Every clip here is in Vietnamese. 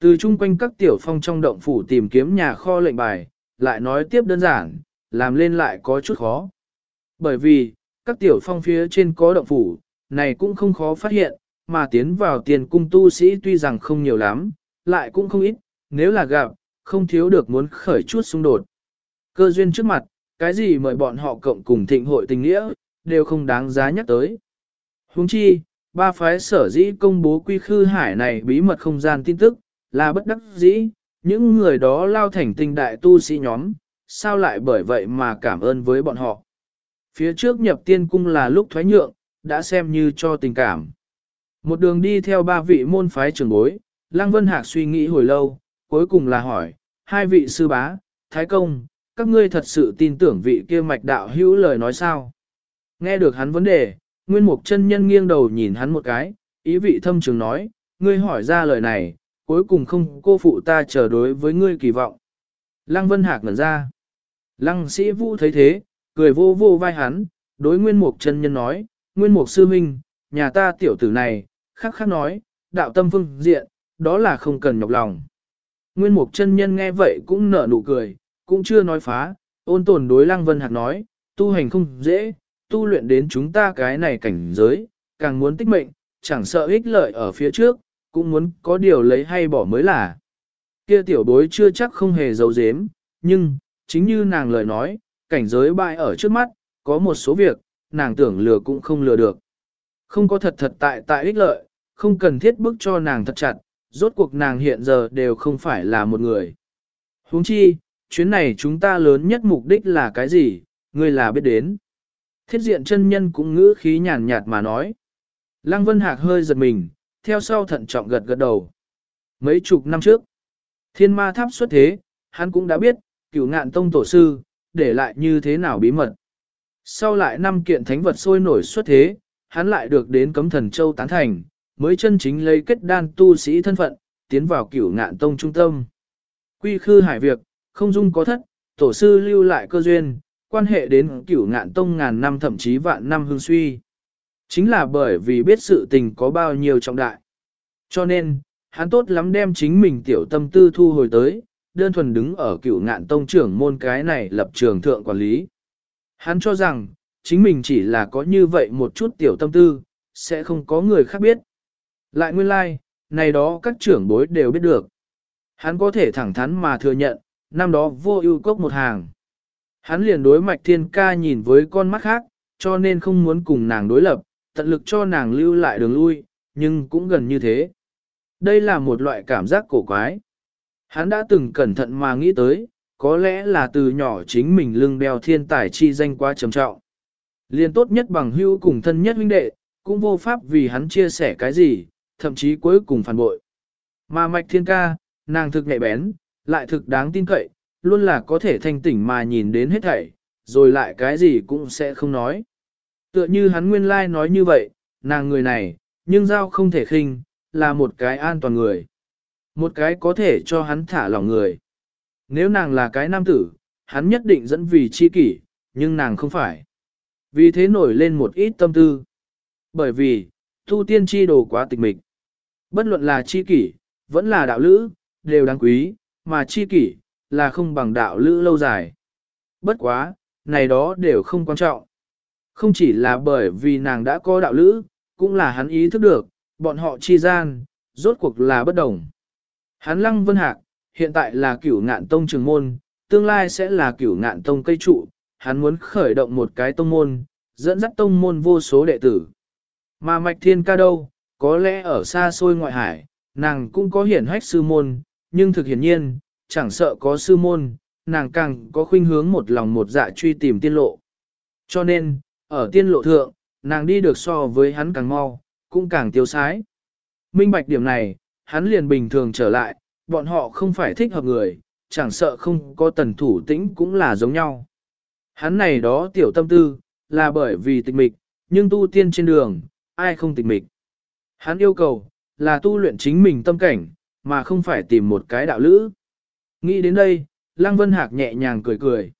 Từ chung quanh các tiểu phong trong động phủ tìm kiếm nhà kho lệnh bài, lại nói tiếp đơn giản, làm lên lại có chút khó. Bởi vì, các tiểu phong phía trên có động phủ, này cũng không khó phát hiện, mà tiến vào tiền cung tu sĩ tuy rằng không nhiều lắm, lại cũng không ít, nếu là gặp, không thiếu được muốn khởi chút xung đột. Cơ duyên trước mặt, cái gì mời bọn họ cộng cùng thịnh hội tình nghĩa, đều không đáng giá nhắc tới. Huống chi, ba phái sở dĩ công bố quy khư hải này bí mật không gian tin tức, là bất đắc dĩ, những người đó lao thành tinh đại tu sĩ nhóm, sao lại bởi vậy mà cảm ơn với bọn họ. Phía trước nhập tiên cung là lúc thoái nhượng, đã xem như cho tình cảm. Một đường đi theo ba vị môn phái trưởng bối, Lăng Vân Hạc suy nghĩ hồi lâu, cuối cùng là hỏi, hai vị sư bá, Thái Công, các ngươi thật sự tin tưởng vị kia mạch đạo hữu lời nói sao? Nghe được hắn vấn đề, Nguyên Mục chân nhân nghiêng đầu nhìn hắn một cái, ý vị thâm trường nói, ngươi hỏi ra lời này, cuối cùng không cô phụ ta chờ đối với ngươi kỳ vọng. Lăng Vân Hạc ngẩn ra. Lăng sĩ vũ thấy thế, cười vô vô vai hắn, đối Nguyên Mục chân nhân nói, Nguyên Mục sư huynh, nhà ta tiểu tử này, khắc khắc nói, đạo tâm phương diện, đó là không cần nhọc lòng. Nguyên Mục chân nhân nghe vậy cũng nở nụ cười, cũng chưa nói phá, ôn tồn đối Lăng Vân Hạc nói, tu hành không dễ, tu luyện đến chúng ta cái này cảnh giới, càng muốn tích mệnh, chẳng sợ ích lợi ở phía trước, cũng muốn có điều lấy hay bỏ mới là. Kia tiểu bối chưa chắc không hề giấu giếm, nhưng, chính như nàng lời nói, cảnh giới bại ở trước mắt, có một số việc, nàng tưởng lừa cũng không lừa được. Không có thật thật tại tại ích lợi, không cần thiết bức cho nàng thật chặt, rốt cuộc nàng hiện giờ đều không phải là một người. huống chi, chuyến này chúng ta lớn nhất mục đích là cái gì, ngươi là biết đến. Thiết diện chân nhân cũng ngữ khí nhàn nhạt mà nói. Lăng Vân Hạc hơi giật mình, theo sau thận trọng gật gật đầu. Mấy chục năm trước, thiên ma tháp xuất thế, hắn cũng đã biết, cửu ngạn tông tổ sư, để lại như thế nào bí mật. Sau lại năm kiện thánh vật sôi nổi xuất thế, hắn lại được đến cấm thần châu tán thành, mới chân chính lấy kết đan tu sĩ thân phận, tiến vào cửu ngạn tông trung tâm. Quy khư hải việc, không dung có thất, tổ sư lưu lại cơ duyên, quan hệ đến cửu ngạn tông ngàn năm thậm chí vạn năm hương suy. Chính là bởi vì biết sự tình có bao nhiêu trọng đại. Cho nên, hắn tốt lắm đem chính mình tiểu tâm tư thu hồi tới, đơn thuần đứng ở cựu ngạn tông trưởng môn cái này lập trường thượng quản lý. Hắn cho rằng, chính mình chỉ là có như vậy một chút tiểu tâm tư, sẽ không có người khác biết. Lại nguyên lai, like, này đó các trưởng bối đều biết được. Hắn có thể thẳng thắn mà thừa nhận, năm đó vô ưu cốc một hàng. Hắn liền đối mạch thiên ca nhìn với con mắt khác, cho nên không muốn cùng nàng đối lập, tận lực cho nàng lưu lại đường lui, nhưng cũng gần như thế. Đây là một loại cảm giác cổ quái. Hắn đã từng cẩn thận mà nghĩ tới, có lẽ là từ nhỏ chính mình lưng đeo thiên tài chi danh quá trầm trọng. Liên tốt nhất bằng hữu cùng thân nhất huynh đệ, cũng vô pháp vì hắn chia sẻ cái gì, thậm chí cuối cùng phản bội. Mà mạch thiên ca, nàng thực nhạy bén, lại thực đáng tin cậy, luôn là có thể thanh tỉnh mà nhìn đến hết thảy, rồi lại cái gì cũng sẽ không nói. Tựa như hắn nguyên lai like nói như vậy, nàng người này, nhưng giao không thể khinh, là một cái an toàn người. Một cái có thể cho hắn thả lỏng người. Nếu nàng là cái nam tử, hắn nhất định dẫn vì chi kỷ, nhưng nàng không phải. Vì thế nổi lên một ít tâm tư. Bởi vì, tu tiên chi đồ quá tịch mịch. Bất luận là chi kỷ, vẫn là đạo lữ, đều đáng quý, mà chi kỷ, là không bằng đạo lữ lâu dài. Bất quá, này đó đều không quan trọng. Không chỉ là bởi vì nàng đã có đạo lữ, cũng là hắn ý thức được, bọn họ chi gian, rốt cuộc là bất đồng. Hắn lăng vân hạc, hiện tại là cửu ngạn tông trường môn, tương lai sẽ là cửu ngạn tông cây trụ, hắn muốn khởi động một cái tông môn, dẫn dắt tông môn vô số đệ tử. Mà mạch thiên ca đâu, có lẽ ở xa xôi ngoại hải, nàng cũng có hiển hách sư môn, nhưng thực hiển nhiên, chẳng sợ có sư môn, nàng càng có khuynh hướng một lòng một dạ truy tìm tiên lộ. Cho nên, ở tiên lộ thượng, nàng đi được so với hắn càng mau, cũng càng tiêu sái. Minh bạch điểm này, hắn liền bình thường trở lại, bọn họ không phải thích hợp người, chẳng sợ không có tần thủ tĩnh cũng là giống nhau. Hắn này đó tiểu tâm tư, là bởi vì tịch mịch, nhưng tu tiên trên đường, ai không tịch mịch. Hắn yêu cầu, là tu luyện chính mình tâm cảnh, mà không phải tìm một cái đạo lữ. Nghĩ đến đây, Lăng Vân Hạc nhẹ nhàng cười cười.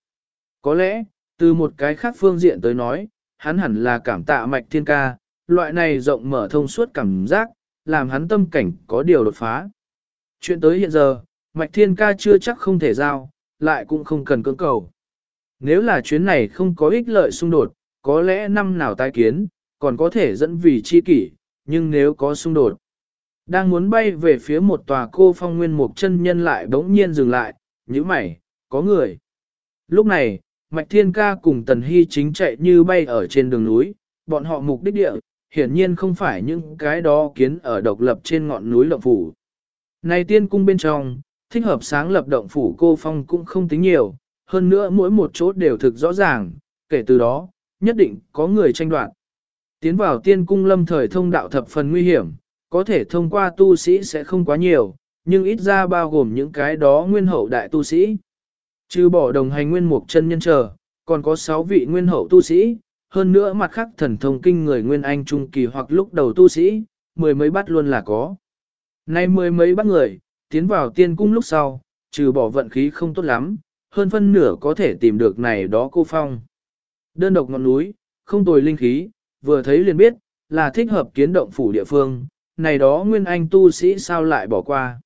Có lẽ, từ một cái khác phương diện tới nói, hắn hẳn là cảm tạ mạch thiên ca, loại này rộng mở thông suốt cảm giác, làm hắn tâm cảnh có điều đột phá. Chuyện tới hiện giờ, Mạch Thiên Ca chưa chắc không thể giao, lại cũng không cần cưỡng cầu. Nếu là chuyến này không có ích lợi xung đột, có lẽ năm nào tái kiến, còn có thể dẫn vì chi kỷ, nhưng nếu có xung đột, đang muốn bay về phía một tòa cô phong nguyên một chân nhân lại bỗng nhiên dừng lại, như mày, có người. Lúc này, Mạch Thiên Ca cùng Tần Hy chính chạy như bay ở trên đường núi, bọn họ mục đích địa, hiển nhiên không phải những cái đó kiến ở độc lập trên ngọn núi lộng phủ. Này tiên cung bên trong, thích hợp sáng lập động phủ cô phong cũng không tính nhiều, hơn nữa mỗi một chỗ đều thực rõ ràng, kể từ đó, nhất định có người tranh đoạt. Tiến vào tiên cung lâm thời thông đạo thập phần nguy hiểm, có thể thông qua tu sĩ sẽ không quá nhiều, nhưng ít ra bao gồm những cái đó nguyên hậu đại tu sĩ. Trừ bỏ đồng hành nguyên mục chân nhân chờ, còn có 6 vị nguyên hậu tu sĩ, hơn nữa mặt khác thần thông kinh người nguyên anh trung kỳ hoặc lúc đầu tu sĩ, mười mấy bắt luôn là có. Nay mười mấy bắt người, tiến vào tiên cung lúc sau, trừ bỏ vận khí không tốt lắm, hơn phân nửa có thể tìm được này đó cô phong. Đơn độc ngọn núi, không tồi linh khí, vừa thấy liền biết, là thích hợp kiến động phủ địa phương, này đó nguyên anh tu sĩ sao lại bỏ qua.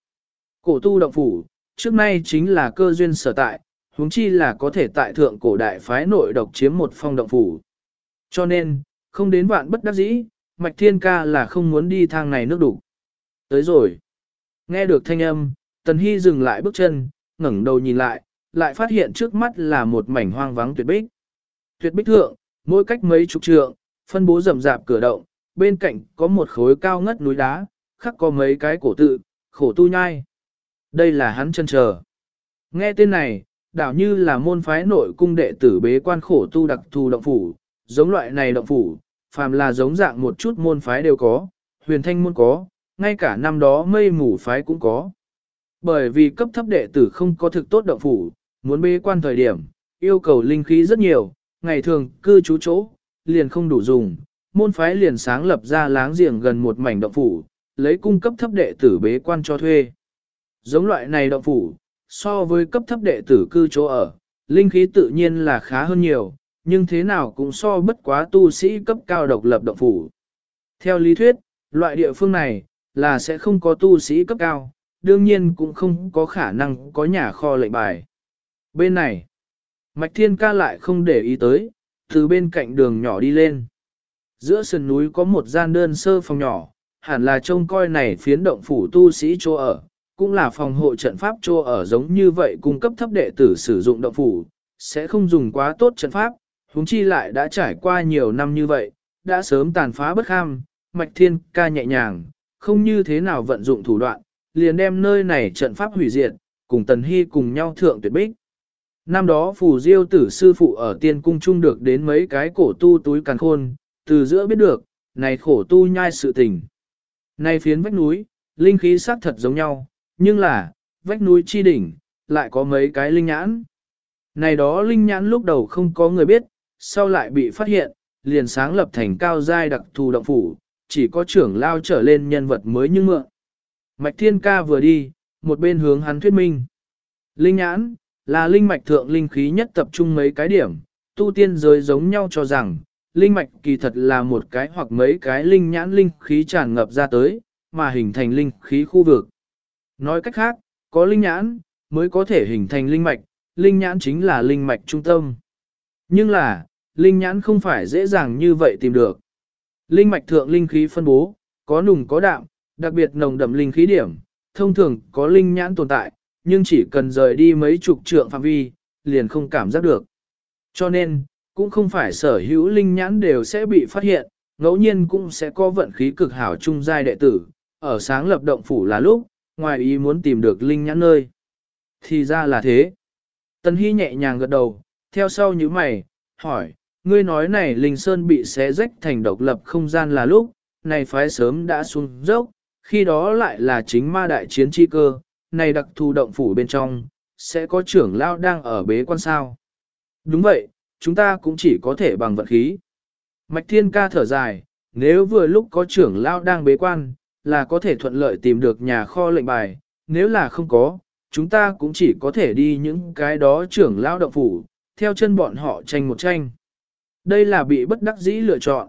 Cổ tu động phủ, trước nay chính là cơ duyên sở tại, huống chi là có thể tại thượng cổ đại phái nội độc chiếm một phong động phủ. Cho nên, không đến vạn bất đắc dĩ, Mạch Thiên Ca là không muốn đi thang này nước đủ. Tới rồi. Nghe được thanh âm, Tần Hy dừng lại bước chân, ngẩng đầu nhìn lại, lại phát hiện trước mắt là một mảnh hoang vắng tuyệt bích. Tuyệt bích thượng, mỗi cách mấy chục trượng, phân bố rậm rạp cửa động, bên cạnh có một khối cao ngất núi đá, khắc có mấy cái cổ tự, khổ tu nhai. Đây là hắn chân chờ. Nghe tên này, đảo như là môn phái nội cung đệ tử bế quan khổ tu đặc thù động phủ, giống loại này động phủ, phàm là giống dạng một chút môn phái đều có, huyền thanh môn có, ngay cả năm đó mây mù phái cũng có. Bởi vì cấp thấp đệ tử không có thực tốt động phủ, muốn bế quan thời điểm, yêu cầu linh khí rất nhiều, ngày thường cư trú chỗ, liền không đủ dùng, môn phái liền sáng lập ra láng giềng gần một mảnh động phủ, lấy cung cấp thấp đệ tử bế quan cho thuê. Giống loại này động phủ, so với cấp thấp đệ tử cư chỗ ở, linh khí tự nhiên là khá hơn nhiều, nhưng thế nào cũng so bất quá tu sĩ cấp cao độc lập động phủ. Theo lý thuyết, loại địa phương này, là sẽ không có tu sĩ cấp cao, đương nhiên cũng không có khả năng có nhà kho lệnh bài. Bên này, Mạch Thiên ca lại không để ý tới, từ bên cạnh đường nhỏ đi lên. Giữa sườn núi có một gian đơn sơ phòng nhỏ, hẳn là trông coi này phiến động phủ tu sĩ chỗ ở, cũng là phòng hộ trận pháp cho ở giống như vậy cung cấp thấp đệ tử sử dụng động phủ, sẽ không dùng quá tốt trận pháp, huống chi lại đã trải qua nhiều năm như vậy, đã sớm tàn phá bất kham, mạch thiên ca nhẹ nhàng, không như thế nào vận dụng thủ đoạn, liền đem nơi này trận pháp hủy diệt, cùng Tần Hy cùng nhau thượng tuyệt bích. Năm đó phù diêu tử sư phụ ở tiên cung trung được đến mấy cái cổ tu túi càn khôn, từ giữa biết được, này khổ tu nhai sự tình. Này phiến vách núi, linh khí sắc thật giống nhau, nhưng là, vách núi chi đỉnh, lại có mấy cái linh nhãn. Này đó linh nhãn lúc đầu không có người biết, sau lại bị phát hiện, liền sáng lập thành cao giai đặc thù động phủ, chỉ có trưởng lao trở lên nhân vật mới như mượn. Mạch Thiên Ca vừa đi, một bên hướng hắn thuyết minh. Linh nhãn, là linh mạch thượng linh khí nhất tập trung mấy cái điểm, tu tiên giới giống nhau cho rằng, linh mạch kỳ thật là một cái hoặc mấy cái linh nhãn linh khí tràn ngập ra tới, mà hình thành linh khí khu vực. Nói cách khác, có linh nhãn, mới có thể hình thành linh mạch, linh nhãn chính là linh mạch trung tâm. Nhưng là, linh nhãn không phải dễ dàng như vậy tìm được. Linh mạch thượng linh khí phân bố, có nùng có đạm, đặc biệt nồng đậm linh khí điểm, thông thường có linh nhãn tồn tại, nhưng chỉ cần rời đi mấy chục trượng phạm vi, liền không cảm giác được. Cho nên, cũng không phải sở hữu linh nhãn đều sẽ bị phát hiện, ngẫu nhiên cũng sẽ có vận khí cực hảo trung giai đệ tử, ở sáng lập động phủ là lúc, ngoài ý muốn tìm được linh nhãn nơi. Thì ra là thế. Tần Hy nhẹ nhàng gật đầu, theo sau như mày, hỏi, ngươi nói này linh sơn bị xé rách thành độc lập không gian là lúc, này phái sớm đã xuống dốc, khi đó lại là chính ma đại chiến chi cơ, này đặc thù động phủ bên trong, sẽ có trưởng lao đang ở bế quan sao. Đúng vậy, chúng ta cũng chỉ có thể bằng vận khí. Mạch Thiên ca thở dài, nếu vừa lúc có trưởng lao đang bế quan, là có thể thuận lợi tìm được nhà kho lệnh bài, nếu là không có, chúng ta cũng chỉ có thể đi những cái đó trưởng lao động phủ, theo chân bọn họ tranh một tranh. Đây là bị bất đắc dĩ lựa chọn.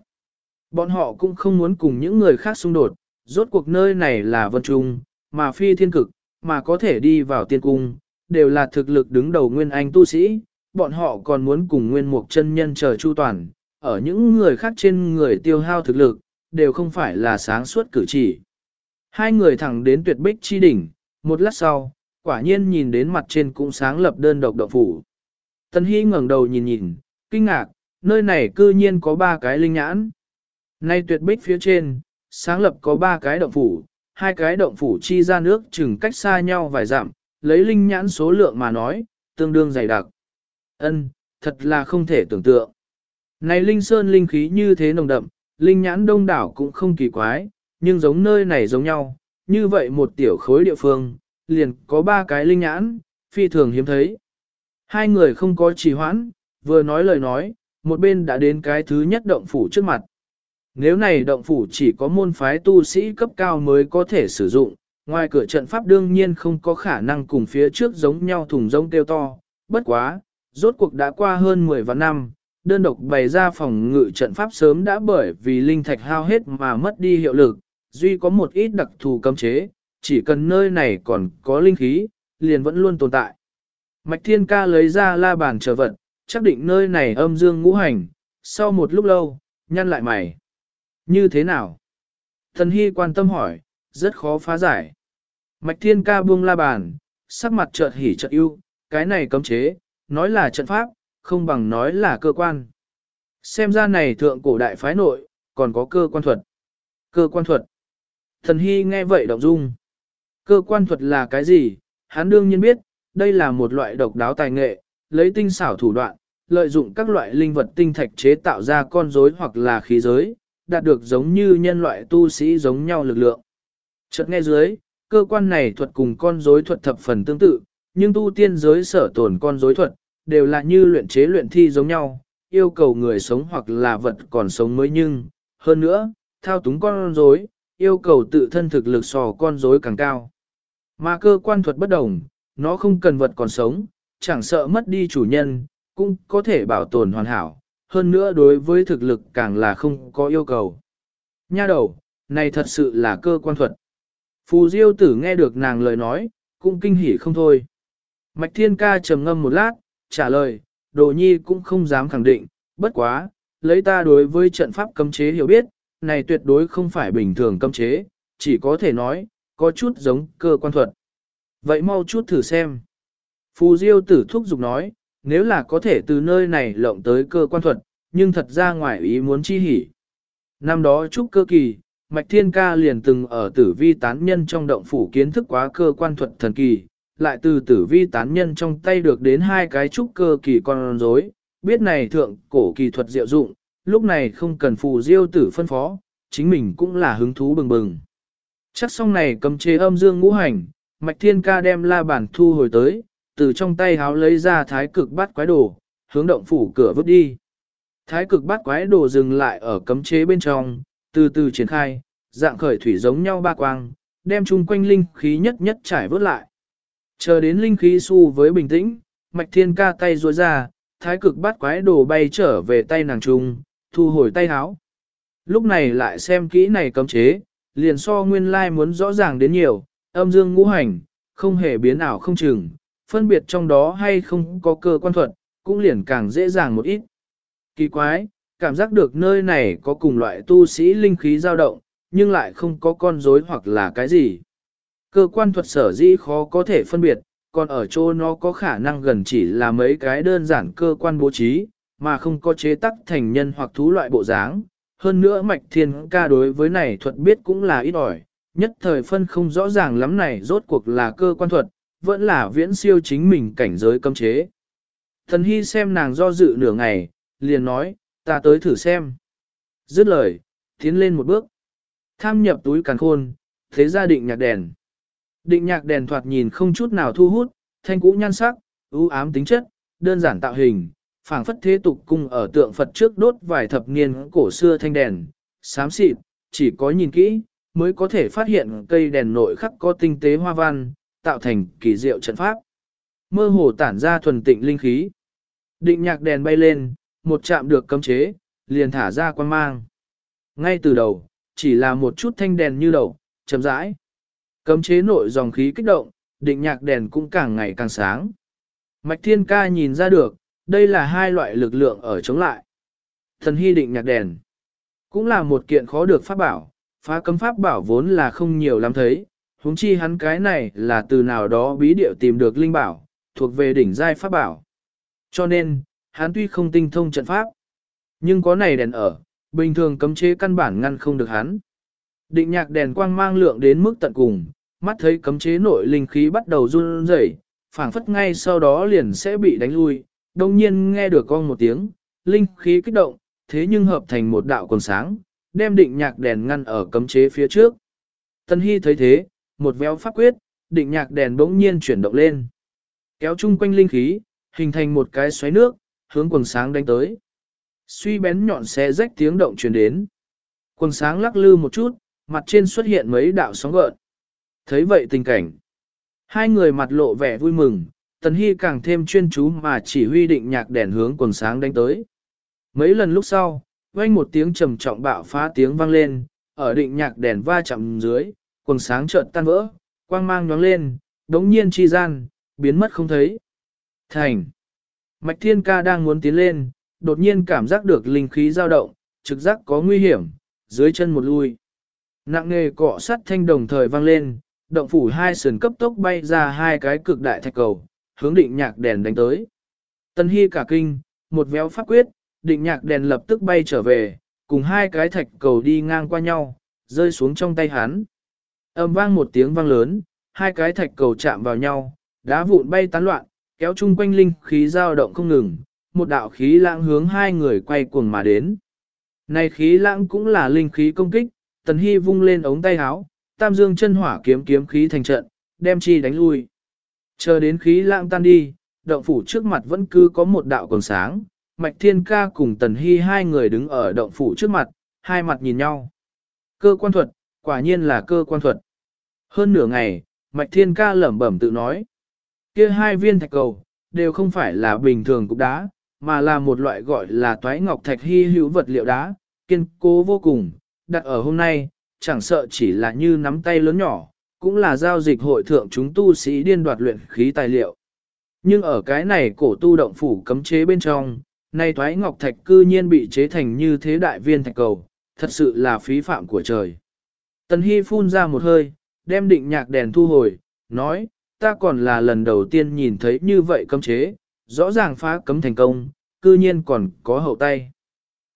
Bọn họ cũng không muốn cùng những người khác xung đột, rốt cuộc nơi này là vân trung, mà phi thiên cực, mà có thể đi vào tiên cung, đều là thực lực đứng đầu nguyên anh tu sĩ, bọn họ còn muốn cùng nguyên mục chân nhân chờ chu toàn, ở những người khác trên người tiêu hao thực lực, đều không phải là sáng suốt cử chỉ. Hai người thẳng đến tuyệt bích chi đỉnh, một lát sau, quả nhiên nhìn đến mặt trên cũng sáng lập đơn độc động phủ. Tần Hy ngẩng đầu nhìn nhìn, kinh ngạc, nơi này cư nhiên có ba cái linh nhãn. Nay tuyệt bích phía trên, sáng lập có ba cái động phủ, hai cái động phủ chi ra nước chừng cách xa nhau vài dặm, lấy linh nhãn số lượng mà nói, tương đương dày đặc. Ân, thật là không thể tưởng tượng. Này linh sơn linh khí như thế nồng đậm, linh nhãn đông đảo cũng không kỳ quái, nhưng giống nơi này giống nhau, như vậy một tiểu khối địa phương, liền có ba cái linh nhãn, phi thường hiếm thấy. Hai người không có trì hoãn, vừa nói lời nói, một bên đã đến cái thứ nhất động phủ trước mặt. Nếu này động phủ chỉ có môn phái tu sĩ cấp cao mới có thể sử dụng, ngoài cửa trận pháp đương nhiên không có khả năng cùng phía trước giống nhau thùng rông tiêu to, bất quá, rốt cuộc đã qua hơn 10 vạn năm, đơn độc bày ra phòng ngự trận pháp sớm đã bởi vì linh thạch hao hết mà mất đi hiệu lực, duy có một ít đặc thù cấm chế, chỉ cần nơi này còn có linh khí, liền vẫn luôn tồn tại. Mạch Thiên Ca lấy ra la bàn trở vật, chắc định nơi này âm dương ngũ hành, sau một lúc lâu, nhăn lại mày. Như thế nào? Thần Hy quan tâm hỏi, rất khó phá giải. Mạch Thiên Ca buông la bàn, sắc mặt chợt hỉ chợt ưu, cái này cấm chế, nói là trận pháp, không bằng nói là cơ quan. Xem ra này thượng cổ đại phái nội, còn có cơ quan thuật. Cơ quan thuật. Thần Hy nghe vậy động dung. Cơ quan thuật là cái gì? Hắn đương nhiên biết, đây là một loại độc đáo tài nghệ, lấy tinh xảo thủ đoạn, lợi dụng các loại linh vật tinh thạch chế tạo ra con rối hoặc là khí giới, đạt được giống như nhân loại tu sĩ giống nhau lực lượng. Chợt nghe dưới, cơ quan này thuật cùng con rối thuật thập phần tương tự, nhưng tu tiên giới sở tổn con rối thuật, đều là như luyện chế luyện thi giống nhau, yêu cầu người sống hoặc là vật còn sống mới nhưng, hơn nữa, thao túng con rối, yêu cầu tự thân thực lực sò con rối càng cao. Mà cơ quan thuật bất đồng, nó không cần vật còn sống, chẳng sợ mất đi chủ nhân, cũng có thể bảo tồn hoàn hảo, hơn nữa đối với thực lực càng là không có yêu cầu. Nha đầu, này thật sự là cơ quan thuật. Phù Diêu tử nghe được nàng lời nói, cũng kinh hỉ không thôi. Mạch Thiên Ca trầm ngâm một lát, trả lời, Đồ Nhi cũng không dám khẳng định, bất quá, lấy ta đối với trận pháp cấm chế hiểu biết, này tuyệt đối không phải bình thường cấm chế, chỉ có thể nói, có chút giống cơ quan thuật. Vậy mau chút thử xem. Phù Diêu tử thúc giục nói, nếu là có thể từ nơi này lộng tới cơ quan thuật, nhưng thật ra ngoài ý muốn chi hỉ. Năm đó trúc cơ kỳ, Mạch Thiên Ca liền từng ở tử vi tán nhân trong động phủ kiến thức quá cơ quan thuật thần kỳ, lại từ tử vi tán nhân trong tay được đến hai cái trúc cơ kỳ con rối, biết này thượng cổ kỳ thuật diệu dụng, lúc này không cần phù diêu tử phân phó, chính mình cũng là hứng thú bừng bừng. Chắc xong này cầm chế âm dương ngũ hành, Mạch Thiên Ca đem la bản thu hồi tới, từ trong tay háo lấy ra thái cực bát quái đồ, hướng động phủ cửa vứt đi. Thái cực bát quái đồ dừng lại ở cấm chế bên trong, từ từ triển khai, dạng khởi thủy giống nhau ba quang, đem chung quanh linh khí nhất nhất trải vớt lại. Chờ đến linh khí su với bình tĩnh, mạch thiên ca tay ruôi ra, thái cực bát quái đồ bay trở về tay nàng trung, thu hồi tay háo. Lúc này lại xem kỹ này cấm chế, liền so nguyên lai muốn rõ ràng đến nhiều, âm dương ngũ hành, không hề biến ảo không chừng, phân biệt trong đó hay không có cơ quan thuật, cũng liền càng dễ dàng một ít. Kỳ quái, cảm giác được nơi này có cùng loại tu sĩ linh khí dao động, nhưng lại không có con rối hoặc là cái gì. Cơ quan thuật sở dĩ khó có thể phân biệt, còn ở chỗ nó có khả năng gần chỉ là mấy cái đơn giản cơ quan bố trí, mà không có chế tắc thành nhân hoặc thú loại bộ dáng. Hơn nữa mạch thiên ca đối với này thuật biết cũng là ít ỏi, nhất thời phân không rõ ràng lắm này rốt cuộc là cơ quan thuật, vẫn là viễn siêu chính mình cảnh giới cấm chế. Thần Hy xem nàng do dự nửa ngày, liền nói, ta tới thử xem. Dứt lời, tiến lên một bước. Tham nhập túi càn khôn, thế gia định nhạc đèn. Định nhạc đèn thoạt nhìn không chút nào thu hút, thanh cũ nhan sắc, ưu ám tính chất, đơn giản tạo hình, phảng phất thế tục cung ở tượng Phật trước đốt vài thập niên cổ xưa thanh đèn, xám xịt, chỉ có nhìn kỹ, mới có thể phát hiện cây đèn nội khắc có tinh tế hoa văn, tạo thành kỳ diệu trận pháp. Mơ hồ tản ra thuần tịnh linh khí. Định nhạc đèn bay lên, một chạm được cấm chế, liền thả ra quan mang. Ngay từ đầu, chỉ là một chút thanh đèn như đầu, chậm rãi. Cấm chế nội dòng khí kích động, định nhạc đèn cũng càng ngày càng sáng. Mạch Thiên Ca nhìn ra được, đây là hai loại lực lượng ở chống lại. Thần hy định nhạc đèn, cũng là một kiện khó được pháp bảo, phá cấm pháp bảo vốn là không nhiều lắm thấy, huống chi hắn cái này là từ nào đó bí điệu tìm được linh bảo, thuộc về đỉnh giai pháp bảo. Cho nên, hắn tuy không tinh thông trận pháp, nhưng có này đèn ở, bình thường cấm chế căn bản ngăn không được hắn. Định nhạc đèn quang mang lượng đến mức tận cùng, mắt thấy cấm chế nội linh khí bắt đầu run rẩy, phảng phất ngay sau đó liền sẽ bị đánh lui, đồng nhiên nghe được con một tiếng, linh khí kích động, thế nhưng hợp thành một đạo quần sáng, đem định nhạc đèn ngăn ở cấm chế phía trước. Tân Hy thấy thế, một véo pháp quyết, định nhạc đèn bỗng nhiên chuyển động lên. Kéo chung quanh linh khí, hình thành một cái xoáy nước, hướng quần sáng đánh tới. Suy bén nhọn xé rách tiếng động truyền đến. Quần sáng lắc lư một chút, mặt trên xuất hiện mấy đạo sóng gợn. Thấy vậy tình cảnh. Hai người mặt lộ vẻ vui mừng, Tần Hy càng thêm chuyên chú mà chỉ huy định nhạc đèn hướng quần sáng đánh tới. Mấy lần lúc sau, vang một tiếng trầm trọng bạo phá tiếng vang lên, ở định nhạc đèn va chạm dưới, quần sáng chợt tan vỡ, quang mang nhóng lên, đống nhiên chi gian, biến mất không thấy. Thành. Mạch Thiên Ca đang muốn tiến lên, đột nhiên cảm giác được linh khí dao động, trực giác có nguy hiểm, dưới chân một lui. Nặng nghề cọ sắt thanh đồng thời vang lên, động phủ hai sườn cấp tốc bay ra hai cái cực đại thạch cầu, hướng định nhạc đèn đánh tới. Tân Hy cả kinh, một véo pháp quyết, định nhạc đèn lập tức bay trở về, cùng hai cái thạch cầu đi ngang qua nhau, rơi xuống trong tay hắn. Âm vang một tiếng vang lớn, hai cái thạch cầu chạm vào nhau, đá vụn bay tán loạn, kéo chung quanh linh khí dao động không ngừng, một đạo khí lãng hướng hai người quay cuồng mà đến. Này khí lãng cũng là linh khí công kích, Tần Hy vung lên ống tay áo, tam dương chân hỏa kiếm kiếm khí thành trận, đem chi đánh lui. Chờ đến khí lãng tan đi, động phủ trước mặt vẫn cứ có một đạo còn sáng, Mạch Thiên Ca cùng Tần Hy hai người đứng ở động phủ trước mặt, hai mặt nhìn nhau. Cơ quan thuật, quả nhiên là cơ quan thuật. Hơn nửa ngày, Mạch Thiên Ca lẩm bẩm tự nói. kia hai viên thạch cầu, đều không phải là bình thường cục đá, mà là một loại gọi là toái ngọc thạch hy hữu vật liệu đá, kiên cố vô cùng, đặt ở hôm nay, chẳng sợ chỉ là như nắm tay lớn nhỏ, cũng là giao dịch hội thượng chúng tu sĩ điên đoạt luyện khí tài liệu. Nhưng ở cái này cổ tu động phủ cấm chế bên trong, nay thoái ngọc thạch cư nhiên bị chế thành như thế đại viên thạch cầu, thật sự là phí phạm của trời. Tần Hy phun ra một hơi, đem định nhạc đèn thu hồi, nói, ta còn là lần đầu tiên nhìn thấy như vậy cấm chế, rõ ràng phá cấm thành công, cư nhiên còn có hậu tay.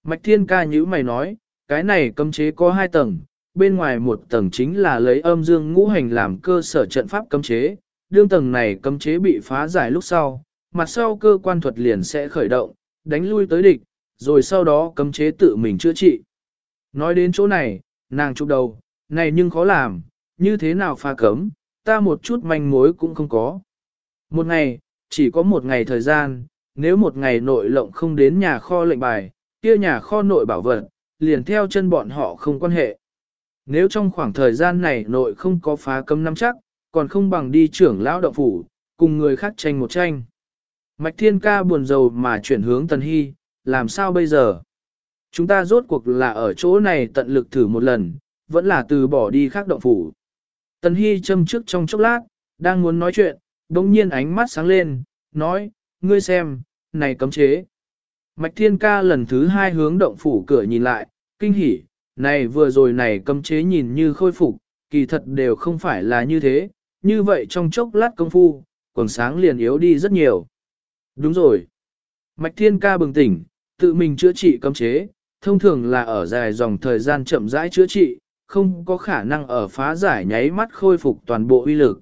Mạch Thiên ca nhữ mày nói, cái này cấm chế có hai tầng, bên ngoài một tầng chính là lấy âm dương ngũ hành làm cơ sở trận pháp cấm chế, đương tầng này cấm chế bị phá giải lúc sau, mặt sau cơ quan thuật liền sẽ khởi động, đánh lui tới địch, rồi sau đó cấm chế tự mình chữa trị. Nói đến chỗ này, nàng chụp đầu, này nhưng khó làm, như thế nào phá cấm, ta một chút manh mối cũng không có. Một ngày, chỉ có một ngày thời gian, nếu một ngày nội lộng không đến nhà kho lệnh bài, kia nhà kho nội bảo vật, liền theo chân bọn họ không quan hệ. Nếu trong khoảng thời gian này nội không có phá cấm nắm chắc, còn không bằng đi trưởng lão động phủ, cùng người khác tranh một tranh. Mạch Thiên Ca buồn rầu mà chuyển hướng Tần Hy, làm sao bây giờ? Chúng ta rốt cuộc là ở chỗ này tận lực thử một lần, vẫn là từ bỏ đi khác động phủ. Tần Hy châm trước trong chốc lát, đang muốn nói chuyện, đồng nhiên ánh mắt sáng lên, nói, ngươi xem, này cấm chế. Mạch Thiên Ca lần thứ hai hướng động phủ cửa nhìn lại, kinh hỉ, này vừa rồi này cấm chế nhìn như khôi phục, kỳ thật đều không phải là như thế, như vậy trong chốc lát công phu, quần sáng liền yếu đi rất nhiều. Đúng rồi. Mạch Thiên Ca bừng tỉnh, tự mình chữa trị cấm chế, thông thường là ở dài dòng thời gian chậm rãi chữa trị, không có khả năng ở phá giải nháy mắt khôi phục toàn bộ uy lực.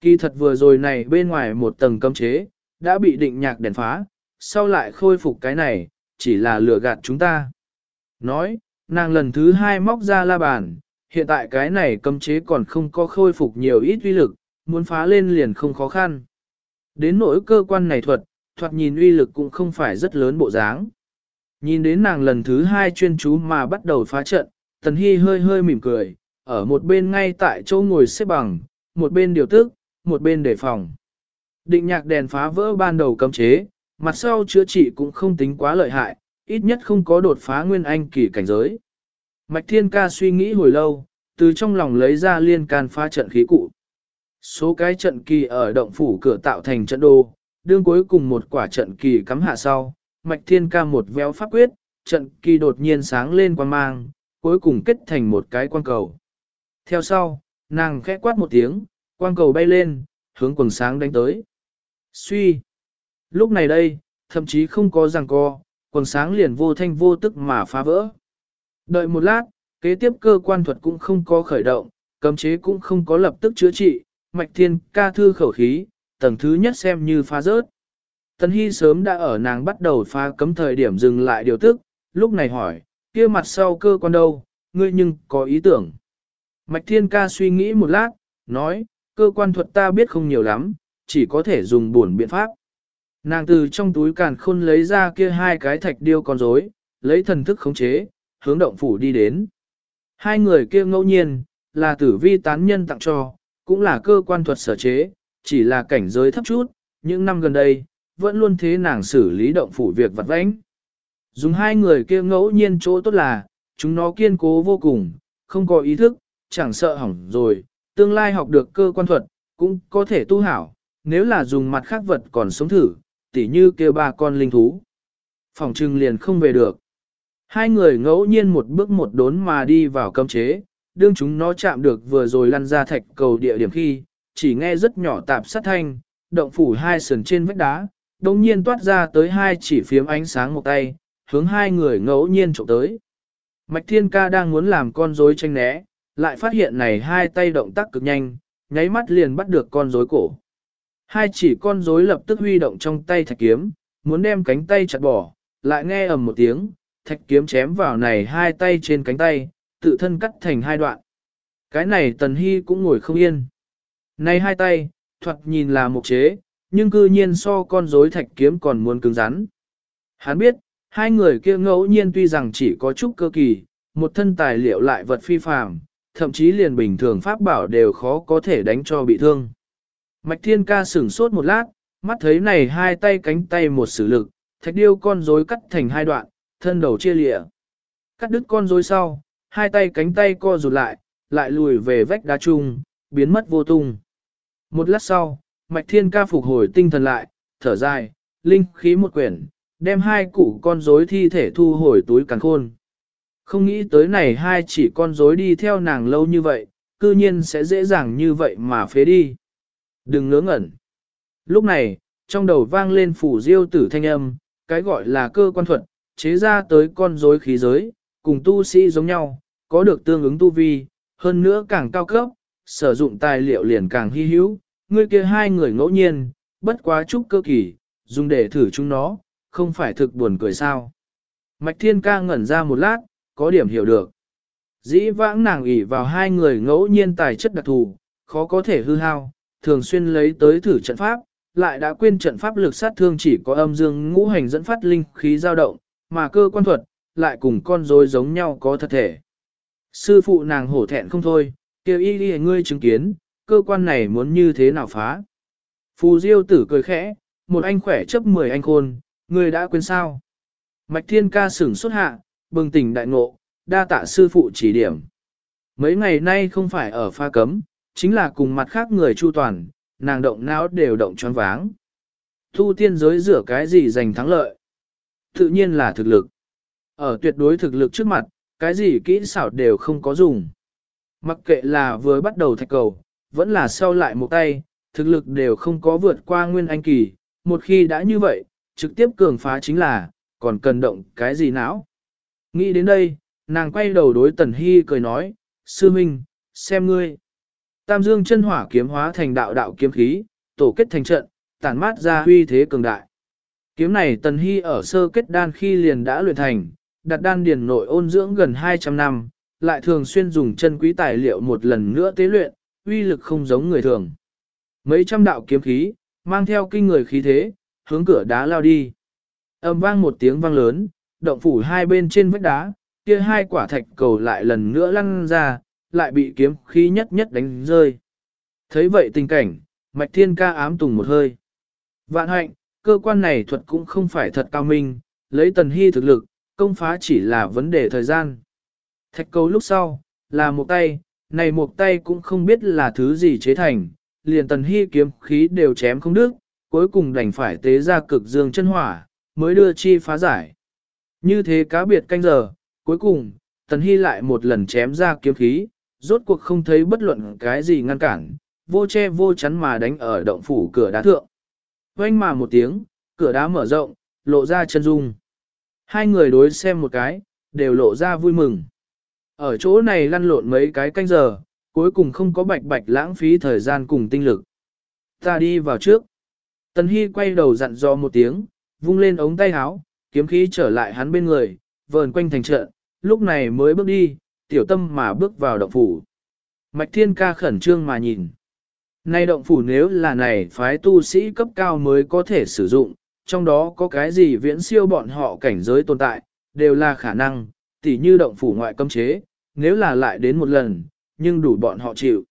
Kỳ thật vừa rồi này bên ngoài một tầng cấm chế, đã bị định nhạc đèn phá, sau lại khôi phục cái này, chỉ là lừa gạt chúng ta. Nói, nàng lần thứ hai móc ra la bàn, hiện tại cái này cấm chế còn không có khôi phục nhiều ít uy lực, muốn phá lên liền không khó khăn. Đến nỗi cơ quan này thuật, thoạt nhìn uy lực cũng không phải rất lớn bộ dáng. Nhìn đến nàng lần thứ hai chuyên chú mà bắt đầu phá trận, Tần Hy hơi hơi mỉm cười, ở một bên ngay tại chỗ ngồi xếp bằng, một bên điều tức, một bên đề phòng. Định nhạc đèn phá vỡ ban đầu cấm chế, mặt sau chữa trị cũng không tính quá lợi hại, ít nhất không có đột phá nguyên anh kỳ cảnh giới. Mạch Thiên Ca suy nghĩ hồi lâu, từ trong lòng lấy ra liên can phá trận khí cụ. Số cái trận kỳ ở động phủ cửa tạo thành trận đồ, đương cuối cùng một quả trận kỳ cắm hạ sau, mạch thiên ca một véo pháp quyết, trận kỳ đột nhiên sáng lên quang mang, cuối cùng kết thành một cái quang cầu. Theo sau, nàng khẽ quát một tiếng, quang cầu bay lên, hướng quần sáng đánh tới. Suy! Lúc này đây, thậm chí không có ràng co, quần sáng liền vô thanh vô tức mà phá vỡ. Đợi một lát, kế tiếp cơ quan thuật cũng không có khởi động, cấm chế cũng không có lập tức chữa trị, mạch thiên ca thư khẩu khí, tầng thứ nhất xem như phá rớt. Tần Hy sớm đã ở nàng bắt đầu phá cấm thời điểm dừng lại điều tức, lúc này hỏi, kia mặt sau cơ quan đâu, ngươi nhưng có ý tưởng. Mạch thiên ca suy nghĩ một lát, nói, cơ quan thuật ta biết không nhiều lắm, chỉ có thể dùng buồn biện pháp. Nàng từ trong túi càn khôn lấy ra kia hai cái thạch điêu con rối, lấy thần thức khống chế, hướng động phủ đi đến. Hai người kia ngẫu nhiên, là tử vi tán nhân tặng cho, cũng là cơ quan thuật sở chế, chỉ là cảnh giới thấp chút, những năm gần đây, vẫn luôn thế nàng xử lý động phủ việc vặt vãnh. Dùng hai người kia ngẫu nhiên chỗ tốt là, chúng nó kiên cố vô cùng, không có ý thức, chẳng sợ hỏng rồi, tương lai học được cơ quan thuật, cũng có thể tu hảo, nếu là dùng mặt khác vật còn sống thử, tỉ như kêu ba con linh thú. Phòng trưng liền không về được. Hai người ngẫu nhiên một bước một đốn mà đi vào cấm chế, đương chúng nó chạm được vừa rồi lăn ra thạch cầu địa điểm khi, chỉ nghe rất nhỏ tạp sát thanh, động phủ hai sườn trên vách đá, đồng nhiên toát ra tới hai chỉ phiếm ánh sáng một tay, hướng hai người ngẫu nhiên trộm tới. Mạch Thiên Ca đang muốn làm con rối tranh né, lại phát hiện này hai tay động tác cực nhanh, nháy mắt liền bắt được con rối cổ. Hai chỉ con rối lập tức huy động trong tay thạch kiếm, muốn đem cánh tay chặt bỏ, lại nghe ầm một tiếng, thạch kiếm chém vào này hai tay trên cánh tay, tự thân cắt thành hai đoạn. Cái này Tần Hy cũng ngồi không yên. Này hai tay, thoạt nhìn là một chế, nhưng cư nhiên so con rối thạch kiếm còn muốn cứng rắn. Hắn biết, hai người kia ngẫu nhiên tuy rằng chỉ có chút cơ kỳ, một thân tài liệu lại vật phi phàm, thậm chí liền bình thường pháp bảo đều khó có thể đánh cho bị thương. Mạch Thiên Ca sửng sốt một lát, mắt thấy này hai tay cánh tay một sử lực, thạch điêu con rối cắt thành hai đoạn, thân đầu chia lịa. Cắt đứt con rối sau, hai tay cánh tay co rụt lại, lại lùi về vách đá chung, biến mất vô tung. Một lát sau, Mạch Thiên Ca phục hồi tinh thần lại, thở dài, linh khí một quyển, đem hai củ con rối thi thể thu hồi túi càn khôn. Không nghĩ tới này hai chỉ con rối đi theo nàng lâu như vậy, cư nhiên sẽ dễ dàng như vậy mà phế đi. Đừng ngớ ngẩn. Lúc này, trong đầu vang lên phủ diêu tử thanh âm, cái gọi là cơ quan thuật, chế ra tới con rối khí giới, cùng tu sĩ giống nhau, có được tương ứng tu vi, hơn nữa càng cao cấp, sử dụng tài liệu liền càng hy hữu, người kia hai người ngẫu nhiên, bất quá chút cơ kỳ, dùng để thử chúng nó, không phải thực buồn cười sao. Mạch Thiên ca ngẩn ra một lát, có điểm hiểu được. Dĩ vãng nàng ỷ vào hai người ngẫu nhiên tài chất đặc thù, khó có thể hư hao, thường xuyên lấy tới thử trận pháp, lại đã quên trận pháp lực sát thương chỉ có âm dương ngũ hành dẫn phát linh khí dao động, mà cơ quan thuật, lại cùng con rối giống nhau có thật thể. Sư phụ nàng hổ thẹn không thôi, kêu y đi ngươi chứng kiến, cơ quan này muốn như thế nào phá. Phù diêu tử cười khẽ, một anh khỏe chấp mười anh khôn, ngươi đã quên sao. Mạch thiên ca sửng xuất hạ, bừng tỉnh đại ngộ, đa tạ sư phụ chỉ điểm. Mấy ngày nay không phải ở pha cấm, chính là cùng mặt khác người chu toàn, nàng động não đều động choáng váng. Thu tiên giới rửa cái gì giành thắng lợi? Tự nhiên là thực lực. Ở tuyệt đối thực lực trước mặt, cái gì kỹ xảo đều không có dùng. Mặc kệ là vừa bắt đầu thạch cầu, vẫn là sau lại một tay, thực lực đều không có vượt qua nguyên anh kỳ, một khi đã như vậy, trực tiếp cường phá chính là, còn cần động cái gì não. Nghĩ đến đây, nàng quay đầu đối Tần Hy cười nói, Sư Minh, xem ngươi. Tam dương chân hỏa kiếm hóa thành đạo đạo kiếm khí, tổ kết thành trận, tản mát ra huy thế cường đại. Kiếm này Tần Hy ở sơ kết đan khi liền đã luyện thành, đặt đan điền nội ôn dưỡng gần 200 năm, lại thường xuyên dùng chân quý tài liệu một lần nữa tế luyện, uy lực không giống người thường. Mấy trăm đạo kiếm khí, mang theo kinh người khí thế, hướng cửa đá lao đi. Âm vang một tiếng vang lớn, động phủ hai bên trên vách đá, kia hai quả thạch cầu lại lần nữa lăn ra, lại bị kiếm khí nhất nhất đánh rơi. Thấy vậy tình cảnh, Mạch Thiên ca ám tùng một hơi. Vạn hạnh, cơ quan này thuật cũng không phải thật cao minh, lấy tần hy thực lực, công phá chỉ là vấn đề thời gian. Thạch cầu lúc sau, là một tay, này một tay cũng không biết là thứ gì chế thành, liền tần hy kiếm khí đều chém không đứt, cuối cùng đành phải tế ra cực dương chân hỏa, mới đưa chi phá giải. Như thế cá biệt canh giờ, cuối cùng, tần hy lại một lần chém ra kiếm khí, rốt cuộc không thấy bất luận cái gì ngăn cản, vô che vô chắn mà đánh ở động phủ cửa đá thượng. Oanh mà một tiếng, cửa đá mở rộng, lộ ra chân dung. Hai người đối xem một cái, đều lộ ra vui mừng. Ở chỗ này lăn lộn mấy cái canh giờ, cuối cùng không có bạch bạch lãng phí thời gian cùng tinh lực. Ta đi vào trước. Tần Hy quay đầu dặn dò một tiếng, vung lên ống tay áo, kiếm khí trở lại hắn bên người, vờn quanh thành trận, lúc này mới bước đi, tiểu tâm mà bước vào động phủ. Mạch Thiên Ca khẩn trương mà nhìn. Nay động phủ nếu là này phái tu sĩ cấp cao mới có thể sử dụng, trong đó có cái gì viễn siêu bọn họ cảnh giới tồn tại, đều là khả năng, tỉ như động phủ ngoại cấm chế, nếu là lại đến một lần, nhưng đủ bọn họ chịu.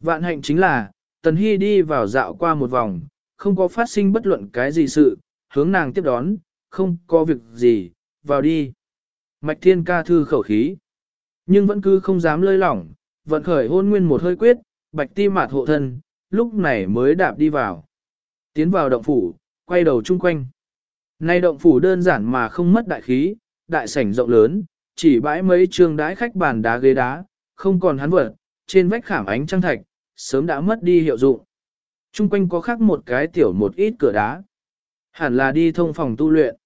Vạn hạnh chính là, Tần Hy đi vào dạo qua một vòng, không có phát sinh bất luận cái gì sự, hướng nàng tiếp đón, không có việc gì, vào đi. Mạch Thiên ca thư khẩu khí, nhưng vẫn cứ không dám lơi lỏng, vận khởi hôn nguyên một hơi quyết, bạch ti mạt hộ thân, lúc này mới đạp đi vào. Tiến vào động phủ, quay đầu chung quanh. Nay động phủ đơn giản mà không mất đại khí, đại sảnh rộng lớn, chỉ bãi mấy trường đái khách bàn đá ghế đá, không còn hắn vật, trên vách khảm ánh trăng thạch, sớm đã mất đi hiệu dụng. Trung quanh có khắc một cái tiểu một ít cửa đá. Hẳn là đi thông phòng tu luyện.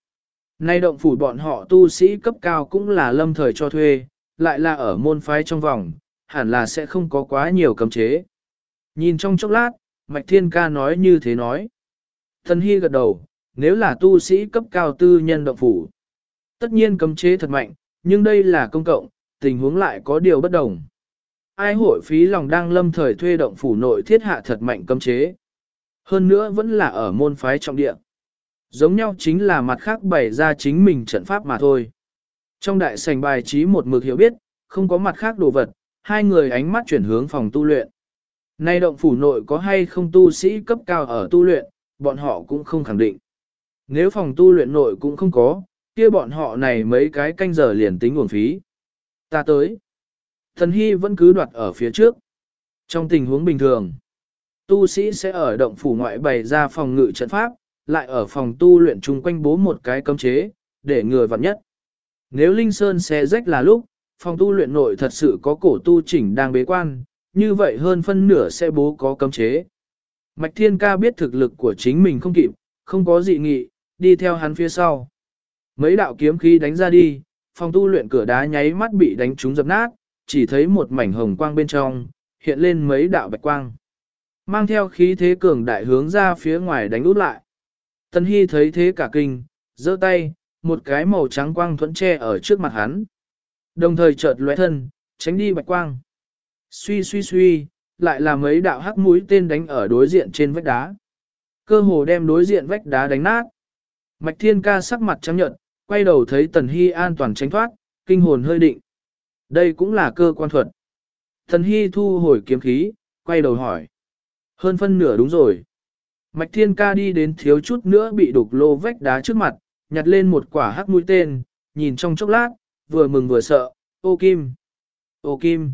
Nay động phủ bọn họ tu sĩ cấp cao cũng là lâm thời cho thuê, lại là ở môn phái trong vòng, hẳn là sẽ không có quá nhiều cấm chế. Nhìn trong chốc lát, Mạch Thiên Ca nói như thế nói. Thần Hy gật đầu, nếu là tu sĩ cấp cao tư nhân động phủ. Tất nhiên cấm chế thật mạnh, nhưng đây là công cộng, tình huống lại có điều bất đồng. Ai hội phí lòng đang lâm thời thuê động phủ nội thiết hạ thật mạnh cấm chế. Hơn nữa vẫn là ở môn phái trọng địa. Giống nhau chính là mặt khác bày ra chính mình trận pháp mà thôi. Trong đại sảnh bài trí một mực hiểu biết, không có mặt khác đồ vật, hai người ánh mắt chuyển hướng phòng tu luyện. Nay động phủ nội có hay không tu sĩ cấp cao ở tu luyện, bọn họ cũng không khẳng định. Nếu phòng tu luyện nội cũng không có, kia bọn họ này mấy cái canh giờ liền tính nguồn phí. Ta tới. Thần Hy vẫn cứ đoạt ở phía trước. Trong tình huống bình thường, tu sĩ sẽ ở động phủ ngoại bày ra phòng ngự trận pháp, lại ở phòng tu luyện chung quanh bố một cái cấm chế, để người vặn nhất. Nếu Linh Sơn sẽ rách là lúc, phòng tu luyện nội thật sự có cổ tu chỉnh đang bế quan, như vậy hơn phân nửa sẽ bố có cấm chế. Mạch Thiên Ca biết thực lực của chính mình không kịp, không có dị nghị, đi theo hắn phía sau. Mấy đạo kiếm khí đánh ra đi, phòng tu luyện cửa đá nháy mắt bị đánh trúng dập nát, chỉ thấy một mảnh hồng quang bên trong, hiện lên mấy đạo bạch quang. Mang theo khí thế cường đại hướng ra phía ngoài đánh út lại. Tân Hy thấy thế cả kinh, giơ tay, một cái màu trắng quang thuẫn che ở trước mặt hắn. Đồng thời chợt lóe thân, tránh đi bạch quang. Suy suy suy, lại là mấy đạo hắc mũi tên đánh ở đối diện trên vách đá. Cơ hồ đem đối diện vách đá đánh nát. Mạch Thiên Ca sắc mặt trắng nhợt, quay đầu thấy Tần Hy an toàn tránh thoát, kinh hồn hơi định. Đây cũng là cơ quan thuật. Tần Hy thu hồi kiếm khí, quay đầu hỏi. Hơn phân nửa đúng rồi. Mạch Thiên Ca đi đến thiếu chút nữa bị đục lô vách đá trước mặt, nhặt lên một quả hắc mũi tên, nhìn trong chốc lát, vừa mừng vừa sợ, ô kim, ô kim.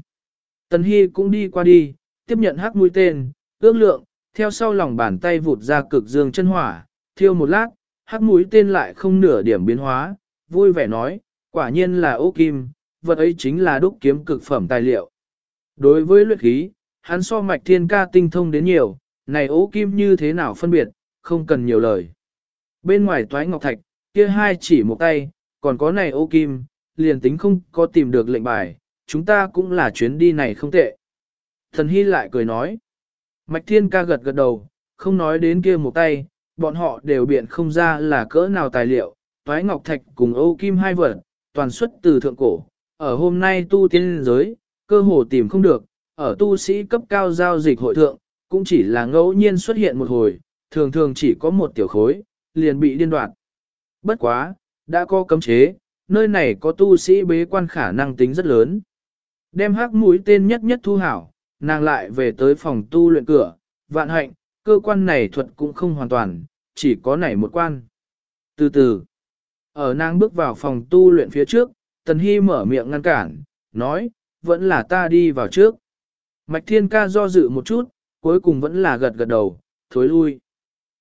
Tần Hy cũng đi qua đi, tiếp nhận hắc mũi tên, ước lượng, theo sau lòng bàn tay vụt ra cực dương chân hỏa, thiêu một lát, hắc mũi tên lại không nửa điểm biến hóa, vui vẻ nói, quả nhiên là ô kim, vật ấy chính là đúc kiếm cực phẩm tài liệu. Đối với luyện khí, hắn so mạch thiên ca tinh thông đến nhiều, này ô kim như thế nào phân biệt, không cần nhiều lời. Bên ngoài toái ngọc thạch, kia hai chỉ một tay, còn có này ô kim, liền tính không có tìm được lệnh bài, chúng ta cũng là chuyến đi này không tệ. Thần Hy lại cười nói. Mạch Thiên ca gật gật đầu, không nói đến kia một tay, bọn họ đều biện không ra là cỡ nào tài liệu, toái ngọc thạch cùng ô kim hai vật, toàn xuất từ thượng cổ. Ở hôm nay tu tiên giới, cơ hồ tìm không được, ở tu sĩ cấp cao giao dịch hội thượng, cũng chỉ là ngẫu nhiên xuất hiện một hồi, thường thường chỉ có một tiểu khối, liền bị điên đoạt. Bất quá, đã có cấm chế, nơi này có tu sĩ bế quan khả năng tính rất lớn. Đem hắc mũi tên nhất nhất thu hảo, nàng lại về tới phòng tu luyện cửa, vạn hạnh, cơ quan này thuật cũng không hoàn toàn, chỉ có nảy một quan. Từ từ, ở nàng bước vào phòng tu luyện phía trước, Tần Hy mở miệng ngăn cản, nói, vẫn là ta đi vào trước. Mạch Thiên Ca do dự một chút, cuối cùng vẫn là gật gật đầu, thối lui.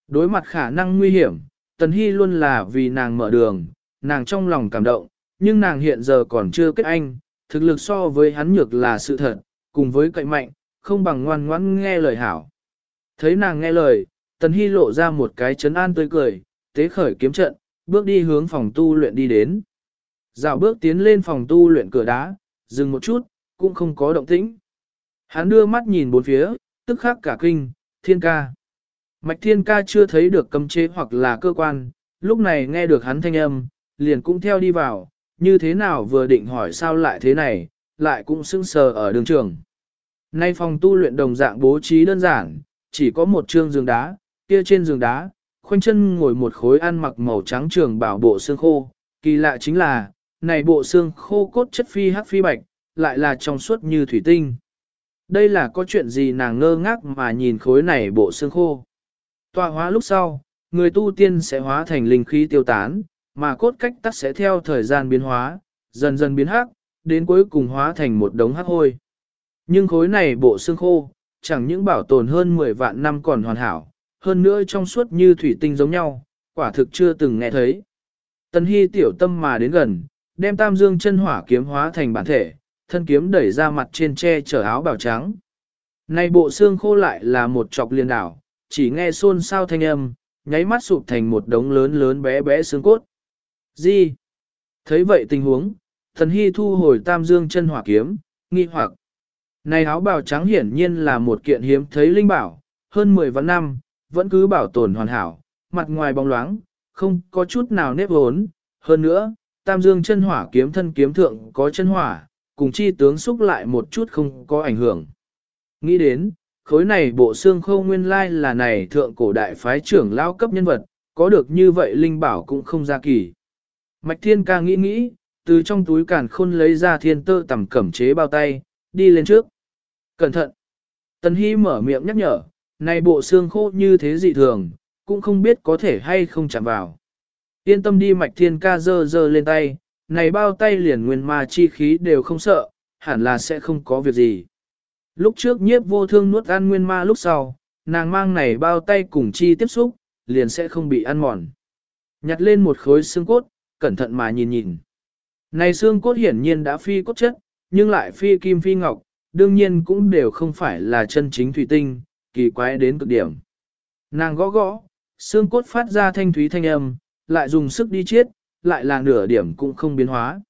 Đối mặt khả năng nguy hiểm, Tần Hy luôn là vì nàng mở đường, nàng trong lòng cảm động, nhưng nàng hiện giờ còn chưa kết anh, thực lực so với hắn nhược là sự thật, cùng với cậy mạnh, không bằng ngoan ngoãn nghe lời hảo. Thấy nàng nghe lời, Tần Hy lộ ra một cái chấn an tươi cười, tế khởi kiếm trận, bước đi hướng phòng tu luyện đi đến. Dạo bước tiến lên phòng tu luyện cửa đá, dừng một chút, cũng không có động tĩnh. Hắn đưa mắt nhìn bốn phía, tức khắc cả kinh, thiên ca. Mạch thiên ca chưa thấy được cấm chế hoặc là cơ quan, lúc này nghe được hắn thanh âm, liền cũng theo đi vào, như thế nào vừa định hỏi sao lại thế này, lại cũng sững sờ ở đường trường. Nay phòng tu luyện đồng dạng bố trí đơn giản, chỉ có một trương giường đá, kia trên giường đá, khoanh chân ngồi một khối ăn mặc màu trắng trường bảo bộ xương khô, kỳ lạ chính là, này bộ xương khô cốt chất phi hắc phi bạch, lại là trong suốt như thủy tinh. Đây là có chuyện gì nàng ngơ ngác mà nhìn khối này bộ xương khô. Tọa hóa lúc sau, người tu tiên sẽ hóa thành linh khí tiêu tán, mà cốt cách tắc sẽ theo thời gian biến hóa, dần dần biến hắc, đến cuối cùng hóa thành một đống hắc hôi. Nhưng khối này bộ xương khô, chẳng những bảo tồn hơn 10 vạn năm còn hoàn hảo, hơn nữa trong suốt như thủy tinh giống nhau, quả thực chưa từng nghe thấy. Tần Hy tiểu tâm mà đến gần, đem tam dương chân hỏa kiếm hóa thành bản thể, thân kiếm đẩy ra mặt trên che chở áo bào trắng. Này bộ xương khô lại là một chọc liên đảo, chỉ nghe xôn xao thanh âm, nháy mắt sụp thành một đống lớn lớn bé bé xương cốt. Gì? Thấy vậy tình huống, thần hy thu hồi tam dương chân hỏa kiếm, nghi hoặc. Này áo bào trắng hiển nhiên là một kiện hiếm thấy linh bảo, hơn 10 vạn năm, vẫn cứ bảo tồn hoàn hảo, mặt ngoài bóng loáng, không có chút nào nếp hốn. Hơn nữa, tam dương chân hỏa kiếm thân kiếm thượng có chân hỏa, cùng chi tướng xúc lại một chút không có ảnh hưởng. Nghĩ đến, khối này bộ xương khâu nguyên lai là này thượng cổ đại phái trưởng lao cấp nhân vật, có được như vậy linh bảo cũng không ra kỳ. Mạch thiên ca nghĩ nghĩ, từ trong túi càn khôn lấy ra thiên tơ tầm cẩm chế bao tay, đi lên trước. Cẩn thận! Tần Hy mở miệng nhắc nhở, này bộ xương khô như thế dị thường, cũng không biết có thể hay không chạm vào. Yên tâm đi mạch thiên ca dơ dơ lên tay, này bao tay liền nguyên ma chi khí đều không sợ, hẳn là sẽ không có việc gì. Lúc trước nhiếp vô thương nuốt ăn nguyên ma lúc sau, nàng mang này bao tay cùng chi tiếp xúc, liền sẽ không bị ăn mòn. Nhặt lên một khối xương cốt, cẩn thận mà nhìn nhìn. Này xương cốt hiển nhiên đã phi cốt chất, nhưng lại phi kim phi ngọc, đương nhiên cũng đều không phải là chân chính thủy tinh, kỳ quái đến cực điểm. Nàng gõ gõ, xương cốt phát ra thanh thúy thanh âm, lại dùng sức đi chiết, lại là nửa điểm cũng không biến hóa.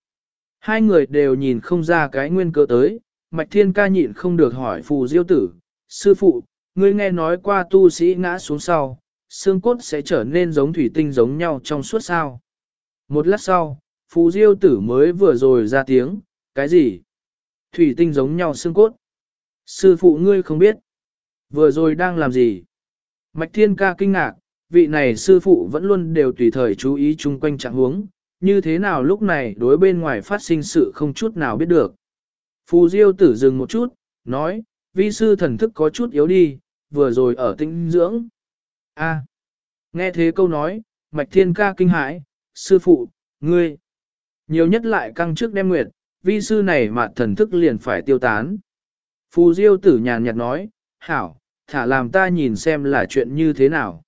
Hai người đều nhìn không ra cái nguyên cơ tới, Mạch Thiên ca nhịn không được hỏi phù diêu tử, sư phụ, ngươi nghe nói qua tu sĩ ngã xuống sau, xương cốt sẽ trở nên giống thủy tinh giống nhau trong suốt sao. Một lát sau, phù diêu tử mới vừa rồi ra tiếng, cái gì? Thủy tinh giống nhau xương cốt. Sư phụ ngươi không biết. Vừa rồi đang làm gì? Mạch Thiên ca kinh ngạc, vị này sư phụ vẫn luôn đều tùy thời chú ý chung quanh trạng huống, như thế nào lúc này đối bên ngoài phát sinh sự không chút nào biết được. Phù Diêu tử dừng một chút, nói, vi sư thần thức có chút yếu đi, vừa rồi ở tinh dưỡng. A. nghe thế câu nói, Mạch Thiên ca kinh hãi, sư phụ, ngươi. Nhiều nhất lại căng trước đem nguyệt, vi sư này mà thần thức liền phải tiêu tán. Phù Diêu tử nhàn nhạt nói, hảo, thả làm ta nhìn xem là chuyện như thế nào.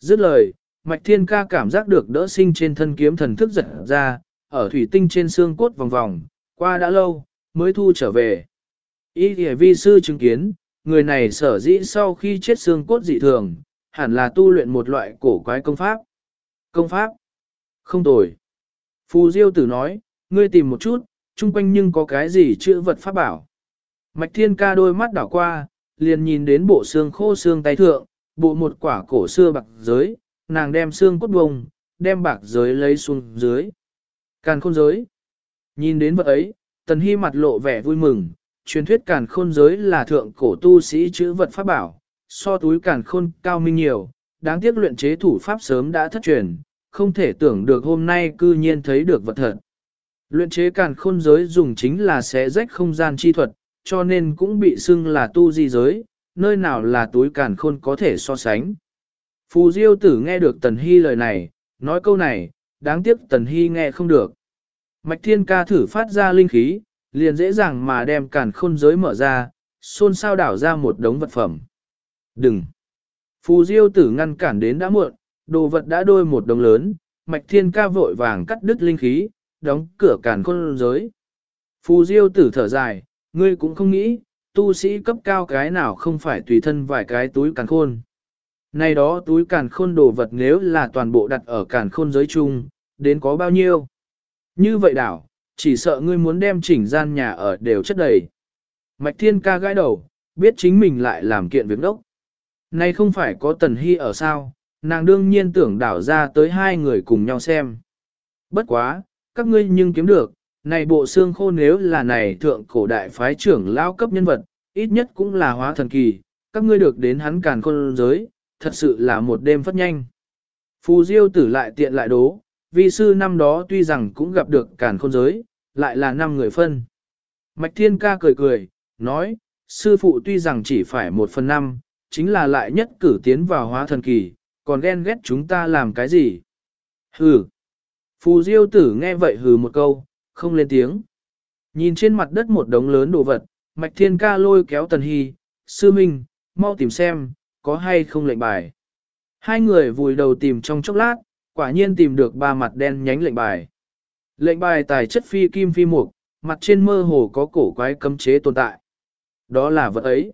Dứt lời, Mạch Thiên Ca cảm giác được đỡ sinh trên thân kiếm thần thức giật ra, ở thủy tinh trên xương cốt vòng vòng, qua đã lâu, mới thu trở về. Ý thì vi sư chứng kiến, người này sở dĩ sau khi chết xương cốt dị thường, hẳn là tu luyện một loại cổ quái công pháp. Công pháp? Không tồi. Phù Diêu tử nói, ngươi tìm một chút, chung quanh nhưng có cái gì chữ vật pháp bảo. Mạch Thiên Ca đôi mắt đảo qua, liền nhìn đến bộ xương khô xương tay thượng, bộ một quả cổ xưa bạc giới, nàng đem xương cốt bông, đem bạc giới lấy xuống dưới. Càn khôn giới. Nhìn đến vật ấy, tần hy mặt lộ vẻ vui mừng, truyền thuyết càn khôn giới là thượng cổ tu sĩ chữ vật pháp bảo, so túi càn khôn cao minh nhiều, đáng tiếc luyện chế thủ pháp sớm đã thất truyền, không thể tưởng được hôm nay cư nhiên thấy được vật thật. Luyện chế càn khôn giới dùng chính là xé rách không gian chi thuật, cho nên cũng bị xưng là tu di giới, nơi nào là túi càn khôn có thể so sánh. Phù Diêu tử nghe được Tần Hy lời này, nói câu này, đáng tiếc Tần Hy nghe không được. Mạch Thiên Ca thử phát ra linh khí, liền dễ dàng mà đem càn khôn giới mở ra, xôn xao đảo ra một đống vật phẩm. Đừng! Phù diêu tử ngăn cản đến đã muộn, đồ vật đã đôi một đống lớn, mạch thiên ca vội vàng cắt đứt linh khí, đóng cửa cản khôn giới. Phù diêu tử thở dài, ngươi cũng không nghĩ, tu sĩ cấp cao cái nào không phải tùy thân vài cái túi càn khôn. Này đó túi càn khôn đồ vật nếu là toàn bộ đặt ở càn khôn giới chung, đến có bao nhiêu? Như vậy đảo, chỉ sợ ngươi muốn đem chỉnh gian nhà ở đều chất đầy. Mạch thiên ca gãi đầu, biết chính mình lại làm kiện việc đốc. nay không phải có tần hy ở sao, nàng đương nhiên tưởng đảo ra tới hai người cùng nhau xem. Bất quá, các ngươi nhưng kiếm được, này bộ xương khô nếu là này thượng cổ đại phái trưởng lao cấp nhân vật, ít nhất cũng là hóa thần kỳ, các ngươi được đến hắn càn khôn giới, thật sự là một đêm phát nhanh. Phù Diêu tử lại tiện lại đố, vi sư năm đó tuy rằng cũng gặp được càn khôn giới, lại là năm người phân. Mạch Thiên Ca cười cười, nói, sư phụ tuy rằng chỉ phải một phần năm, chính là lại nhất cử tiến vào hóa thần kỳ, còn ghen ghét chúng ta làm cái gì? Hừ. Phù Diêu tử nghe vậy hừ một câu, không lên tiếng. Nhìn trên mặt đất một đống lớn đồ vật, Mạch Thiên Ca lôi kéo Tần Hy, sư minh, mau tìm xem, có hay không lệnh bài. Hai người vùi đầu tìm trong chốc lát, quả nhiên tìm được ba mặt đen nhánh lệnh bài. Lệnh bài tài chất phi kim phi mục, mặt trên mơ hồ có cổ quái cấm chế tồn tại. Đó là vật ấy.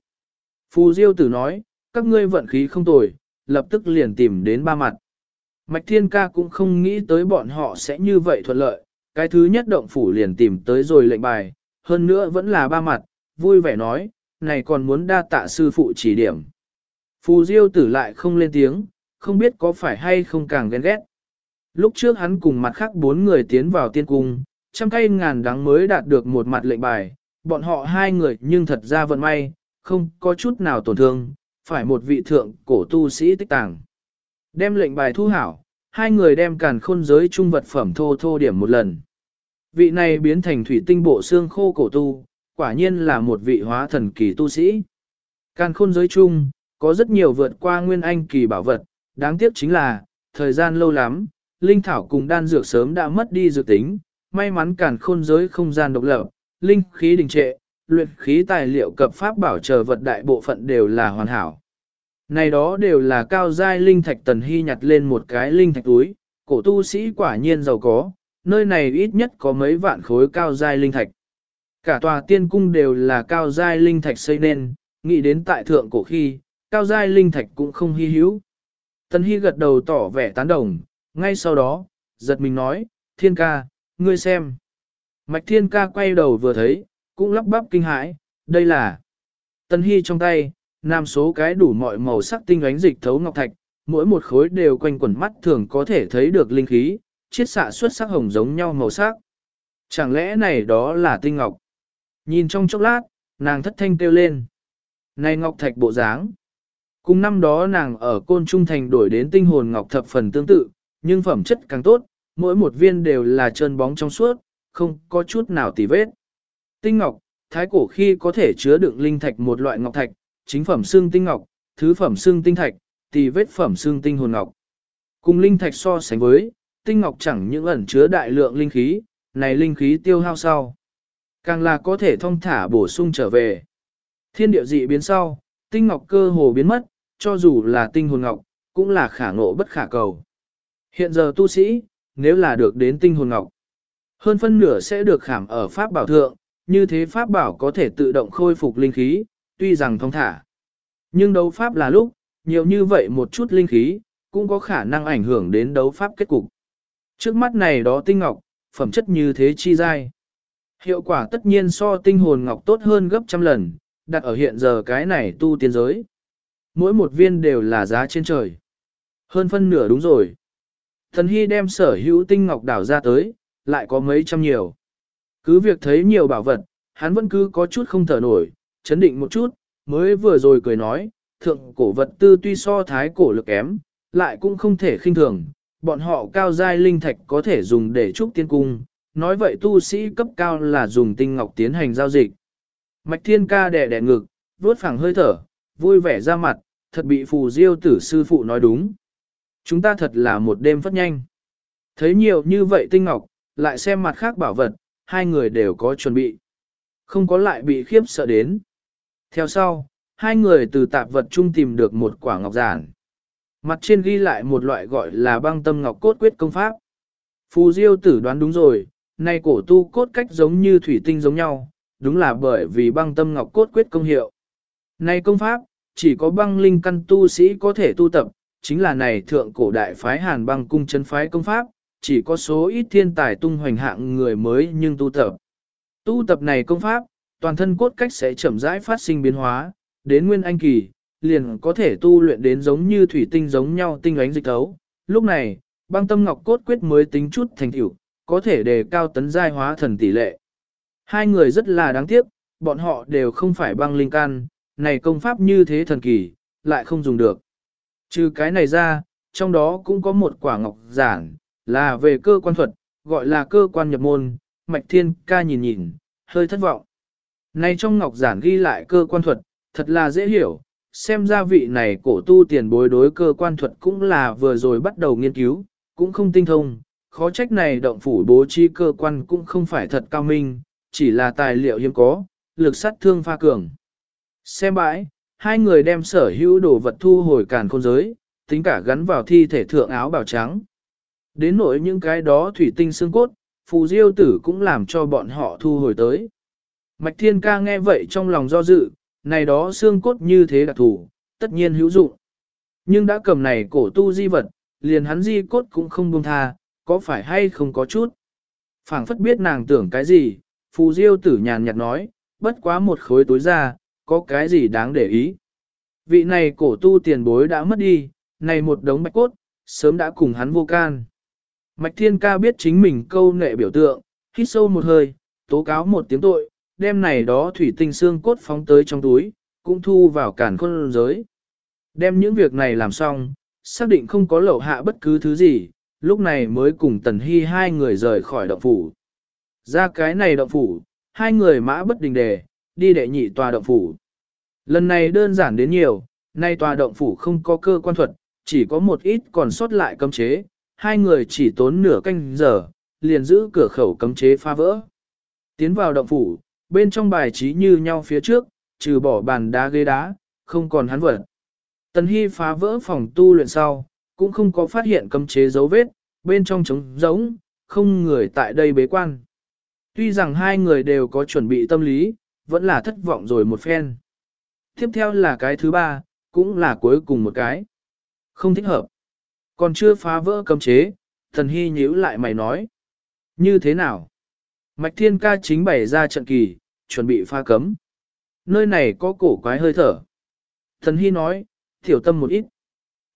Phù Diêu tử nói, các ngươi vận khí không tồi, lập tức liền tìm đến ba mặt. Mạch Thiên Ca cũng không nghĩ tới bọn họ sẽ như vậy thuận lợi, cái thứ nhất động phủ liền tìm tới rồi lệnh bài, hơn nữa vẫn là ba mặt, vui vẻ nói, này còn muốn đa tạ sư phụ chỉ điểm. Phù Diêu tử lại không lên tiếng, không biết có phải hay không càng ghen ghét. Lúc trước hắn cùng mặt khác bốn người tiến vào tiên cung, trăm cây ngàn đắng mới đạt được một mặt lệnh bài, bọn họ hai người nhưng thật ra vận may, không có chút nào tổn thương, phải một vị thượng cổ tu sĩ tích tàng. Đem lệnh bài thu hảo, hai người đem càn khôn giới trung vật phẩm thô thô điểm một lần. Vị này biến thành thủy tinh bộ xương khô cổ tu, quả nhiên là một vị hóa thần kỳ tu sĩ. Càn khôn giới chung, có rất nhiều vượt qua nguyên anh kỳ bảo vật, đáng tiếc chính là, thời gian lâu lắm, linh thảo cùng đan dược sớm đã mất đi dược tính, may mắn càn khôn giới không gian độc lập, linh khí đình trệ, luyện khí tài liệu cập pháp bảo chờ vật đại bộ phận đều là hoàn hảo. Này đó đều là cao giai linh thạch tần hy nhặt lên một cái linh thạch túi, cổ tu sĩ quả nhiên giàu có, nơi này ít nhất có mấy vạn khối cao giai linh thạch. Cả tòa tiên cung đều là cao giai linh thạch xây nên, nghĩ đến tại thượng cổ khi, cao giai linh thạch cũng không hy hữu. Tần Hy gật đầu tỏ vẻ tán đồng, ngay sau đó, giật mình nói, thiên ca, ngươi xem. Mạch thiên ca quay đầu vừa thấy, cũng lắp bắp kinh hãi, đây là. Tần Hy trong tay, nam số cái đủ mọi màu sắc tinh ánh dịch thấu ngọc thạch, mỗi một khối đều quanh quẩn mắt thường có thể thấy được linh khí, chiết xạ xuất sắc hồng giống nhau màu sắc. Chẳng lẽ này đó là tinh ngọc? Nhìn trong chốc lát, nàng thất thanh kêu lên. Này ngọc thạch bộ dáng. Cùng năm đó nàng ở côn trung thành đổi đến tinh hồn ngọc thập phần tương tự, nhưng phẩm chất càng tốt, mỗi một viên đều là trơn bóng trong suốt, không có chút nào tì vết. Tinh ngọc, thái cổ khi có thể chứa đựng linh thạch một loại ngọc thạch, chính phẩm xương tinh ngọc, thứ phẩm xương tinh thạch, tì vết phẩm xương tinh hồn ngọc. Cùng linh thạch so sánh với, tinh ngọc chẳng những ẩn chứa đại lượng linh khí, này linh khí tiêu hao sau. Càng là có thể thông thả bổ sung trở về. Thiên địa dị biến sau, tinh ngọc cơ hồ biến mất, cho dù là tinh hồn ngọc, cũng là khả ngộ bất khả cầu. Hiện giờ tu sĩ, nếu là được đến tinh hồn ngọc, hơn phân nửa sẽ được khảm ở pháp bảo thượng, như thế pháp bảo có thể tự động khôi phục linh khí, tuy rằng thông thả. Nhưng đấu pháp là lúc, nhiều như vậy một chút linh khí, cũng có khả năng ảnh hưởng đến đấu pháp kết cục. Trước mắt này đó tinh ngọc, phẩm chất như thế chi dai. Hiệu quả tất nhiên so tinh hồn ngọc tốt hơn gấp trăm lần, đặt ở hiện giờ cái này tu tiên giới. Mỗi một viên đều là giá trên trời. Hơn phân nửa đúng rồi. Thần Hy đem sở hữu tinh ngọc đảo ra tới, lại có mấy trăm nhiều. Cứ việc thấy nhiều bảo vật, hắn vẫn cứ có chút không thở nổi, chấn định một chút, mới vừa rồi cười nói, thượng cổ vật tư tuy so thái cổ lực kém, lại cũng không thể khinh thường, bọn họ cao giai linh thạch có thể dùng để trúc tiên cung, nói vậy tu sĩ cấp cao là dùng tinh ngọc tiến hành giao dịch. Mạch thiên ca đẻ đẻ ngực, vuốt phẳng hơi thở, vui vẻ ra mặt, thật bị phù diêu tử sư phụ nói đúng. Chúng ta thật là một đêm phất nhanh. Thấy nhiều như vậy tinh ngọc, lại xem mặt khác bảo vật, hai người đều có chuẩn bị. Không có lại bị khiếp sợ đến. Theo sau, hai người từ tạp vật chung tìm được một quả ngọc giản. Mặt trên ghi lại một loại gọi là băng tâm ngọc cốt quyết công pháp. Phù Diêu tử đoán đúng rồi, nay cổ tu cốt cách giống như thủy tinh giống nhau, đúng là bởi vì băng tâm ngọc cốt quyết công hiệu. Nay công pháp, chỉ có băng linh căn tu sĩ có thể tu tập, chính là này thượng cổ đại phái hàn băng cung chân phái công pháp, chỉ có số ít thiên tài tung hoành hạng người mới nhưng tu tập. Tu tập này công pháp, toàn thân cốt cách sẽ chậm rãi phát sinh biến hóa, đến nguyên anh kỳ, liền có thể tu luyện đến giống như thủy tinh giống nhau tinh ánh dịch thấu. Lúc này, băng tâm ngọc cốt quyết mới tính chút thành tiểu, có thể đề cao tấn giai hóa thần tỷ lệ. Hai người rất là đáng tiếc, bọn họ đều không phải băng linh can, này công pháp như thế thần kỳ, lại không dùng được. Trừ cái này ra, trong đó cũng có một quả ngọc giản, là về cơ quan thuật, gọi là cơ quan nhập môn, mạch thiên ca nhìn nhìn, hơi thất vọng. Này trong ngọc giản ghi lại cơ quan thuật, thật là dễ hiểu, xem ra vị này cổ tu tiền bối đối cơ quan thuật cũng là vừa rồi bắt đầu nghiên cứu, cũng không tinh thông, khó trách này động phủ bố trí cơ quan cũng không phải thật cao minh, chỉ là tài liệu hiếm có, lực sát thương pha cường. Xem bãi, hai người đem sở hữu đồ vật thu hồi càn khôn giới, tính cả gắn vào thi thể thượng áo bào trắng. Đến nỗi những cái đó thủy tinh xương cốt, phù diêu tử cũng làm cho bọn họ thu hồi tới. Mạch thiên ca nghe vậy trong lòng do dự, này đó xương cốt như thế đặc thủ, tất nhiên hữu dụng. Nhưng đã cầm này cổ tu di vật, liền hắn di cốt cũng không buông tha, có phải hay không có chút. phảng phất biết nàng tưởng cái gì, phù diêu tử nhàn nhạt nói, bất quá một khối tối ra, có cái gì đáng để ý. Vị này cổ tu tiền bối đã mất đi, này một đống bạch cốt, sớm đã cùng hắn vô can. Mạch Thiên Ca biết chính mình câu nệ biểu tượng, hít sâu một hơi, tố cáo một tiếng tội, đem này đó thủy tinh xương cốt phóng tới trong túi, cũng thu vào cản khôn giới. Đem những việc này làm xong, xác định không có lậu hạ bất cứ thứ gì, lúc này mới cùng Tần Hy hai người rời khỏi động phủ. Ra cái này động phủ, hai người mã bất đình đề, đi đệ nhị tòa động phủ. Lần này đơn giản đến nhiều, nay tòa động phủ không có cơ quan thuật, chỉ có một ít còn sót lại cấm chế, hai người chỉ tốn nửa canh giờ, liền giữ cửa khẩu cấm chế phá vỡ. Tiến vào động phủ, bên trong bài trí như nhau phía trước, trừ bỏ bàn đá ghế đá, không còn hắn vật. Tần Hy phá vỡ phòng tu luyện sau, cũng không có phát hiện cấm chế dấu vết, bên trong trống giống, không người tại đây bế quan. Tuy rằng hai người đều có chuẩn bị tâm lý, vẫn là thất vọng rồi một phen. Tiếp theo là cái thứ ba, cũng là cuối cùng một cái. Không thích hợp. Còn chưa phá vỡ cấm chế, thần hy nhíu lại mày nói. Như thế nào? Mạch thiên ca chính bày ra trận kỳ, chuẩn bị pha cấm. Nơi này có cổ quái hơi thở. Thần hy nói, thiểu tâm một ít.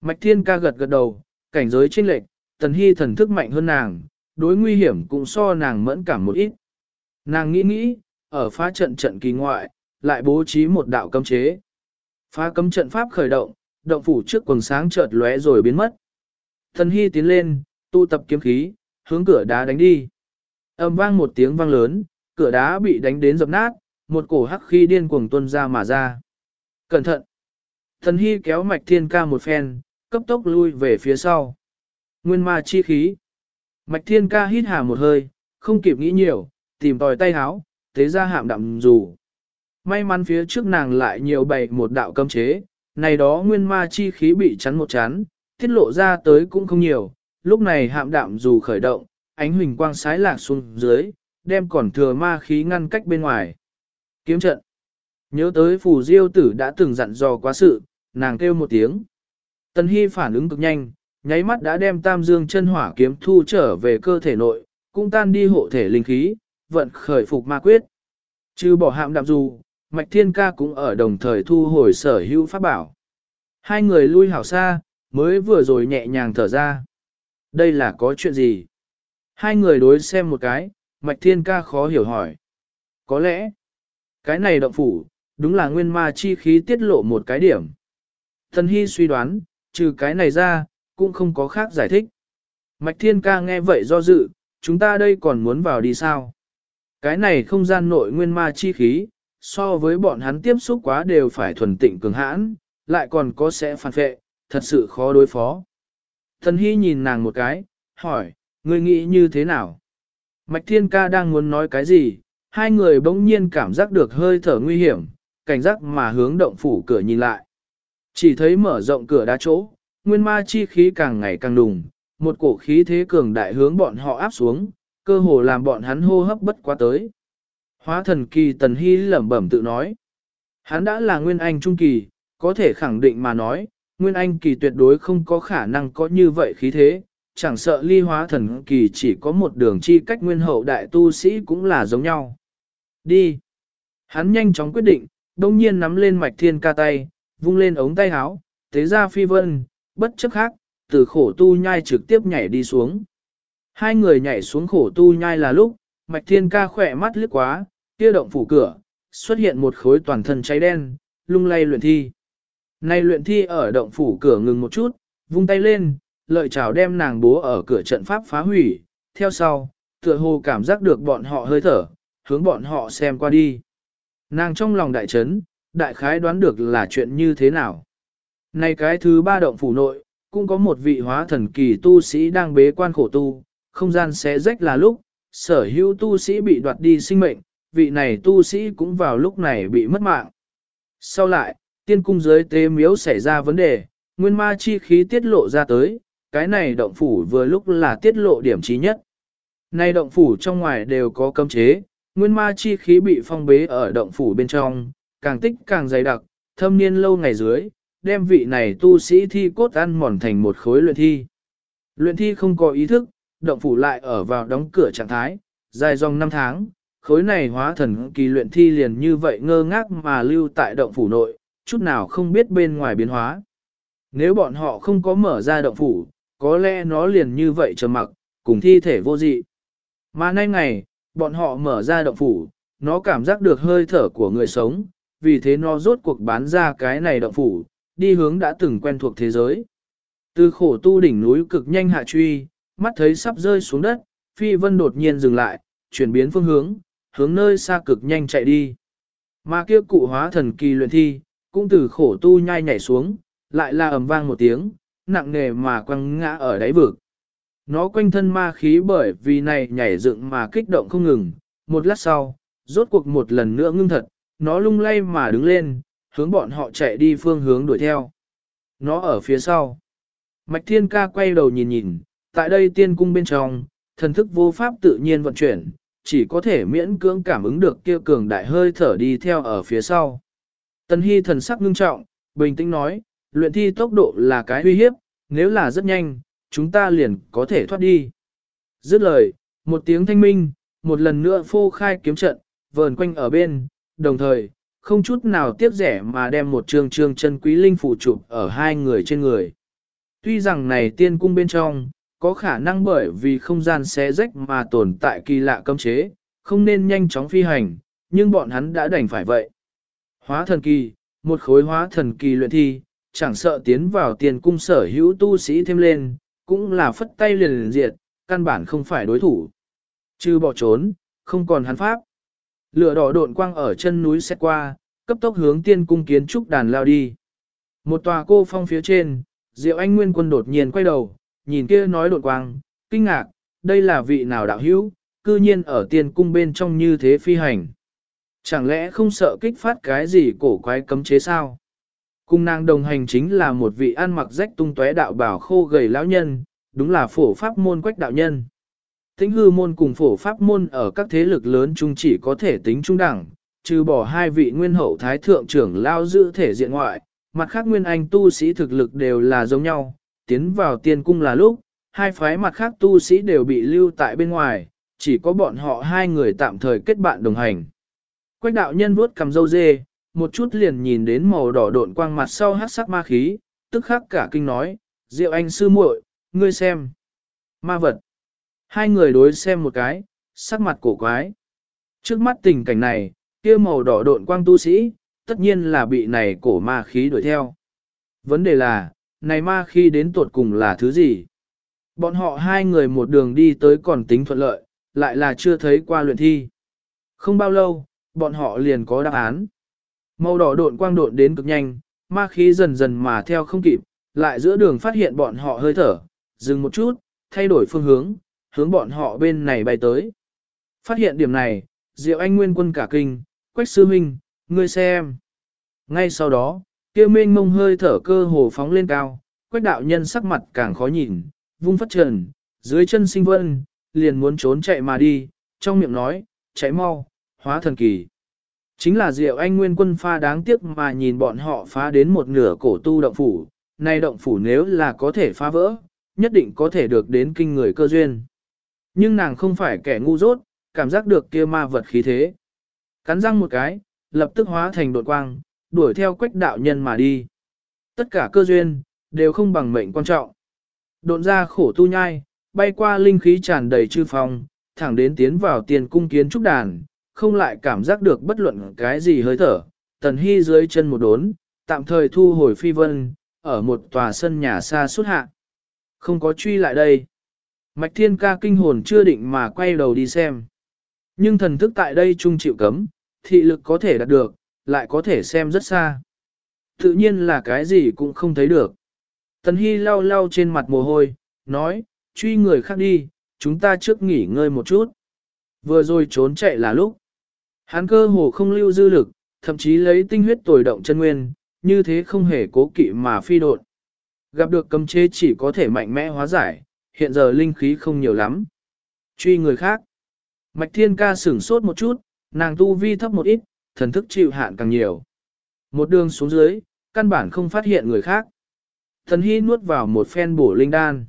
Mạch thiên ca gật gật đầu, cảnh giới chênh lệch, thần hy thần thức mạnh hơn nàng, đối nguy hiểm cũng so nàng mẫn cảm một ít. Nàng nghĩ nghĩ, ở phá trận trận kỳ ngoại, lại bố trí một đạo cấm chế. Phá cấm trận pháp khởi động, động phủ trước quần sáng chợt lóe rồi biến mất. Thần Hy tiến lên, tu tập kiếm khí, hướng cửa đá đánh đi. Âm vang một tiếng vang lớn, cửa đá bị đánh đến dập nát, một cổ hắc khí điên cuồng tuôn ra mà ra. Cẩn thận! Thần Hy kéo mạch thiên ca một phen, cấp tốc lui về phía sau. Nguyên ma chi khí. Mạch thiên ca hít hà một hơi, không kịp nghĩ nhiều, tìm tòi tay háo, thế ra hạm đạm dù. May mắn phía trước nàng lại nhiều bày một đạo cấm chế, này đó nguyên ma chi khí bị chắn một chán, tiết lộ ra tới cũng không nhiều, lúc này hạm đạm dù khởi động, ánh huỳnh quang sái lạc xuống dưới, đem còn thừa ma khí ngăn cách bên ngoài. Kiếm trận. Nhớ tới phù diêu tử đã từng dặn dò quá sự, nàng kêu một tiếng. Tần Hy phản ứng cực nhanh, nháy mắt đã đem tam dương chân hỏa kiếm thu trở về cơ thể nội, cũng tan đi hộ thể linh khí, vận khởi phục ma quyết. Trừ bỏ hạm đạm dù, Mạch Thiên Ca cũng ở đồng thời thu hồi sở hữu pháp bảo. Hai người lui hảo xa, mới vừa rồi nhẹ nhàng thở ra. Đây là có chuyện gì? Hai người đối xem một cái, Mạch Thiên Ca khó hiểu hỏi. Có lẽ, cái này động phủ, đúng là nguyên ma chi khí tiết lộ một cái điểm. Thần Hy suy đoán, trừ cái này ra, cũng không có khác giải thích. Mạch Thiên Ca nghe vậy do dự, chúng ta đây còn muốn vào đi sao? Cái này không gian nội nguyên ma chi khí, so với bọn hắn tiếp xúc quá đều phải thuần tịnh cường hãn, lại còn có sẽ phản vệ, thật sự khó đối phó. Thần Hy nhìn nàng một cái, hỏi, ngươi nghĩ như thế nào? Mạch Thiên Ca đang muốn nói cái gì, hai người bỗng nhiên cảm giác được hơi thở nguy hiểm, cảnh giác mà hướng động phủ cửa nhìn lại. Chỉ thấy mở rộng cửa đá chỗ, nguyên ma chi khí càng ngày càng đùng, một cổ khí thế cường đại hướng bọn họ áp xuống, cơ hồ làm bọn hắn hô hấp bất quá tới. Hóa thần kỳ tần hy lẩm bẩm tự nói. Hắn đã là nguyên anh trung kỳ, có thể khẳng định mà nói, nguyên anh kỳ tuyệt đối không có khả năng có như vậy khí thế, chẳng sợ ly hóa thần kỳ chỉ có một đường chi cách nguyên hậu đại tu sĩ cũng là giống nhau. Đi! Hắn nhanh chóng quyết định, đông nhiên nắm lên mạch thiên ca tay, vung lên ống tay áo, thế ra phi vân, bất chấp khác, từ khổ tu nhai trực tiếp nhảy đi xuống. Hai người nhảy xuống khổ tu nhai là lúc, mạch thiên ca khỏe mắt lướt quá, kia động phủ cửa, xuất hiện một khối toàn thân cháy đen, lung lay luyện thi. Này luyện thi ở động phủ cửa ngừng một chút, vung tay lên, lợi chào đem nàng bố ở cửa trận pháp phá hủy, theo sau, tựa hồ cảm giác được bọn họ hơi thở, hướng bọn họ xem qua đi. Nàng trong lòng đại chấn, đại khái đoán được là chuyện như thế nào. Này cái thứ ba động phủ nội, cũng có một vị hóa thần kỳ tu sĩ đang bế quan khổ tu, không gian xé rách là lúc, sở hữu tu sĩ bị đoạt đi sinh mệnh, vị này tu sĩ cũng vào lúc này bị mất mạng. Sau lại, tiên cung giới tế miếu xảy ra vấn đề, nguyên ma chi khí tiết lộ ra tới, cái này động phủ vừa lúc là tiết lộ điểm trí nhất. Nay động phủ trong ngoài đều có cấm chế, nguyên ma chi khí bị phong bế ở động phủ bên trong, càng tích càng dày đặc, thâm niên lâu ngày dưới, đem vị này tu sĩ thi cốt ăn mòn thành một khối luyện thi. Luyện thi không có ý thức, động phủ lại ở vào đóng cửa trạng thái, dài dòng 5 tháng, khối này hóa thần kỳ luyện thi liền như vậy ngơ ngác mà lưu tại động phủ nội, chút nào không biết bên ngoài biến hóa. Nếu bọn họ không có mở ra động phủ, có lẽ nó liền như vậy trầm mặc, cùng thi thể vô dị. Mà nay ngày, bọn họ mở ra động phủ, nó cảm giác được hơi thở của người sống, vì thế nó rốt cuộc bán ra cái này động phủ, đi hướng đã từng quen thuộc thế giới. Từ khổ tu đỉnh núi cực nhanh hạ truy, mắt thấy sắp rơi xuống đất, phi vân đột nhiên dừng lại, chuyển biến phương hướng, hướng nơi xa cực nhanh chạy đi. Mà kia cụ hóa thần kỳ luyện thi, cũng từ khổ tu nhai nhảy xuống, lại là ầm vang một tiếng, nặng nề mà quăng ngã ở đáy vực. Nó quanh thân ma khí bởi vì này nhảy dựng mà kích động không ngừng, một lát sau, rốt cuộc một lần nữa ngưng thật, nó lung lay mà đứng lên, hướng bọn họ chạy đi phương hướng đuổi theo. Nó ở phía sau. Mạch Thiên Ca quay đầu nhìn nhìn, tại đây tiên cung bên trong, thần thức vô pháp tự nhiên vận chuyển, chỉ có thể miễn cưỡng cảm ứng được kia cường đại hơi thở đi theo ở phía sau. Tần Hy thần sắc ngưng trọng, bình tĩnh nói, luyện thi tốc độ là cái uy hiếp, nếu là rất nhanh, chúng ta liền có thể thoát đi. Dứt lời, một tiếng thanh minh, một lần nữa phô khai kiếm trận, vờn quanh ở bên, đồng thời, không chút nào tiếc rẻ mà đem một trường trường chân quý linh phủ chụp ở hai người trên người. Tuy rằng này tiên cung bên trong, có khả năng bởi vì không gian xé rách mà tồn tại kỳ lạ cấm chế, không nên nhanh chóng phi hành, nhưng bọn hắn đã đành phải vậy. Hóa thần kỳ, một khối hóa thần kỳ luyện thi, chẳng sợ tiến vào tiền cung sở hữu tu sĩ thêm lên, cũng là phất tay liền liền diệt, căn bản không phải đối thủ. Chứ bỏ trốn, không còn hắn pháp. Lửa đỏ độn quang ở chân núi xét qua, cấp tốc hướng tiên cung kiến trúc đàn lao đi. Một tòa cô phong phía trên, Diệu Anh Nguyên quân đột nhiên quay đầu, nhìn kia nói đột quang, kinh ngạc, đây là vị nào đạo hữu, cư nhiên ở tiên cung bên trong như thế phi hành. Chẳng lẽ không sợ kích phát cái gì cổ quái cấm chế sao? Cung nàng đồng hành chính là một vị ăn mặc rách tung tóe đạo bảo khô gầy lão nhân, đúng là phổ pháp môn quách đạo nhân. Tĩnh hư môn cùng phổ pháp môn ở các thế lực lớn chung chỉ có thể tính trung đẳng, trừ bỏ hai vị nguyên hậu thái thượng trưởng lao giữ thể diện ngoại, mặt khác nguyên anh tu sĩ thực lực đều là giống nhau, tiến vào tiên cung là lúc, hai phái mặt khác tu sĩ đều bị lưu tại bên ngoài, chỉ có bọn họ hai người tạm thời kết bạn đồng hành. Quách đạo nhân vuốt cầm dâu dê, một chút liền nhìn đến màu đỏ độn quang mặt sau hát sắc ma khí, tức khắc cả kinh nói, Diệu anh sư muội, ngươi xem. Ma vật. Hai người đối xem một cái, sắc mặt cổ quái. Trước mắt tình cảnh này, kia màu đỏ độn quang tu sĩ, tất nhiên là bị này cổ ma khí đuổi theo. Vấn đề là, này ma khi đến tuột cùng là thứ gì? Bọn họ hai người một đường đi tới còn tính thuận lợi, lại là chưa thấy qua luyện thi. Không bao lâu, bọn họ liền có đáp án. Màu đỏ độn quang độn đến cực nhanh, ma khí dần dần mà theo không kịp, lại giữa đường phát hiện bọn họ hơi thở, dừng một chút, thay đổi phương hướng, hướng bọn họ bên này bay tới. Phát hiện điểm này, Diệu Anh Nguyên quân cả kinh, Quách Sư Minh, ngươi xem. Ngay sau đó, kia mênh mông hơi thở cơ hồ phóng lên cao, quách đạo nhân sắc mặt càng khó nhìn, vung phất trần, dưới chân sinh vân, liền muốn trốn chạy mà đi, trong miệng nói, chạy mau, hóa thần kỳ. Chính là Diệu Anh Nguyên quân pha đáng tiếc mà nhìn bọn họ phá đến một nửa cổ tu động phủ, nay động phủ nếu là có thể phá vỡ, nhất định có thể được đến kinh người cơ duyên. Nhưng nàng không phải kẻ ngu dốt, cảm giác được kia ma vật khí thế. Cắn răng một cái, lập tức hóa thành đột quang, đuổi theo quách đạo nhân mà đi. Tất cả cơ duyên, đều không bằng mệnh quan trọng. Độn ra khổ tu nhai, bay qua linh khí tràn đầy chư phong, thẳng đến tiến vào tiền cung kiến trúc đàn, không lại cảm giác được bất luận cái gì hơi thở. Tần Hy dưới chân một đốn, tạm thời thu hồi phi vân, ở một tòa sân nhà xa suốt hạ. Không có truy lại đây. Mạch thiên ca kinh hồn chưa định mà quay đầu đi xem. Nhưng thần thức tại đây trung chịu cấm, thị lực có thể đạt được, lại có thể xem rất xa. Tự nhiên là cái gì cũng không thấy được. Tần Hy lau lau trên mặt mồ hôi, nói, truy người khác đi, chúng ta trước nghỉ ngơi một chút. Vừa rồi trốn chạy là lúc. Hắn cơ hồ không lưu dư lực, thậm chí lấy tinh huyết tồi động chân nguyên, như thế không hề cố kỵ mà phi đột. Gặp được cấm chế chỉ có thể mạnh mẽ hóa giải, hiện giờ linh khí không nhiều lắm. Truy người khác. Mạch thiên ca sửng sốt một chút, nàng tu vi thấp một ít, thần thức chịu hạn càng nhiều. Một đường xuống dưới, căn bản không phát hiện người khác. Thần hy nuốt vào một phen bổ linh đan.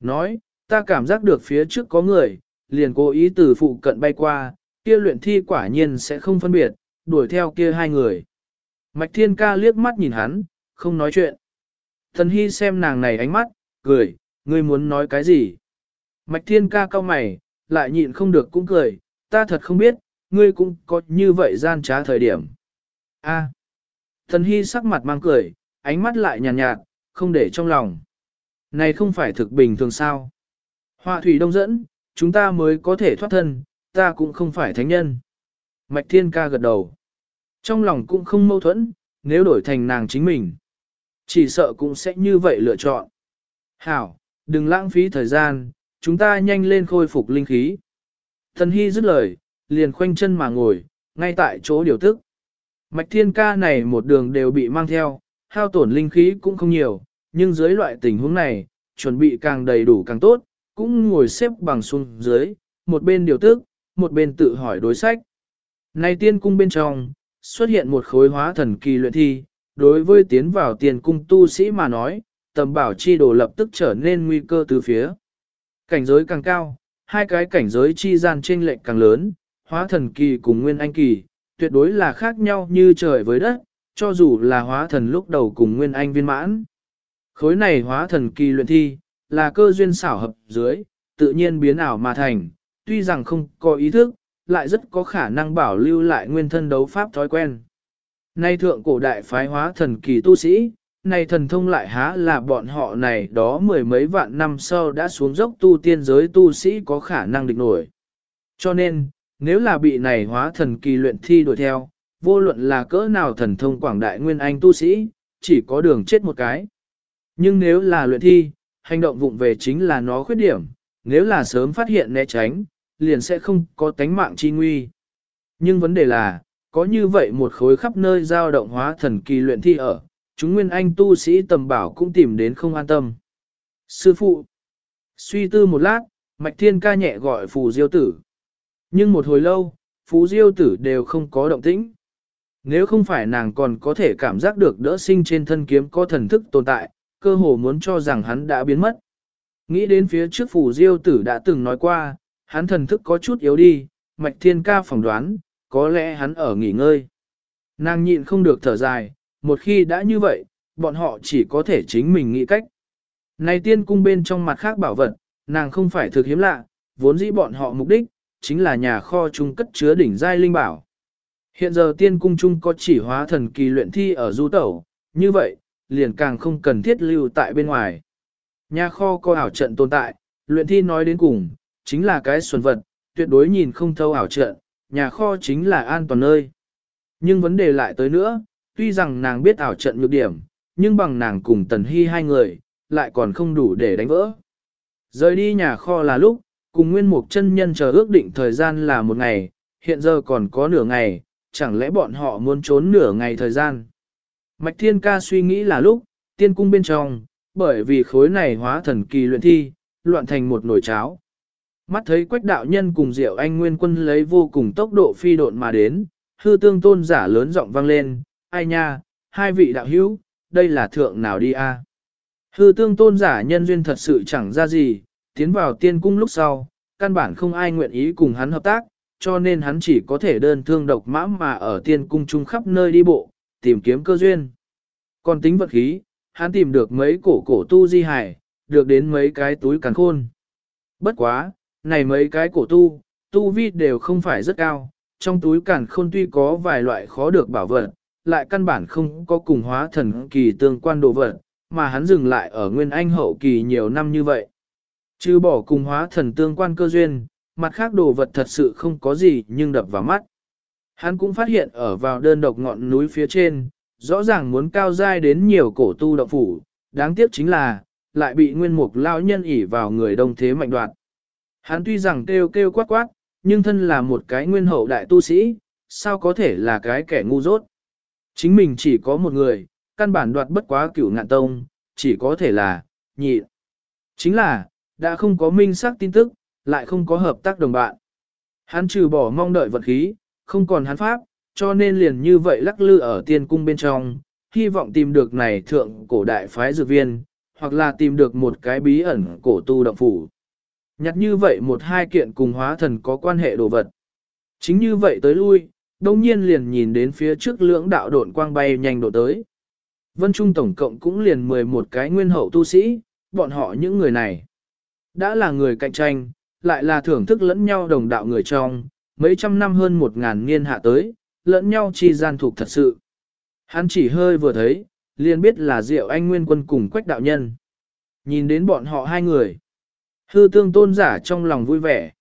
Nói, ta cảm giác được phía trước có người, liền cố ý từ phụ cận bay qua, kia luyện thi quả nhiên sẽ không phân biệt, đuổi theo kia hai người. Mạch thiên ca liếc mắt nhìn hắn, không nói chuyện. Thần hy xem nàng này ánh mắt, cười, ngươi muốn nói cái gì? Mạch thiên ca cau mày, lại nhịn không được cũng cười, ta thật không biết, ngươi cũng có như vậy gian trá thời điểm. A. Thần hy sắc mặt mang cười, ánh mắt lại nhàn nhạt, nhạt, không để trong lòng. Này không phải thực bình thường sao? Họa thủy đông dẫn, chúng ta mới có thể thoát thân, ta cũng không phải thánh nhân. Mạch thiên ca gật đầu. Trong lòng cũng không mâu thuẫn, nếu đổi thành nàng chính mình. Chỉ sợ cũng sẽ như vậy lựa chọn. Hảo, đừng lãng phí thời gian, chúng ta nhanh lên khôi phục linh khí. Thần Hy dứt lời, liền khoanh chân mà ngồi, ngay tại chỗ điều tức. Mạch thiên ca này một đường đều bị mang theo, hao tổn linh khí cũng không nhiều, nhưng dưới loại tình huống này, chuẩn bị càng đầy đủ càng tốt, cũng ngồi xếp bằng xuống dưới, một bên điều tức, một bên tự hỏi đối sách. Này tiên cung bên trong, xuất hiện một khối hóa thần kỳ luyện thi, đối với tiến vào tiền cung tu sĩ mà nói, tầm bảo chi đồ lập tức trở nên nguy cơ từ phía. Cảnh giới càng cao, hai cái cảnh giới chi gian chênh lệch càng lớn, hóa thần kỳ cùng nguyên anh kỳ, tuyệt đối là khác nhau như trời với đất, cho dù là hóa thần lúc đầu cùng nguyên anh viên mãn. Khối này hóa thần kỳ luyện thi, là cơ duyên xảo hợp dưới, tự nhiên biến ảo mà thành, tuy rằng không có ý thức, lại rất có khả năng bảo lưu lại nguyên thân đấu pháp thói quen. Nay thượng cổ đại phái hóa thần kỳ tu sĩ, này thần thông lại há là bọn họ này đó mười mấy vạn năm sau đã xuống dốc tu tiên giới tu sĩ có khả năng địch nổi. Cho nên, nếu là bị này hóa thần kỳ luyện thi đuổi theo, vô luận là cỡ nào thần thông quảng đại nguyên anh tu sĩ, chỉ có đường chết một cái. Nhưng nếu là luyện thi, hành động vụng về chính là nó khuyết điểm, nếu là sớm phát hiện né tránh, liền sẽ không có tánh mạng chi nguy. Nhưng vấn đề là, có như vậy một khối khắp nơi giao động hóa thần kỳ luyện thi ở, chúng nguyên anh tu sĩ tầm bảo cũng tìm đến không an tâm. Sư phụ, suy tư một lát, Mạch Thiên ca nhẹ gọi Phù Diêu tử. Nhưng một hồi lâu, phú Diêu tử đều không có động tĩnh. Nếu không phải nàng còn có thể cảm giác được đỡ sinh trên thân kiếm có thần thức tồn tại, cơ hồ muốn cho rằng hắn đã biến mất. Nghĩ đến phía trước Phù Diêu tử đã từng nói qua, hắn thần thức có chút yếu đi, Mạch Thiên ca phỏng đoán, có lẽ hắn ở nghỉ ngơi. Nàng nhịn không được thở dài, một khi đã như vậy, bọn họ chỉ có thể chính mình nghĩ cách. Này tiên cung bên trong mặt khác bảo vật, nàng không phải thực hiếm lạ, vốn dĩ bọn họ mục đích, chính là nhà kho trung cất chứa đỉnh giai linh bảo. Hiện giờ tiên cung trung có chỉ hóa thần kỳ luyện thi ở du tẩu, như vậy, liền càng không cần thiết lưu tại bên ngoài. Nhà kho có ảo trận tồn tại, luyện thi nói đến cùng, chính là cái xuân vật, tuyệt đối nhìn không thâu ảo trận, nhà kho chính là an toàn nơi. Nhưng vấn đề lại tới nữa, tuy rằng nàng biết ảo trận nhược điểm, nhưng bằng nàng cùng Tần Hy hai người, lại còn không đủ để đánh vỡ. Rời đi nhà kho là lúc, cùng Nguyên Mục chân nhân chờ ước định thời gian là một ngày, hiện giờ còn có nửa ngày, chẳng lẽ bọn họ muốn trốn nửa ngày thời gian. Mạch Thiên Ca suy nghĩ là lúc, tiên cung bên trong, bởi vì khối này hóa thần kỳ luyện thi, loạn thành một nồi cháo. Mắt thấy quách đạo nhân cùng Diệu Anh Nguyên quân lấy vô cùng tốc độ phi độn mà đến, hư tương tôn giả lớn giọng vang lên, ai nha, hai vị đạo hữu, đây là thượng nào đi a? Hư tương tôn giả nhân duyên thật sự chẳng ra gì, tiến vào tiên cung lúc sau, căn bản không ai nguyện ý cùng hắn hợp tác, cho nên hắn chỉ có thể đơn thương độc mã mà ở tiên cung chung khắp nơi đi bộ, tìm kiếm cơ duyên. Còn tính vật khí, hắn tìm được mấy cổ cổ tu di hải, được đến mấy cái túi càn khôn. Bất quá, này mấy cái cổ tu, tu vi đều không phải rất cao, trong túi càn khôn tuy có vài loại khó được bảo vật, lại căn bản không có cùng hóa thần kỳ tương quan đồ vật, mà hắn dừng lại ở nguyên anh hậu kỳ nhiều năm như vậy. Chứ bỏ cùng hóa thần tương quan cơ duyên, mặt khác đồ vật thật sự không có gì nhưng đập vào mắt. Hắn cũng phát hiện ở vào đơn độc ngọn núi phía trên, rõ ràng muốn cao dai đến nhiều cổ tu động phủ, đáng tiếc chính là, lại bị nguyên mục lao nhân ỉ vào người đông thế mạnh đoạt. Hắn tuy rằng kêu kêu quát quát, nhưng thân là một cái nguyên hậu đại tu sĩ, sao có thể là cái kẻ ngu dốt. Chính mình chỉ có một người, căn bản đoạt bất quá cửu ngạn tông, chỉ có thể là, nhị. Chính là, đã không có minh xác tin tức, lại không có hợp tác đồng bạn. Hắn trừ bỏ mong đợi vật khí, không còn hắn pháp, cho nên liền như vậy lắc lư ở tiên cung bên trong, hy vọng tìm được này thượng cổ đại phái dược viên, hoặc là tìm được một cái bí ẩn cổ tu động phủ. Nhặt như vậy một hai kiện cùng hóa thần có quan hệ đồ vật. Chính như vậy tới lui, đông nhiên liền nhìn đến phía trước lưỡng đạo độn quang bay nhanh độ tới. Vân Trung tổng cộng cũng liền 11 cái nguyên hậu tu sĩ, bọn họ những người này. Đã là người cạnh tranh, lại là thưởng thức lẫn nhau đồng đạo người trong, mấy trăm năm hơn một ngàn niên hạ tới, lẫn nhau chi gian thuộc thật sự. Hắn chỉ hơi vừa thấy, liền biết là Diệu Anh Nguyên Quân cùng Quách đạo nhân. Nhìn đến bọn họ hai người, hư tương tôn giả trong lòng vui vẻ.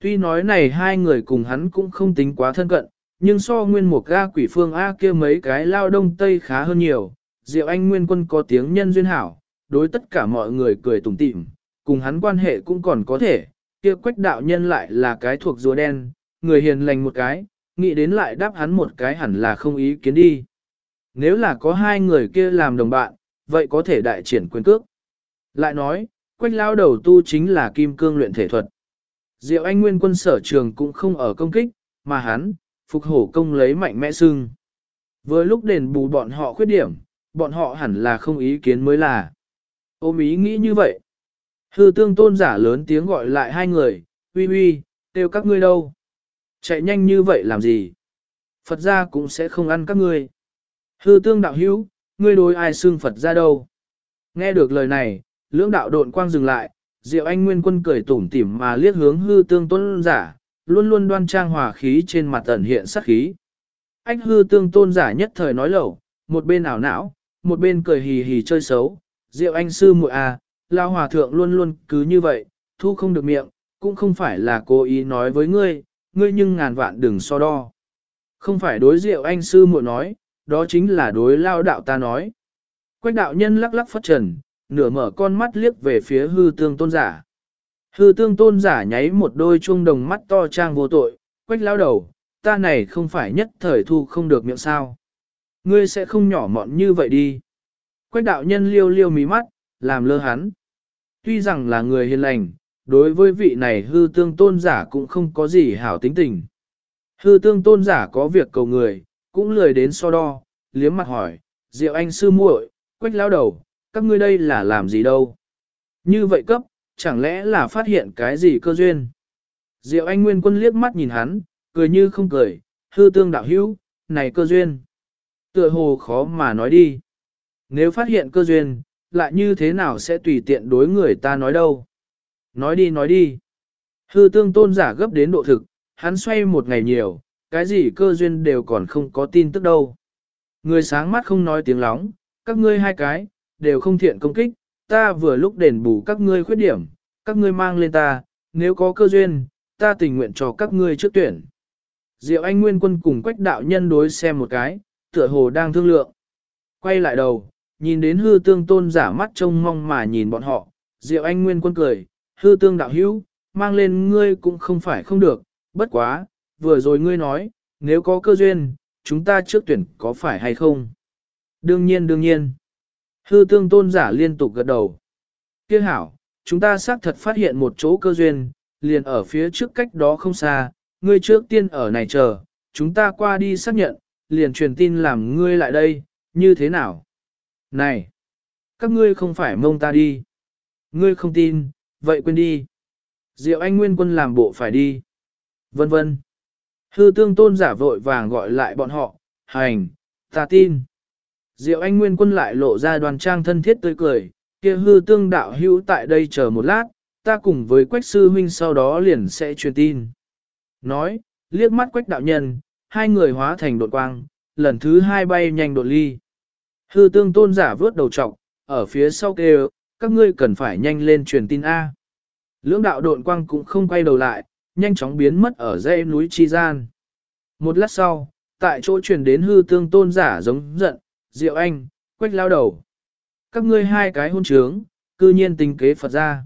Tuy nói này hai người cùng hắn cũng không tính quá thân cận, nhưng so nguyên một ga quỷ phương A kia mấy cái lao đông tây khá hơn nhiều. Diệu Anh Nguyên Quân có tiếng nhân duyên hảo, đối tất cả mọi người cười tủm tỉm, cùng hắn quan hệ cũng còn có thể, kia quách đạo nhân lại là cái thuộc rùa đen, người hiền lành một cái, nghĩ đến lại đáp hắn một cái hẳn là không ý kiến đi. Nếu là có hai người kia làm đồng bạn, vậy có thể đại triển quyền cước. Lại nói, quách lao đầu tu chính là kim cương luyện thể thuật. Diệu anh nguyên quân sở trường cũng không ở công kích, mà hắn, phục hổ công lấy mạnh mẽ sưng. Với lúc đền bù bọn họ khuyết điểm, bọn họ hẳn là không ý kiến mới là. Ôm ý nghĩ như vậy. Hư tương tôn giả lớn tiếng gọi lại hai người, uy uy, kêu các ngươi đâu. Chạy nhanh như vậy làm gì? Phật gia cũng sẽ không ăn các ngươi. Hư tương đạo hữu, ngươi đối ai xưng Phật gia đâu? Nghe được lời này, lưỡng đạo độn quang dừng lại, Diệu Anh Nguyên Quân cười tủm tỉm mà liếc hướng hư tương tôn giả, luôn luôn đoan trang hòa khí trên mặt ẩn hiện sắc khí. Anh hư tương tôn giả nhất thời nói lẩu, một bên ảo não, một bên cười hì hì chơi xấu. Diệu Anh sư muội à, lao hòa thượng luôn luôn cứ như vậy, thu không được miệng, cũng không phải là cố ý nói với ngươi, ngươi nhưng ngàn vạn đừng so đo. Không phải đối diệu anh sư muội nói, đó chính là đối lao đạo ta nói. Quách đạo nhân lắc lắc phất trần, nửa mở con mắt liếc về phía hư tương tôn giả. Hư tương tôn giả nháy một đôi chuông đồng mắt to trang vô tội, quách lao đầu, ta này không phải nhất thời thu không được miệng sao. Ngươi sẽ không nhỏ mọn như vậy đi. Quách đạo nhân liêu liêu mí mắt, làm lơ hắn. Tuy rằng là người hiền lành, đối với vị này hư tương tôn giả cũng không có gì hảo tính tình. Hư tương tôn giả có việc cầu người, cũng lười đến so đo, liếm mặt hỏi, Diệu Anh sư muội, quách lao đầu, các ngươi đây là làm gì đâu? Như vậy cấp, chẳng lẽ là phát hiện cái gì cơ duyên? Diệu Anh Nguyên quân liếc mắt nhìn hắn, cười như không cười, hư tương đạo hữu, này cơ duyên. Tựa hồ khó mà nói đi. Nếu phát hiện cơ duyên, lại như thế nào sẽ tùy tiện đối người ta nói đâu? Nói đi nói đi. Hư tương tôn giả gấp đến độ thực, hắn xoay một ngày nhiều, cái gì cơ duyên đều còn không có tin tức đâu. Người sáng mắt không nói tiếng lóng, các ngươi hai cái, đều không thiện công kích, ta vừa lúc đền bù các ngươi khuyết điểm, các ngươi mang lên ta, nếu có cơ duyên, ta tình nguyện cho các ngươi trước tuyển. Diệu Anh Nguyên Quân cùng Quách đạo nhân đối xem một cái, tựa hồ đang thương lượng. Quay lại đầu, nhìn đến hư tương tôn giả mắt trông mong mà nhìn bọn họ, Diệu Anh Nguyên Quân cười, hư tương đạo hữu, mang lên ngươi cũng không phải không được, bất quá, vừa rồi ngươi nói, nếu có cơ duyên, chúng ta trước tuyển có phải hay không? Đương nhiên đương nhiên. Hư tương tôn giả liên tục gật đầu. Kia hảo, chúng ta xác thật phát hiện một chỗ cơ duyên, liền ở phía trước cách đó không xa, ngươi trước tiên ở này chờ, chúng ta qua đi xác nhận, liền truyền tin làm ngươi lại đây, như thế nào? Này, các ngươi không phải mông ta đi. Ngươi không tin, vậy quên đi. Diệu anh nguyên quân làm bộ phải đi. Vân vân. Hư tương tôn giả vội vàng gọi lại bọn họ, hành, ta tin. Diệu anh nguyên quân lại lộ ra đoàn trang thân thiết tươi cười, kia hư tương đạo hữu tại đây chờ một lát, ta cùng với quách sư huynh sau đó liền sẽ truyền tin. Nói, liếc mắt quách đạo nhân, hai người hóa thành đột quang, lần thứ hai bay nhanh đột ly. Hư tương tôn giả vớt đầu trọc, ở phía sau kêu, các ngươi cần phải nhanh lên truyền tin A. Lưỡng đạo độn quang cũng không quay đầu lại, nhanh chóng biến mất ở dãy núi Chi Gian. Một lát sau, tại chỗ truyền đến hư tương tôn giả giống giận, Diệu Anh, quách lao đầu. Các ngươi hai cái hôn trướng, cư nhiên tính kế Phật ra.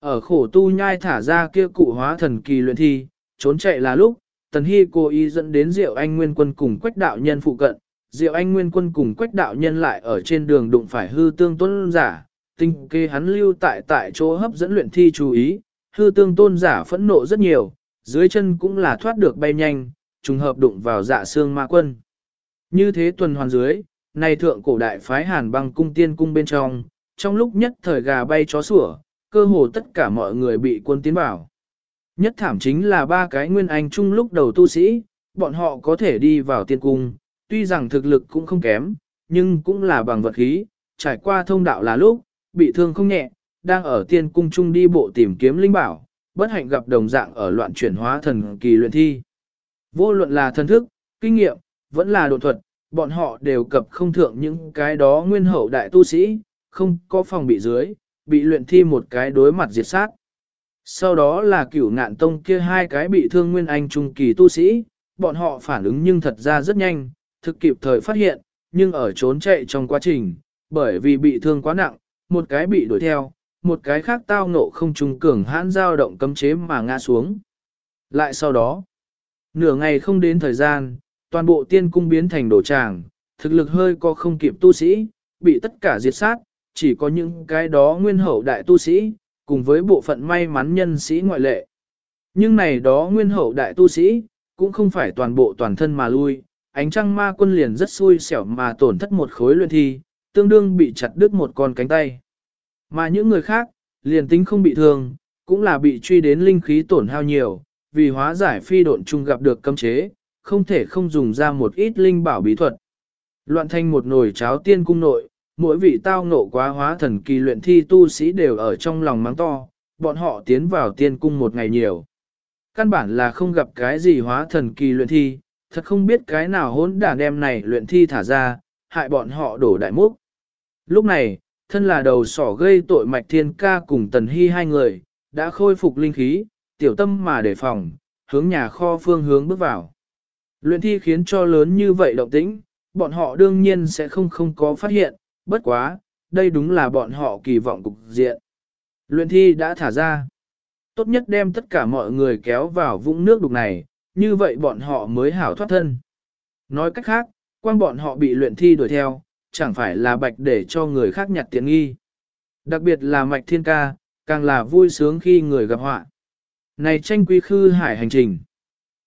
Ở khổ tu nhai thả ra kia cụ hóa thần kỳ luyện thi, trốn chạy là lúc, Tần Hy cố ý dẫn đến Diệu Anh Nguyên Quân cùng Quách Đạo Nhân phụ cận, Diệu Anh Nguyên Quân cùng Quách Đạo Nhân lại ở trên đường đụng phải hư tương tôn giả, tinh kê hắn lưu tại tại chỗ hấp dẫn luyện thi chú ý, hư tương tôn giả phẫn nộ rất nhiều, dưới chân cũng là thoát được bay nhanh, trùng hợp đụng vào dạ xương ma quân. Như thế tuần hoàn dưới, này thượng cổ đại phái hàn băng cung tiên cung bên trong, trong lúc nhất thời gà bay chó sủa, cơ hồ tất cả mọi người bị quân tiến vào. Nhất thảm chính là ba cái nguyên anh chung lúc đầu tu sĩ, bọn họ có thể đi vào tiên cung, tuy rằng thực lực cũng không kém, nhưng cũng là bằng vật khí, trải qua thông đạo là lúc, bị thương không nhẹ, đang ở tiên cung Trung đi bộ tìm kiếm linh bảo, bất hạnh gặp đồng dạng ở loạn chuyển hóa thần kỳ luyện thi. Vô luận là thần thức, kinh nghiệm, vẫn là độ thuật, bọn họ đều cập không thượng những cái đó nguyên hậu đại tu sĩ, không có phòng bị dưới, bị luyện thi một cái đối mặt diệt sát. Sau đó là cửu ngạn tông kia hai cái bị thương nguyên anh trung kỳ tu sĩ, bọn họ phản ứng nhưng thật ra rất nhanh, thực kịp thời phát hiện, nhưng ở trốn chạy trong quá trình, bởi vì bị thương quá nặng, một cái bị đuổi theo, một cái khác tao ngộ không trung cường hãn dao động cấm chế mà ngã xuống. Lại sau đó, nửa ngày không đến thời gian, toàn bộ tiên cung biến thành đồ tràng, thực lực hơi có không kịp tu sĩ, bị tất cả diệt sát, chỉ có những cái đó nguyên hậu đại tu sĩ, cùng với bộ phận may mắn nhân sĩ ngoại lệ. Nhưng này đó nguyên hậu đại tu sĩ, cũng không phải toàn bộ toàn thân mà lui, ánh trăng ma quân liền rất xui xẻo mà tổn thất một khối luyện thi, tương đương bị chặt đứt một con cánh tay. Mà những người khác, liền tính không bị thương, cũng là bị truy đến linh khí tổn hao nhiều, vì hóa giải phi độn chung gặp được cấm chế, không thể không dùng ra một ít linh bảo bí thuật. Loạn thanh một nồi cháo tiên cung nội, mỗi vị tao ngộ quá hóa thần kỳ luyện thi tu sĩ đều ở trong lòng mắng to, bọn họ tiến vào tiên cung một ngày nhiều. Căn bản là không gặp cái gì hóa thần kỳ luyện thi, thật không biết cái nào hỗn đản đem này luyện thi thả ra, hại bọn họ đổ đại múc. Lúc này, thân là đầu sỏ gây tội mạch thiên ca cùng tần hy hai người, đã khôi phục linh khí, tiểu tâm mà đề phòng, hướng nhà kho phương hướng bước vào. Luyện thi khiến cho lớn như vậy động tĩnh, bọn họ đương nhiên sẽ không không có phát hiện, bất quá, đây đúng là bọn họ kỳ vọng cục diện. Luyện thi đã thả ra. Tốt nhất đem tất cả mọi người kéo vào vũng nước đục này, như vậy bọn họ mới hảo thoát thân. Nói cách khác, quan bọn họ bị luyện thi đuổi theo, chẳng phải là bạch để cho người khác nhặt tiện nghi. Đặc biệt là mạch thiên ca, càng là vui sướng khi người gặp họa. Này tranh quy khư hải hành trình.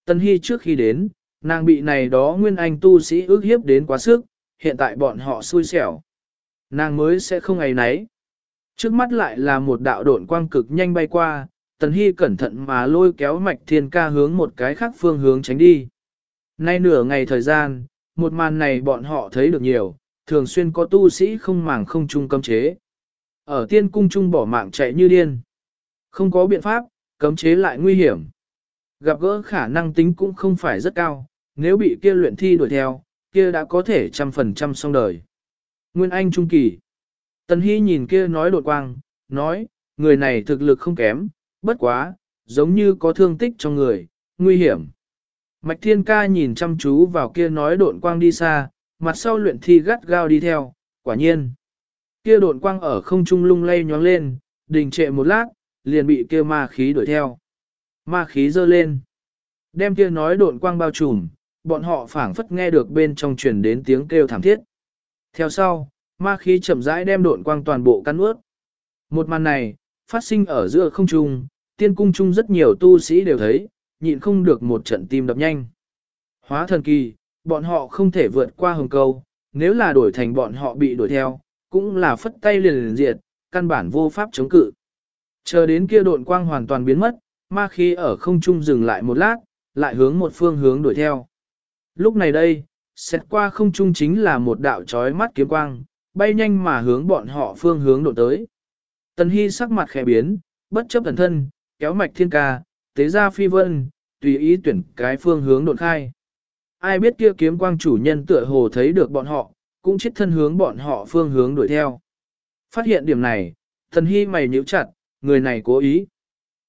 Tân Hy trước khi đến, nàng bị này đó nguyên anh tu sĩ ước hiếp đến quá sức, hiện tại bọn họ xui xẻo. Nàng mới sẽ không ngày nấy. Trước mắt lại là một đạo độn quang cực nhanh bay qua, Tần Hy cẩn thận mà lôi kéo mạch thiên ca hướng một cái khác phương hướng tránh đi. Nay nửa ngày thời gian, một màn này bọn họ thấy được nhiều, thường xuyên có tu sĩ không màng không chung cấm chế. Ở tiên cung chung bỏ mạng chạy như điên. Không có biện pháp, cấm chế lại nguy hiểm. Gặp gỡ khả năng tính cũng không phải rất cao, nếu bị kia luyện thi đuổi theo, kia đã có thể trăm phần trăm xong đời. Nguyên Anh Trung Kỳ. Tần Hy nhìn kia nói đột quang, nói, người này thực lực không kém, bất quá, giống như có thương tích trong người, nguy hiểm. Mạch Thiên Ca nhìn chăm chú vào kia nói độn quang đi xa, mặt sau luyện thi gắt gao đi theo, quả nhiên. Kia độn quang ở không trung lung lay nhóng lên, đình trệ một lát, liền bị kia ma khí đuổi theo. Ma khí dơ lên. Đem kia nói độn quang bao trùm, bọn họ phảng phất nghe được bên trong truyền đến tiếng kêu thảm thiết. Theo sau, ma khí chậm rãi đem độn quang toàn bộ căn ướt. Một màn này, phát sinh ở giữa không trung, tiên cung trung rất nhiều tu sĩ đều thấy, nhịn không được một trận tim đập nhanh. Hóa thần kỳ, bọn họ không thể vượt qua hồng câu, nếu là đổi thành bọn họ bị đuổi theo, cũng là phất tay liền liền diệt, căn bản vô pháp chống cự. Chờ đến kia độn quang hoàn toàn biến mất, ma khí ở không trung dừng lại một lát, lại hướng một phương hướng đuổi theo. Lúc này đây, xét qua không trung chính là một đạo chói mắt kiếm quang, bay nhanh mà hướng bọn họ phương hướng đổ tới. Tần Hy sắc mặt khẽ biến, bất chấp thần thân, kéo mạch thiên ca, tế ra phi vân, tùy ý tuyển cái phương hướng đột khai. Ai biết kia kiếm quang chủ nhân tựa hồ thấy được bọn họ, cũng chết thân hướng bọn họ phương hướng đuổi theo. Phát hiện điểm này, thần hy mày nhíu chặt, người này cố ý.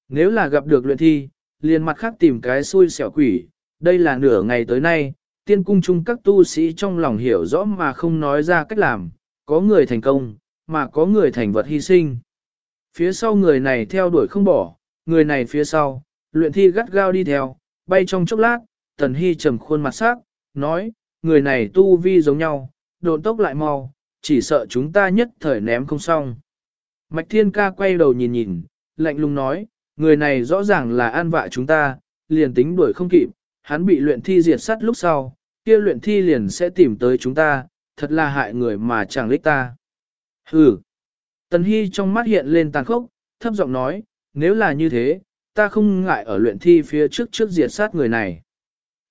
Nếu là gặp được luyện thi, liền mặt khác tìm cái xui xẻo quỷ, đây là nửa ngày tới nay, tiên cung chung các tu sĩ trong lòng hiểu rõ mà không nói ra cách làm, có người thành công, mà có người thành vật hy sinh. Phía sau người này theo đuổi không bỏ, người này phía sau, luyện thi gắt gao đi theo, bay trong chốc lát, tần hy trầm khuôn mặt sắc, nói, người này tu vi giống nhau, độn tốc lại mau, chỉ sợ chúng ta nhất thời ném không xong. Mạch thiên ca quay đầu nhìn nhìn, lạnh lùng nói, người này rõ ràng là an vạ chúng ta, liền tính đuổi không kịp, hắn bị luyện thi diệt sát lúc sau, kia luyện thi liền sẽ tìm tới chúng ta, thật là hại người mà chẳng lích ta. Hừ. Tần Hy trong mắt hiện lên tàn khốc, thấp giọng nói, nếu là như thế, ta không ngại ở luyện thi phía trước trước diệt sát người này.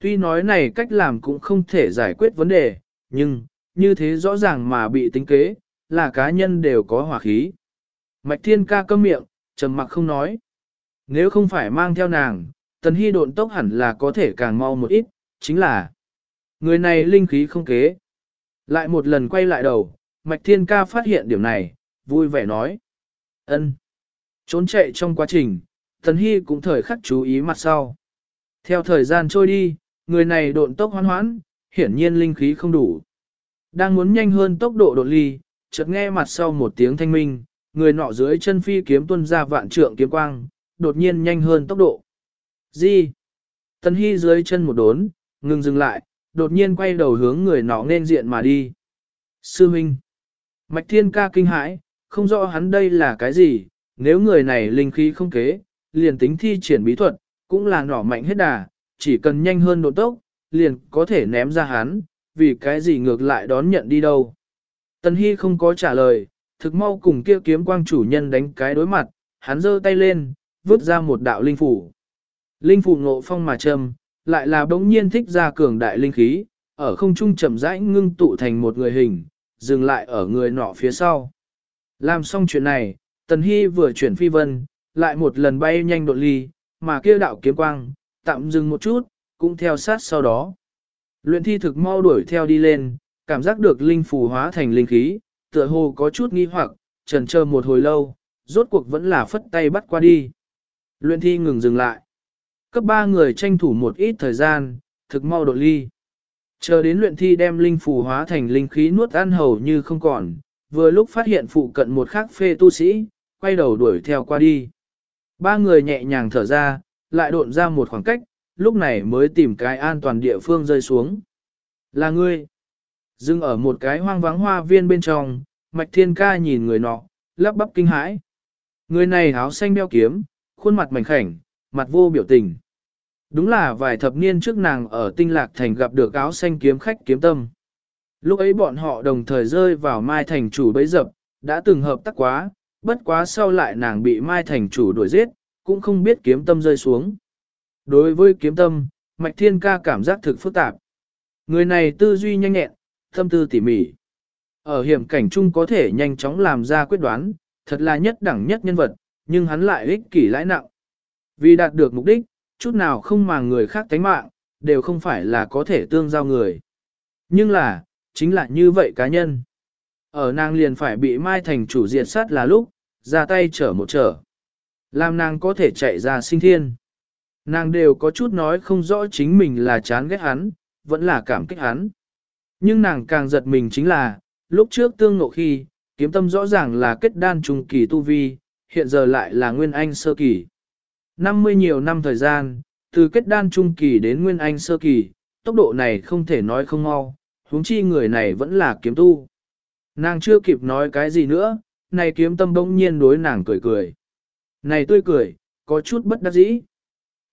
Tuy nói này cách làm cũng không thể giải quyết vấn đề, nhưng, như thế rõ ràng mà bị tính kế, là cá nhân đều có hỏa khí. Mạch Thiên ca câm miệng, trầm mặc không nói. Nếu không phải mang theo nàng, Tần Hy độn tốc hẳn là có thể càng mau một ít, chính là người này linh khí không kế. Lại một lần quay lại đầu, Mạch Thiên ca phát hiện điểm này, vui vẻ nói. ân Trốn chạy trong quá trình, Tần Hy cũng thời khắc chú ý mặt sau. Theo thời gian trôi đi, người này độn tốc hoán hoãn, hiển nhiên linh khí không đủ. Đang muốn nhanh hơn tốc độ độn ly, chợt nghe mặt sau một tiếng thanh minh, người nọ dưới chân phi kiếm tuân ra vạn trượng kiếm quang, đột nhiên nhanh hơn tốc độ. Gì? Tần Hy dưới chân một đốn, ngừng dừng lại, đột nhiên quay đầu hướng người nọ nên diện mà đi. Sư Minh. Mạch Thiên ca kinh hãi, không rõ hắn đây là cái gì, nếu người này linh khí không kế, liền tính thi triển bí thuật, cũng là nỏ mạnh hết đà, chỉ cần nhanh hơn độ tốc, liền có thể ném ra hắn, vì cái gì ngược lại đón nhận đi đâu. Tần Hy không có trả lời, thực mau cùng kia kiếm quang chủ nhân đánh cái đối mặt, hắn giơ tay lên, vứt ra một đạo linh phủ. Linh phủ ngộ phong mà trầm, lại là bỗng nhiên thích ra cường đại linh khí, ở không trung chậm rãi ngưng tụ thành một người hình, dừng lại ở người nọ phía sau. Làm xong chuyện này, Tần Hy vừa chuyển phi vân, lại một lần bay nhanh đột ly, mà kia đạo kiếm quang, tạm dừng một chút, cũng theo sát sau đó. Luyện thi thực mau đuổi theo đi lên, cảm giác được linh phù hóa thành linh khí, tựa hồ có chút nghi hoặc, trần chờ một hồi lâu, rốt cuộc vẫn là phất tay bắt qua đi. Luyện thi ngừng dừng lại. Cấp ba người tranh thủ một ít thời gian, thực mau đột ly. Chờ đến luyện thi đem linh phù hóa thành linh khí nuốt ăn hầu như không còn, vừa lúc phát hiện phụ cận một khắc phê tu sĩ, quay đầu đuổi theo qua đi. Ba người nhẹ nhàng thở ra, lại độn ra một khoảng cách, lúc này mới tìm cái an toàn địa phương rơi xuống. Là ngươi. Dưng ở một cái hoang vắng hoa viên bên trong, mạch thiên ca nhìn người nọ, lắp bắp kinh hãi. Người này áo xanh đeo kiếm, khuôn mặt mảnh khảnh, mặt vô biểu tình. Đúng là vài thập niên trước nàng ở tinh lạc thành gặp được áo xanh kiếm khách kiếm tâm. Lúc ấy bọn họ đồng thời rơi vào Mai Thành chủ bấy dập, đã từng hợp tác quá, bất quá sau lại nàng bị Mai Thành chủ đuổi giết, cũng không biết kiếm tâm rơi xuống. Đối với kiếm tâm, Mạch Thiên Ca cảm giác thực phức tạp. Người này tư duy nhanh nhẹn, tâm tư tỉ mỉ. Ở hiểm cảnh chung có thể nhanh chóng làm ra quyết đoán, thật là nhất đẳng nhất nhân vật, nhưng hắn lại ích kỷ lãi nặng. Vì đạt được mục đích, chút nào không màng người khác tánh mạng, đều không phải là có thể tương giao người. Nhưng là, chính là như vậy cá nhân. Ở nàng liền phải bị Mai Thành chủ diệt sát là lúc, ra tay trở một trở. Làm nàng có thể chạy ra sinh thiên. Nàng đều có chút nói không rõ chính mình là chán ghét hắn, vẫn là cảm kích hắn. Nhưng nàng càng giật mình chính là, lúc trước tương ngộ khi, kiếm tâm rõ ràng là kết đan trung kỳ tu vi, hiện giờ lại là nguyên anh sơ kỳ. 50 nhiều năm thời gian, từ kết đan trung kỳ đến nguyên anh sơ kỳ, tốc độ này không thể nói không mau, huống chi người này vẫn là kiếm tu. Nàng chưa kịp nói cái gì nữa, này kiếm tâm bỗng nhiên đối nàng cười cười. Này tươi cười, có chút bất đắc dĩ,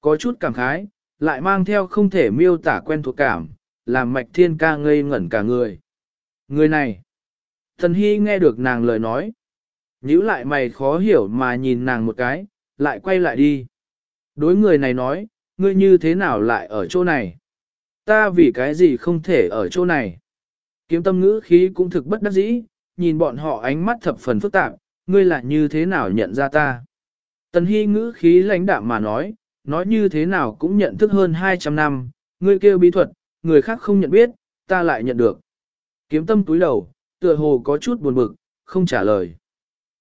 có chút cảm khái, lại mang theo không thể miêu tả quen thuộc cảm, làm mạch thiên ca ngây ngẩn cả người. Người này, thần hy nghe được nàng lời nói, nhíu lại mày khó hiểu mà nhìn nàng một cái, lại quay lại đi. Đối người này nói, ngươi như thế nào lại ở chỗ này? Ta vì cái gì không thể ở chỗ này? Kiếm tâm ngữ khí cũng thực bất đắc dĩ, nhìn bọn họ ánh mắt thập phần phức tạp, ngươi là như thế nào nhận ra ta? Tần Hy ngữ khí lãnh đạm mà nói, nói như thế nào cũng nhận thức hơn 200 năm, ngươi kêu bí thuật, người khác không nhận biết, ta lại nhận được. Kiếm tâm túi đầu, tựa hồ có chút buồn bực, không trả lời.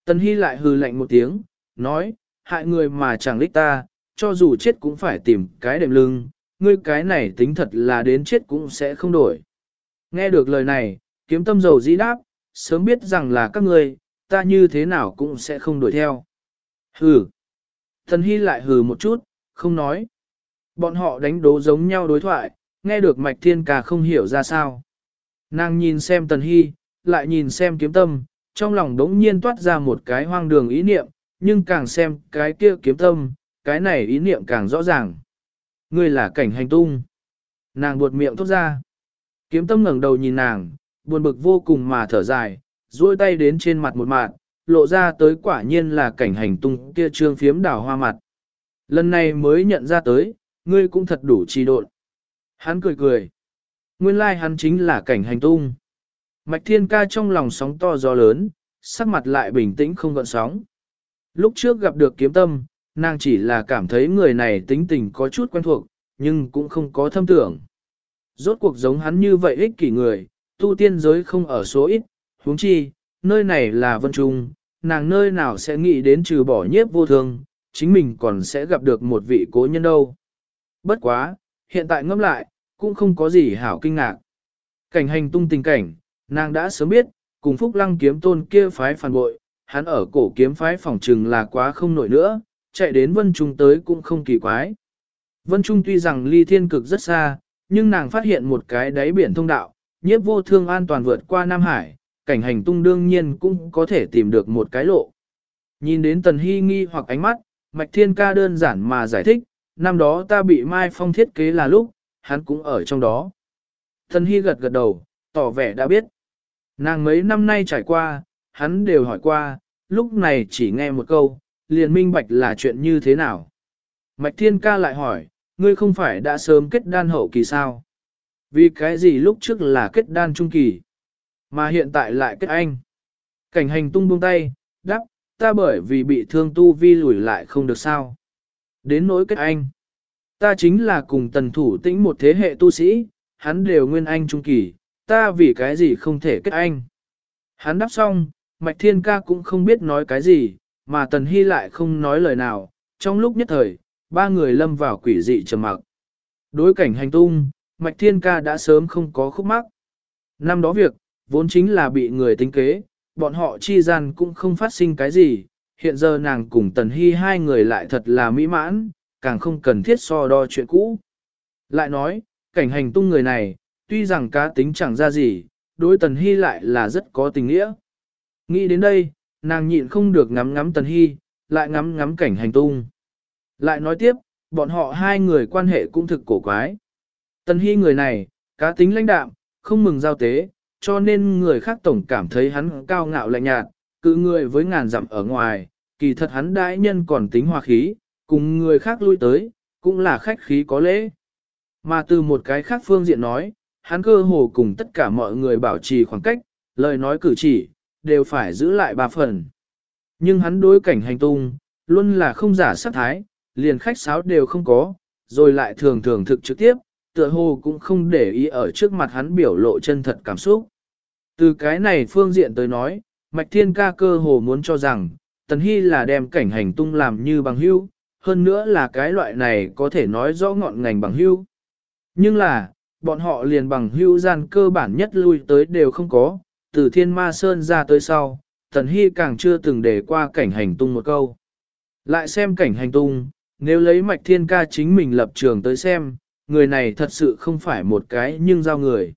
Tần Hy lại hừ lạnh một tiếng, nói, hại người mà chẳng lích ta, cho dù chết cũng phải tìm cái đệm lưng, ngươi cái này tính thật là đến chết cũng sẽ không đổi. Nghe được lời này, kiếm tâm dầu dĩ đáp, sớm biết rằng là các ngươi, ta như thế nào cũng sẽ không đuổi theo. Hừ. Thần Hy lại hừ một chút, không nói. Bọn họ đánh đố giống nhau đối thoại, nghe được Mạch Thiên Ca không hiểu ra sao. Nàng nhìn xem Tần Hy, lại nhìn xem kiếm tâm, trong lòng đống nhiên toát ra một cái hoang đường ý niệm, nhưng càng xem cái kia kiếm tâm, cái này ý niệm càng rõ ràng. Ngươi là cảnh hành tung. Nàng buột miệng thốt ra. Kiếm tâm ngẩng đầu nhìn nàng, buồn bực vô cùng mà thở dài, duỗi tay đến trên mặt một mạng, lộ ra tới quả nhiên là cảnh hành tung kia trương phiếm đảo hoa mặt. Lần này mới nhận ra tới, ngươi cũng thật đủ trì độn. Hắn cười cười. Nguyên lai like hắn chính là cảnh hành tung. Mạch thiên ca trong lòng sóng to gió lớn, sắc mặt lại bình tĩnh không gợn sóng. Lúc trước gặp được kiếm tâm, nàng chỉ là cảm thấy người này tính tình có chút quen thuộc, nhưng cũng không có thâm tưởng. Rốt cuộc giống hắn như vậy ích kỷ người, tu tiên giới không ở số ít, huống chi, nơi này là vân trung, nàng nơi nào sẽ nghĩ đến trừ bỏ nhiếp vô thương, chính mình còn sẽ gặp được một vị cố nhân đâu. Bất quá, hiện tại ngẫm lại, cũng không có gì hảo kinh ngạc. Cảnh hành tung tình cảnh, nàng đã sớm biết, cùng phúc lăng kiếm tôn kia phái phản bội, hắn ở cổ kiếm phái phòng trừng là quá không nổi nữa, chạy đến Vân Trung tới cũng không kỳ quái. Vân Trung tuy rằng ly thiên cực rất xa, nhưng nàng phát hiện một cái đáy biển thông đạo, nhiếp vô thương an toàn vượt qua Nam Hải, cảnh hành tung đương nhiên cũng có thể tìm được một cái lộ. Nhìn đến tần hy nghi hoặc ánh mắt, Mạch Thiên Ca đơn giản mà giải thích, năm đó ta bị Mai Phong thiết kế là lúc, hắn cũng ở trong đó. Tần hy gật gật đầu, tỏ vẻ đã biết. Nàng mấy năm nay trải qua, hắn đều hỏi qua, lúc này chỉ nghe một câu, liền minh bạch là chuyện như thế nào. Mạch Thiên Ca lại hỏi, ngươi không phải đã sớm kết đan hậu kỳ sao? Vì cái gì lúc trước là kết đan trung kỳ, mà hiện tại lại kết anh? Cảnh hành tung buông tay, đáp, ta bởi vì bị thương tu vi lùi lại không được sao. Đến nỗi kết anh, ta chính là cùng tần thủ tĩnh một thế hệ tu sĩ, hắn đều nguyên anh trung kỳ, ta vì cái gì không thể kết anh. Hắn đáp xong, Mạch Thiên Ca cũng không biết nói cái gì, mà Tần Hy lại không nói lời nào, trong lúc nhất thời, ba người lâm vào quỷ dị trầm mặc. Đối cảnh hành tung, Mạch Thiên Ca đã sớm không có khúc mắc. Năm đó việc, vốn chính là bị người tính kế, bọn họ chi gian cũng không phát sinh cái gì, hiện giờ nàng cùng Tần Hy hai người lại thật là mỹ mãn, càng không cần thiết so đo chuyện cũ. Lại nói, cảnh hành tung người này, tuy rằng cá tính chẳng ra gì, đối Tần Hy lại là rất có tình nghĩa. Nghĩ đến đây, nàng nhịn không được ngắm ngắm Tần Hy, lại ngắm ngắm cảnh hành tung. Lại nói tiếp, bọn họ hai người quan hệ cũng thực cổ quái. Tần Hy người này, cá tính lãnh đạm, không mừng giao tế, cho nên người khác tổng cảm thấy hắn cao ngạo lạnh nhạt, cự người với ngàn dặm ở ngoài, kỳ thật hắn đại nhân còn tính hòa khí, cùng người khác lui tới, cũng là khách khí có lễ. Mà từ một cái khác phương diện nói, hắn cơ hồ cùng tất cả mọi người bảo trì khoảng cách, lời nói cử chỉ, đều phải giữ lại ba phần. Nhưng hắn đối cảnh hành tung, luôn là không giả sát thái, liền khách sáo đều không có, rồi lại thường thường thực trực tiếp, tựa hồ cũng không để ý ở trước mặt hắn biểu lộ chân thật cảm xúc. Từ cái này phương diện tới nói, Mạch Thiên ca cơ hồ muốn cho rằng, Tần Hy là đem cảnh hành tung làm như bằng hưu, hơn nữa là cái loại này có thể nói rõ ngọn ngành bằng hưu. Nhưng là, bọn họ liền bằng hưu gian cơ bản nhất lui tới đều không có, từ thiên ma sơn ra tới sau, Tần Hy càng chưa từng để qua cảnh hành tung một câu. Lại xem cảnh hành tung, nếu lấy mạch thiên ca chính mình lập trường tới xem, người này thật sự không phải một cái nhưng giao người.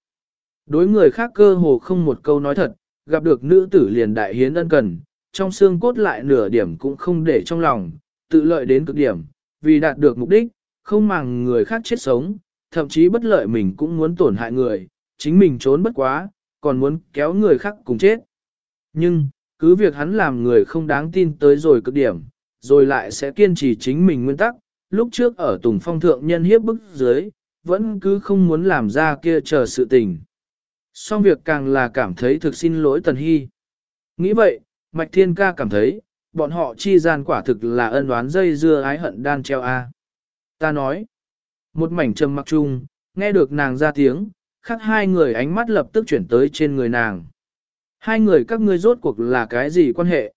Đối người khác cơ hồ không một câu nói thật, gặp được nữ tử liền đại hiến ân cần, trong xương cốt lại nửa điểm cũng không để trong lòng, tự lợi đến cực điểm, vì đạt được mục đích, không màng người khác chết sống, thậm chí bất lợi mình cũng muốn tổn hại người, chính mình trốn bất quá, còn muốn kéo người khác cùng chết. Nhưng, cứ việc hắn làm người không đáng tin tới rồi cực điểm, rồi lại sẽ kiên trì chính mình nguyên tắc, lúc trước ở Tùng Phong thượng nhân hiếp bức dưới, vẫn cứ không muốn làm ra kia chờ sự tình. xong việc càng là cảm thấy thực xin lỗi Tần Hy. Nghĩ vậy, Mạch Thiên Ca cảm thấy, bọn họ chi gian quả thực là ân oán dây dưa ái hận đan treo a. Ta nói, một mảnh trầm mặc chung, nghe được nàng ra tiếng, khác hai người ánh mắt lập tức chuyển tới trên người nàng. Hai người các ngươi rốt cuộc là cái gì quan hệ?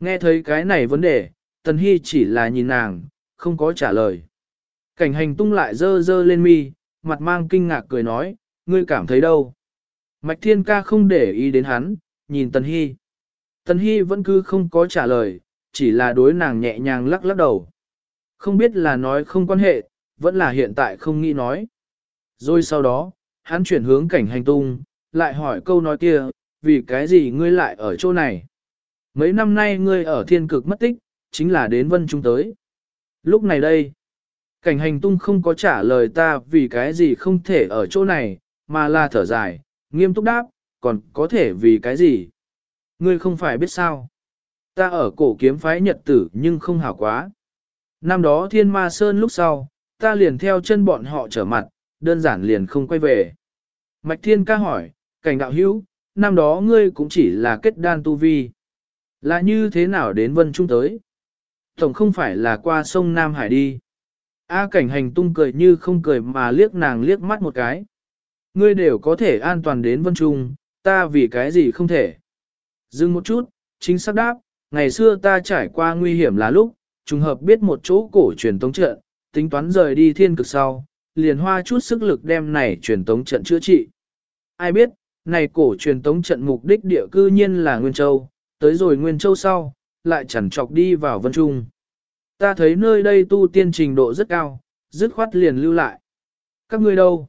Nghe thấy cái này vấn đề, Tần Hy chỉ là nhìn nàng, không có trả lời. Cảnh hành tung lại dơ dơ lên mi, mặt mang kinh ngạc cười nói, ngươi cảm thấy đâu? Mạch Thiên Ca không để ý đến hắn, nhìn Tần Hy. Tần Hy vẫn cứ không có trả lời, chỉ là đối nàng nhẹ nhàng lắc lắc đầu. Không biết là nói không quan hệ, vẫn là hiện tại không nghĩ nói. Rồi sau đó, hắn chuyển hướng cảnh hành tung, lại hỏi câu nói kia, vì cái gì ngươi lại ở chỗ này? Mấy năm nay ngươi ở thiên cực mất tích, chính là đến vân trung tới. Lúc này đây, cảnh hành tung không có trả lời ta vì cái gì không thể ở chỗ này, mà là thở dài, nghiêm túc đáp, còn có thể vì cái gì? Ngươi không phải biết sao? Ta ở cổ kiếm phái nhật tử nhưng không hảo quá. Năm đó thiên ma sơn lúc sau, ta liền theo chân bọn họ trở mặt, đơn giản liền không quay về. Mạch thiên ca hỏi, cảnh đạo hữu, năm đó ngươi cũng chỉ là kết đan tu vi. Là như thế nào đến vân trung tới? Tổng không phải là qua sông Nam Hải đi. A cảnh hành tung cười như không cười mà liếc nàng liếc mắt một cái. Ngươi đều có thể an toàn đến vân trung, ta vì cái gì không thể. Dừng một chút, chính xác đáp, ngày xưa ta trải qua nguy hiểm là lúc, trùng hợp biết một chỗ cổ truyền tống trận, tính toán rời đi thiên cực sau, liền hoa chút sức lực đem này truyền tống trận chữa trị. Ai biết, này cổ truyền tống trận mục đích địa cư nhiên là Nguyên Châu, tới rồi Nguyên Châu sau, lại chẳng chọc đi vào Vân Trung. Ta thấy nơi đây tu tiên trình độ rất cao, dứt khoát liền lưu lại. Các ngươi đâu?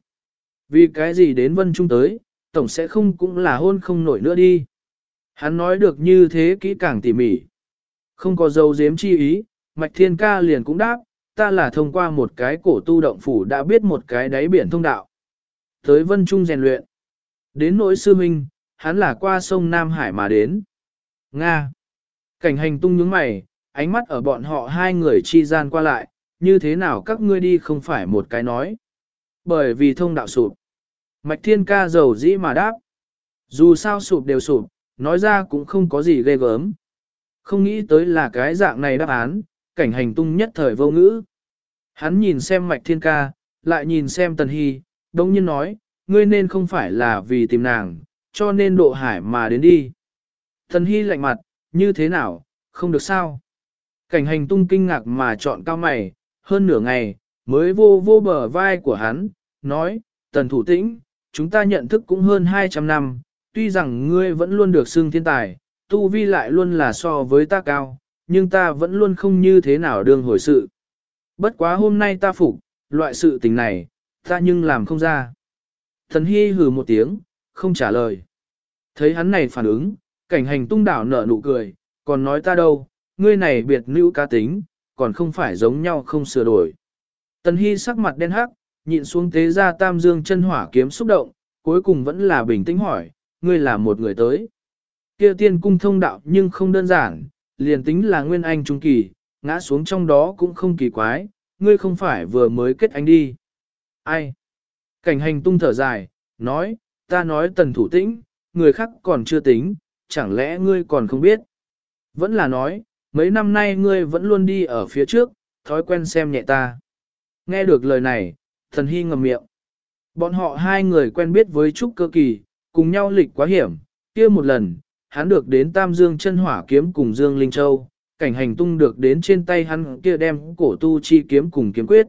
Vì cái gì đến Vân Trung tới, tổng sẽ không cũng là hôn không nổi nữa đi. Hắn nói được như thế kỹ càng tỉ mỉ. Không có dấu giếm chi ý, Mạch Thiên Ca liền cũng đáp, ta là thông qua một cái cổ tu động phủ đã biết một cái đáy biển thông đạo. Tới Vân Trung rèn luyện. Đến nỗi sư minh, hắn là qua sông Nam Hải mà đến. Nga. Cảnh hành tung nhướng mày, ánh mắt ở bọn họ hai người chi gian qua lại, như thế nào các ngươi đi không phải một cái nói. Bởi vì thông đạo sụp. Mạch thiên ca giàu dĩ mà đáp. Dù sao sụp đều sụp, nói ra cũng không có gì ghê gớm. Không nghĩ tới là cái dạng này đáp án, cảnh hành tung nhất thời vô ngữ. Hắn nhìn xem mạch thiên ca, lại nhìn xem tần hy, đông nhiên nói, ngươi nên không phải là vì tìm nàng, cho nên độ hải mà đến đi. Tần hy lạnh mặt, như thế nào, không được sao. Cảnh hành tung kinh ngạc mà chọn cao mày, hơn nửa ngày, mới vô vô bờ vai của hắn, nói, tần thủ tĩnh, chúng ta nhận thức cũng hơn 200 năm, tuy rằng ngươi vẫn luôn được xưng thiên tài, tu vi lại luôn là so với ta cao, nhưng ta vẫn luôn không như thế nào đương hồi sự. Bất quá hôm nay ta phục, loại sự tình này, ta nhưng làm không ra. Thần Hy hừ một tiếng, không trả lời. Thấy hắn này phản ứng, cảnh hành tung đảo nở nụ cười, còn nói ta đâu, ngươi này biệt nữ cá tính, còn không phải giống nhau không sửa đổi. Tần Hy sắc mặt đen hắc, nhịn xuống tế ra tam dương chân hỏa kiếm xúc động, cuối cùng vẫn là bình tĩnh hỏi, ngươi là một người tới. Kia tiên cung thông đạo nhưng không đơn giản, liền tính là nguyên anh trung kỳ, ngã xuống trong đó cũng không kỳ quái, ngươi không phải vừa mới kết anh đi. Ai? Cảnh hành tung thở dài, nói, ta nói tần thủ tĩnh, người khác còn chưa tính, chẳng lẽ ngươi còn không biết? Vẫn là nói, mấy năm nay ngươi vẫn luôn đi ở phía trước, thói quen xem nhẹ ta. Nghe được lời này, thần hy ngầm miệng. Bọn họ hai người quen biết với Trúc Cơ Kỳ, cùng nhau lịch quá hiểm, kia một lần, hắn được đến Tam Dương chân hỏa kiếm cùng Dương Linh Châu, cảnh hành tung được đến trên tay hắn kia đem cổ tu chi kiếm cùng kiếm quyết.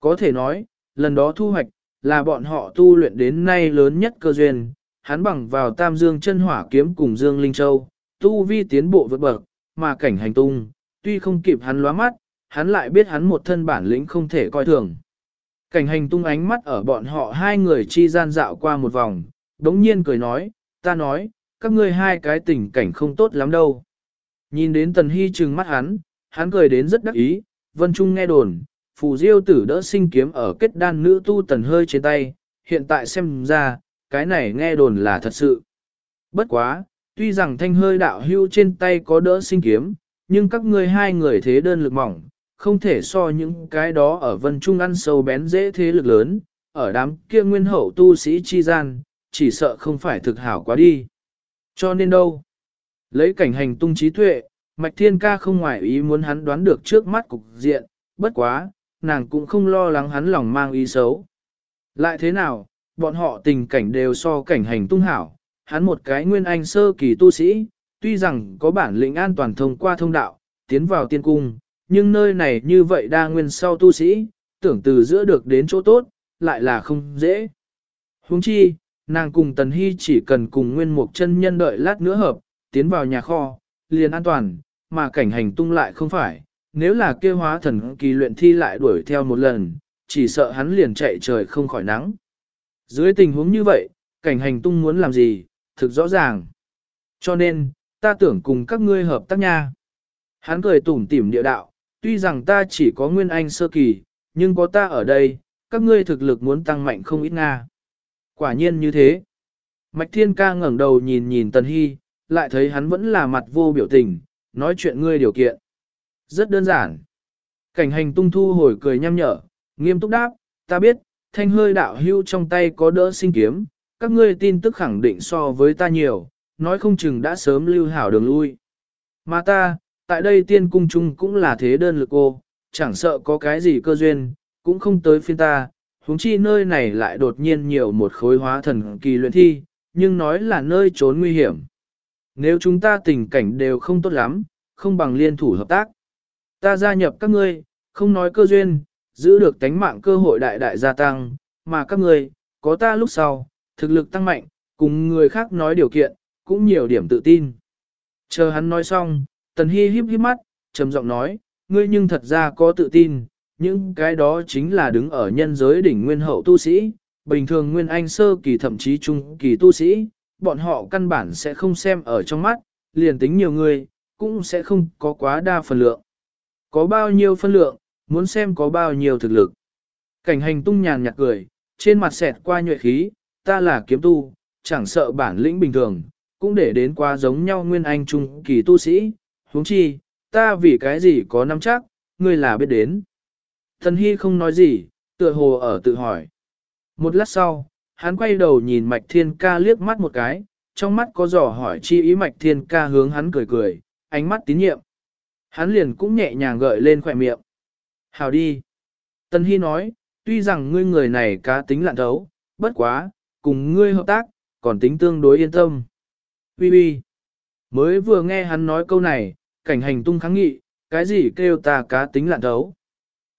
Có thể nói, lần đó thu hoạch, là bọn họ tu luyện đến nay lớn nhất cơ duyên, hắn bằng vào Tam Dương chân hỏa kiếm cùng Dương Linh Châu, tu vi tiến bộ vượt bậc, mà cảnh hành tung, tuy không kịp hắn lóa mắt, hắn lại biết hắn một thân bản lĩnh không thể coi thường. Cảnh hành tung ánh mắt ở bọn họ hai người chi gian dạo qua một vòng, đống nhiên cười nói, ta nói, các ngươi hai cái tình cảnh không tốt lắm đâu. Nhìn đến Tần Hy trừng mắt hắn, hắn cười đến rất đắc ý, Vân Trung nghe đồn, phù diêu tử đỡ sinh kiếm ở kết đan nữ tu tần hơi trên tay, hiện tại xem ra, cái này nghe đồn là thật sự. Bất quá, tuy rằng thanh hơi đạo hưu trên tay có đỡ sinh kiếm, nhưng các ngươi hai người thế đơn lực mỏng, không thể so những cái đó ở vân trung ăn sâu bén dễ thế lực lớn, ở đám kia nguyên hậu tu sĩ chi gian, chỉ sợ không phải thực hảo quá đi. Cho nên đâu? Lấy cảnh hành tung trí tuệ, Mạch Thiên Ca không ngoại ý muốn hắn đoán được trước mắt cục diện, bất quá, nàng cũng không lo lắng hắn lòng mang ý xấu. Lại thế nào, bọn họ tình cảnh đều so cảnh hành tung hảo, hắn một cái nguyên anh sơ kỳ tu sĩ, tuy rằng có bản lĩnh an toàn thông qua thông đạo, tiến vào tiên cung, nhưng nơi này như vậy đa nguyên sau tu sĩ, tưởng từ giữa được đến chỗ tốt, lại là không dễ. Huống chi, nàng cùng Tần Hy chỉ cần cùng nguyên mục chân nhân đợi lát nữa hợp, tiến vào nhà kho, liền an toàn, mà cảnh hành tung lại không phải, nếu là kêu hóa thần kỳ luyện thi lại đuổi theo một lần, chỉ sợ hắn liền chạy trời không khỏi nắng. Dưới tình huống như vậy, cảnh hành tung muốn làm gì, thực rõ ràng. Cho nên, ta tưởng cùng các ngươi hợp tác nha. Hắn cười tủm tỉm địa đạo, tuy rằng ta chỉ có nguyên anh sơ kỳ, nhưng có ta ở đây, các ngươi thực lực muốn tăng mạnh không ít nga. Quả nhiên như thế. Mạch Thiên Ca ngẩng đầu nhìn nhìn Tần Hy, lại thấy hắn vẫn là mặt vô biểu tình, nói chuyện ngươi điều kiện. Rất đơn giản. Cảnh hành tung thu hồi cười nhăm nhở, nghiêm túc đáp, ta biết, thanh hơi đạo hưu trong tay có đỡ sinh kiếm, các ngươi tin tức khẳng định so với ta nhiều, nói không chừng đã sớm lưu hảo đường lui. Mà ta, tại đây tiên cung chung cũng là thế đơn lực ô, chẳng sợ có cái gì cơ duyên, cũng không tới phiên ta, huống chi nơi này lại đột nhiên nhiều một khối hóa thần kỳ luyện thi, nhưng nói là nơi trốn nguy hiểm. Nếu chúng ta tình cảnh đều không tốt lắm, không bằng liên thủ hợp tác. Ta gia nhập các ngươi, không nói cơ duyên, giữ được tánh mạng cơ hội đại đại gia tăng, mà các ngươi, có ta lúc sau, thực lực tăng mạnh, cùng người khác nói điều kiện, cũng nhiều điểm tự tin. Chờ hắn nói xong, Tần Hy híp híp mắt, trầm giọng nói, ngươi nhưng thật ra có tự tin, những cái đó chính là đứng ở nhân giới đỉnh nguyên hậu tu sĩ, bình thường nguyên anh sơ kỳ thậm chí trung kỳ tu sĩ, bọn họ căn bản sẽ không xem ở trong mắt, liền tính nhiều người, cũng sẽ không có quá đa phần lượng. Có bao nhiêu phân lượng, muốn xem có bao nhiêu thực lực. Cảnh hành tung nhàn nhạt cười, trên mặt xẹt qua nhuệ khí, ta là kiếm tu, chẳng sợ bản lĩnh bình thường, cũng để đến qua giống nhau nguyên anh trung kỳ tu sĩ, huống chi, ta vì cái gì có nắm chắc, ngươi là biết đến. Thần Hy không nói gì, tựa hồ ở tự hỏi. Một lát sau, hắn quay đầu nhìn Mạch Thiên Ca liếc mắt một cái, trong mắt có dò hỏi chi ý Mạch Thiên Ca hướng hắn cười cười, ánh mắt tín nhiệm. Hắn liền cũng nhẹ nhàng gợi lên khỏe miệng. Hào đi. Tân Hy nói, tuy rằng ngươi người này cá tính lạn thấu, bất quá, cùng ngươi hợp tác, còn tính tương đối yên tâm. Bi bi. Mới vừa nghe hắn nói câu này, cảnh hành tung kháng nghị, cái gì kêu ta cá tính lạn thấu.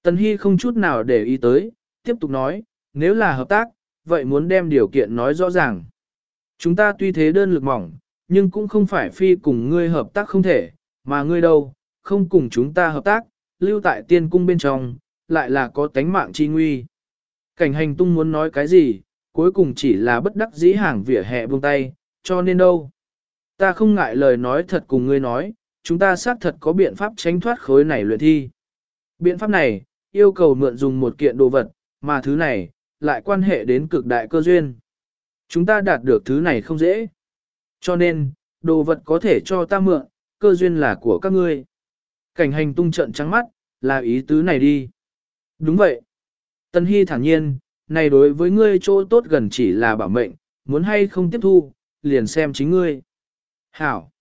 Tân Hy không chút nào để ý tới, tiếp tục nói, nếu là hợp tác, vậy muốn đem điều kiện nói rõ ràng. Chúng ta tuy thế đơn lực mỏng, nhưng cũng không phải phi cùng ngươi hợp tác không thể, mà ngươi đâu, không cùng chúng ta hợp tác, lưu tại tiên cung bên trong, lại là có tánh mạng chi nguy. Cảnh hành tung muốn nói cái gì, cuối cùng chỉ là bất đắc dĩ hàng vỉa hè buông tay, cho nên đâu. Ta không ngại lời nói thật cùng ngươi nói, chúng ta xác thật có biện pháp tránh thoát khối này luyện thi. Biện pháp này, yêu cầu mượn dùng một kiện đồ vật, mà thứ này, lại quan hệ đến cực đại cơ duyên. Chúng ta đạt được thứ này không dễ. Cho nên, đồ vật có thể cho ta mượn, cơ duyên là của các ngươi. Cảnh hành tung trận trắng mắt, là ý tứ này đi. Đúng vậy. Tân Hy thản nhiên, này đối với ngươi chỗ tốt gần chỉ là bảo mệnh, muốn hay không tiếp thu, liền xem chính ngươi. Hảo.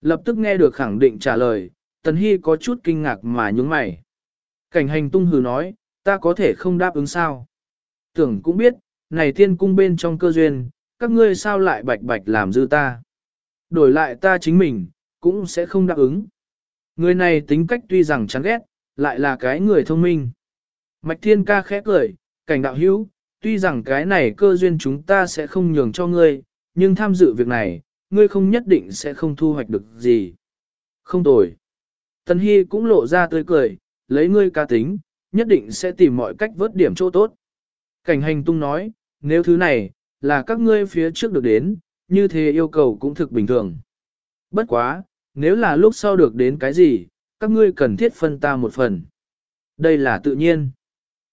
Lập tức nghe được khẳng định trả lời, Tân Hy có chút kinh ngạc mà nhướng mày. Cảnh hành tung hừ nói, ta có thể không đáp ứng sao. Tưởng cũng biết, này thiên cung bên trong cơ duyên, các ngươi sao lại bạch bạch làm dư ta. Đổi lại ta chính mình, cũng sẽ không đáp ứng. Người này tính cách tuy rằng chán ghét, lại là cái người thông minh. Mạch thiên ca khẽ cười, cảnh đạo hữu, tuy rằng cái này cơ duyên chúng ta sẽ không nhường cho ngươi, nhưng tham dự việc này, ngươi không nhất định sẽ không thu hoạch được gì. Không tồi. Tần Hy cũng lộ ra tươi cười, lấy ngươi ca tính, nhất định sẽ tìm mọi cách vớt điểm chỗ tốt. Cảnh hành tung nói, nếu thứ này, là các ngươi phía trước được đến, như thế yêu cầu cũng thực bình thường. Bất quá, nếu là lúc sau được đến cái gì, các ngươi cần thiết phân ta một phần. Đây là tự nhiên.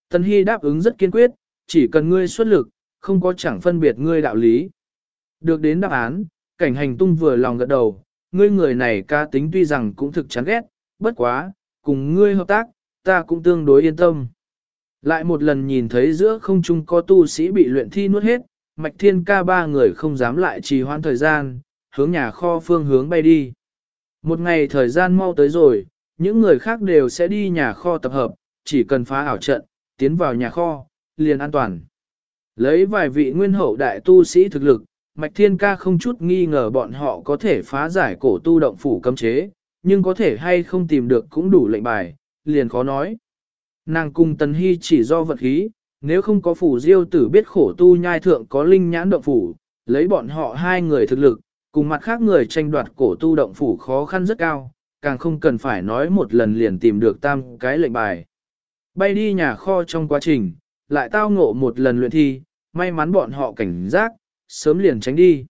Tần Hy đáp ứng rất kiên quyết, chỉ cần ngươi xuất lực, không có chẳng phân biệt ngươi đạo lý. Được đến đáp án, cảnh hành tung vừa lòng gật đầu, ngươi người này ca tính tuy rằng cũng thực chán ghét, bất quá, cùng ngươi hợp tác, ta cũng tương đối yên tâm. Lại một lần nhìn thấy giữa không trung có tu sĩ bị luyện thi nuốt hết, mạch thiên ca ba người không dám lại trì hoãn thời gian, hướng nhà kho phương hướng bay đi. Một ngày thời gian mau tới rồi, những người khác đều sẽ đi nhà kho tập hợp, chỉ cần phá ảo trận, tiến vào nhà kho, liền an toàn. Lấy vài vị nguyên hậu đại tu sĩ thực lực, Mạch Thiên Ca không chút nghi ngờ bọn họ có thể phá giải cổ tu động phủ cấm chế, nhưng có thể hay không tìm được cũng đủ lệnh bài, liền khó nói. Nàng cùng Tần Hy chỉ do vật khí, nếu không có phủ diêu tử biết khổ tu nhai thượng có linh nhãn động phủ, lấy bọn họ hai người thực lực, cùng mặt khác người tranh đoạt cổ tu động phủ khó khăn rất cao, càng không cần phải nói một lần liền tìm được tam cái lệnh bài. Bay đi nhà kho trong quá trình, lại tao ngộ một lần luyện thi, may mắn bọn họ cảnh giác, sớm liền tránh đi.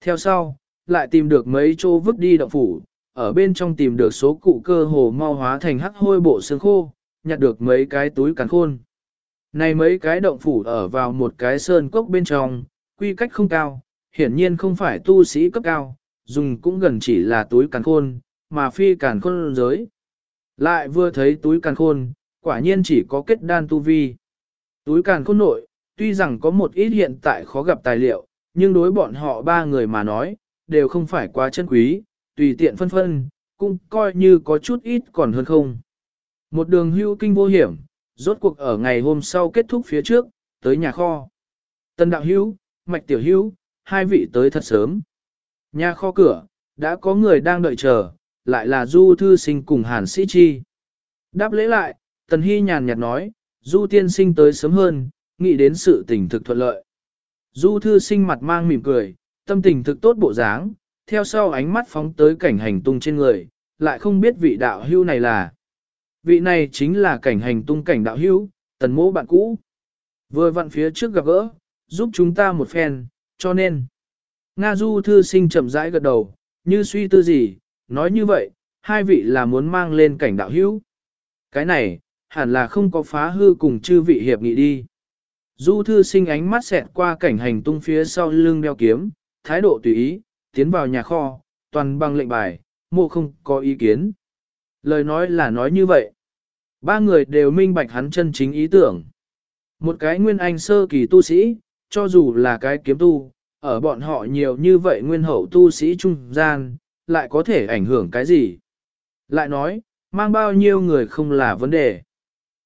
Theo sau, lại tìm được mấy chỗ vứt đi động phủ, ở bên trong tìm được số cụ cơ hồ mau hóa thành hắc hôi bộ xương khô, nhặt được mấy cái túi càn khôn. Này mấy cái động phủ ở vào một cái sơn cốc bên trong, quy cách không cao, hiển nhiên không phải tu sĩ cấp cao, dùng cũng gần chỉ là túi càn khôn, mà phi càn khôn giới. Lại vừa thấy túi càn khôn, quả nhiên chỉ có kết đan tu vi. Túi càn khôn nội, tuy rằng có một ít hiện tại khó gặp tài liệu, nhưng đối bọn họ ba người mà nói, đều không phải quá chân quý, tùy tiện phân phân, cũng coi như có chút ít còn hơn không. Một đường hưu kinh vô hiểm, rốt cuộc ở ngày hôm sau kết thúc phía trước, tới nhà kho. Tân đạo hưu, mạch tiểu hưu, hai vị tới thật sớm. Nhà kho cửa, đã có người đang đợi chờ, lại là Du Thư Sinh cùng Hàn Sĩ Chi. Đáp lễ lại, Tần Hy nhàn nhạt nói, Du Tiên Sinh tới sớm hơn, nghĩ đến sự tình thực thuận lợi. Du Thư Sinh mặt mang mỉm cười, tâm tình thực tốt bộ dáng, theo sau ánh mắt phóng tới cảnh hành tung trên người, lại không biết vị đạo hưu này là. Vị này chính là cảnh hành tung cảnh đạo hưu, tần mỗ bạn cũ. Vừa vặn phía trước gặp gỡ, giúp chúng ta một phen, cho nên. Nga Du Thư Sinh chậm rãi gật đầu, như suy tư gì, nói như vậy, hai vị là muốn mang lên cảnh đạo hữu. Cái này, hẳn là không có phá hư cùng chư vị hiệp nghị đi. Du thư sinh ánh mắt xẹt qua cảnh hành tung phía sau lưng đeo kiếm, thái độ tùy ý, tiến vào nhà kho, toàn bằng lệnh bài, mộ không có ý kiến. Lời nói là nói như vậy. Ba người đều minh bạch hắn chân chính ý tưởng. Một cái nguyên anh sơ kỳ tu sĩ, cho dù là cái kiếm tu, ở bọn họ nhiều như vậy nguyên hậu tu sĩ trung gian, lại có thể ảnh hưởng cái gì? Lại nói, mang bao nhiêu người không là vấn đề.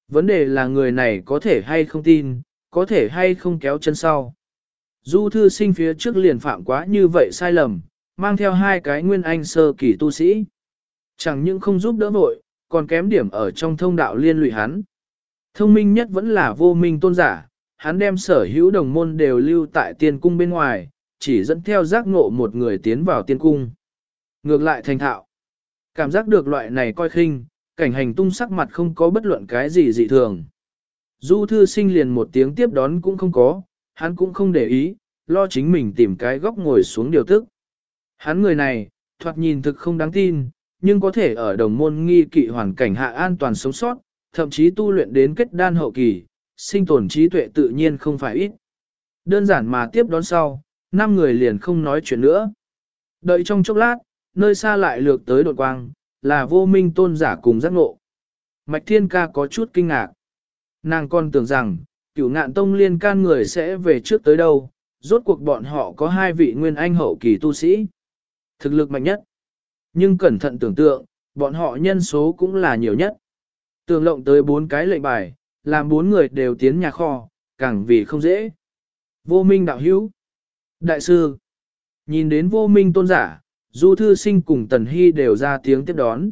Vấn đề là người này có thể hay không tin, có thể hay không kéo chân sau. Du thư sinh phía trước liền phạm quá như vậy sai lầm, mang theo hai cái nguyên anh sơ kỳ tu sĩ. Chẳng những không giúp đỡ vội, còn kém điểm ở trong thông đạo liên lụy hắn. Thông minh nhất vẫn là vô minh tôn giả, hắn đem sở hữu đồng môn đều lưu tại tiên cung bên ngoài, chỉ dẫn theo giác ngộ một người tiến vào tiên cung. Ngược lại thành thạo. Cảm giác được loại này coi khinh, cảnh hành tung sắc mặt không có bất luận cái gì dị thường. Du thư sinh liền một tiếng tiếp đón cũng không có, hắn cũng không để ý, lo chính mình tìm cái góc ngồi xuống điều tức. Hắn người này, thoạt nhìn thực không đáng tin, nhưng có thể ở đồng môn nghi kỵ hoàn cảnh hạ an toàn sống sót, thậm chí tu luyện đến kết đan hậu kỳ, sinh tồn trí tuệ tự nhiên không phải ít. Đơn giản mà tiếp đón sau, năm người liền không nói chuyện nữa. Đợi trong chốc lát, nơi xa lại lược tới đột quang, là vô minh tôn giả cùng giác ngộ. Mạch Thiên Ca có chút kinh ngạc. Nàng còn tưởng rằng, cửu ngạn tông liên can người sẽ về trước tới đâu, rốt cuộc bọn họ có hai vị nguyên anh hậu kỳ tu sĩ. Thực lực mạnh nhất. Nhưng cẩn thận tưởng tượng, bọn họ nhân số cũng là nhiều nhất. Tường lộng tới bốn cái lệnh bài, làm bốn người đều tiến nhà kho, càng vì không dễ. Vô minh đạo hữu. Đại sư. Nhìn đến vô minh tôn giả, Du Thư Sinh cùng Tần Hy đều ra tiếng tiếp đón.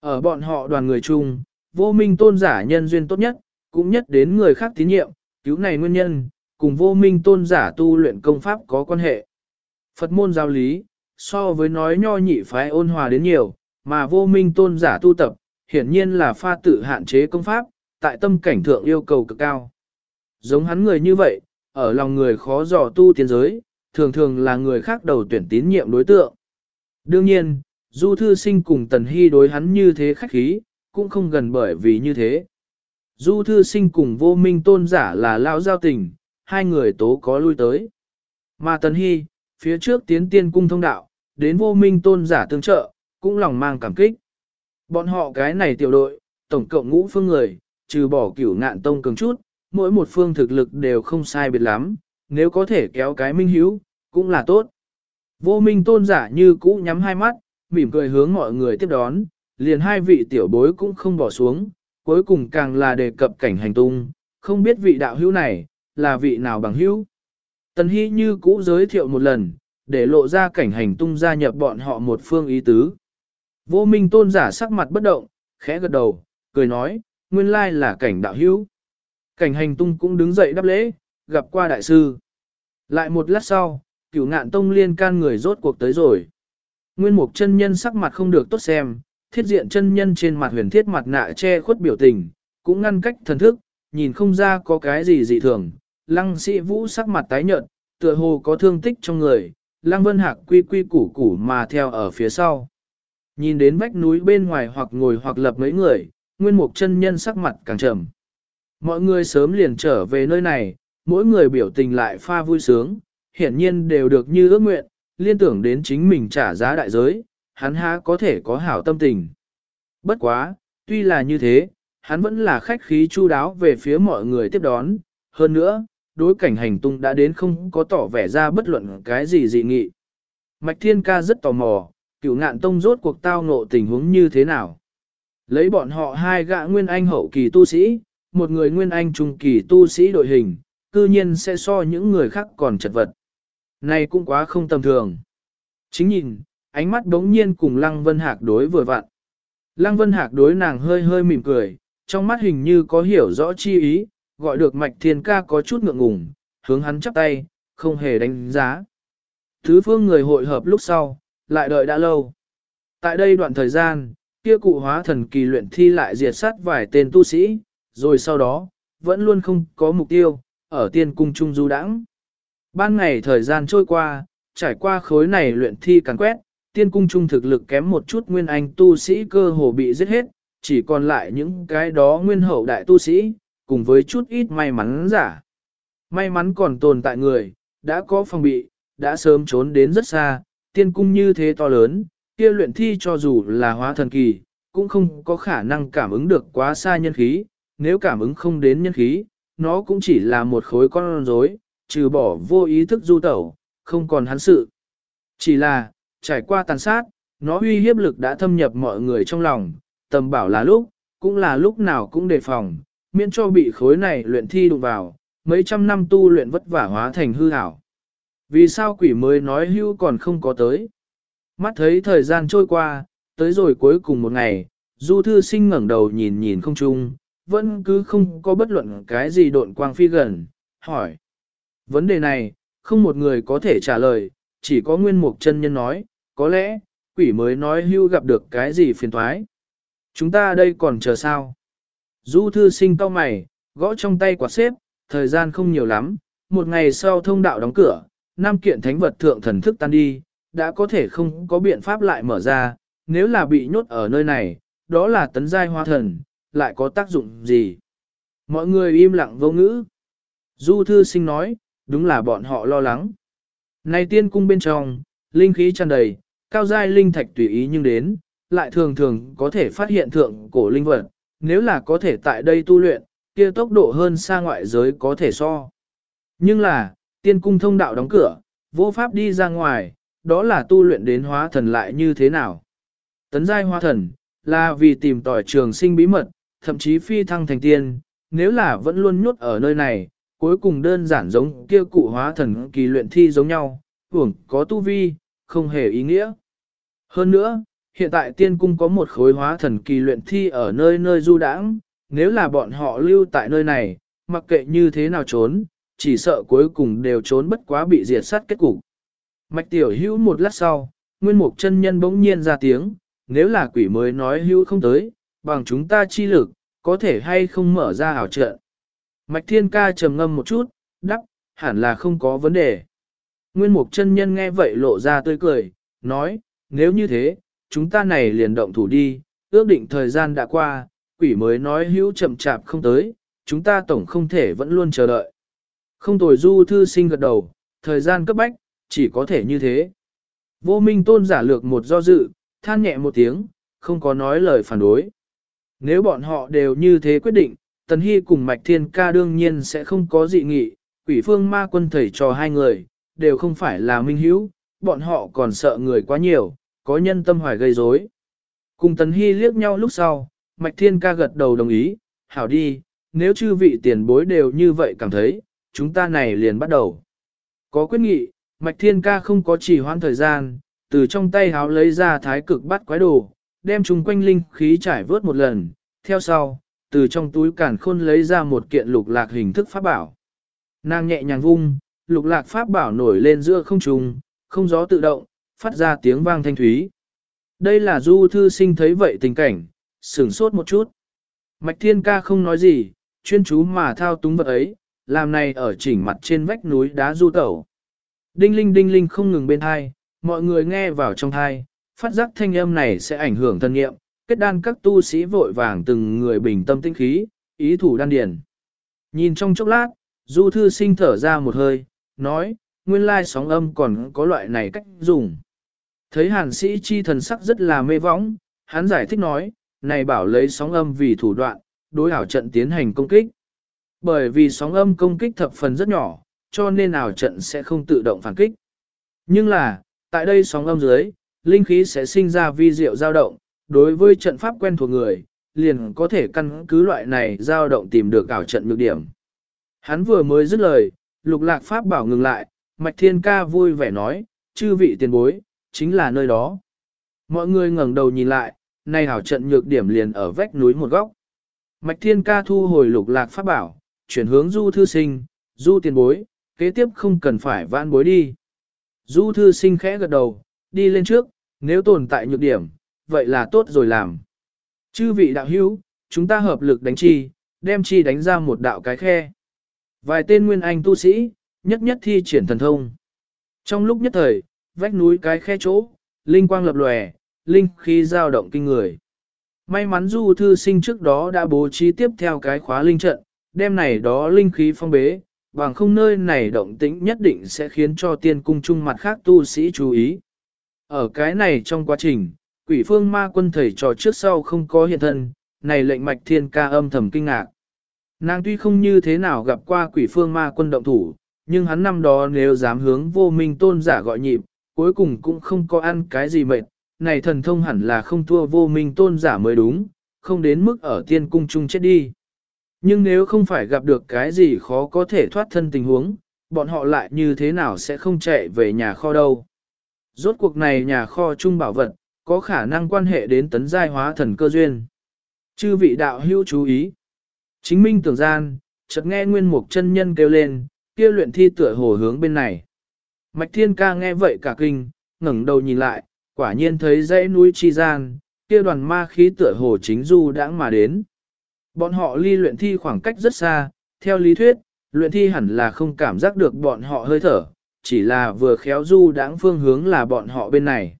Ở bọn họ đoàn người chung, vô minh tôn giả nhân duyên tốt nhất, cũng nhất đến người khác tín nhiệm, cứu này nguyên nhân, cùng vô minh tôn giả tu luyện công pháp có quan hệ. Phật môn giáo lý, so với nói nho nhị phái ôn hòa đến nhiều, mà vô minh tôn giả tu tập, hiển nhiên là pha tự hạn chế công pháp, tại tâm cảnh thượng yêu cầu cực cao. Giống hắn người như vậy, ở lòng người khó dò tu tiến giới, thường thường là người khác đầu tuyển tín nhiệm đối tượng. Đương nhiên, Du Thư Sinh cùng Tần Hy đối hắn như thế khách khí, cũng không gần bởi vì như thế. Du Thư Sinh cùng vô minh tôn giả là lão giao tình, hai người tố có lui tới. Mà Tần Hy, phía trước tiến tiên cung thông đạo, đến vô minh tôn giả tương trợ, cũng lòng mang cảm kích. Bọn họ cái này tiểu đội, tổng cộng ngũ phương người, trừ bỏ cửu ngạn tông cường chút, mỗi một phương thực lực đều không sai biệt lắm, nếu có thể kéo cái minh hiếu, cũng là tốt. Vô minh tôn giả như cũ nhắm hai mắt, mỉm cười hướng mọi người tiếp đón, liền hai vị tiểu bối cũng không bỏ xuống, cuối cùng càng là đề cập cảnh hành tung, không biết vị đạo hữu này, là vị nào bằng hữu. Tần Hy như cũ giới thiệu một lần, để lộ ra cảnh hành tung gia nhập bọn họ một phương ý tứ. Vô minh tôn giả sắc mặt bất động, khẽ gật đầu, cười nói, nguyên lai là cảnh đạo hữu. Cảnh hành tung cũng đứng dậy đáp lễ, gặp qua đại sư. Lại một lát sau, cửu ngạn tông liên can người rốt cuộc tới rồi. Nguyên mục chân nhân sắc mặt không được tốt xem, thiết diện chân nhân trên mặt huyền thiết mặt nạ che khuất biểu tình, cũng ngăn cách thần thức, nhìn không ra có cái gì dị thường. Lăng sĩ vũ sắc mặt tái nhợt, tựa hồ có thương tích trong người, lăng vân hạc quy quy củ củ mà theo ở phía sau. Nhìn đến vách núi bên ngoài hoặc ngồi hoặc lập mấy người, nguyên mục chân nhân sắc mặt càng trầm. Mọi người sớm liền trở về nơi này, mỗi người biểu tình lại pha vui sướng, hiển nhiên đều được như ước nguyện, liên tưởng đến chính mình trả giá đại giới, hắn há có thể có hảo tâm tình. Bất quá, tuy là như thế, hắn vẫn là khách khí chu đáo về phía mọi người tiếp đón, hơn nữa, đối cảnh hành tung đã đến không có tỏ vẻ ra bất luận cái gì dị nghị. Mạch Thiên Ca rất tò mò, cựu ngạn tông rốt cuộc tao ngộ tình huống như thế nào. Lấy bọn họ hai gã nguyên anh hậu kỳ tu sĩ, một người nguyên anh trung kỳ tu sĩ đội hình, cư nhiên sẽ so những người khác còn chật vật. Này cũng quá không tầm thường. Chính nhìn, ánh mắt đống nhiên cùng Lăng Vân Hạc đối vừa vặn. Lăng Vân Hạc đối nàng hơi hơi mỉm cười, trong mắt hình như có hiểu rõ chi ý, gọi được mạch thiên ca có chút ngượng ngùng, hướng hắn chắp tay, không hề đánh giá. Thứ phương người hội hợp lúc sau, lại đợi đã lâu. Tại đây đoạn thời gian, kia cụ hóa thần kỳ luyện thi lại diệt sát vài tên tu sĩ, rồi sau đó, vẫn luôn không có mục tiêu, ở tiên cung trung du đãng. Ban ngày thời gian trôi qua, trải qua khối này luyện thi càng quét, tiên cung trung thực lực kém một chút nguyên anh tu sĩ cơ hồ bị giết hết, chỉ còn lại những cái đó nguyên hậu đại tu sĩ, cùng với chút ít may mắn giả. May mắn còn tồn tại người, đã có phòng bị, đã sớm trốn đến rất xa, tiên cung như thế to lớn, kia luyện thi cho dù là hóa thần kỳ, cũng không có khả năng cảm ứng được quá xa nhân khí, nếu cảm ứng không đến nhân khí, nó cũng chỉ là một khối con rối, trừ bỏ vô ý thức du tẩu, không còn hắn sự. Chỉ là, trải qua tàn sát, nó uy hiếp lực đã thâm nhập mọi người trong lòng, tầm bảo là lúc, cũng là lúc nào cũng đề phòng, miễn cho bị khối này luyện thi đụng vào, mấy trăm năm tu luyện vất vả hóa thành hư ảo. Vì sao quỷ mới nói hưu còn không có tới? Mắt thấy thời gian trôi qua, tới rồi cuối cùng một ngày, Du Thư Sinh ngẩng đầu nhìn nhìn không chung, vẫn cứ không có bất luận cái gì độn quang phi gần, hỏi. Vấn đề này, không một người có thể trả lời, chỉ có nguyên mục chân nhân nói, có lẽ, quỷ mới nói hưu gặp được cái gì phiền thoái. Chúng ta đây còn chờ sao? Du thư sinh cao mày, gõ trong tay quạt xếp, thời gian không nhiều lắm, một ngày sau thông đạo đóng cửa, năm kiện thánh vật thượng thần thức tan đi, đã có thể không có biện pháp lại mở ra, nếu là bị nhốt ở nơi này, đó là tấn giai hoa thần, lại có tác dụng gì? Mọi người im lặng vô ngữ. Du thư sinh nói, đúng là bọn họ lo lắng. Này tiên cung bên trong, linh khí tràn đầy, cao giai linh thạch tùy ý nhưng đến, lại thường thường có thể phát hiện thượng cổ linh vật, nếu là có thể tại đây tu luyện, kia tốc độ hơn xa ngoại giới có thể so. Nhưng là, tiên cung thông đạo đóng cửa, vô pháp đi ra ngoài, đó là tu luyện đến hóa thần lại như thế nào. Tấn giai hóa thần, là vì tìm tỏi trường sinh bí mật, thậm chí phi thăng thành tiên, nếu là vẫn luôn nhốt ở nơi này, cuối cùng đơn giản giống kia cụ hóa thần kỳ luyện thi giống nhau, hưởng có tu vi, không hề ý nghĩa. Hơn nữa, hiện tại tiên cung có một khối hóa thần kỳ luyện thi ở nơi nơi du đãng, nếu là bọn họ lưu tại nơi này, mặc kệ như thế nào trốn, chỉ sợ cuối cùng đều trốn bất quá bị diệt sát kết cục. Mạch tiểu hữu một lát sau, nguyên mục chân nhân bỗng nhiên ra tiếng, nếu là quỷ mới nói hữu không tới, bằng chúng ta chi lực, có thể hay không mở ra ảo trợ. Mạch thiên ca trầm ngâm một chút, đắc, hẳn là không có vấn đề. Nguyên mục chân nhân nghe vậy lộ ra tươi cười, nói, nếu như thế, chúng ta này liền động thủ đi, ước định thời gian đã qua, quỷ mới nói hữu chậm chạp không tới, chúng ta tổng không thể vẫn luôn chờ đợi. Không tồi du thư sinh gật đầu, thời gian cấp bách, chỉ có thể như thế. Vô minh tôn giả lược một do dự, than nhẹ một tiếng, không có nói lời phản đối. Nếu bọn họ đều như thế quyết định, Tần Hy cùng Mạch Thiên Ca đương nhiên sẽ không có dị nghị, quỷ phương ma quân thầy cho hai người, đều không phải là minh hữu, bọn họ còn sợ người quá nhiều, có nhân tâm hoài gây rối. Cùng Tần Hy liếc nhau lúc sau, Mạch Thiên Ca gật đầu đồng ý, hảo đi, nếu chư vị tiền bối đều như vậy cảm thấy, chúng ta này liền bắt đầu. Có quyết nghị, Mạch Thiên Ca không có chỉ hoãn thời gian, từ trong tay háo lấy ra thái cực bắt quái đồ, đem chúng quanh linh khí trải vớt một lần, theo sau, từ trong túi cản khôn lấy ra một kiện lục lạc hình thức pháp bảo. Nàng nhẹ nhàng vung, lục lạc pháp bảo nổi lên giữa không trung, không gió tự động, phát ra tiếng vang thanh thúy. Đây là du thư sinh thấy vậy tình cảnh, sửng sốt một chút. Mạch thiên ca không nói gì, chuyên chú mà thao túng vật ấy, làm này ở chỉnh mặt trên vách núi đá du tẩu. Đinh linh đinh linh không ngừng bên thai, mọi người nghe vào trong thai, phát giác thanh âm này sẽ ảnh hưởng thân nghiệm, kết đan các tu sĩ vội vàng từng người bình tâm tinh khí, ý thủ đan điển. Nhìn trong chốc lát, du thư sinh thở ra một hơi, nói, nguyên lai sóng âm còn có loại này cách dùng. Thấy hàn sĩ chi thần sắc rất là mê võng, hắn giải thích nói, này bảo lấy sóng âm vì thủ đoạn, đối ảo trận tiến hành công kích. Bởi vì sóng âm công kích thập phần rất nhỏ, cho nên ảo trận sẽ không tự động phản kích. Nhưng là, tại đây sóng âm dưới, linh khí sẽ sinh ra vi diệu dao động, đối với trận pháp quen thuộc người, liền có thể căn cứ loại này dao động tìm được ảo trận nhược điểm. Hắn vừa mới dứt lời, lục lạc pháp bảo ngừng lại, mạch thiên ca vui vẻ nói, chư vị tiền bối, chính là nơi đó. Mọi người ngẩng đầu nhìn lại, nay hảo trận nhược điểm liền ở vách núi một góc. Mạch thiên ca thu hồi lục lạc pháp bảo, chuyển hướng du thư sinh, du tiền bối, kế tiếp không cần phải vãn bối đi. Du thư sinh khẽ gật đầu, đi lên trước, nếu tồn tại nhược điểm, vậy là tốt rồi làm. Chư vị đạo hữu, chúng ta hợp lực đánh chi, đem chi đánh ra một đạo cái khe. Vài tên nguyên anh tu sĩ, nhất nhất thi triển thần thông. Trong lúc nhất thời, vách núi cái khe chỗ, linh quang lập lòe, linh khí dao động kinh người. May mắn du thư sinh trước đó đã bố trí tiếp theo cái khóa linh trận, đêm này đó linh khí phong bế, bằng không nơi này động tĩnh nhất định sẽ khiến cho tiên cung chung mặt khác tu sĩ chú ý. Ở cái này trong quá trình, quỷ phương ma quân thầy trò trước sau không có hiện thân, này lệnh mạch thiên ca âm thầm kinh ngạc. Nàng tuy không như thế nào gặp qua quỷ phương ma quân động thủ, nhưng hắn năm đó nếu dám hướng vô minh tôn giả gọi nhịp, cuối cùng cũng không có ăn cái gì mệt, này thần thông hẳn là không thua vô minh tôn giả mới đúng, không đến mức ở tiên cung chung chết đi. Nhưng nếu không phải gặp được cái gì khó có thể thoát thân tình huống, bọn họ lại như thế nào sẽ không chạy về nhà kho đâu. Rốt cuộc này nhà kho chung bảo vật, có khả năng quan hệ đến tấn giai hóa thần cơ duyên. Chư vị đạo hữu chú ý. Chính minh tưởng gian, chợt nghe nguyên mục chân nhân kêu lên, kia luyện thi tựa hồ hướng bên này. Mạch thiên ca nghe vậy cả kinh, ngẩng đầu nhìn lại, quả nhiên thấy dãy núi chi gian, kia đoàn ma khí tựa hồ chính du đãng mà đến. Bọn họ ly luyện thi khoảng cách rất xa, theo lý thuyết, luyện thi hẳn là không cảm giác được bọn họ hơi thở, chỉ là vừa khéo du đãng phương hướng là bọn họ bên này.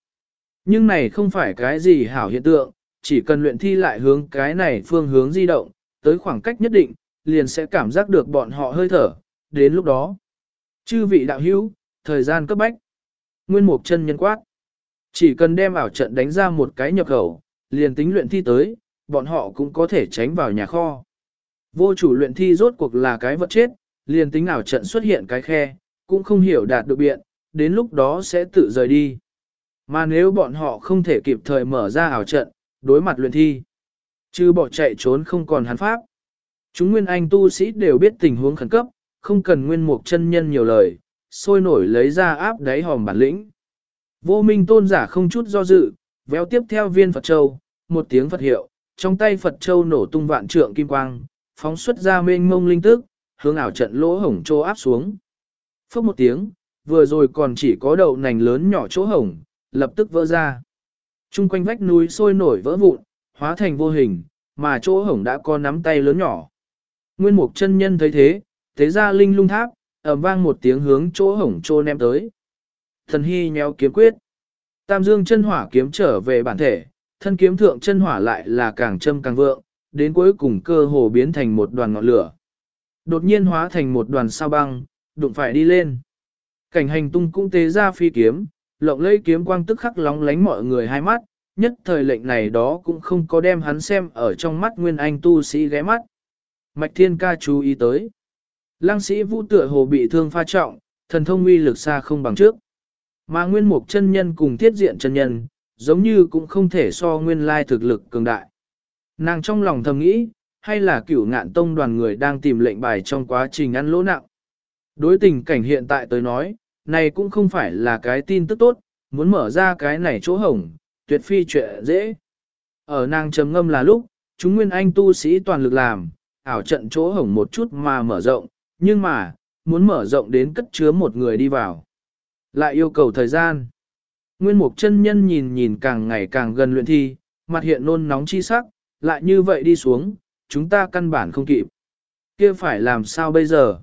Nhưng này không phải cái gì hảo hiện tượng, chỉ cần luyện thi lại hướng cái này phương hướng di động, tới khoảng cách nhất định, liền sẽ cảm giác được bọn họ hơi thở, đến lúc đó. Chư vị đạo hữu, thời gian cấp bách. Nguyên mục chân nhân quát. Chỉ cần đem ảo trận đánh ra một cái nhập khẩu, liền tính luyện thi tới, bọn họ cũng có thể tránh vào nhà kho. Vô chủ luyện thi rốt cuộc là cái vật chết, liền tính ảo trận xuất hiện cái khe, cũng không hiểu đạt được biện, đến lúc đó sẽ tự rời đi. Mà nếu bọn họ không thể kịp thời mở ra ảo trận, đối mặt luyện thi, chứ bỏ chạy trốn không còn hắn pháp. Chúng nguyên anh tu sĩ đều biết tình huống khẩn cấp, không cần nguyên mục chân nhân nhiều lời, sôi nổi lấy ra áp đáy hòm bản lĩnh. Vô minh tôn giả không chút do dự, véo tiếp theo viên Phật Châu, một tiếng Phật hiệu, trong tay Phật Châu nổ tung vạn trượng kim quang, phóng xuất ra mênh mông linh tức, hướng ảo trận lỗ hổng trô áp xuống. Phốc một tiếng, vừa rồi còn chỉ có đậu nành lớn nhỏ chỗ hổng, lập tức vỡ ra. Trung quanh vách núi sôi nổi vỡ vụn, hóa thành vô hình, mà chỗ hổng đã có nắm tay lớn nhỏ. Nguyên mục chân nhân thấy thế, thế ra linh lung tháp, ầm vang một tiếng hướng chỗ hổng trô ném tới. Thần hy nhéo kiếm quyết. Tam dương chân hỏa kiếm trở về bản thể, thân kiếm thượng chân hỏa lại là càng châm càng vượng, đến cuối cùng cơ hồ biến thành một đoàn ngọn lửa. Đột nhiên hóa thành một đoàn sao băng, đụng phải đi lên. Cảnh hành tung cũng tế ra phi kiếm, lộng lẫy kiếm quang tức khắc lóng lánh mọi người hai mắt, nhất thời lệnh này đó cũng không có đem hắn xem ở trong mắt nguyên anh tu sĩ ghé mắt. Mạch thiên ca chú ý tới. Lăng sĩ vũ tựa hồ bị thương pha trọng, thần thông uy lực xa không bằng trước. Mà nguyên mục chân nhân cùng thiết diện chân nhân, giống như cũng không thể so nguyên lai thực lực cường đại. Nàng trong lòng thầm nghĩ, hay là cửu ngạn tông đoàn người đang tìm lệnh bài trong quá trình ăn lỗ nặng. Đối tình cảnh hiện tại tới nói, này cũng không phải là cái tin tức tốt, muốn mở ra cái này chỗ hổng, tuyệt phi chuyện dễ. Ở nàng trầm ngâm là lúc, chúng nguyên anh tu sĩ toàn lực làm, ảo trận chỗ hổng một chút mà mở rộng, nhưng mà, muốn mở rộng đến cất chứa một người đi vào. Lại yêu cầu thời gian. Nguyên mục chân nhân nhìn nhìn càng ngày càng gần luyện thi, mặt hiện nôn nóng chi sắc, lại như vậy đi xuống, chúng ta căn bản không kịp. kia phải làm sao bây giờ?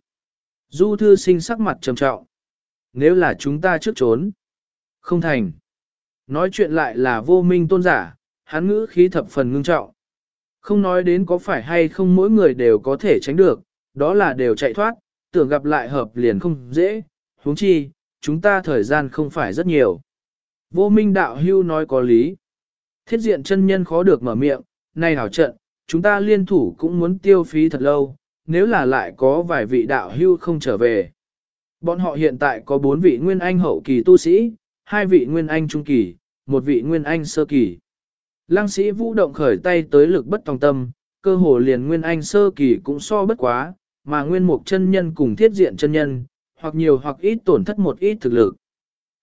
Du thư sinh sắc mặt trầm trọng. Nếu là chúng ta trước trốn, không thành. Nói chuyện lại là vô minh tôn giả, hắn ngữ khí thập phần ngưng trọng. Không nói đến có phải hay không mỗi người đều có thể tránh được, đó là đều chạy thoát, tưởng gặp lại hợp liền không dễ, huống chi, chúng ta thời gian không phải rất nhiều. Vô minh đạo hưu nói có lý. Thiết diện chân nhân khó được mở miệng, nay hảo trận, chúng ta liên thủ cũng muốn tiêu phí thật lâu, nếu là lại có vài vị đạo hưu không trở về. Bọn họ hiện tại có bốn vị nguyên anh hậu kỳ tu sĩ, hai vị nguyên anh trung kỳ, một vị nguyên anh sơ kỳ. Lăng sĩ vũ động khởi tay tới lực bất tòng tâm, cơ hồ liền nguyên anh sơ kỳ cũng so bất quá, mà nguyên mục chân nhân cùng thiết diện chân nhân, hoặc nhiều hoặc ít tổn thất một ít thực lực.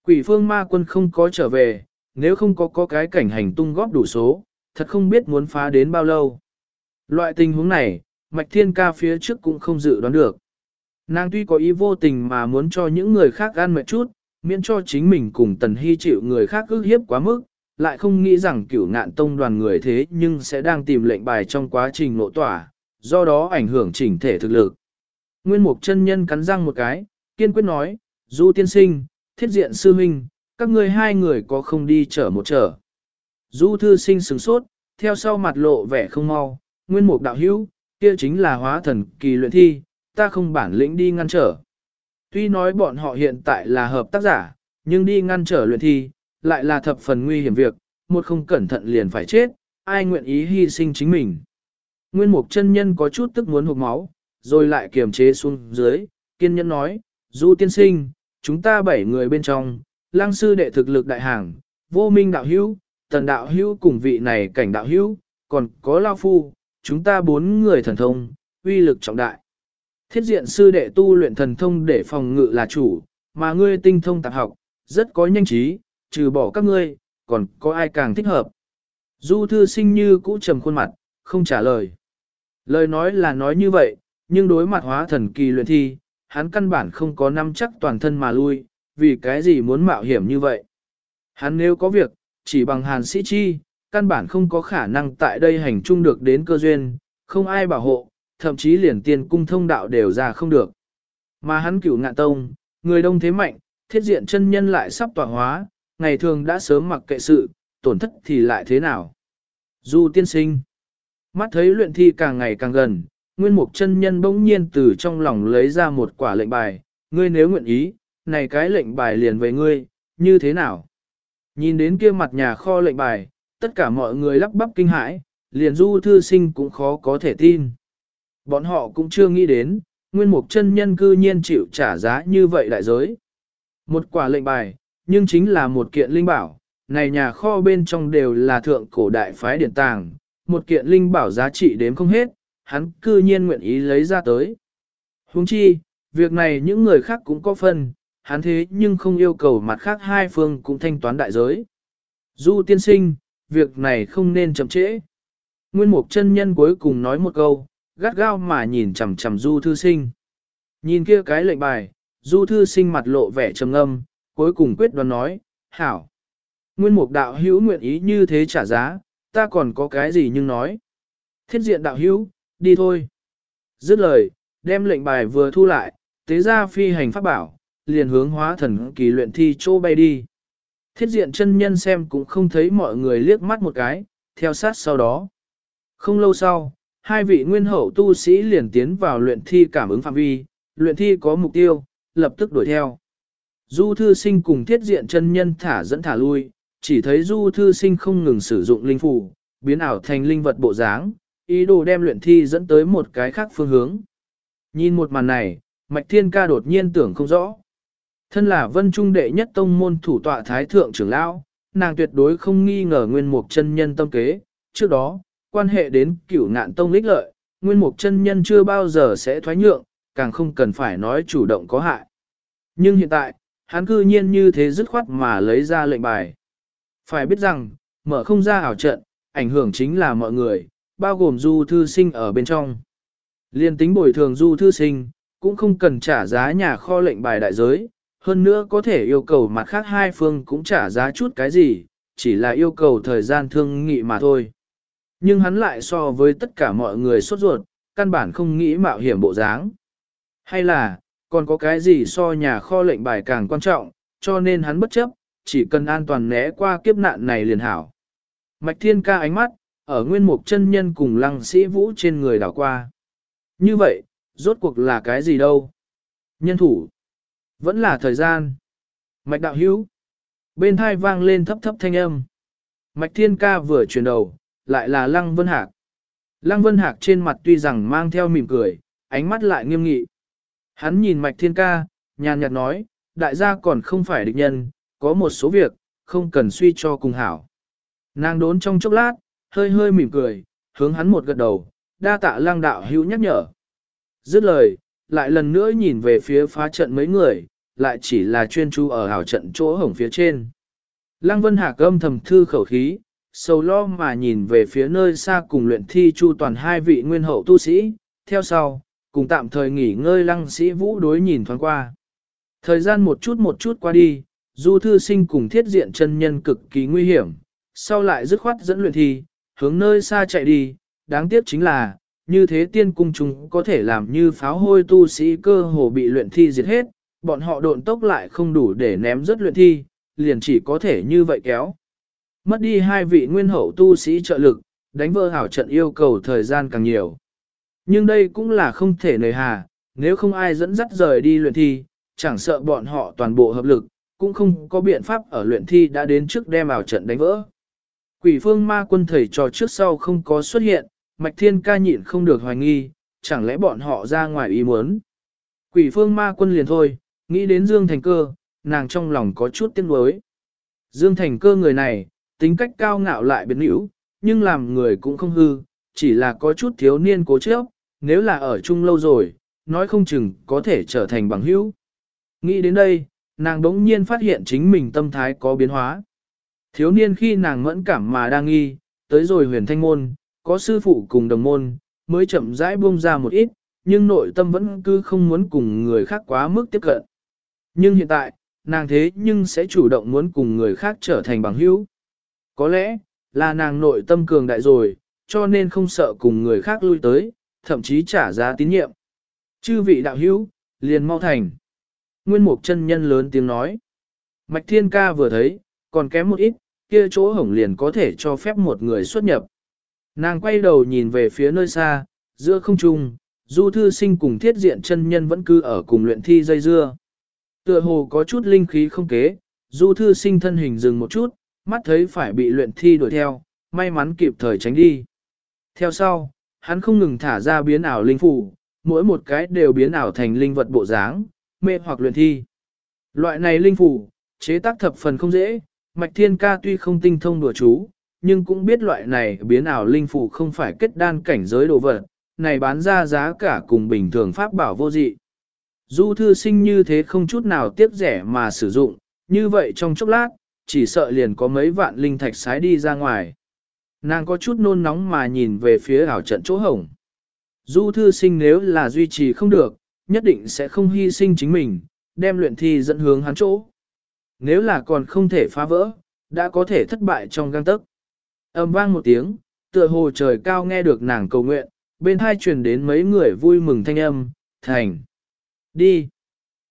Quỷ phương ma quân không có trở về, nếu không có có cái cảnh hành tung góp đủ số, thật không biết muốn phá đến bao lâu. Loại tình huống này, Mạch Thiên Ca phía trước cũng không dự đoán được. Nàng tuy có ý vô tình mà muốn cho những người khác ăn mệt chút, miễn cho chính mình cùng Tần Hy chịu người khác ức hiếp quá mức, lại không nghĩ rằng cửu ngạn tông đoàn người thế nhưng sẽ đang tìm lệnh bài trong quá trình nội tỏa, do đó ảnh hưởng chỉnh thể thực lực. Nguyên Mục chân nhân cắn răng một cái, kiên quyết nói, Du tiên sinh, thiết diện sư huynh, các ngươi hai người có không đi chở một chở. Du thư sinh sửng sốt, theo sau mặt lộ vẻ không mau, nguyên mục đạo hữu, kia chính là hóa thần kỳ luyện thi, ta không bản lĩnh đi ngăn trở. Tuy nói bọn họ hiện tại là hợp tác giả, nhưng đi ngăn trở luyện thi, lại là thập phần nguy hiểm việc, một không cẩn thận liền phải chết, ai nguyện ý hy sinh chính mình. Nguyên mục chân nhân có chút tức muốn hụt máu, rồi lại kiềm chế xuống dưới, kiên nhẫn nói, Du tiên sinh, chúng ta bảy người bên trong, lang sư đệ thực lực đại hàng, vô minh đạo hữu, tần đạo hữu cùng vị này cảnh đạo hữu, còn có lao phu, chúng ta bốn người thần thông, uy lực trọng đại. Thiết diện sư đệ tu luyện thần thông để phòng ngự là chủ, mà ngươi tinh thông tạp học, rất có nhanh trí, trừ bỏ các ngươi, còn có ai càng thích hợp. Du thư sinh như cũ trầm khuôn mặt, không trả lời. Lời nói là nói như vậy, nhưng đối mặt hóa thần kỳ luyện thi, hắn căn bản không có nắm chắc toàn thân mà lui, vì cái gì muốn mạo hiểm như vậy. Hắn nếu có việc, chỉ bằng hàn sĩ chi, căn bản không có khả năng tại đây hành trung được đến cơ duyên, không ai bảo hộ, thậm chí liền tiền cung thông đạo đều ra không được. Mà hắn cửu ngạn tông, người đông thế mạnh, thiết diện chân nhân lại sắp tỏa hóa, ngày thường đã sớm mặc kệ sự, tổn thất thì lại thế nào. Du tiên sinh, mắt thấy luyện thi càng ngày càng gần, Nguyên Mục chân nhân bỗng nhiên từ trong lòng lấy ra một quả lệnh bài, ngươi nếu nguyện ý, này cái lệnh bài liền về ngươi, như thế nào? Nhìn đến kia mặt nhà kho lệnh bài, tất cả mọi người lắp bắp kinh hãi, liền du thư sinh cũng khó có thể tin. Bọn họ cũng chưa nghĩ đến, nguyên mục chân nhân cư nhiên chịu trả giá như vậy đại giới. Một quả lệnh bài, nhưng chính là một kiện linh bảo, này nhà kho bên trong đều là thượng cổ đại phái điển tàng, một kiện linh bảo giá trị đếm không hết, hắn cư nhiên nguyện ý lấy ra tới. Huống chi, việc này những người khác cũng có phần, hắn thế nhưng không yêu cầu mặt khác hai phương cũng thanh toán đại giới. Du tiên sinh, việc này không nên chậm trễ. Nguyên mục chân nhân cuối cùng nói một câu, gắt gao mà nhìn chằm chằm du thư sinh. Nhìn kia cái lệnh bài, du thư sinh mặt lộ vẻ trầm âm, cuối cùng quyết đoán nói, hảo. Nguyên mục đạo hữu nguyện ý như thế trả giá, ta còn có cái gì nhưng nói. Thiết diện đạo hữu, đi thôi. Dứt lời, đem lệnh bài vừa thu lại, tế ra phi hành pháp bảo, liền hướng hóa thần kỳ luyện thi chỗ bay đi. Thiết diện chân nhân xem cũng không thấy mọi người liếc mắt một cái, theo sát sau đó. Không lâu sau, hai vị nguyên hậu tu sĩ liền tiến vào luyện thi cảm ứng phạm vi, luyện thi có mục tiêu, lập tức đuổi theo. Du thư sinh cùng thiết diện chân nhân thả dẫn thả lui, chỉ thấy du thư sinh không ngừng sử dụng linh phù, biến ảo thành linh vật bộ dáng, ý đồ đem luyện thi dẫn tới một cái khác phương hướng. Nhìn một màn này, Mạch Thiên Ca đột nhiên tưởng không rõ. Thân là vân trung đệ nhất tông môn thủ tọa thái thượng trưởng lão, nàng tuyệt đối không nghi ngờ nguyên mục chân nhân tâm kế. Trước đó, quan hệ đến cửu ngạn tông lích lợi, nguyên mục chân nhân chưa bao giờ sẽ thoái nhượng, càng không cần phải nói chủ động có hại. Nhưng hiện tại, hắn cư nhiên như thế dứt khoát mà lấy ra lệnh bài. Phải biết rằng, mở không ra ảo trận, ảnh hưởng chính là mọi người, bao gồm du thư sinh ở bên trong. Liên tính bồi thường du thư sinh, cũng không cần trả giá nhà kho lệnh bài đại giới, hơn nữa có thể yêu cầu mặt khác hai phương cũng trả giá chút cái gì, chỉ là yêu cầu thời gian thương nghị mà thôi. Nhưng hắn lại so với tất cả mọi người sốt ruột, căn bản không nghĩ mạo hiểm bộ dáng. Hay là, còn có cái gì so nhà kho lệnh bài càng quan trọng, cho nên hắn bất chấp, chỉ cần an toàn né qua kiếp nạn này liền hảo. Mạch thiên ca ánh mắt, ở nguyên mục chân nhân cùng lăng sĩ vũ trên người đảo qua. Như vậy, rốt cuộc là cái gì đâu? Nhân thủ. Vẫn là thời gian. Mạch đạo hữu. Bên thai vang lên thấp thấp thanh âm. Mạch thiên ca vừa chuyển đầu, lại là lăng vân hạc. Lăng vân hạc trên mặt tuy rằng mang theo mỉm cười, ánh mắt lại nghiêm nghị. Hắn nhìn mạch thiên ca, nhàn nhạt nói, đại gia còn không phải địch nhân, có một số việc, không cần suy cho cùng hảo. Nàng đốn trong chốc lát, hơi hơi mỉm cười, hướng hắn một gật đầu, đa tạ lang đạo hữu nhắc nhở. Dứt lời, lại lần nữa nhìn về phía phá trận mấy người, lại chỉ là chuyên chú ở hảo trận chỗ hổng phía trên. Lăng Vân Hạc âm thầm thư khẩu khí, sầu lo mà nhìn về phía nơi xa cùng luyện thi chu toàn hai vị nguyên hậu tu sĩ, theo sau, cùng tạm thời nghỉ ngơi lăng sĩ vũ đối nhìn thoáng qua. Thời gian một chút một chút qua đi, du thư sinh cùng thiết diện chân nhân cực kỳ nguy hiểm, sau lại dứt khoát dẫn luyện thi, hướng nơi xa chạy đi, đáng tiếc chính là, như thế tiên cung chúng có thể làm như pháo hôi tu sĩ cơ hồ bị luyện thi diệt hết, bọn họ độn tốc lại không đủ để ném rất luyện thi, liền chỉ có thể như vậy kéo. Mất đi hai vị nguyên hậu tu sĩ trợ lực, đánh vỡ hảo trận yêu cầu thời gian càng nhiều. Nhưng đây cũng là không thể nề hà, nếu không ai dẫn dắt rời đi luyện thi, chẳng sợ bọn họ toàn bộ hợp lực, cũng không có biện pháp ở luyện thi đã đến trước đem ảo trận đánh vỡ. Quỷ phương ma quân thầy trò trước sau không có xuất hiện, Mạch Thiên ca nhịn không được hoài nghi, chẳng lẽ bọn họ ra ngoài ý muốn. Quỷ phương ma quân liền thôi, nghĩ đến Dương Thành Cơ, nàng trong lòng có chút tiếc nuối. Dương Thành Cơ người này, tính cách cao ngạo lại biến hữu, nhưng làm người cũng không hư, chỉ là có chút thiếu niên cố chấp, nếu là ở chung lâu rồi, nói không chừng có thể trở thành bằng hữu. Nghĩ đến đây, nàng đống nhiên phát hiện chính mình tâm thái có biến hóa. Thiếu niên khi nàng mẫn cảm mà đang nghi, tới rồi huyền thanh môn, có sư phụ cùng đồng môn, mới chậm rãi buông ra một ít, nhưng nội tâm vẫn cứ không muốn cùng người khác quá mức tiếp cận. Nhưng hiện tại, nàng thế nhưng sẽ chủ động muốn cùng người khác trở thành bằng hữu. Có lẽ, là nàng nội tâm cường đại rồi, cho nên không sợ cùng người khác lui tới, thậm chí trả giá tín nhiệm. Chư vị đạo hữu, liền mau thành. Nguyên mục chân nhân lớn tiếng nói. Mạch thiên ca vừa thấy, còn kém một ít, kia chỗ hổng liền có thể cho phép một người xuất nhập. Nàng quay đầu nhìn về phía nơi xa, giữa không trung, du thư sinh cùng thiết diện chân nhân vẫn cứ ở cùng luyện thi dây dưa. Tựa hồ có chút linh khí không kế, du thư sinh thân hình dừng một chút, mắt thấy phải bị luyện thi đuổi theo, may mắn kịp thời tránh đi. Theo sau, hắn không ngừng thả ra biến ảo linh phủ, mỗi một cái đều biến ảo thành linh vật bộ dáng, mê hoặc luyện thi. Loại này linh phủ, chế tác thập phần không dễ, Mạch Thiên Ca tuy không tinh thông đùa chú, nhưng cũng biết loại này biến ảo linh phủ không phải kết đan cảnh giới đồ vật, này bán ra giá cả cùng bình thường pháp bảo vô dị. Du thư sinh như thế không chút nào tiếc rẻ mà sử dụng, như vậy trong chốc lát, chỉ sợ liền có mấy vạn linh thạch sái đi ra ngoài. Nàng có chút nôn nóng mà nhìn về phía ảo trận chỗ hổng. Du thư sinh nếu là duy trì không được, nhất định sẽ không hy sinh chính mình, đem luyện thi dẫn hướng hắn chỗ. Nếu là còn không thể phá vỡ, đã có thể thất bại trong găng tấc. Âm vang một tiếng, tựa hồ trời cao nghe được nàng cầu nguyện, bên hai truyền đến mấy người vui mừng thanh âm, thành. Đi.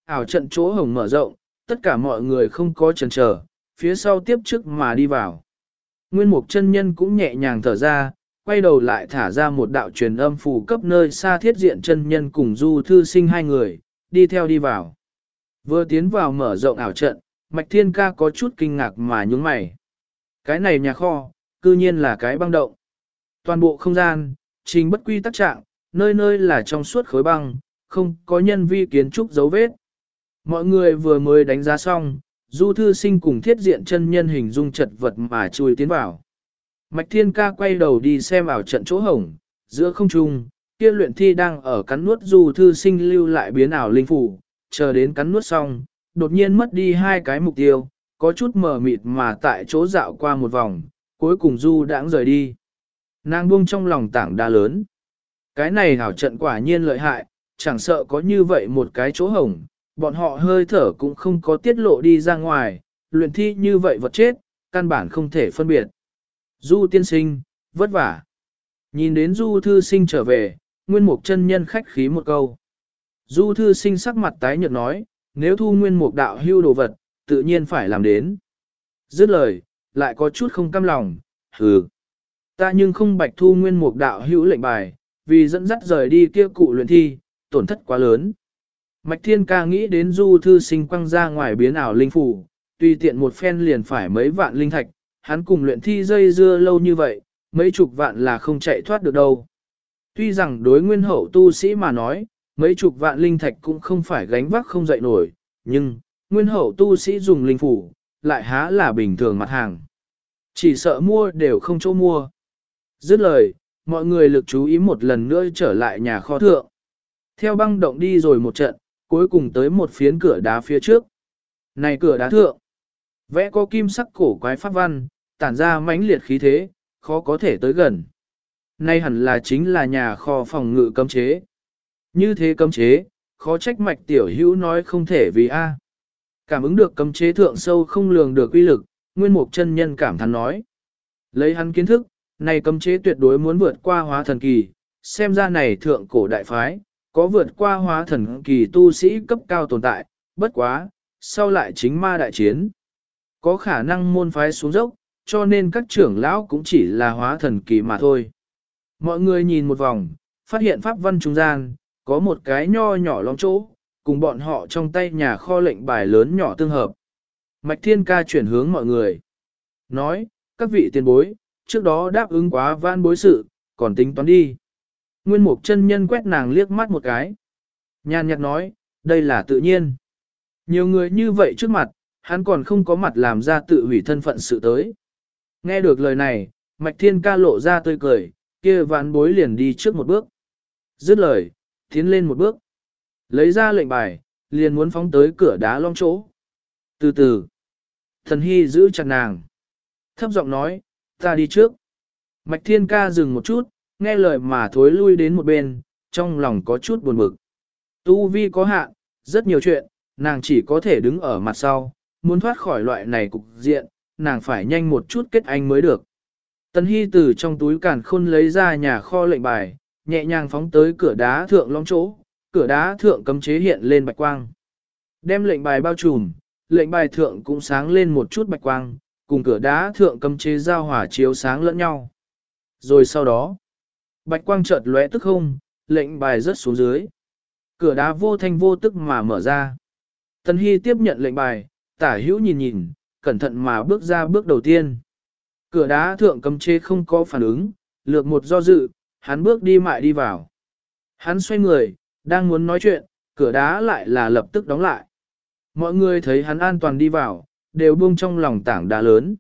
ảo trận chỗ hồng mở rộng, tất cả mọi người không có chần chờ, phía sau tiếp trước mà đi vào. Nguyên mục chân nhân cũng nhẹ nhàng thở ra, quay đầu lại thả ra một đạo truyền âm phù cấp nơi xa thiết diện chân nhân cùng du thư sinh hai người, đi theo đi vào. Vừa tiến vào mở rộng ảo trận, Mạch Thiên Ca có chút kinh ngạc mà nhúng mày. Cái này nhà kho, cư nhiên là cái băng động. Toàn bộ không gian, trình bất quy tắc trạng, nơi nơi là trong suốt khối băng, không có nhân vi kiến trúc dấu vết. Mọi người vừa mới đánh giá xong, du thư sinh cùng thiết diện chân nhân hình dung chật vật mà chui tiến vào. Mạch Thiên Ca quay đầu đi xem ảo trận chỗ hổng, giữa không trung, kia luyện thi đang ở cắn nuốt du thư sinh lưu lại biến ảo linh phủ, chờ đến cắn nuốt xong, đột nhiên mất đi hai cái mục tiêu, có chút mờ mịt mà tại chỗ dạo qua một vòng, cuối cùng du đãng rời đi. Nàng buông trong lòng tảng đa lớn. Cái này hảo trận quả nhiên lợi hại, chẳng sợ có như vậy một cái chỗ hổng, bọn họ hơi thở cũng không có tiết lộ đi ra ngoài, luyện thi như vậy vật chết, căn bản không thể phân biệt. Du tiên sinh, vất vả. Nhìn đến du thư sinh trở về, nguyên mục chân nhân khách khí một câu. Du thư sinh sắc mặt tái nhợt nói, nếu thu nguyên mục đạo hưu đồ vật, tự nhiên phải làm đến. Dứt lời, lại có chút không cam lòng, hừ. Ta nhưng không bạch thu nguyên mục đạo hữu lệnh bài, vì dẫn dắt rời đi kia cụ luyện thi, tổn thất quá lớn. Mạch Thiên Ca nghĩ đến du thư sinh quăng ra ngoài biến ảo linh phủ, tùy tiện một phen liền phải mấy vạn linh thạch, hắn cùng luyện thi dây dưa lâu như vậy, mấy chục vạn là không chạy thoát được đâu. Tuy rằng đối nguyên hậu tu sĩ mà nói, mấy chục vạn linh thạch cũng không phải gánh vác không dậy nổi, nhưng, nguyên hậu tu sĩ dùng linh phủ, lại há là bình thường mặt hàng. Chỉ sợ mua đều không chỗ mua. Dứt lời, mọi người lực chú ý một lần nữa trở lại nhà kho thượng. Theo băng động đi rồi một trận, cuối cùng tới một phiến cửa đá phía trước. Này cửa đá thượng, vẽ có kim sắc cổ quái pháp văn, tản ra mãnh liệt khí thế, khó có thể tới gần. Nay hẳn là chính là nhà kho phòng ngự cấm chế. Như thế cấm chế, khó trách mạch tiểu hữu nói không thể vì A. Cảm ứng được cấm chế thượng sâu không lường được uy lực, nguyên mục chân nhân cảm thán nói. Lấy hắn kiến thức, này cấm chế tuyệt đối muốn vượt qua hóa thần kỳ, xem ra này thượng cổ đại phái, có vượt qua hóa thần kỳ tu sĩ cấp cao tồn tại, bất quá, sau lại chính ma đại chiến. Có khả năng môn phái xuống dốc, cho nên các trưởng lão cũng chỉ là hóa thần kỳ mà thôi. Mọi người nhìn một vòng, phát hiện pháp văn trung gian, có một cái nho nhỏ lõm chỗ, cùng bọn họ trong tay nhà kho lệnh bài lớn nhỏ tương hợp. Mạch Thiên Ca chuyển hướng mọi người. Nói, các vị tiền bối, trước đó đáp ứng quá van bối sự, còn tính toán đi. Nguyên mục chân nhân quét nàng liếc mắt một cái. Nhàn nhạt nói, đây là tự nhiên. Nhiều người như vậy trước mặt, hắn còn không có mặt làm ra tự hủy thân phận sự tới. Nghe được lời này, Mạch Thiên ca lộ ra tươi cười, kia vạn bối liền đi trước một bước. Dứt lời, tiến lên một bước. Lấy ra lệnh bài, liền muốn phóng tới cửa đá long chỗ. Từ từ, thần hy giữ chặt nàng. Thấp giọng nói, ta đi trước. Mạch Thiên ca dừng một chút, nghe lời mà thối lui đến một bên, trong lòng có chút buồn bực. Tu vi có hạn, rất nhiều chuyện, nàng chỉ có thể đứng ở mặt sau, muốn thoát khỏi loại này cục diện, nàng phải nhanh một chút kết anh mới được. Tần Hy từ trong túi càn khôn lấy ra nhà kho lệnh bài, nhẹ nhàng phóng tới cửa đá thượng long chỗ, cửa đá thượng cấm chế hiện lên bạch quang. Đem lệnh bài bao trùm, lệnh bài thượng cũng sáng lên một chút bạch quang, cùng cửa đá thượng cấm chế giao hỏa chiếu sáng lẫn nhau. Rồi sau đó, bạch quang chợt lóe tức không, lệnh bài rớt xuống dưới. Cửa đá vô thanh vô tức mà mở ra. Tần Hy tiếp nhận lệnh bài, tả hữu nhìn nhìn, cẩn thận mà bước ra bước đầu tiên. Cửa đá thượng cầm chế không có phản ứng, lược một do dự, hắn bước đi mại đi vào. Hắn xoay người, đang muốn nói chuyện, cửa đá lại là lập tức đóng lại. Mọi người thấy hắn an toàn đi vào, đều buông trong lòng tảng đá lớn.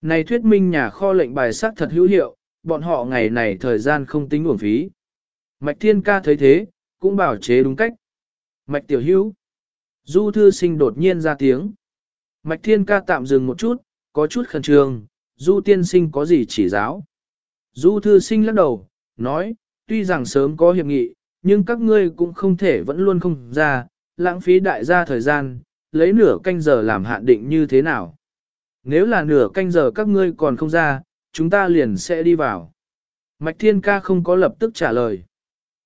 Này thuyết minh nhà kho lệnh bài sắc thật hữu hiệu, bọn họ ngày này thời gian không tính uổng phí. Mạch Thiên Ca thấy thế, cũng bảo chế đúng cách. Mạch Tiểu Hữu. Du Thư Sinh đột nhiên ra tiếng. Mạch Thiên Ca tạm dừng một chút, có chút khẩn trương, Du Tiên Sinh có gì chỉ giáo. Du Thư Sinh lắc đầu, nói, tuy rằng sớm có hiệp nghị, nhưng các ngươi cũng không thể vẫn luôn không ra, lãng phí đại gia thời gian, lấy nửa canh giờ làm hạn định như thế nào. Nếu là nửa canh giờ các ngươi còn không ra, chúng ta liền sẽ đi vào. Mạch Thiên Ca không có lập tức trả lời.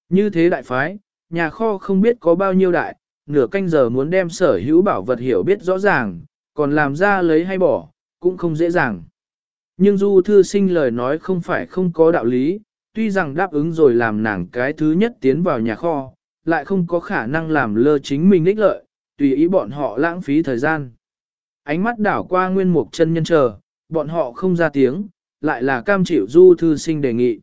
Như thế đại phái, nhà kho không biết có bao nhiêu đại, nửa canh giờ muốn đem sở hữu bảo vật hiểu biết rõ ràng, còn làm ra lấy hay bỏ, cũng không dễ dàng. Nhưng Du Thư Sinh lời nói không phải không có đạo lý, tuy rằng đáp ứng rồi làm nàng cái thứ nhất tiến vào nhà kho, lại không có khả năng làm lơ chính mình ích lợi, tùy ý bọn họ lãng phí thời gian. Ánh mắt đảo qua nguyên mục chân nhân chờ, bọn họ không ra tiếng, lại là cam chịu Du Thư Sinh đề nghị.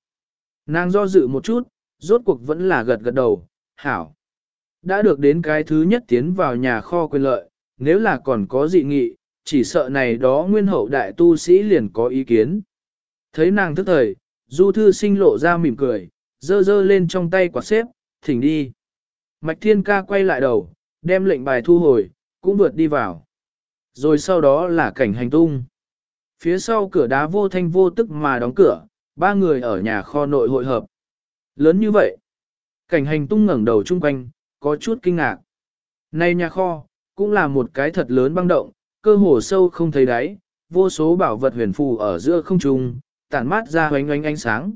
Nàng do dự một chút, rốt cuộc vẫn là gật gật đầu, hảo. Đã được đến cái thứ nhất tiến vào nhà kho quyền lợi, nếu là còn có dị nghị, chỉ sợ này đó nguyên hậu đại tu sĩ liền có ý kiến. Thấy nàng thức thời, du thư sinh lộ ra mỉm cười, dơ dơ lên trong tay quạt xếp, thỉnh đi. Mạch thiên ca quay lại đầu, đem lệnh bài thu hồi, cũng vượt đi vào. Rồi sau đó là cảnh hành tung. Phía sau cửa đá vô thanh vô tức mà đóng cửa, ba người ở nhà kho nội hội hợp. Lớn như vậy. Cảnh hành tung ngẩng đầu chung quanh, có chút kinh ngạc. Này nhà kho, cũng là một cái thật lớn băng động, cơ hồ sâu không thấy đáy, vô số bảo vật huyền phù ở giữa không trung, tản mát ra hoánh oánh ánh sáng.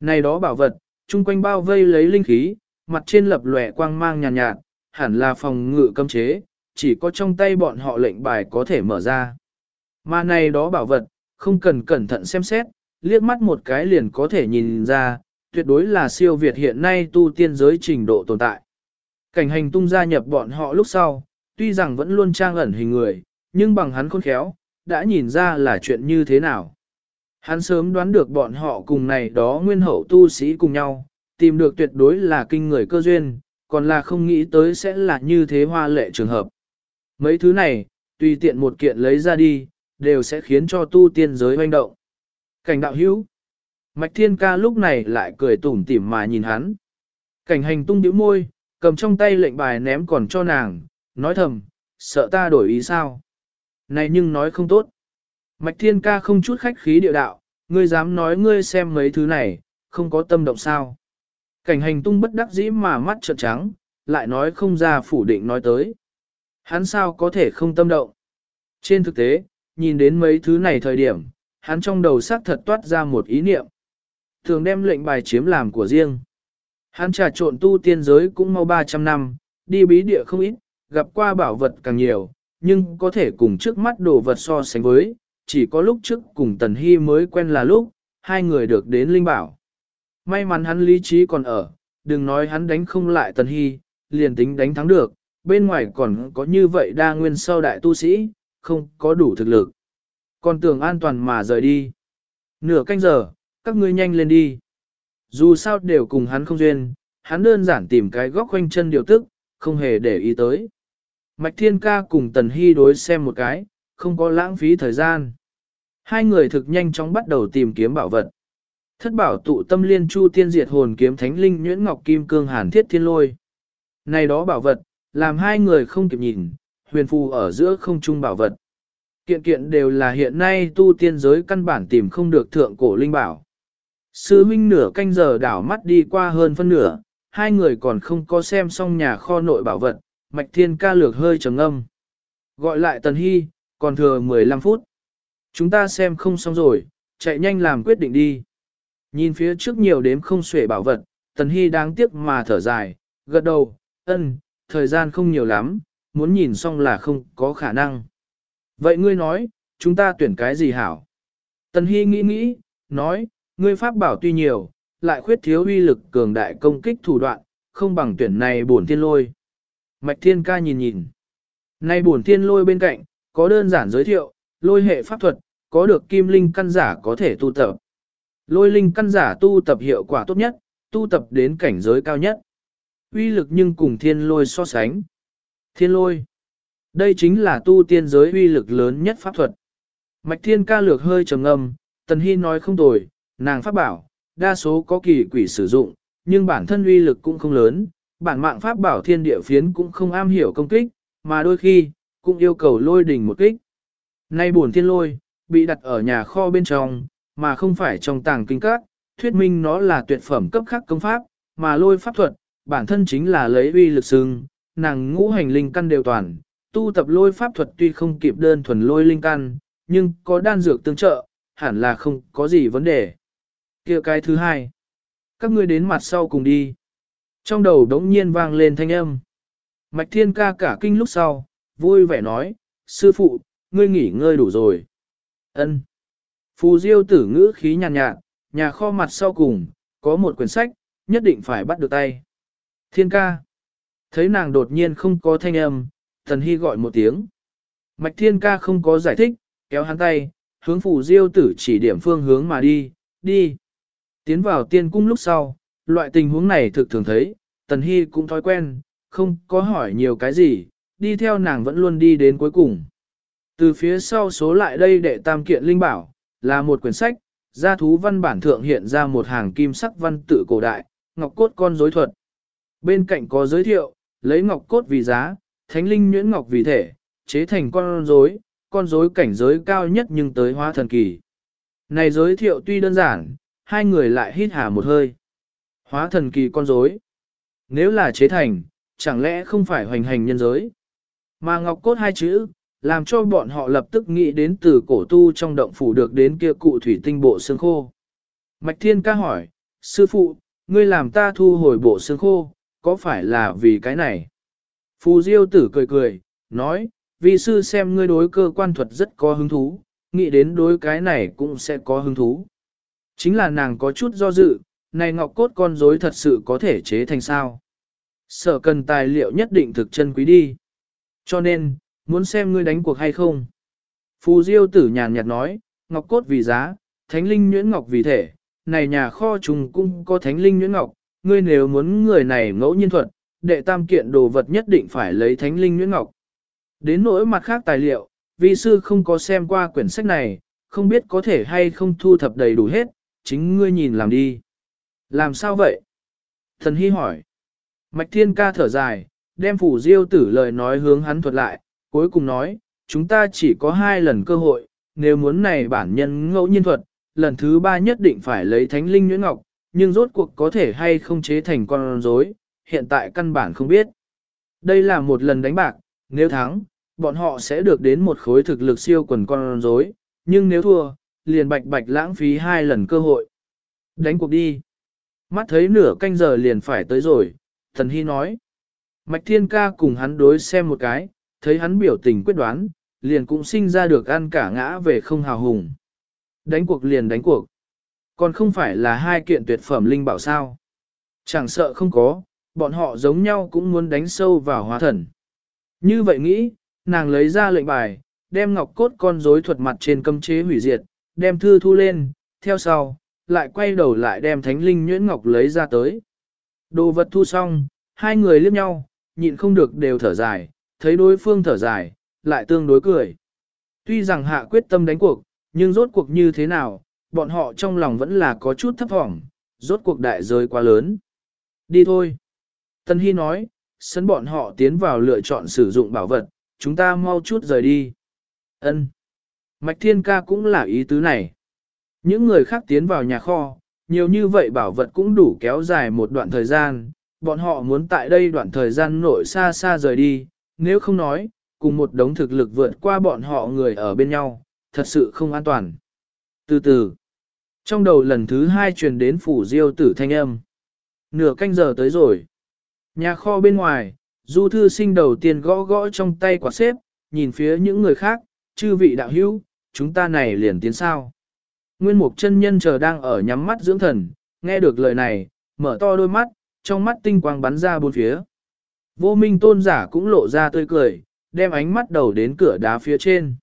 Này đó bảo vật, chung quanh bao vây lấy linh khí, mặt trên lập lòe quang mang nhàn nhạt, nhạt, hẳn là phòng ngự cấm chế, chỉ có trong tay bọn họ lệnh bài có thể mở ra. Mà này đó bảo vật, không cần cẩn thận xem xét, liếc mắt một cái liền có thể nhìn ra, tuyệt đối là siêu việt hiện nay tu tiên giới trình độ tồn tại. Cảnh hành tung gia nhập bọn họ lúc sau, tuy rằng vẫn luôn trang ẩn hình người, nhưng bằng hắn khôn khéo, đã nhìn ra là chuyện như thế nào. Hắn sớm đoán được bọn họ cùng này đó nguyên hậu tu sĩ cùng nhau, tìm được tuyệt đối là kinh người cơ duyên, còn là không nghĩ tới sẽ là như thế hoa lệ trường hợp. Mấy thứ này, tùy tiện một kiện lấy ra đi, đều sẽ khiến cho tu tiên giới hoành động. Cảnh đạo hữu. Mạch thiên ca lúc này lại cười tủm tỉm mà nhìn hắn. Cảnh hành tung điếu môi, cầm trong tay lệnh bài ném còn cho nàng, nói thầm, sợ ta đổi ý sao. Này nhưng nói không tốt. Mạch thiên ca không chút khách khí địa đạo, ngươi dám nói ngươi xem mấy thứ này, không có tâm động sao. Cảnh hành tung bất đắc dĩ mà mắt trợn trắng, lại nói không ra phủ định nói tới. Hắn sao có thể không tâm động. Trên thực tế, nhìn đến mấy thứ này thời điểm, hắn trong đầu xác thật toát ra một ý niệm. Thường đem lệnh bài chiếm làm của riêng. Hắn trà trộn tu tiên giới cũng mau 300 năm, đi bí địa không ít, gặp qua bảo vật càng nhiều, nhưng có thể cùng trước mắt đồ vật so sánh với, chỉ có lúc trước cùng Tần Hy mới quen là lúc, hai người được đến Linh Bảo. May mắn hắn lý trí còn ở, đừng nói hắn đánh không lại Tần Hy, liền tính đánh thắng được, bên ngoài còn có như vậy đa nguyên sau đại tu sĩ, không có đủ thực lực. Còn tưởng an toàn mà rời đi. Nửa canh giờ, các ngươi nhanh lên đi. Dù sao đều cùng hắn không duyên, hắn đơn giản tìm cái góc quanh chân điều tức, không hề để ý tới. Mạch Thiên Ca cùng Tần Hy đối xem một cái, không có lãng phí thời gian. Hai người thực nhanh chóng bắt đầu tìm kiếm bảo vật. Thất bảo tụ tâm liên chu tiên diệt hồn kiếm thánh linh nhuyễn ngọc kim cương hàn thiết thiên lôi. Này đó bảo vật, làm hai người không kịp nhìn, huyền phù ở giữa không trung bảo vật. Kiện kiện đều là hiện nay tu tiên giới căn bản tìm không được thượng cổ linh bảo. Sư Minh nửa canh giờ đảo mắt đi qua hơn phân nửa, hai người còn không có xem xong nhà kho nội bảo vật, Mạch Thiên ca lược hơi trầm âm. Gọi lại Tần Hy, còn thừa 15 phút. Chúng ta xem không xong rồi, chạy nhanh làm quyết định đi. Nhìn phía trước nhiều đếm không xuể bảo vật, Tần Hy đáng tiếc mà thở dài, gật đầu, ân, thời gian không nhiều lắm, muốn nhìn xong là không có khả năng. Vậy ngươi nói, chúng ta tuyển cái gì hảo? Tần Hy nghĩ nghĩ, nói, ngươi pháp bảo tuy nhiều, lại khuyết thiếu uy lực cường đại công kích thủ đoạn, không bằng tuyển này bổn thiên lôi. Mạch Thiên ca nhìn nhìn. Nay bổn thiên lôi bên cạnh, có đơn giản giới thiệu, lôi hệ pháp thuật, có được kim linh căn giả có thể tu tập. Lôi linh căn giả tu tập hiệu quả tốt nhất, tu tập đến cảnh giới cao nhất. Uy lực nhưng cùng thiên lôi so sánh. Thiên lôi. Đây chính là tu tiên giới uy lực lớn nhất pháp thuật. Mạch thiên ca lược hơi trầm ngâm, tần hy nói không tồi, nàng pháp bảo, đa số có kỳ quỷ sử dụng, nhưng bản thân uy lực cũng không lớn, bản mạng pháp bảo thiên địa phiến cũng không am hiểu công kích, mà đôi khi, cũng yêu cầu lôi đỉnh một kích. Nay buồn thiên lôi, bị đặt ở nhà kho bên trong, mà không phải trong tàng kinh các, thuyết minh nó là tuyệt phẩm cấp khắc công pháp, mà lôi pháp thuật, bản thân chính là lấy uy lực xưng, nàng ngũ hành linh căn đều toàn, tu tập lôi pháp thuật tuy không kịp đơn thuần lôi linh căn, nhưng có đan dược tương trợ, hẳn là không có gì vấn đề. kia cái thứ hai, các ngươi đến mặt sau cùng đi. Trong đầu đống nhiên vang lên thanh âm. Mạch thiên ca cả kinh lúc sau, vui vẻ nói, sư phụ, ngươi nghỉ ngơi đủ rồi. ân Phù diêu tử ngữ khí nhàn nhạt, nhạt, nhà kho mặt sau cùng, có một quyển sách, nhất định phải bắt được tay. Thiên ca. Thấy nàng đột nhiên không có thanh âm, thần hy gọi một tiếng. Mạch thiên ca không có giải thích, kéo hắn tay, hướng phủ diêu tử chỉ điểm phương hướng mà đi, đi. Tiến vào tiên cung lúc sau, loại tình huống này thực thường thấy, tần hy cũng thói quen, không có hỏi nhiều cái gì, đi theo nàng vẫn luôn đi đến cuối cùng. Từ phía sau số lại đây đệ tam kiện linh bảo, là một quyển sách, gia thú văn bản thượng hiện ra một hàng kim sắc văn tự cổ đại, ngọc cốt con rối thuật. Bên cạnh có giới thiệu, lấy ngọc cốt vì giá, thánh linh nhuyễn ngọc vì thể, chế thành con rối, con rối cảnh giới cao nhất nhưng tới hóa thần kỳ. Này giới thiệu tuy đơn giản, hai người lại hít hà một hơi. Hóa thần kỳ con rối. Nếu là chế thành, chẳng lẽ không phải hoành hành nhân giới? Mà ngọc cốt hai chữ, làm cho bọn họ lập tức nghĩ đến từ cổ tu trong động phủ được đến kia cụ thủy tinh bộ xương khô. Mạch Thiên ca hỏi, sư phụ, ngươi làm ta thu hồi bộ xương khô, có phải là vì cái này? Phù Diêu tử cười cười, nói, vì sư xem ngươi đối cơ quan thuật rất có hứng thú, nghĩ đến đối cái này cũng sẽ có hứng thú. Chính là nàng có chút do dự, này ngọc cốt con rối thật sự có thể chế thành sao? Sở cần tài liệu nhất định thực chân quý đi. Cho nên, muốn xem ngươi đánh cuộc hay không. Phù Diêu tử nhàn nhạt nói, ngọc cốt vì giá, thánh linh nhuyễn ngọc vì thể, này nhà kho trùng cung có thánh linh nhuyễn ngọc, ngươi nếu muốn người này ngẫu nhiên thuật, đệ tam kiện đồ vật nhất định phải lấy thánh linh nhuyễn ngọc. Đến nỗi mặt khác tài liệu, vi sư không có xem qua quyển sách này, không biết có thể hay không thu thập đầy đủ hết, chính ngươi nhìn làm đi. Làm sao vậy? Thần Hy hỏi. Mạch Thiên ca thở dài, đem phủ diêu tử lời nói hướng hắn thuật lại, cuối cùng nói, chúng ta chỉ có hai lần cơ hội, nếu muốn này bản nhân ngẫu nhiên thuật, lần thứ ba nhất định phải lấy thánh linh nhuyễn ngọc, nhưng rốt cuộc có thể hay không chế thành con rối, hiện tại căn bản không biết. Đây là một lần đánh bạc, nếu thắng, bọn họ sẽ được đến một khối thực lực siêu quần con rối, nhưng nếu thua, liền bạch bạch lãng phí hai lần cơ hội. Đánh cuộc đi. Mắt thấy nửa canh giờ liền phải tới rồi, thần hy nói. Mạch thiên ca cùng hắn đối xem một cái, thấy hắn biểu tình quyết đoán, liền cũng sinh ra được ăn cả ngã về không hào hùng. Đánh cuộc liền đánh cuộc. Còn không phải là hai kiện tuyệt phẩm linh bảo sao. Chẳng sợ không có, bọn họ giống nhau cũng muốn đánh sâu vào hóa thần. Như vậy nghĩ, nàng lấy ra lệnh bài, đem ngọc cốt con rối thuật mặt trên cấm chế hủy diệt, đem thư thu lên, theo sau, lại quay đầu lại đem thánh linh nhuyễn ngọc lấy ra tới. Đồ vật thu xong, hai người liếc nhau, nhịn không được đều thở dài, thấy đối phương thở dài, lại tương đối cười. Tuy rằng hạ quyết tâm đánh cuộc, nhưng rốt cuộc như thế nào, bọn họ trong lòng vẫn là có chút thấp thỏm, rốt cuộc đại rơi quá lớn. Đi thôi. Tân Hy nói, sấn bọn họ tiến vào lựa chọn sử dụng bảo vật, chúng ta mau chút rời đi. Ân. Mạch Thiên Ca cũng là ý tứ này. Những người khác tiến vào nhà kho, nhiều như vậy bảo vật cũng đủ kéo dài một đoạn thời gian, bọn họ muốn tại đây đoạn thời gian nội xa xa rời đi, nếu không nói, cùng một đống thực lực vượt qua bọn họ người ở bên nhau, thật sự không an toàn. Từ từ, trong đầu lần thứ hai truyền đến phủ diêu tử thanh âm. Nửa canh giờ tới rồi. Nhà kho bên ngoài, du thư sinh đầu tiên gõ gõ trong tay quả xếp, nhìn phía những người khác, chư vị đạo hữu, chúng ta này liền tiến sao. Nguyên mục chân nhân chờ đang ở nhắm mắt dưỡng thần, nghe được lời này, mở to đôi mắt, trong mắt tinh quang bắn ra bốn phía. Vô minh tôn giả cũng lộ ra tươi cười, đem ánh mắt đầu đến cửa đá phía trên.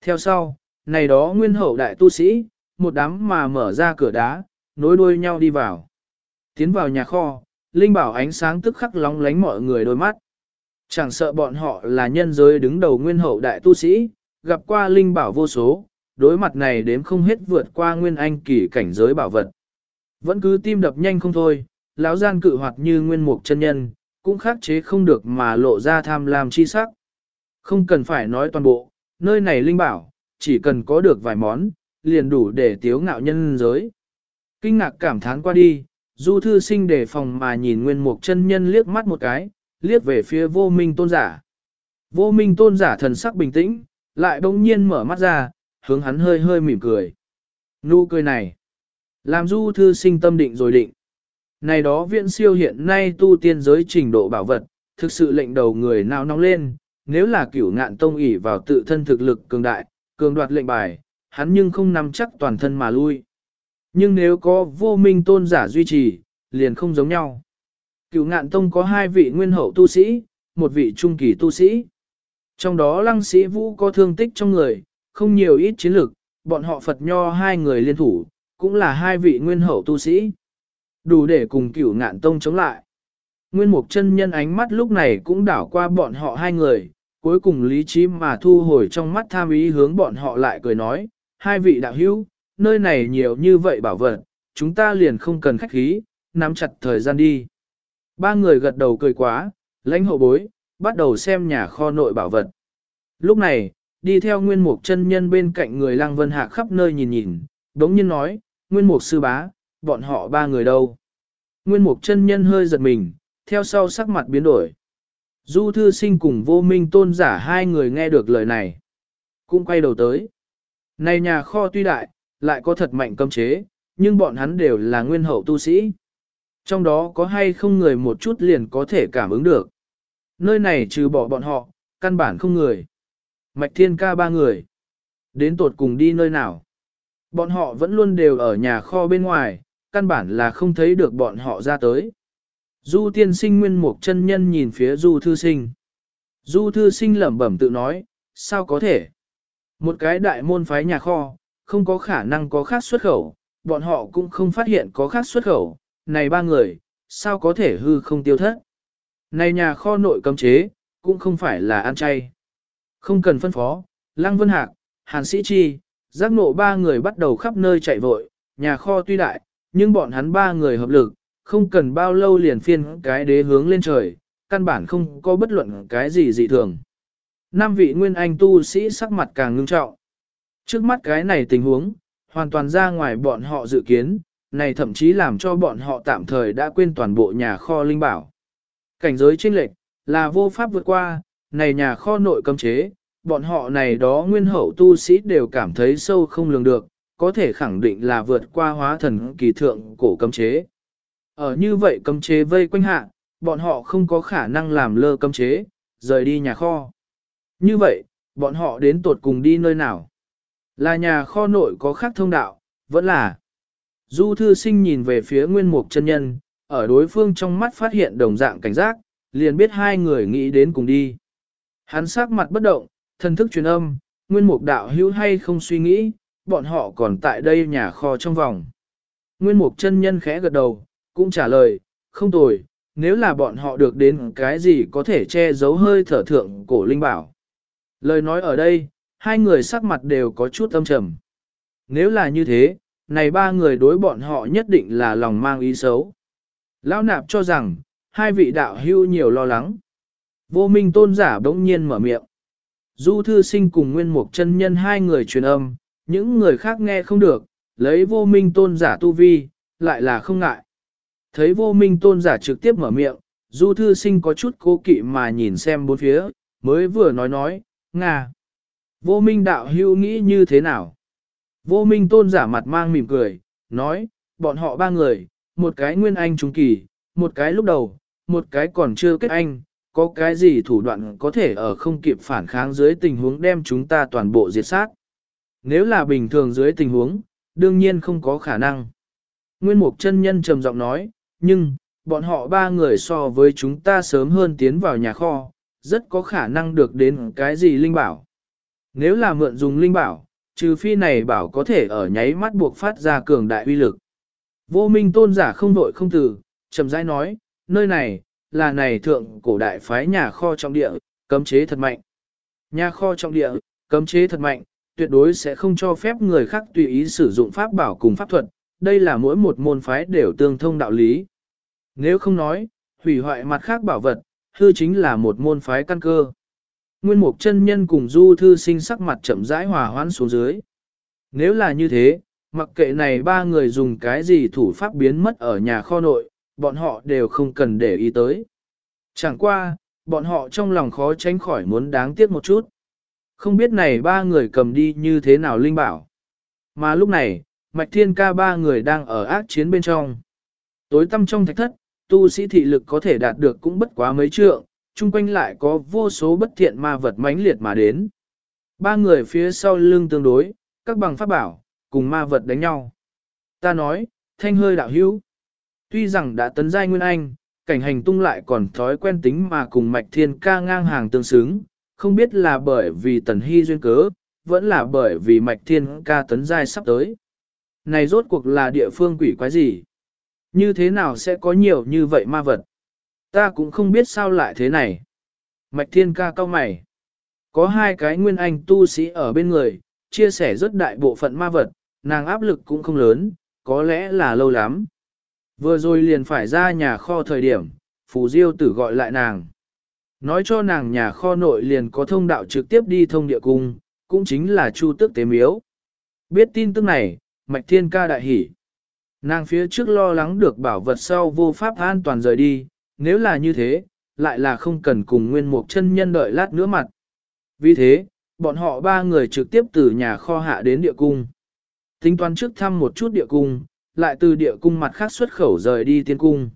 Theo sau, này đó nguyên hậu đại tu sĩ, một đám mà mở ra cửa đá, nối đuôi nhau đi vào. Tiến vào nhà kho, Linh bảo ánh sáng tức khắc lóng lánh mọi người đôi mắt. Chẳng sợ bọn họ là nhân giới đứng đầu nguyên hậu đại tu sĩ, gặp qua Linh bảo vô số, đối mặt này đếm không hết vượt qua nguyên anh kỳ cảnh giới bảo vật. Vẫn cứ tim đập nhanh không thôi, lão gian cự hoạt như nguyên mục chân nhân, cũng khắc chế không được mà lộ ra tham lam chi sắc. Không cần phải nói toàn bộ, nơi này linh bảo, chỉ cần có được vài món, liền đủ để tiếu ngạo nhân giới. Kinh ngạc cảm thán qua đi, du thư sinh đề phòng mà nhìn nguyên mục chân nhân liếc mắt một cái, liếc về phía vô minh tôn giả. Vô minh tôn giả thần sắc bình tĩnh, lại bỗng nhiên mở mắt ra, hướng hắn hơi hơi mỉm cười. Nụ cười này, làm du thư sinh tâm định rồi định. Này đó viện siêu hiện nay tu tiên giới trình độ bảo vật, thực sự lệnh đầu người nào nóng lên, nếu là cửu ngạn tông ỷ vào tự thân thực lực cường đại, cường đoạt lệnh bài, hắn nhưng không nắm chắc toàn thân mà lui. Nhưng nếu có vô minh tôn giả duy trì, liền không giống nhau. Cựu ngạn tông có hai vị nguyên hậu tu sĩ, một vị trung kỳ tu sĩ. Trong đó lăng sĩ vũ có thương tích trong người, không nhiều ít chiến lực, bọn họ Phật Nho hai người liên thủ, cũng là hai vị nguyên hậu tu sĩ. Đủ để cùng cửu ngạn tông chống lại. Nguyên mục chân nhân ánh mắt lúc này cũng đảo qua bọn họ hai người, cuối cùng lý trí mà thu hồi trong mắt tham ý hướng bọn họ lại cười nói, hai vị đạo hữu, nơi này nhiều như vậy bảo vật, chúng ta liền không cần khách khí, nắm chặt thời gian đi. Ba người gật đầu cười quá, lãnh hậu bối, bắt đầu xem nhà kho nội bảo vật. Lúc này, đi theo nguyên mục chân nhân bên cạnh người lăng vân hạ khắp nơi nhìn nhìn, đống nhiên nói, nguyên mục sư bá, bọn họ ba người đâu. Nguyên mục chân nhân hơi giật mình, theo sau sắc mặt biến đổi. Du thư sinh cùng vô minh tôn giả hai người nghe được lời này. Cũng quay đầu tới. Này nhà kho tuy đại, lại có thật mạnh cấm chế, nhưng bọn hắn đều là nguyên hậu tu sĩ. Trong đó có hay không người một chút liền có thể cảm ứng được. Nơi này trừ bỏ bọn họ, căn bản không người. Mạch thiên ca ba người. Đến tột cùng đi nơi nào? Bọn họ vẫn luôn đều ở nhà kho bên ngoài, căn bản là không thấy được bọn họ ra tới. Du tiên sinh nguyên một chân nhân nhìn phía du thư sinh. Du thư sinh lẩm bẩm tự nói, sao có thể? Một cái đại môn phái nhà kho, không có khả năng có khác xuất khẩu, bọn họ cũng không phát hiện có khác xuất khẩu, này ba người, sao có thể hư không tiêu thất? Này nhà kho nội cấm chế, cũng không phải là ăn chay. Không cần phân phó, Lăng Vân Hạc, Hàn Sĩ Chi, giác nộ ba người bắt đầu khắp nơi chạy vội, nhà kho tuy đại, nhưng bọn hắn ba người hợp lực, không cần bao lâu liền phiên cái đế hướng lên trời, căn bản không có bất luận cái gì dị thường. Năm vị nguyên anh tu sĩ sắc mặt càng ngưng trọng. Trước mắt cái này tình huống, hoàn toàn ra ngoài bọn họ dự kiến, này thậm chí làm cho bọn họ tạm thời đã quên toàn bộ nhà kho linh bảo. Cảnh giới chênh lệch, là vô pháp vượt qua, này nhà kho nội cấm chế, bọn họ này đó nguyên hậu tu sĩ đều cảm thấy sâu không lường được, có thể khẳng định là vượt qua hóa thần kỳ thượng cổ cấm chế. Ở như vậy cấm chế vây quanh hạ, bọn họ không có khả năng làm lơ cấm chế, rời đi nhà kho. Như vậy, bọn họ đến tột cùng đi nơi nào? Là nhà kho nội có khác thông đạo, vẫn là. Du thư sinh nhìn về phía nguyên mục chân nhân, ở đối phương trong mắt phát hiện đồng dạng cảnh giác, liền biết hai người nghĩ đến cùng đi. Hắn sắc mặt bất động, thân thức truyền âm, nguyên mục đạo hữu hay không suy nghĩ, bọn họ còn tại đây nhà kho trong vòng. Nguyên mục chân nhân khẽ gật đầu, cũng trả lời, không tồi, nếu là bọn họ được đến cái gì có thể che giấu hơi thở thượng cổ linh bảo. Lời nói ở đây, hai người sắc mặt đều có chút âm trầm. Nếu là như thế, này ba người đối bọn họ nhất định là lòng mang ý xấu. Lão nạp cho rằng, hai vị đạo hưu nhiều lo lắng. Vô minh tôn giả bỗng nhiên mở miệng. Du thư sinh cùng nguyên mục chân nhân hai người truyền âm, những người khác nghe không được, lấy vô minh tôn giả tu vi, lại là không ngại. Thấy vô minh tôn giả trực tiếp mở miệng, du thư sinh có chút cố kỵ mà nhìn xem bốn phía, mới vừa nói nói, Nga. Vô minh đạo hưu nghĩ như thế nào? Vô minh tôn giả mặt mang mỉm cười, nói, bọn họ ba người, một cái nguyên anh trung kỳ, một cái lúc đầu, một cái còn chưa kết anh, có cái gì thủ đoạn có thể ở không kịp phản kháng dưới tình huống đem chúng ta toàn bộ diệt sát. Nếu là bình thường dưới tình huống, đương nhiên không có khả năng. Nguyên mục chân nhân trầm giọng nói, nhưng, bọn họ ba người so với chúng ta sớm hơn tiến vào nhà kho, rất có khả năng được đến cái gì linh bảo. Nếu là mượn dùng linh bảo, trừ phi này bảo có thể ở nháy mắt buộc phát ra cường đại uy lực. Vô minh tôn giả không vội không từ, chậm rãi nói, nơi này, là này thượng cổ đại phái nhà kho trong địa, cấm chế thật mạnh. Nhà kho trong địa, cấm chế thật mạnh, tuyệt đối sẽ không cho phép người khác tùy ý sử dụng pháp bảo cùng pháp thuật, đây là mỗi một môn phái đều tương thông đạo lý. Nếu không nói, hủy hoại mặt khác bảo vật, hư chính là một môn phái căn cơ. Nguyên mục chân nhân cùng du thư sinh sắc mặt chậm rãi hòa hoãn xuống dưới. Nếu là như thế, mặc kệ này ba người dùng cái gì thủ pháp biến mất ở nhà kho nội, bọn họ đều không cần để ý tới. Chẳng qua, bọn họ trong lòng khó tránh khỏi muốn đáng tiếc một chút. Không biết này ba người cầm đi như thế nào linh bảo. Mà lúc này, Mạch Thiên ca ba người đang ở ác chiến bên trong. Tối tâm trong thạch thất, tu sĩ thị lực có thể đạt được cũng bất quá mấy trượng, chung quanh lại có vô số bất thiện ma vật mãnh liệt mà đến. Ba người phía sau lưng tương đối, các bằng pháp bảo, cùng ma vật đánh nhau. Ta nói, thanh hơi đạo hữu. Tuy rằng đã tấn giai nguyên anh, cảnh hành tung lại còn thói quen tính mà cùng mạch thiên ca ngang hàng tương xứng, không biết là bởi vì tần hy duyên cớ, vẫn là bởi vì mạch thiên ca tấn giai sắp tới. Này rốt cuộc là địa phương quỷ quái gì? Như thế nào sẽ có nhiều như vậy ma vật? Ta cũng không biết sao lại thế này. Mạch thiên ca cao mày. Có hai cái nguyên anh tu sĩ ở bên người, chia sẻ rất đại bộ phận ma vật, nàng áp lực cũng không lớn, có lẽ là lâu lắm. Vừa rồi liền phải ra nhà kho thời điểm, Phù Diêu tử gọi lại nàng. Nói cho nàng nhà kho nội liền có thông đạo trực tiếp đi thông địa cung, cũng chính là Chu Tước Tế Miếu. Biết tin tức này, Mạch Thiên ca đại hỉ. Nàng phía trước lo lắng được bảo vật sau vô pháp an toàn rời đi, nếu là như thế, lại là không cần cùng nguyên mục chân nhân đợi lát nữa mặt. Vì thế, bọn họ ba người trực tiếp từ nhà kho hạ đến địa cung. Tính toán trước thăm một chút địa cung, lại từ địa cung mặt khác xuất khẩu rời đi tiên cung.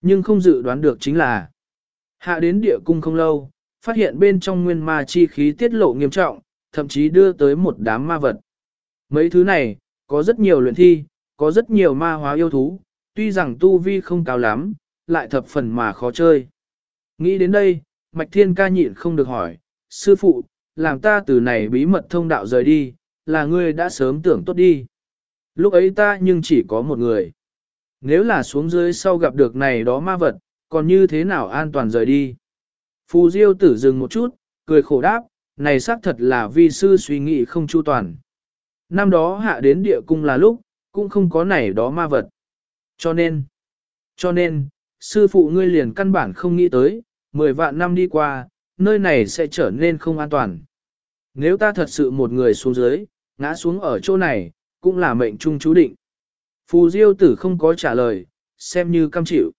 Nhưng không dự đoán được chính là, hạ đến địa cung không lâu, phát hiện bên trong nguyên ma chi khí tiết lộ nghiêm trọng, thậm chí đưa tới một đám ma vật. Mấy thứ này, có rất nhiều luyện thi, có rất nhiều ma hóa yêu thú, tuy rằng tu vi không cao lắm, lại thập phần mà khó chơi. Nghĩ đến đây, Mạch Thiên ca nhịn không được hỏi, sư phụ, làm ta từ này bí mật thông đạo rời đi, là ngươi đã sớm tưởng tốt đi. Lúc ấy ta nhưng chỉ có một người. Nếu là xuống dưới sau gặp được này đó ma vật, còn như thế nào an toàn rời đi? Phù Diêu tử dừng một chút, cười khổ đáp, này xác thật là vi sư suy nghĩ không chu toàn. Năm đó hạ đến địa cung là lúc, cũng không có này đó ma vật. Cho nên, cho nên, sư phụ ngươi liền căn bản không nghĩ tới, 10 vạn năm đi qua, nơi này sẽ trở nên không an toàn. Nếu ta thật sự một người xuống dưới, ngã xuống ở chỗ này, cũng là mệnh trung chú định. Phù Diêu tử không có trả lời, xem như cam chịu.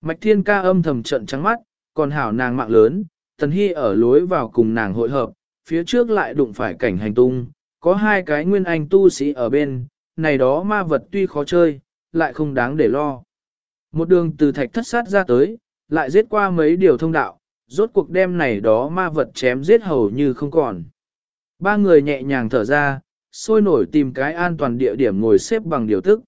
Mạch Thiên ca âm thầm trận trắng mắt, còn hảo nàng mạng lớn, Tần Hy ở lối vào cùng nàng hội hợp, phía trước lại đụng phải cảnh hành tung, có hai cái nguyên anh tu sĩ ở bên, này đó ma vật tuy khó chơi, lại không đáng để lo. Một đường từ thạch thất sát ra tới, lại giết qua mấy điều thông đạo, rốt cuộc đêm này đó ma vật chém giết hầu như không còn. Ba người nhẹ nhàng thở ra, sôi nổi tìm cái an toàn địa điểm ngồi xếp bằng điều tức.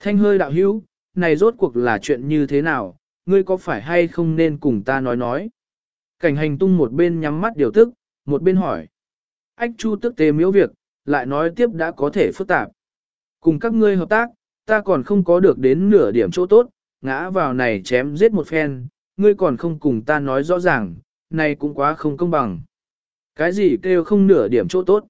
Thanh hơi đạo hữu, này rốt cuộc là chuyện như thế nào, ngươi có phải hay không nên cùng ta nói nói. Cảnh hành tung một bên nhắm mắt điều tức, một bên hỏi. Ách chu tức tế miếu việc, lại nói tiếp đã có thể phức tạp. Cùng các ngươi hợp tác, ta còn không có được đến nửa điểm chỗ tốt, ngã vào này chém giết một phen, ngươi còn không cùng ta nói rõ ràng, này cũng quá không công bằng. Cái gì kêu không nửa điểm chỗ tốt?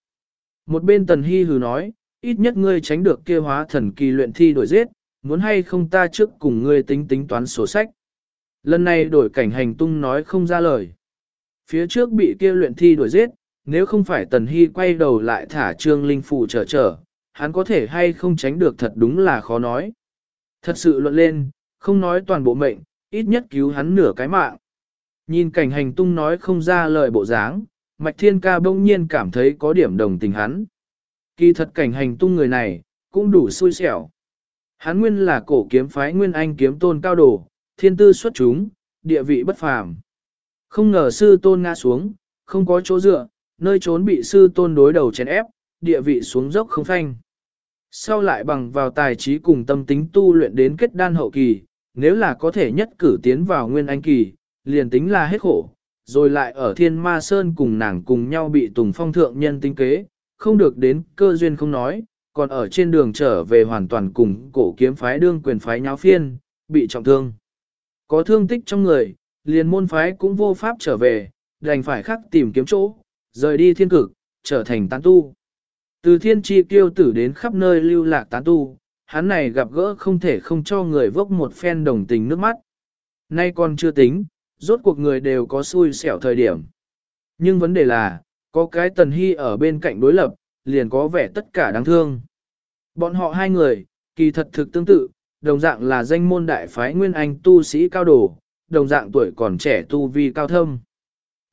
Một bên tần hy hừ nói, ít nhất ngươi tránh được kia hóa thần kỳ luyện thi đổi giết, muốn hay không ta trước cùng ngươi tính tính toán sổ sách. Lần này đổi cảnh hành tung nói không ra lời. Phía trước bị kia luyện thi đổi giết, nếu không phải tần hy quay đầu lại thả trương linh phụ trở trở, hắn có thể hay không tránh được thật đúng là khó nói. Thật sự luận lên, không nói toàn bộ mệnh, ít nhất cứu hắn nửa cái mạng. Nhìn cảnh hành tung nói không ra lời bộ dáng, Mạch Thiên Ca bỗng nhiên cảm thấy có điểm đồng tình hắn. Kỳ thật cảnh hành tung người này, cũng đủ xui xẻo. Hắn nguyên là cổ kiếm phái nguyên anh kiếm tôn cao đồ, thiên tư xuất chúng, địa vị bất phàm. Không ngờ sư tôn ngã xuống, không có chỗ dựa, nơi trốn bị sư tôn đối đầu chèn ép, địa vị xuống dốc không phanh. Sau lại bằng vào tài trí cùng tâm tính tu luyện đến kết đan hậu kỳ, nếu là có thể nhất cử tiến vào nguyên anh kỳ, liền tính là hết khổ, rồi lại ở thiên ma sơn cùng nàng cùng nhau bị tùng phong thượng nhân tinh kế, không được đến cơ duyên không nói, còn ở trên đường trở về hoàn toàn cùng cổ kiếm phái đương quyền phái nháo phiên, bị trọng thương. Có thương tích trong người, liền môn phái cũng vô pháp trở về, đành phải khắc tìm kiếm chỗ, rời đi thiên cực, trở thành tán tu. Từ thiên chi tiêu tử đến khắp nơi lưu lạc tán tu, hắn này gặp gỡ không thể không cho người vốc một phen đồng tình nước mắt. Nay còn chưa tính, rốt cuộc người đều có xui xẻo thời điểm. Nhưng vấn đề là, có cái tần hy ở bên cạnh đối lập, liền có vẻ tất cả đáng thương. Bọn họ hai người, kỳ thật thực tương tự, đồng dạng là danh môn đại phái nguyên anh tu sĩ cao đồ, đồng dạng tuổi còn trẻ tu vi cao thâm.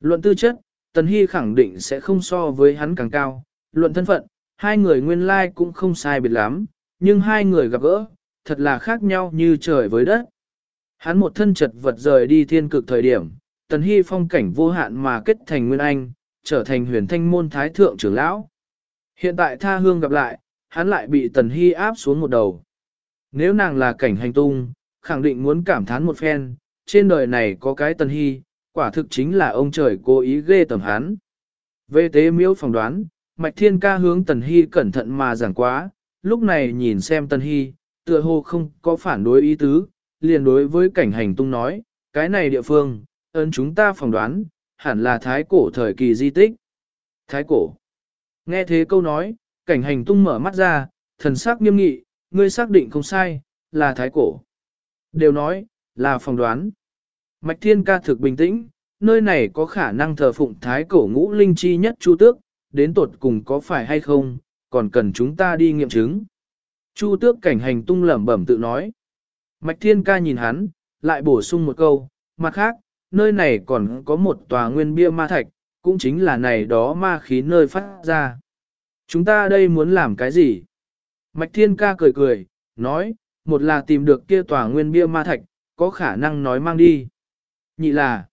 Luận tư chất, Tần Hy khẳng định sẽ không so với hắn càng cao, luận thân phận, hai người nguyên lai cũng không sai biệt lắm, nhưng hai người gặp gỡ, thật là khác nhau như trời với đất. Hắn một thân chật vật rời đi thiên cực thời điểm, Tần Hy phong cảnh vô hạn mà kết thành nguyên anh, trở thành huyền thanh môn thái thượng trưởng lão. Hiện tại tha hương gặp lại, hắn lại bị Tần Hy áp xuống một đầu. Nếu nàng là cảnh hành tung, khẳng định muốn cảm thán một phen, trên đời này có cái Tần Hy, quả thực chính là ông trời cố ý ghê tầm hắn. Về tế miếu phỏng đoán, Mạch Thiên ca hướng Tần Hy cẩn thận mà giảng quá, lúc này nhìn xem Tần Hy, tựa hồ không có phản đối ý tứ, liền đối với cảnh hành tung nói, cái này địa phương, ơn chúng ta phỏng đoán, hẳn là thái cổ thời kỳ di tích. Thái cổ. Nghe thế câu nói, cảnh hành tung mở mắt ra, thần sắc nghiêm nghị, ngươi xác định không sai, là thái cổ. Đều nói, là phỏng đoán. Mạch Thiên ca thực bình tĩnh, nơi này có khả năng thờ phụng thái cổ ngũ linh chi nhất chu tước, đến tột cùng có phải hay không, còn cần chúng ta đi nghiệm chứng. Chu tước cảnh hành tung lẩm bẩm tự nói. Mạch Thiên ca nhìn hắn, lại bổ sung một câu, mặt khác, nơi này còn có một tòa nguyên bia ma thạch, cũng chính là này đó ma khí nơi phát ra. Chúng ta đây muốn làm cái gì? Mạch Thiên ca cười cười, nói, một là tìm được kia tòa nguyên bia ma thạch, có khả năng nói mang đi. Nhị là,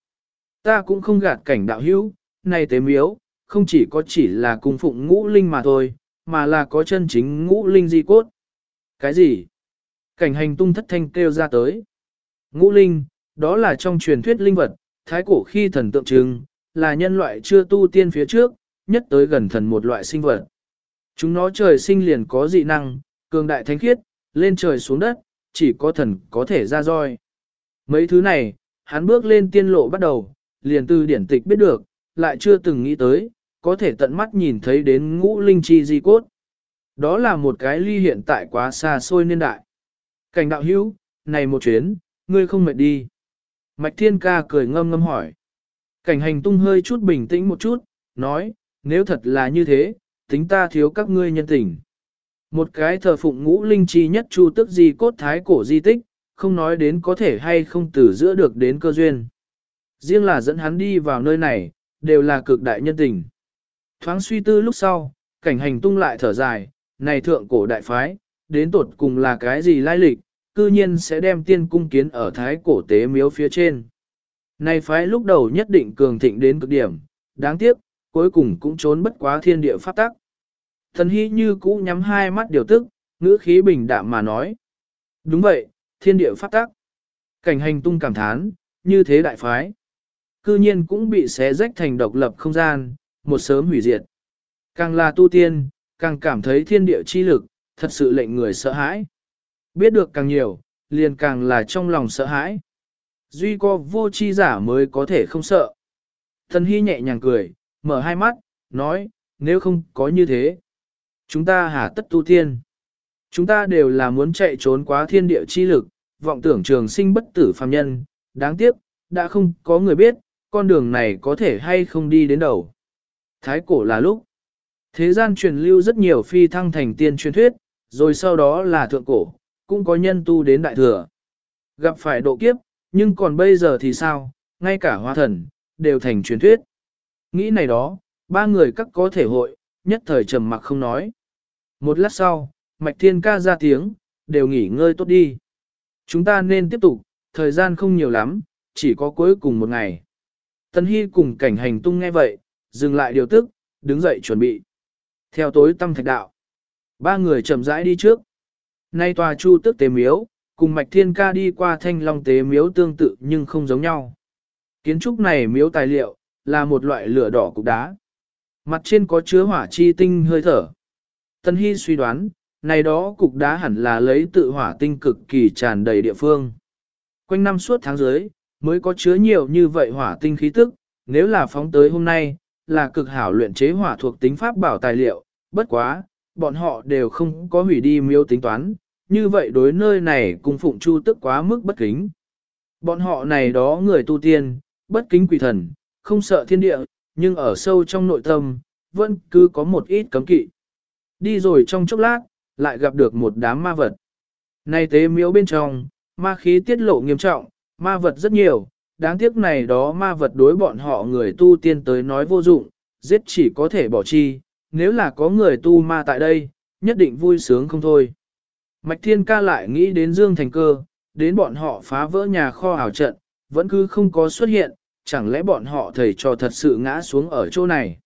ta cũng không gạt cảnh đạo hữu, này tế miếu, không chỉ có chỉ là cung phụng ngũ linh mà thôi, mà là có chân chính ngũ linh di cốt. Cái gì? Cảnh hành tung thất thanh kêu ra tới. Ngũ linh, đó là trong truyền thuyết linh vật, thái cổ khi thần tượng trưng, là nhân loại chưa tu tiên phía trước, nhất tới gần thần một loại sinh vật. Chúng nó trời sinh liền có dị năng, cường đại thánh khiết, lên trời xuống đất, chỉ có thần có thể ra roi. Mấy thứ này, hắn bước lên tiên lộ bắt đầu, liền từ điển tịch biết được, lại chưa từng nghĩ tới, có thể tận mắt nhìn thấy đến ngũ linh chi di cốt. Đó là một cái ly hiện tại quá xa xôi niên đại. Cảnh đạo hữu, này một chuyến, ngươi không mệt đi. Mạch Thiên Ca cười ngâm ngâm hỏi. Cảnh hành tung hơi chút bình tĩnh một chút, nói, nếu thật là như thế, tính ta thiếu các ngươi nhân tình. Một cái thờ phụng ngũ linh chi nhất chu tức di cốt thái cổ di tích, không nói đến có thể hay không từ giữa được đến cơ duyên. Riêng là dẫn hắn đi vào nơi này, đều là cực đại nhân tình. Thoáng suy tư lúc sau, cảnh hành tung lại thở dài, này thượng cổ đại phái, đến tột cùng là cái gì lai lịch, cư nhiên sẽ đem tiên cung kiến ở thái cổ tế miếu phía trên. Này phái lúc đầu nhất định cường thịnh đến cực điểm, đáng tiếc, cuối cùng cũng trốn bất quá thiên địa pháp tắc. Thần hy như cũ nhắm hai mắt điều tức, ngữ khí bình đạm mà nói. Đúng vậy, thiên địa pháp tắc. Cảnh hành tung cảm thán, như thế đại phái. Cư nhiên cũng bị xé rách thành độc lập không gian, một sớm hủy diệt. Càng là tu tiên, càng cảm thấy thiên địa chi lực, thật sự lệnh người sợ hãi. Biết được càng nhiều, liền càng là trong lòng sợ hãi. Duy có vô chi giả mới có thể không sợ. Thần Hy nhẹ nhàng cười, mở hai mắt, nói, nếu không có như thế, chúng ta hả tất tu tiên. Chúng ta đều là muốn chạy trốn quá thiên địa chi lực, vọng tưởng trường sinh bất tử phàm nhân, đáng tiếc, đã không có người biết, con đường này có thể hay không đi đến đầu. Thái cổ là lúc, thế gian truyền lưu rất nhiều phi thăng thành tiên truyền thuyết, rồi sau đó là thượng cổ, cũng có nhân tu đến đại thừa. Gặp phải độ kiếp, nhưng còn bây giờ thì sao, ngay cả hoa thần, đều thành truyền thuyết. Nghĩ này đó, ba người các có thể hội, nhất thời trầm mặc không nói. Một lát sau, Mạch Thiên ca ra tiếng, đều nghỉ ngơi tốt đi. Chúng ta nên tiếp tục, thời gian không nhiều lắm, chỉ có cuối cùng một ngày. Tân Hy cùng cảnh hành tung nghe vậy, dừng lại điều tức, đứng dậy chuẩn bị. Theo tối tâm thạch đạo, ba người chậm rãi đi trước. Nay tòa chu tức tế miếu, cùng mạch thiên ca đi qua thanh long tế miếu tương tự nhưng không giống nhau. Kiến trúc này miếu tài liệu, là một loại lửa đỏ cục đá. Mặt trên có chứa hỏa chi tinh hơi thở. Tân Hy suy đoán, này đó cục đá hẳn là lấy tự hỏa tinh cực kỳ tràn đầy địa phương. Quanh năm suốt tháng dưới, mới có chứa nhiều như vậy hỏa tinh khí tức, nếu là phóng tới hôm nay, là cực hảo luyện chế hỏa thuộc tính pháp bảo tài liệu, bất quá, bọn họ đều không có hủy đi miêu tính toán, như vậy đối nơi này cung phụng chu tức quá mức bất kính. Bọn họ này đó người tu tiên, bất kính quỷ thần, không sợ thiên địa, nhưng ở sâu trong nội tâm, vẫn cứ có một ít cấm kỵ. Đi rồi trong chốc lát, lại gặp được một đám ma vật. Này tế miếu bên trong, ma khí tiết lộ nghiêm trọng, ma vật rất nhiều, đáng tiếc này đó ma vật đối bọn họ người tu tiên tới nói vô dụng, giết chỉ có thể bỏ chi, nếu là có người tu ma tại đây, nhất định vui sướng không thôi. Mạch Thiên ca lại nghĩ đến Dương Thành Cơ, đến bọn họ phá vỡ nhà kho ảo trận, vẫn cứ không có xuất hiện, chẳng lẽ bọn họ thầy trò thật sự ngã xuống ở chỗ này.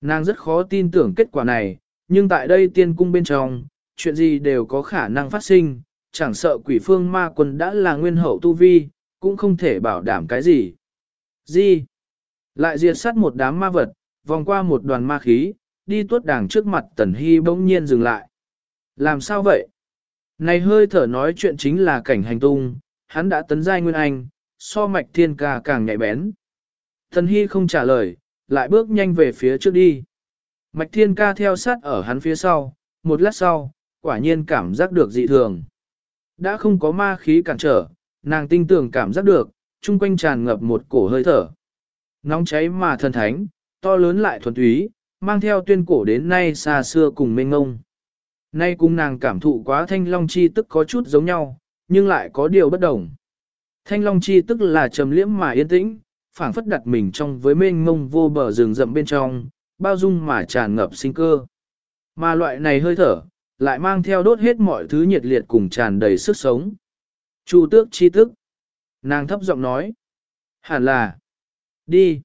Nàng rất khó tin tưởng kết quả này, nhưng tại đây tiên cung bên trong, chuyện gì đều có khả năng phát sinh, chẳng sợ quỷ phương ma quân đã là nguyên hậu tu vi, cũng không thể bảo đảm cái gì. Gì? Lại diệt sát một đám ma vật, vòng qua một đoàn ma khí, đi tuốt đàng trước mặt tần hy bỗng nhiên dừng lại. Làm sao vậy? Này hơi thở nói chuyện chính là cảnh hành tung, hắn đã tấn giai nguyên anh, so mạch thiên ca càng nhạy bén. Tần hy không trả lời, lại bước nhanh về phía trước đi. Mạch thiên ca theo sát ở hắn phía sau, một lát sau, quả nhiên cảm giác được dị thường. Đã không có ma khí cản trở, nàng tinh tưởng cảm giác được, chung quanh tràn ngập một cổ hơi thở. Nóng cháy mà thần thánh, to lớn lại thuần túy, mang theo tuyên cổ đến nay xa xưa cùng mênh ngông. Nay cùng nàng cảm thụ quá thanh long chi tức có chút giống nhau, nhưng lại có điều bất đồng. Thanh long chi tức là trầm liễm mà yên tĩnh, phảng phất đặt mình trong với mênh ngông vô bờ rừng rậm bên trong, bao dung mà tràn ngập sinh cơ. Mà loại này hơi thở, lại mang theo đốt hết mọi thứ nhiệt liệt cùng tràn đầy sức sống. Chu tước chi tức. Nàng thấp giọng nói. Hẳn là. Đi.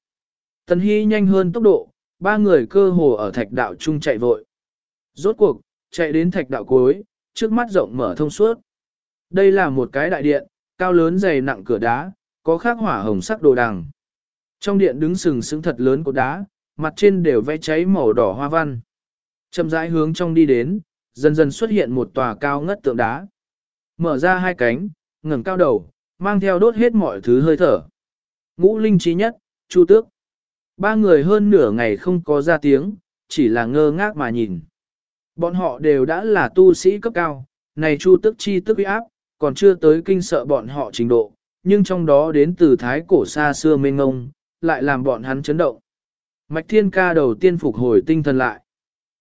Tần Hy nhanh hơn tốc độ, ba người cơ hồ ở thạch đạo chung chạy vội. Rốt cuộc, chạy đến thạch đạo cuối, trước mắt rộng mở thông suốt. Đây là một cái đại điện, cao lớn dày nặng cửa đá, có khắc hỏa hồng sắc đồ đằng. Trong điện đứng sừng sững thật lớn của đá, mặt trên đều vẽ cháy màu đỏ hoa văn. Chậm rãi hướng trong đi đến, dần dần xuất hiện một tòa cao ngất tượng đá. Mở ra hai cánh, ngẩng cao đầu, mang theo đốt hết mọi thứ hơi thở. Ngũ linh trí nhất, chu tước. Ba người hơn nửa ngày không có ra tiếng, chỉ là ngơ ngác mà nhìn. Bọn họ đều đã là tu sĩ cấp cao, này chu tước chi tức uy áp, còn chưa tới kinh sợ bọn họ trình độ, nhưng trong đó đến từ thái cổ xa xưa mênh ngông, lại làm bọn hắn chấn động. Mạch thiên ca đầu tiên phục hồi tinh thần lại.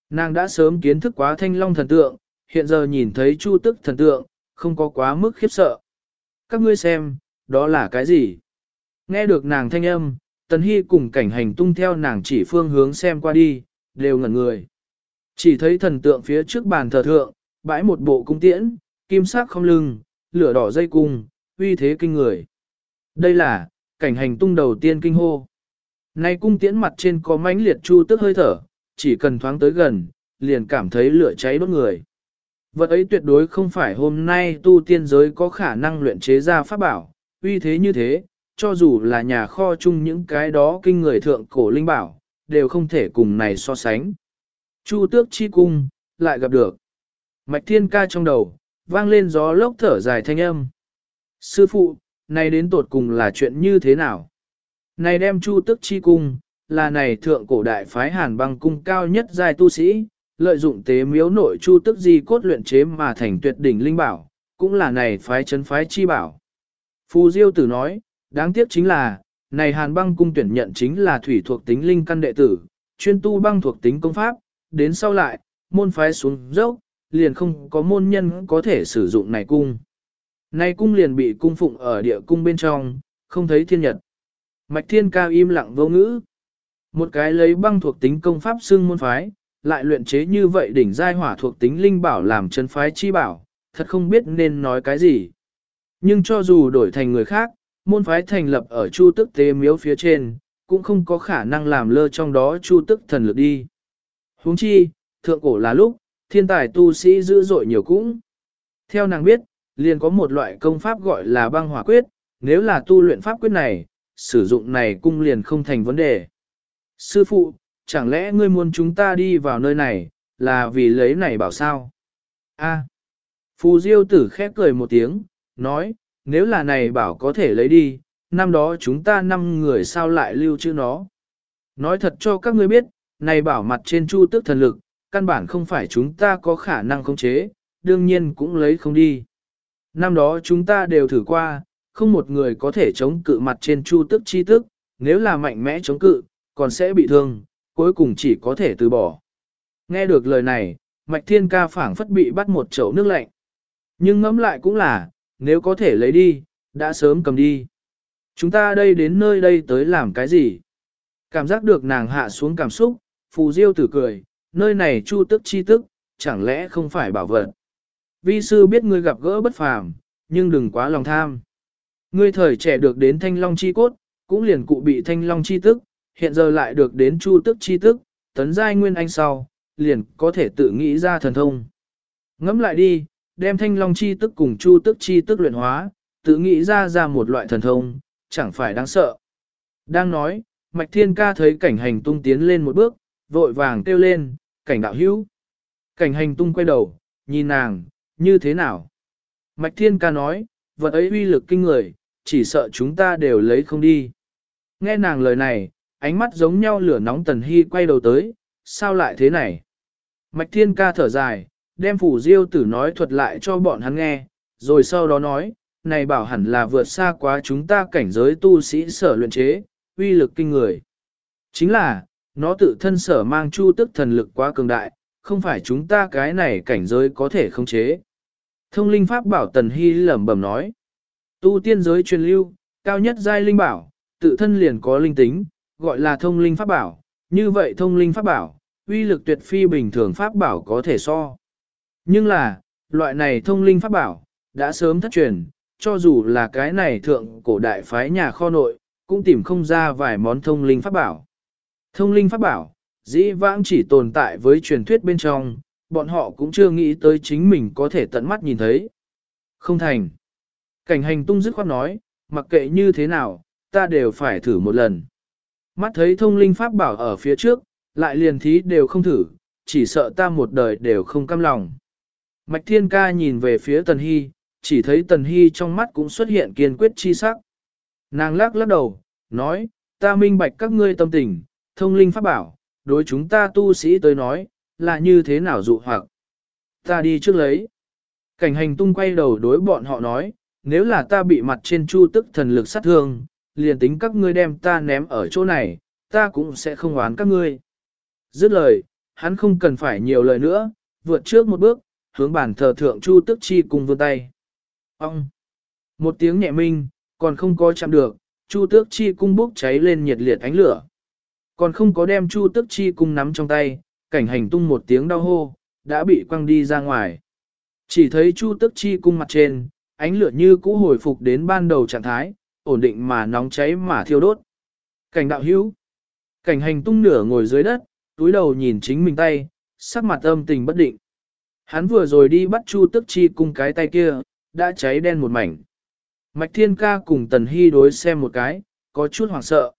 Nàng đã sớm kiến thức quá thanh long thần tượng, hiện giờ nhìn thấy chu tức thần tượng, không có quá mức khiếp sợ. Các ngươi xem, đó là cái gì? Nghe được nàng thanh âm, Tần Hy cùng cảnh hành tung theo nàng chỉ phương hướng xem qua đi, đều ngẩn người. Chỉ thấy thần tượng phía trước bàn thờ thượng, bãi một bộ cung tiễn, kim sắc không lưng, lửa đỏ dây cung, uy thế kinh người. Đây là, cảnh hành tung đầu tiên kinh hô. Nay cung tiễn mặt trên có mãnh liệt chu tức hơi thở, chỉ cần thoáng tới gần, liền cảm thấy lửa cháy đốt người. Vật ấy tuyệt đối không phải hôm nay tu tiên giới có khả năng luyện chế ra pháp bảo, uy thế như thế, cho dù là nhà kho chung những cái đó kinh người thượng cổ linh bảo, đều không thể cùng này so sánh. Chu tước chi cung, lại gặp được. Mạch thiên ca trong đầu, vang lên gió lốc thở dài thanh âm. Sư phụ, này đến tột cùng là chuyện như thế nào? Này đem chu tước chi cung, là này thượng cổ đại phái hàn băng cung cao nhất giai tu sĩ, lợi dụng tế miếu nội chu tức di cốt luyện chế mà thành tuyệt đỉnh linh bảo, cũng là này phái chấn phái chi bảo. Phù Diêu tử nói, đáng tiếc chính là, này hàn băng cung tuyển nhận chính là thủy thuộc tính linh căn đệ tử, chuyên tu băng thuộc tính công pháp, đến sau lại, môn phái xuống dốc, liền không có môn nhân có thể sử dụng này cung. Này cung liền bị cung phụng ở địa cung bên trong, không thấy thiên nhật. Mạch thiên cao im lặng vô ngữ. Một cái lấy băng thuộc tính công pháp xưng môn phái, lại luyện chế như vậy đỉnh giai hỏa thuộc tính linh bảo làm chân phái chi bảo, thật không biết nên nói cái gì. Nhưng cho dù đổi thành người khác, môn phái thành lập ở chu tức tế miếu phía trên, cũng không có khả năng làm lơ trong đó chu tức thần lực đi. huống chi, thượng cổ là lúc, thiên tài tu sĩ dữ dội nhiều cũng. Theo nàng biết, liền có một loại công pháp gọi là băng hỏa quyết, nếu là tu luyện pháp quyết này, sử dụng này cung liền không thành vấn đề. Sư phụ, chẳng lẽ ngươi muốn chúng ta đi vào nơi này, là vì lấy này bảo sao? A. Phù Diêu tử khép cười một tiếng, nói, nếu là này bảo có thể lấy đi, năm đó chúng ta năm người sao lại lưu trữ nó. Nói thật cho các ngươi biết, này bảo mặt trên chu tức thần lực, căn bản không phải chúng ta có khả năng khống chế, đương nhiên cũng lấy không đi. Năm đó chúng ta đều thử qua, không một người có thể chống cự mặt trên chu tức chi tức, nếu là mạnh mẽ chống cự, còn sẽ bị thương, cuối cùng chỉ có thể từ bỏ. Nghe được lời này, Mạch Thiên Ca phảng phất bị bắt một chậu nước lạnh. Nhưng ngẫm lại cũng là, nếu có thể lấy đi, đã sớm cầm đi. Chúng ta đây đến nơi đây tới làm cái gì? Cảm giác được nàng hạ xuống cảm xúc, Phù Diêu tử cười, nơi này chu tức chi tức, chẳng lẽ không phải bảo vật. Vi sư biết ngươi gặp gỡ bất phàm, nhưng đừng quá lòng tham. Ngươi thời trẻ được đến thanh long chi cốt, cũng liền cụ bị thanh long chi tức, hiện giờ lại được đến chu tức chi tức, tấn giai nguyên anh sau, liền có thể tự nghĩ ra thần thông. Ngẫm lại đi, đem thanh long chi tức cùng chu tức chi tức luyện hóa, tự nghĩ ra ra một loại thần thông, chẳng phải đáng sợ. Đang nói, Mạch Thiên Ca thấy cảnh hành tung tiến lên một bước, vội vàng kêu lên, cảnh đạo hữu. Cảnh hành tung quay đầu, nhìn nàng, như thế nào? Mạch Thiên Ca nói, vật ấy uy lực kinh người, chỉ sợ chúng ta đều lấy không đi. Nghe nàng lời này, ánh mắt giống nhau lửa nóng Tần Hy quay đầu tới, sao lại thế này? Mạch Thiên Ca thở dài, đem phủ diêu tử nói thuật lại cho bọn hắn nghe, rồi sau đó nói, này bảo hẳn là vượt xa quá chúng ta cảnh giới tu sĩ sở luyện chế, uy lực kinh người. Chính là, nó tự thân sở mang chu tức thần lực quá cường đại, không phải chúng ta cái này cảnh giới có thể khống chế. Thông linh pháp bảo Tần Hy lẩm bẩm nói, tu tiên giới truyền lưu, cao nhất giai linh bảo, tự thân liền có linh tính, gọi là thông linh pháp bảo, như vậy thông linh pháp bảo, uy lực tuyệt phi bình thường pháp bảo có thể so. Nhưng là, loại này thông linh pháp bảo, đã sớm thất truyền, cho dù là cái này thượng cổ đại phái nhà kho nội, cũng tìm không ra vài món thông linh pháp bảo. Thông linh pháp bảo, dĩ vãng chỉ tồn tại với truyền thuyết bên trong, bọn họ cũng chưa nghĩ tới chính mình có thể tận mắt nhìn thấy. Không thành. Cảnh hành tung dứt khoát nói, mặc kệ như thế nào, ta đều phải thử một lần. Mắt thấy thông linh pháp bảo ở phía trước, lại liền thí đều không thử, chỉ sợ ta một đời đều không cam lòng. Mạch Thiên Ca nhìn về phía Tần Hy, chỉ thấy Tần Hy trong mắt cũng xuất hiện kiên quyết chi sắc. Nàng lắc lắc đầu, nói, ta minh bạch các ngươi tâm tình, thông linh pháp bảo, đối chúng ta tu sĩ tới nói, là như thế nào dụ hoặc. Ta đi trước lấy. Cảnh hành tung quay đầu đối bọn họ nói, nếu là ta bị mặt trên chu tức thần lực sát thương, liền tính các ngươi đem ta ném ở chỗ này, ta cũng sẽ không oán các ngươi. Dứt lời, hắn không cần phải nhiều lời nữa, vượt trước một bước, hướng bản thờ thượng chu tức chi cùng vươn tay. Ông! Một tiếng nhẹ minh, còn không có chạm được, chu tước chi cung bốc cháy lên nhiệt liệt ánh lửa. Còn không có đem chu tước chi cung nắm trong tay, cảnh hành tung một tiếng đau hô, đã bị quăng đi ra ngoài. Chỉ thấy chu tước chi cung mặt trên, ánh lửa như cũ hồi phục đến ban đầu trạng thái, ổn định mà nóng cháy mà thiêu đốt. Cảnh đạo hữu. Cảnh hành tung nửa ngồi dưới đất, túi đầu nhìn chính mình tay, sắc mặt âm tình bất định. Hắn vừa rồi đi bắt Chu Tức Chi cung cái tay kia, đã cháy đen một mảnh. Mạch Thiên Ca cùng Tần Hy đối xem một cái, có chút hoảng sợ.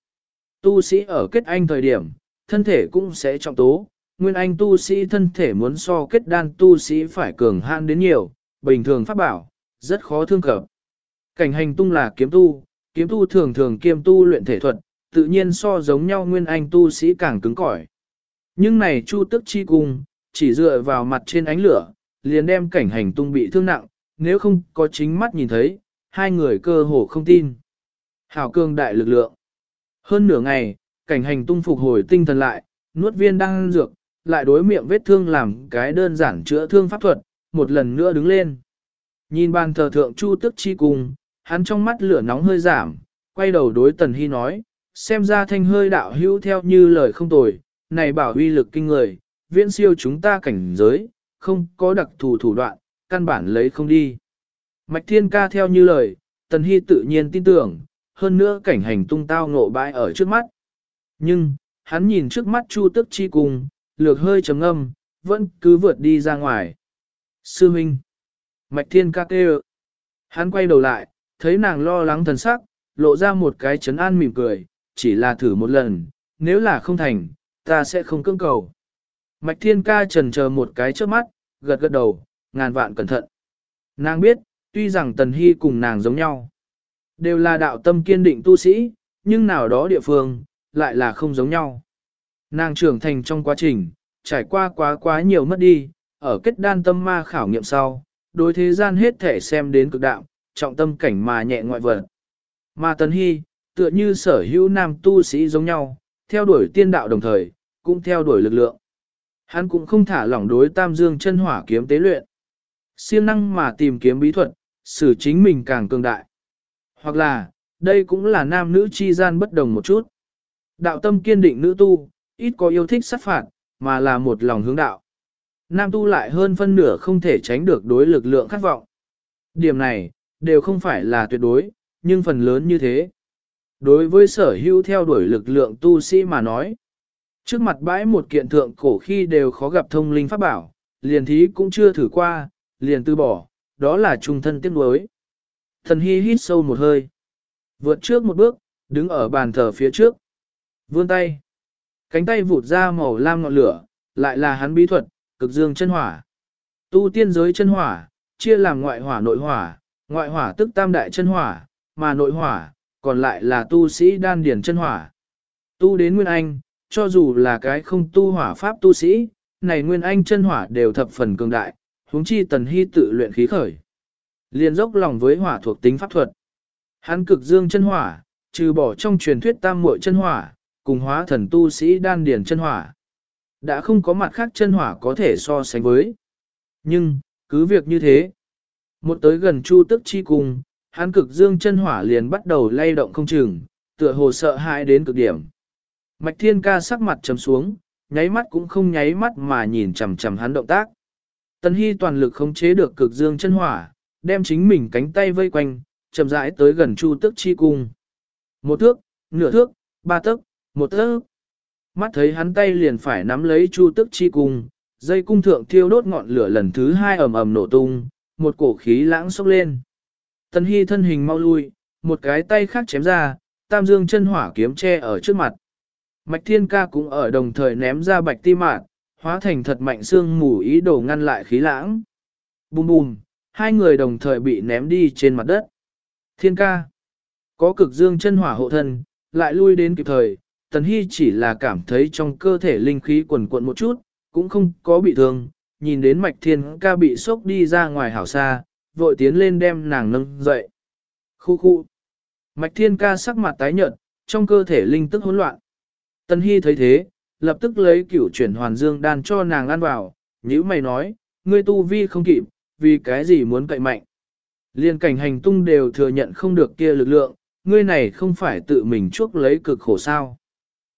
Tu sĩ ở kết anh thời điểm, thân thể cũng sẽ trọng tố. Nguyên anh tu sĩ thân thể muốn so kết đan tu sĩ phải cường hạn đến nhiều, bình thường pháp bảo, rất khó thương cập. Cảnh hành tung là kiếm tu, kiếm tu thường thường kiêm tu luyện thể thuật, tự nhiên so giống nhau nguyên anh tu sĩ càng cứng cỏi. Nhưng này chu tức chi cung, chỉ dựa vào mặt trên ánh lửa, liền đem cảnh hành tung bị thương nặng, nếu không có chính mắt nhìn thấy, hai người cơ hồ không tin. Hảo cương đại lực lượng. Hơn nửa ngày, cảnh hành tung phục hồi tinh thần lại, nuốt viên đang dược, lại đối miệng vết thương làm cái đơn giản chữa thương pháp thuật, một lần nữa đứng lên. Nhìn bàn thờ thượng chu tức chi cùng, hắn trong mắt lửa nóng hơi giảm, quay đầu đối tần hy nói, xem ra thanh hơi đạo hữu theo như lời không tồi, này bảo uy lực kinh người, viễn siêu chúng ta cảnh giới, không có đặc thù thủ đoạn, căn bản lấy không đi. Mạch thiên ca theo như lời, tần hy tự nhiên tin tưởng, hơn nữa cảnh hành tung tao ngộ bãi ở trước mắt. Nhưng, hắn nhìn trước mắt chu tức chi cùng, lược hơi trầm âm, vẫn cứ vượt đi ra ngoài. Sư Minh Mạch thiên ca kêu. Hắn quay đầu lại, thấy nàng lo lắng thần sắc, lộ ra một cái chấn an mỉm cười, chỉ là thử một lần, nếu là không thành, ta sẽ không cưỡng cầu. Mạch thiên ca trần chờ một cái trước mắt, gật gật đầu, ngàn vạn cẩn thận. Nàng biết, tuy rằng Tần Hy cùng nàng giống nhau, đều là đạo tâm kiên định tu sĩ, nhưng nào đó địa phương, lại là không giống nhau. Nàng trưởng thành trong quá trình, trải qua quá quá nhiều mất đi, ở kết đan tâm ma khảo nghiệm sau, đối thế gian hết thể xem đến cực đạo, trọng tâm cảnh mà nhẹ ngoại vật. Mà Tần Hy, tựa như sở hữu nam tu sĩ giống nhau, theo đuổi tiên đạo đồng thời, cũng theo đuổi lực lượng. Hắn cũng không thả lỏng đối tam dương chân hỏa kiếm tế luyện. Siêng năng mà tìm kiếm bí thuật, xử chính mình càng cường đại. Hoặc là, đây cũng là nam nữ chi gian bất đồng một chút. Đạo tâm kiên định nữ tu, ít có yêu thích sát phạt, mà là một lòng hướng đạo. Nam tu lại hơn phân nửa không thể tránh được đối lực lượng khát vọng. Điểm này, đều không phải là tuyệt đối, nhưng phần lớn như thế. Đối với sở hữu theo đuổi lực lượng tu sĩ mà nói, trước mặt bãi một kiện thượng cổ khi đều khó gặp thông linh pháp bảo, liền thí cũng chưa thử qua, liền từ bỏ, đó là trung thân tiếc nuối. Thần Hy hít sâu một hơi, vượt trước một bước, đứng ở bàn thờ phía trước. Vươn tay, cánh tay vụt ra màu lam ngọn lửa, lại là hắn bí thuật, cực dương chân hỏa. Tu tiên giới chân hỏa, chia làm ngoại hỏa nội hỏa, ngoại hỏa tức tam đại chân hỏa, mà nội hỏa, còn lại là tu sĩ đan điển chân hỏa. Tu đến Nguyên Anh, cho dù là cái không tu hỏa pháp tu sĩ, này Nguyên Anh chân hỏa đều thập phần cường đại, huống chi tần hy tự luyện khí khởi. Liên dốc lòng với hỏa thuộc tính pháp thuật. Hắn cực dương chân hỏa, trừ bỏ trong truyền thuyết tam muội chân hỏa, cùng hóa thần tu sĩ đan điển chân hỏa. Đã không có mặt khác chân hỏa có thể so sánh với. Nhưng, cứ việc như thế. Một tới gần chu tức chi cung, hắn cực dương chân hỏa liền bắt đầu lay động không chừng, tựa hồ sợ hãi đến cực điểm. Mạch thiên ca sắc mặt trầm xuống, nháy mắt cũng không nháy mắt mà nhìn chằm chằm hắn động tác. Tần Hy toàn lực khống chế được cực dương chân hỏa, đem chính mình cánh tay vây quanh, chậm rãi tới gần chu tức chi cung. Một thước, nửa thước, ba thước, một thước. Mắt thấy hắn tay liền phải nắm lấy chu tức chi cung, dây cung thượng thiêu đốt ngọn lửa lần thứ hai ầm ầm nổ tung, một cổ khí lãng sốc lên. Tần Hy thân hình mau lui, một cái tay khác chém ra, tam dương chân hỏa kiếm che ở trước mặt. Mạch Thiên Ca cũng ở đồng thời ném ra bạch ti mạn, hóa thành thật mạnh xương mù ý đồ ngăn lại khí lãng. Bùm bùm, hai người đồng thời bị ném đi trên mặt đất. Thiên Ca, có cực dương chân hỏa hộ thân, lại lui đến kịp thời, Tần Hy chỉ là cảm thấy trong cơ thể linh khí quần cuộn một chút, cũng không có bị thương, nhìn đến Mạch Thiên Ca bị sốc đi ra ngoài hảo xa, vội tiến lên đem nàng nâng dậy. Khu khu. Mạch Thiên Ca sắc mặt tái nhợt, trong cơ thể linh tức hỗn loạn. Tân Hy thấy thế, lập tức lấy cửu chuyển hoàn dương đan cho nàng ăn vào, nhữ mày nói, ngươi tu vi không kịp, vì cái gì muốn cậy mạnh. Liên cảnh hành tung đều thừa nhận không được kia lực lượng, ngươi này không phải tự mình chuốc lấy cực khổ sao.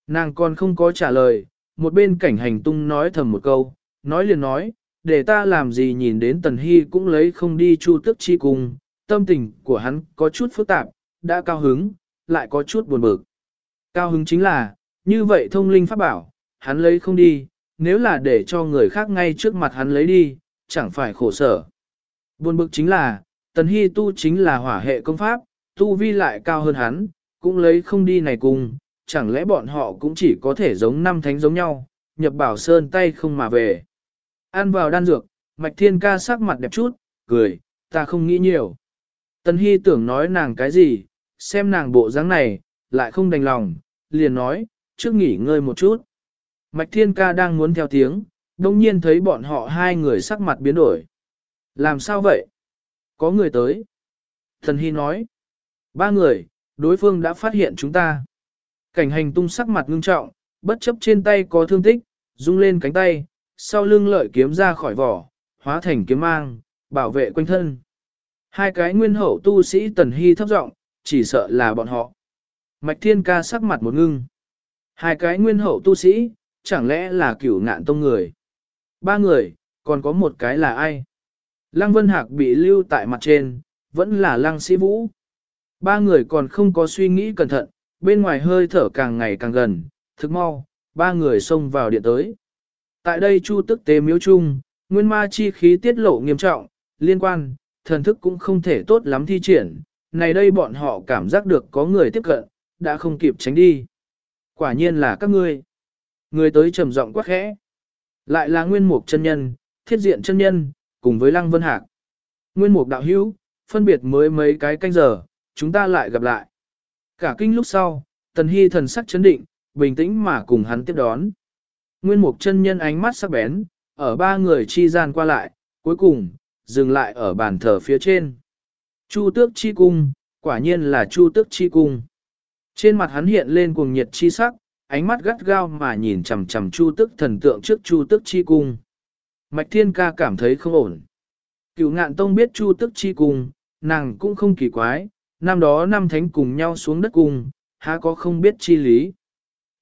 Nàng còn không có trả lời, một bên cảnh hành tung nói thầm một câu, nói liền nói, để ta làm gì nhìn đến Tần Hy cũng lấy không đi chu tức chi cùng, tâm tình của hắn có chút phức tạp, đã cao hứng, lại có chút buồn bực. Cao hứng chính là, như vậy thông linh pháp bảo, hắn lấy không đi, nếu là để cho người khác ngay trước mặt hắn lấy đi, chẳng phải khổ sở. Buồn bực chính là, Tần Hy tu chính là hỏa hệ công pháp, tu vi lại cao hơn hắn, cũng lấy không đi này cùng, chẳng lẽ bọn họ cũng chỉ có thể giống năm thánh giống nhau, nhập bảo sơn tay không mà về. Ăn vào đan dược, Mạch Thiên ca sắc mặt đẹp chút, cười, ta không nghĩ nhiều. Tần Hy tưởng nói nàng cái gì, xem nàng bộ dáng này, lại không đành lòng, liền nói, trước nghỉ ngơi một chút. Mạch Thiên ca đang muốn theo tiếng, đông nhiên thấy bọn họ hai người sắc mặt biến đổi. Làm sao vậy? Có người tới. Thần Hy nói. Ba người, đối phương đã phát hiện chúng ta. Cảnh hành tung sắc mặt ngưng trọng, bất chấp trên tay có thương tích, rung lên cánh tay, sau lưng lợi kiếm ra khỏi vỏ, hóa thành kiếm mang, bảo vệ quanh thân. Hai cái nguyên hậu tu sĩ tần hy thấp giọng, chỉ sợ là bọn họ. Mạch thiên ca sắc mặt một ngưng. Hai cái nguyên hậu tu sĩ, chẳng lẽ là cửu ngạn tông người. Ba người, còn có một cái là ai? Lăng Vân Hạc bị lưu tại mặt trên, vẫn là Lăng Sĩ Vũ. Ba người còn không có suy nghĩ cẩn thận, bên ngoài hơi thở càng ngày càng gần, thức mau, ba người xông vào điện tới. Tại đây chu tức tế miếu chung, nguyên ma chi khí tiết lộ nghiêm trọng, liên quan, thần thức cũng không thể tốt lắm thi triển, này đây bọn họ cảm giác được có người tiếp cận, đã không kịp tránh đi. Quả nhiên là các ngươi. Người tới trầm giọng quá khẽ. Lại là nguyên mục chân nhân, thiết diện chân nhân, cùng với lăng vân hạc. Nguyên mục đạo hữu, phân biệt mới mấy cái canh giờ, chúng ta lại gặp lại. Cả kinh lúc sau, tần hy thần sắc chấn định, bình tĩnh mà cùng hắn tiếp đón. Nguyên mục chân nhân ánh mắt sắc bén, ở ba người chi gian qua lại, cuối cùng, dừng lại ở bàn thờ phía trên. Chu tước chi cung, quả nhiên là chu tước chi cung. Trên mặt hắn hiện lên cuồng nhiệt chi sắc, ánh mắt gắt gao mà nhìn chằm chằm chu tước thần tượng trước chu tước chi cung. Mạch thiên ca cảm thấy không ổn. Cựu ngạn tông biết chu tước chi cung, nàng cũng không kỳ quái, năm đó năm thánh cùng nhau xuống đất cung, há có không biết chi lý.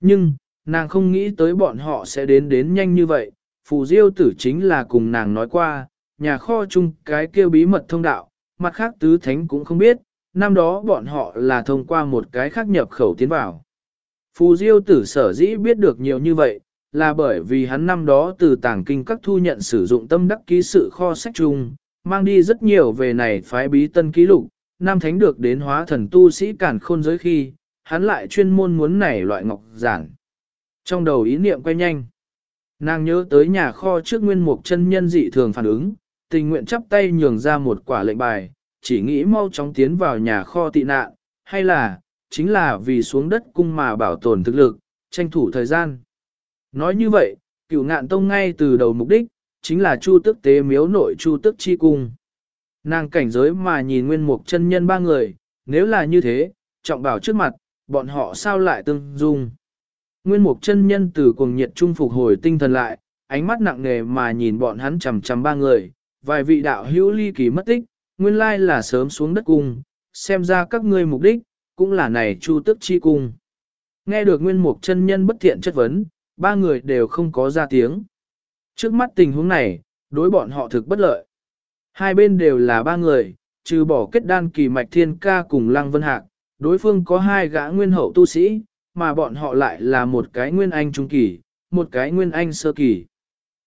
Nhưng, nàng không nghĩ tới bọn họ sẽ đến đến nhanh như vậy, phù diêu tử chính là cùng nàng nói qua, nhà kho chung cái kêu bí mật thông đạo, mặt khác tứ thánh cũng không biết, năm đó bọn họ là thông qua một cái khác nhập khẩu tiến vào. Phù Diêu tử sở dĩ biết được nhiều như vậy, là bởi vì hắn năm đó từ tàng kinh các thu nhận sử dụng tâm đắc ký sự kho sách chung, mang đi rất nhiều về này phái bí tân ký lục, Nam Thánh được đến hóa thần tu sĩ cản khôn giới khi, hắn lại chuyên môn muốn này loại ngọc giản. Trong đầu ý niệm quay nhanh, nàng nhớ tới nhà kho trước nguyên mục chân nhân dị thường phản ứng, tình nguyện chắp tay nhường ra một quả lệnh bài, chỉ nghĩ mau chóng tiến vào nhà kho tị nạn, hay là, chính là vì xuống đất cung mà bảo tồn thực lực, tranh thủ thời gian. Nói như vậy, cựu ngạn tông ngay từ đầu mục đích, chính là chu tức tế miếu nội chu tức chi cung. Nàng cảnh giới mà nhìn nguyên mục chân nhân ba người, nếu là như thế, trọng bảo trước mặt, bọn họ sao lại tương dung. Nguyên mục chân nhân từ cuồng nhiệt trung phục hồi tinh thần lại, ánh mắt nặng nề mà nhìn bọn hắn chằm chằm ba người, vài vị đạo hữu ly kỳ mất tích, nguyên lai là sớm xuống đất cung, xem ra các ngươi mục đích, cũng là này chu tức chi cung. Nghe được nguyên mục chân nhân bất thiện chất vấn, ba người đều không có ra tiếng. Trước mắt tình huống này, đối bọn họ thực bất lợi. Hai bên đều là ba người, trừ bỏ kết đan kỳ mạch thiên ca cùng lăng vân hạc, đối phương có hai gã nguyên hậu tu sĩ, mà bọn họ lại là một cái nguyên anh trung kỳ, một cái nguyên anh sơ kỳ.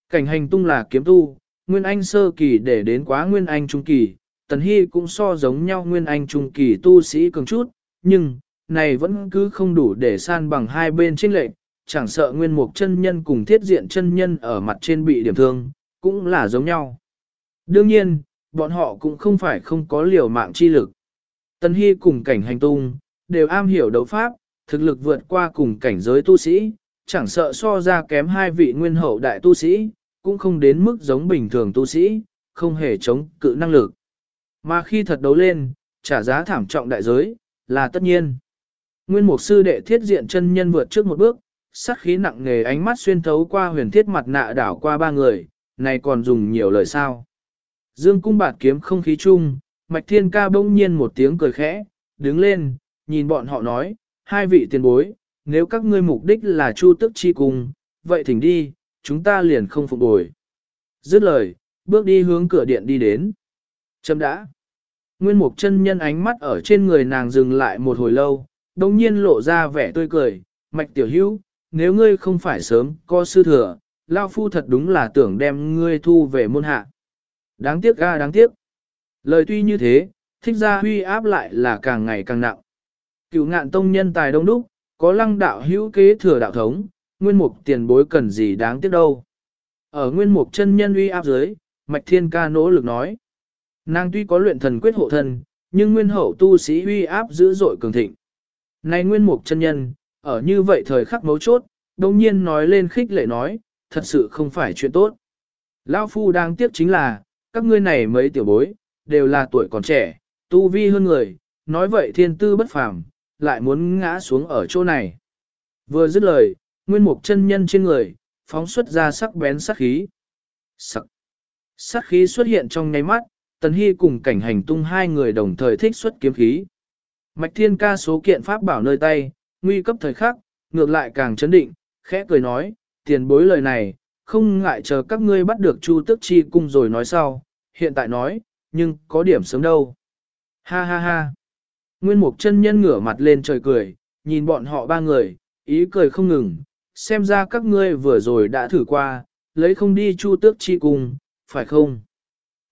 Cảnh hành tung là kiếm tu, nguyên anh sơ kỳ để đến quá nguyên anh trung kỳ, tần hy cũng so giống nhau nguyên anh trung kỳ tu sĩ cường chút, nhưng, này vẫn cứ không đủ để san bằng hai bên trên lệnh, chẳng sợ nguyên mục chân nhân cùng thiết diện chân nhân ở mặt trên bị điểm thương, cũng là giống nhau. Đương nhiên, bọn họ cũng không phải không có liều mạng chi lực. Tần Hy cùng cảnh hành tung, đều am hiểu đấu pháp, thực lực vượt qua cùng cảnh giới tu sĩ, chẳng sợ so ra kém hai vị nguyên hậu đại tu sĩ, cũng không đến mức giống bình thường tu sĩ, không hề chống cự năng lực. Mà khi thật đấu lên, trả giá thảm trọng đại giới, là tất nhiên. Nguyên mục sư đệ thiết diện chân nhân vượt trước một bước, sát khí nặng nề ánh mắt xuyên thấu qua huyền thiết mặt nạ đảo qua ba người, này còn dùng nhiều lời sao. Dương cung bạt kiếm không khí chung, mạch thiên ca bỗng nhiên một tiếng cười khẽ, đứng lên, nhìn bọn họ nói, hai vị tiền bối, nếu các ngươi mục đích là chu tức chi cùng, vậy thỉnh đi, chúng ta liền không phục bồi. Dứt lời, bước đi hướng cửa điện đi đến. Châm đã. Nguyên mục chân nhân ánh mắt ở trên người nàng dừng lại một hồi lâu, đồng nhiên lộ ra vẻ tươi cười, mạch tiểu hữu, nếu ngươi không phải sớm có sư thừa, Lao Phu thật đúng là tưởng đem ngươi thu về môn hạ. Đáng tiếc ga đáng tiếc. Lời tuy như thế, thích ra huy áp lại là càng ngày càng nặng. Cựu ngạn tông nhân tài đông đúc, có lăng đạo hữu kế thừa đạo thống, nguyên mục tiền bối cần gì đáng tiếc đâu. Ở nguyên mục chân nhân uy áp dưới, Mạch Thiên Ca nỗ lực nói. Nàng tuy có luyện thần quyết hộ thân, nhưng nguyên hậu tu sĩ uy áp dữ dội cường thịnh. Này nguyên mục chân nhân, ở như vậy thời khắc mấu chốt, đồng nhiên nói lên khích lệ nói, thật sự không phải chuyện tốt. Lão Phu đang tiếc chính là, các ngươi này mấy tiểu bối, đều là tuổi còn trẻ, tu vi hơn người, nói vậy thiên tư bất phàm, lại muốn ngã xuống ở chỗ này. Vừa dứt lời, nguyên mục chân nhân trên người, phóng xuất ra sắc bén sắc khí. Sắc. Sắc khí xuất hiện trong nháy mắt, Tần Hy cùng cảnh hành tung hai người đồng thời thích xuất kiếm khí. Mạch thiên ca số kiện pháp bảo nơi tay, nguy cấp thời khắc, ngược lại càng chấn định, khẽ cười nói, tiền bối lời này, không ngại chờ các ngươi bắt được Chu Tức Chi cung rồi nói sau, hiện tại nói, nhưng có điểm sớm đâu. Ha ha ha. Nguyên Mục chân nhân ngửa mặt lên trời cười, nhìn bọn họ ba người, ý cười không ngừng, xem ra các ngươi vừa rồi đã thử qua, lấy không đi Chu Tước Chi cung, phải không?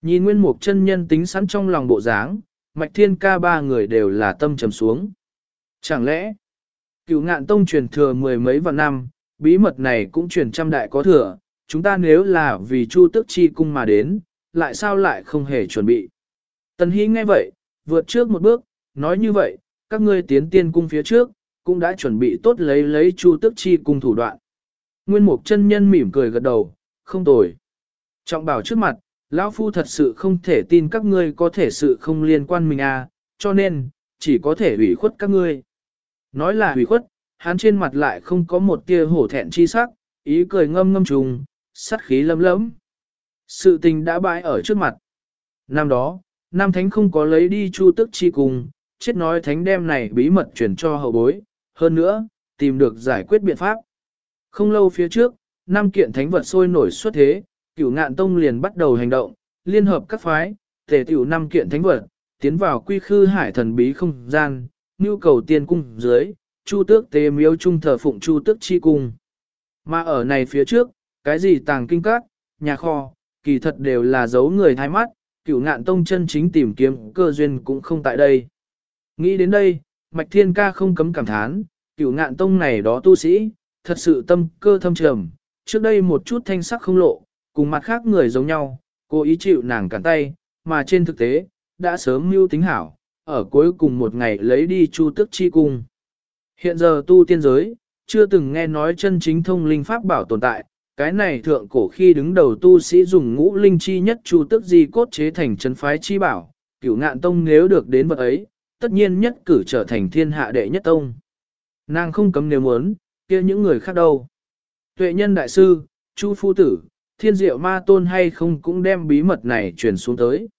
Nhìn Nguyên Mục chân nhân tính sẵn trong lòng bộ dáng, Mạch Thiên ca ba người đều là tâm trầm xuống. Chẳng lẽ, cựu ngạn tông truyền thừa mười mấy vạn năm, bí mật này cũng truyền trăm đại có thừa, chúng ta nếu là vì Chu Tước Chi cung mà đến, lại sao lại không hề chuẩn bị. Tần Hy nghe vậy, vượt trước một bước, nói như vậy, các ngươi tiến tiên cung phía trước, cũng đã chuẩn bị tốt lấy lấy Chu Tức Chi cung thủ đoạn. Nguyên Mục chân nhân mỉm cười gật đầu, không tồi. Trọng bảo trước mặt, lão phu thật sự không thể tin các ngươi có thể sự không liên quan mình à, cho nên, chỉ có thể ủy khuất các ngươi. Nói là ủy khuất, hắn trên mặt lại không có một tia hổ thẹn chi sắc, ý cười ngâm ngâm trùng, sắt khí lâm lẫm. Sự tình đã bãi ở trước mặt. Năm đó, Nam Thánh không có lấy đi chu tức chi cùng, chết nói Thánh đem này bí mật truyền cho hậu bối, hơn nữa, tìm được giải quyết biện pháp. Không lâu phía trước, năm kiện Thánh vật sôi nổi xuất thế, cửu ngạn tông liền bắt đầu hành động, liên hợp các phái, thể tiểu năm kiện Thánh vật, tiến vào quy khư hải thần bí không gian, nhu cầu tiên cung dưới, chu tước tế miếu trung thờ phụng chu tước chi cung. Mà ở này phía trước, cái gì tàng kinh các, nhà kho, kỳ thật đều là dấu người thay mắt, cửu ngạn tông chân chính tìm kiếm cơ duyên cũng không tại đây. Nghĩ đến đây, Mạch Thiên Ca không cấm cảm thán, cửu ngạn tông này đó tu sĩ, thật sự tâm cơ thâm trầm, trước đây một chút thanh sắc không lộ, cùng mặt khác người giống nhau, cố ý chịu nàng cản tay, mà trên thực tế, đã sớm mưu tính hảo, ở cuối cùng một ngày lấy đi chu tức chi cung. Hiện giờ tu tiên giới, chưa từng nghe nói chân chính thông linh pháp bảo tồn tại, cái này thượng cổ khi đứng đầu tu sĩ dùng ngũ linh chi nhất chu tức di cốt chế thành chân phái chi bảo, cửu ngạn tông nếu được đến vật ấy, tất nhiên nhất cử trở thành thiên hạ đệ nhất tông. Nàng không cấm nếu muốn, kia những người khác đâu. Tuệ nhân đại sư, chu phu tử, thiên diệu ma tôn hay không cũng đem bí mật này truyền xuống tới.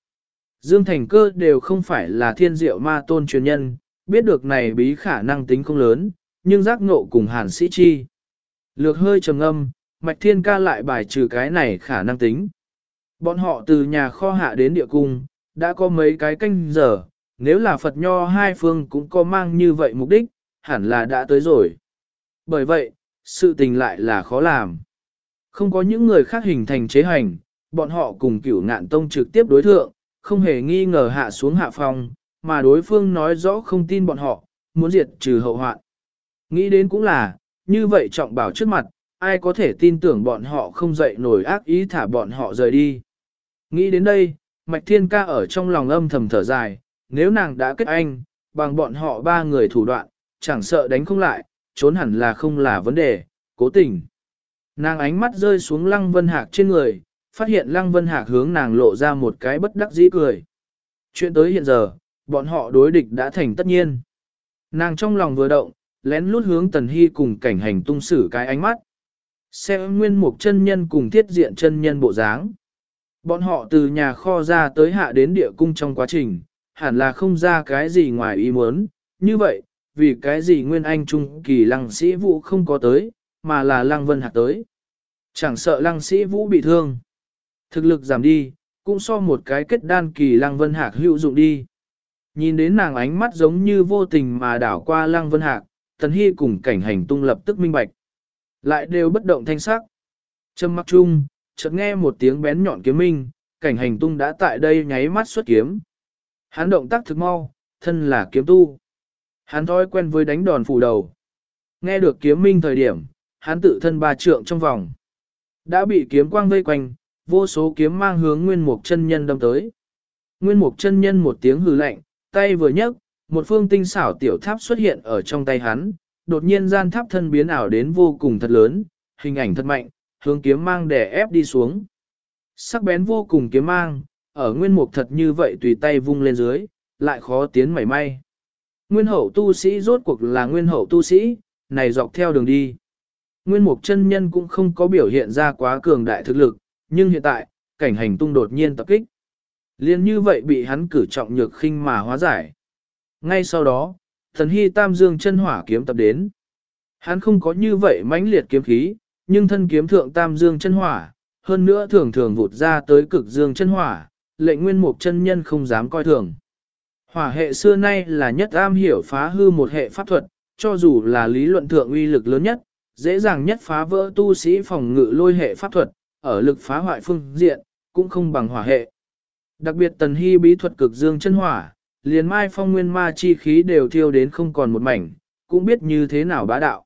Dương Thành Cơ đều không phải là thiên diệu ma tôn truyền nhân, biết được này bí khả năng tính không lớn, nhưng giác ngộ cùng hàn sĩ chi. Lược hơi trầm âm, Mạch Thiên Ca lại bài trừ cái này khả năng tính. Bọn họ từ nhà kho hạ đến địa cung, đã có mấy cái canh giờ, nếu là Phật Nho hai phương cũng có mang như vậy mục đích, hẳn là đã tới rồi. Bởi vậy, sự tình lại là khó làm. Không có những người khác hình thành chế hành, bọn họ cùng cửu ngạn tông trực tiếp đối thượng, không hề nghi ngờ hạ xuống hạ phòng, mà đối phương nói rõ không tin bọn họ, muốn diệt trừ hậu hoạn. Nghĩ đến cũng là, như vậy trọng bảo trước mặt, ai có thể tin tưởng bọn họ không dậy nổi ác ý thả bọn họ rời đi. Nghĩ đến đây, Mạch Thiên Ca ở trong lòng âm thầm thở dài, nếu nàng đã kết anh, bằng bọn họ ba người thủ đoạn, chẳng sợ đánh không lại, trốn hẳn là không là vấn đề, cố tình. Nàng ánh mắt rơi xuống Lăng Vân Hạc trên người, phát hiện Lăng Vân Hạc hướng nàng lộ ra một cái bất đắc dĩ cười. Chuyện tới hiện giờ, bọn họ đối địch đã thành tất nhiên. Nàng trong lòng vừa động, lén lút hướng Tần Hy cùng cảnh hành tung sử cái ánh mắt. Xem nguyên mục chân nhân cùng thiết diện chân nhân bộ dáng. Bọn họ từ nhà kho ra tới hạ đến địa cung trong quá trình, hẳn là không ra cái gì ngoài ý muốn. Như vậy, vì cái gì nguyên anh trung kỳ lăng sĩ vũ không có tới, mà là lăng vân hạc tới. Chẳng sợ lăng sĩ vũ bị thương. Thực lực giảm đi, cũng so một cái kết đan kỳ lăng vân hạc hữu dụng đi. Nhìn đến nàng ánh mắt giống như vô tình mà đảo qua lăng vân hạc, tần hy cùng cảnh hành tung lập tức minh bạch. Lại đều bất động thanh sắc. Trâm mắt chung, chợt nghe một tiếng bén nhọn kiếm minh, cảnh hành tung đã tại đây nháy mắt xuất kiếm. Hắn động tác thực mau, thân là kiếm tu. Hắn thói quen với đánh đòn phủ đầu. Nghe được kiếm minh thời điểm, hắn tự thân ba trượng trong vòng. Đã bị kiếm quang vây quanh, vô số kiếm mang hướng nguyên mục chân nhân đâm tới. Nguyên mục chân nhân một tiếng hừ lạnh, tay vừa nhấc, một phương tinh xảo tiểu tháp xuất hiện ở trong tay hắn, đột nhiên gian tháp thân biến ảo đến vô cùng thật lớn, hình ảnh thật mạnh, hướng kiếm mang đè ép đi xuống. Sắc bén vô cùng kiếm mang, ở nguyên mục thật như vậy tùy tay vung lên dưới, lại khó tiến mảy may. Nguyên hậu tu sĩ rốt cuộc là nguyên hậu tu sĩ, này dọc theo đường đi. Nguyên mục chân nhân cũng không có biểu hiện ra quá cường đại thực lực, nhưng hiện tại, cảnh hành tung đột nhiên tập kích. Liên như vậy bị hắn cử trọng nhược khinh mà hóa giải. Ngay sau đó, thần hy tam dương chân hỏa kiếm tập đến. Hắn không có như vậy mãnh liệt kiếm khí, nhưng thân kiếm thượng tam dương chân hỏa, hơn nữa thường thường vụt ra tới cực dương chân hỏa, lệnh nguyên mục chân nhân không dám coi thường. Hỏa hệ xưa nay là nhất am hiểu phá hư một hệ pháp thuật, cho dù là lý luận thượng uy lực lớn nhất, dễ dàng nhất phá vỡ tu sĩ phòng ngự lôi hệ pháp thuật, ở lực phá hoại phương diện, cũng không bằng hỏa hệ. Đặc biệt tần hy bí thuật cực dương chân hỏa, liền mai phong nguyên ma chi khí đều thiêu đến không còn một mảnh, cũng biết như thế nào bá đạo.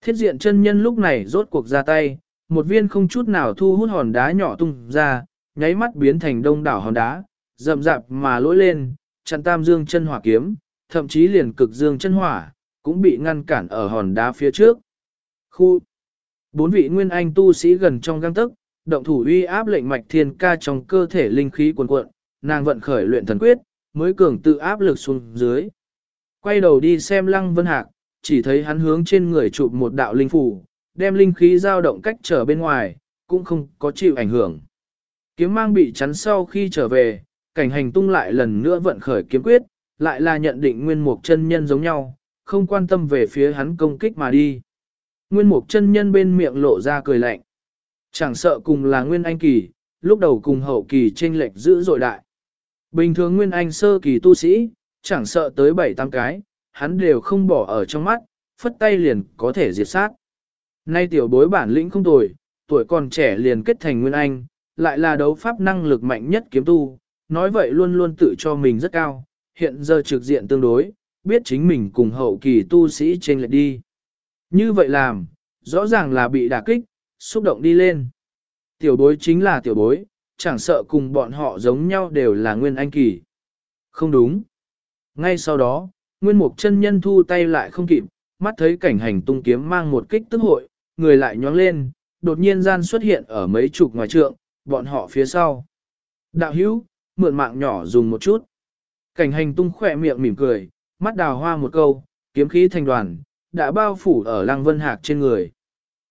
Thiết diện chân nhân lúc này rốt cuộc ra tay, một viên không chút nào thu hút hòn đá nhỏ tung ra, nháy mắt biến thành đông đảo hòn đá, rậm rạp mà lỗi lên, chặn tam dương chân hỏa kiếm, thậm chí liền cực dương chân hỏa, cũng bị ngăn cản ở hòn đá phía trước. Khu Bốn vị nguyên anh tu sĩ gần trong găng tức, động thủ uy áp lệnh mạch thiên ca trong cơ thể linh khí cuồn cuộn, nàng vận khởi luyện thần quyết, mới cường tự áp lực xuống dưới. Quay đầu đi xem lăng vân hạc, chỉ thấy hắn hướng trên người chụp một đạo linh phủ, đem linh khí dao động cách trở bên ngoài, cũng không có chịu ảnh hưởng. Kiếm mang bị chắn sau khi trở về, cảnh hành tung lại lần nữa vận khởi kiếm quyết, lại là nhận định nguyên mục chân nhân giống nhau, không quan tâm về phía hắn công kích mà đi. Nguyên mục chân nhân bên miệng lộ ra cười lạnh. Chẳng sợ cùng là nguyên anh kỳ, lúc đầu cùng hậu kỳ tranh lệch giữ dội đại. Bình thường Nguyên Anh sơ kỳ tu sĩ, chẳng sợ tới 7-8 cái, hắn đều không bỏ ở trong mắt, phất tay liền có thể diệt sát. Nay tiểu bối bản lĩnh không tồi, tuổi còn trẻ liền kết thành Nguyên Anh, lại là đấu pháp năng lực mạnh nhất kiếm tu, nói vậy luôn luôn tự cho mình rất cao, hiện giờ trực diện tương đối, biết chính mình cùng hậu kỳ tu sĩ trên lệch đi. Như vậy làm, rõ ràng là bị đả kích, xúc động đi lên. Tiểu bối chính là tiểu bối, chẳng sợ cùng bọn họ giống nhau đều là nguyên anh kỳ. Không đúng. Ngay sau đó, nguyên mục chân nhân thu tay lại không kịp, mắt thấy cảnh hành tung kiếm mang một kích tức hội, người lại nhoáng lên, đột nhiên gian xuất hiện ở mấy chục ngoài trượng, bọn họ phía sau. Đạo hữu, mượn mạng nhỏ dùng một chút. Cảnh hành tung khỏe miệng mỉm cười, mắt đào hoa một câu, kiếm khí thành đoàn, đã bao phủ ở lăng vân hạc trên người.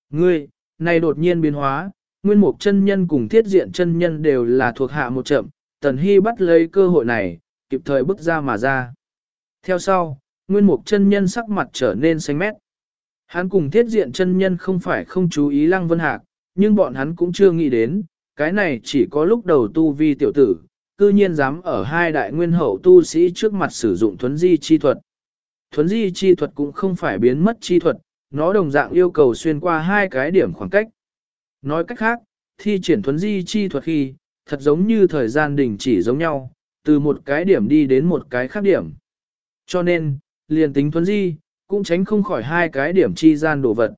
Ngươi, này đột nhiên biến hóa, nguyên mục chân nhân cùng thiết diện chân nhân đều là thuộc hạ một chậm, tần hy bắt lấy cơ hội này, kịp thời bước ra mà ra. Theo sau, nguyên mục chân nhân sắc mặt trở nên xanh mét. Hắn cùng thiết diện chân nhân không phải không chú ý lăng vân hạc, nhưng bọn hắn cũng chưa nghĩ đến, cái này chỉ có lúc đầu tu vi tiểu tử, cư nhiên dám ở hai đại nguyên hậu tu sĩ trước mặt sử dụng thuấn di chi thuật. Thuấn di chi thuật cũng không phải biến mất chi thuật, nó đồng dạng yêu cầu xuyên qua hai cái điểm khoảng cách. Nói cách khác, thi triển thuấn di chi thuật khi, thật giống như thời gian đình chỉ giống nhau, từ một cái điểm đi đến một cái khác điểm. Cho nên, liền tính thuấn di, cũng tránh không khỏi hai cái điểm chi gian đổ vật.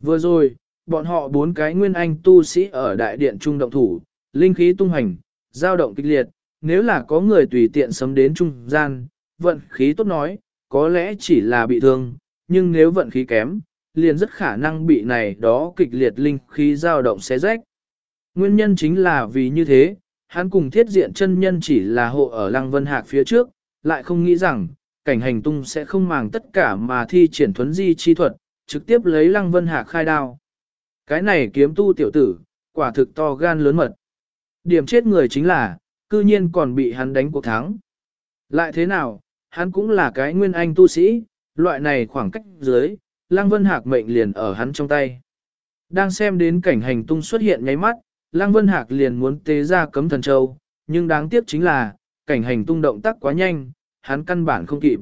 Vừa rồi, bọn họ bốn cái nguyên anh tu sĩ ở đại điện trung động thủ, linh khí tung hành, dao động kịch liệt, nếu là có người tùy tiện sấm đến trung gian, vận khí tốt nói, có lẽ chỉ là bị thương, nhưng nếu vận khí kém, liền rất khả năng bị này đó kịch liệt linh khí dao động xé rách. Nguyên nhân chính là vì như thế, hắn cùng thiết diện chân nhân chỉ là hộ ở lăng vân hạc phía trước, lại không nghĩ rằng, cảnh hành tung sẽ không màng tất cả mà thi triển thuấn di chi thuật, trực tiếp lấy lăng vân hạc khai đao. Cái này kiếm tu tiểu tử, quả thực to gan lớn mật. Điểm chết người chính là, cư nhiên còn bị hắn đánh cuộc thắng. Lại thế nào, hắn cũng là cái nguyên anh tu sĩ, loại này khoảng cách dưới, Lăng Vân Hạc mệnh liền ở hắn trong tay. Đang xem đến cảnh hành tung xuất hiện nháy mắt, Lăng Vân Hạc liền muốn tế ra cấm thần châu, nhưng đáng tiếc chính là, cảnh hành tung động tác quá nhanh, hắn căn bản không kịp.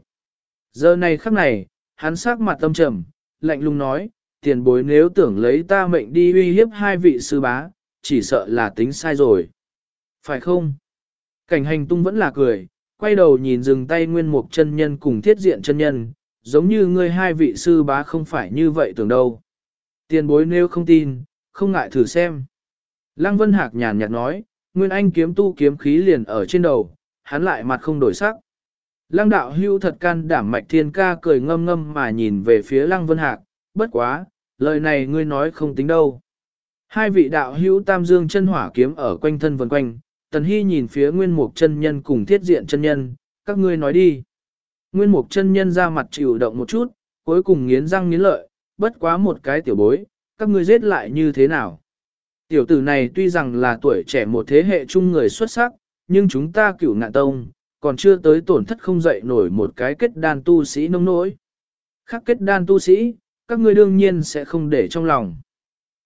Giờ này khắc này, hắn sắc mặt tâm trầm, lạnh lùng nói, tiền bối nếu tưởng lấy ta mệnh đi uy hiếp hai vị sư bá, chỉ sợ là tính sai rồi. Phải không? Cảnh hành tung vẫn là cười, quay đầu nhìn dừng tay nguyên mục chân nhân cùng thiết diện chân nhân, giống như ngươi hai vị sư bá không phải như vậy tưởng đâu. Tiền bối nếu không tin, không ngại thử xem. Lăng Vân Hạc nhàn nhạt nói, Nguyên Anh kiếm tu kiếm khí liền ở trên đầu, hắn lại mặt không đổi sắc. Lăng đạo hưu thật can đảm mạch thiên ca cười ngâm ngâm mà nhìn về phía Lăng Vân Hạc, bất quá, lời này ngươi nói không tính đâu. Hai vị đạo hữu tam dương chân hỏa kiếm ở quanh thân vần quanh, tần hy nhìn phía nguyên mục chân nhân cùng thiết diện chân nhân, các ngươi nói đi. Nguyên mục chân nhân ra mặt chịu động một chút, cuối cùng nghiến răng nghiến lợi, bất quá một cái tiểu bối, các ngươi giết lại như thế nào. Tiểu tử này tuy rằng là tuổi trẻ một thế hệ chung người xuất sắc, nhưng chúng ta cửu ngạn tông, còn chưa tới tổn thất không dậy nổi một cái kết đan tu sĩ nông nỗi. Khác kết đan tu sĩ, các ngươi đương nhiên sẽ không để trong lòng.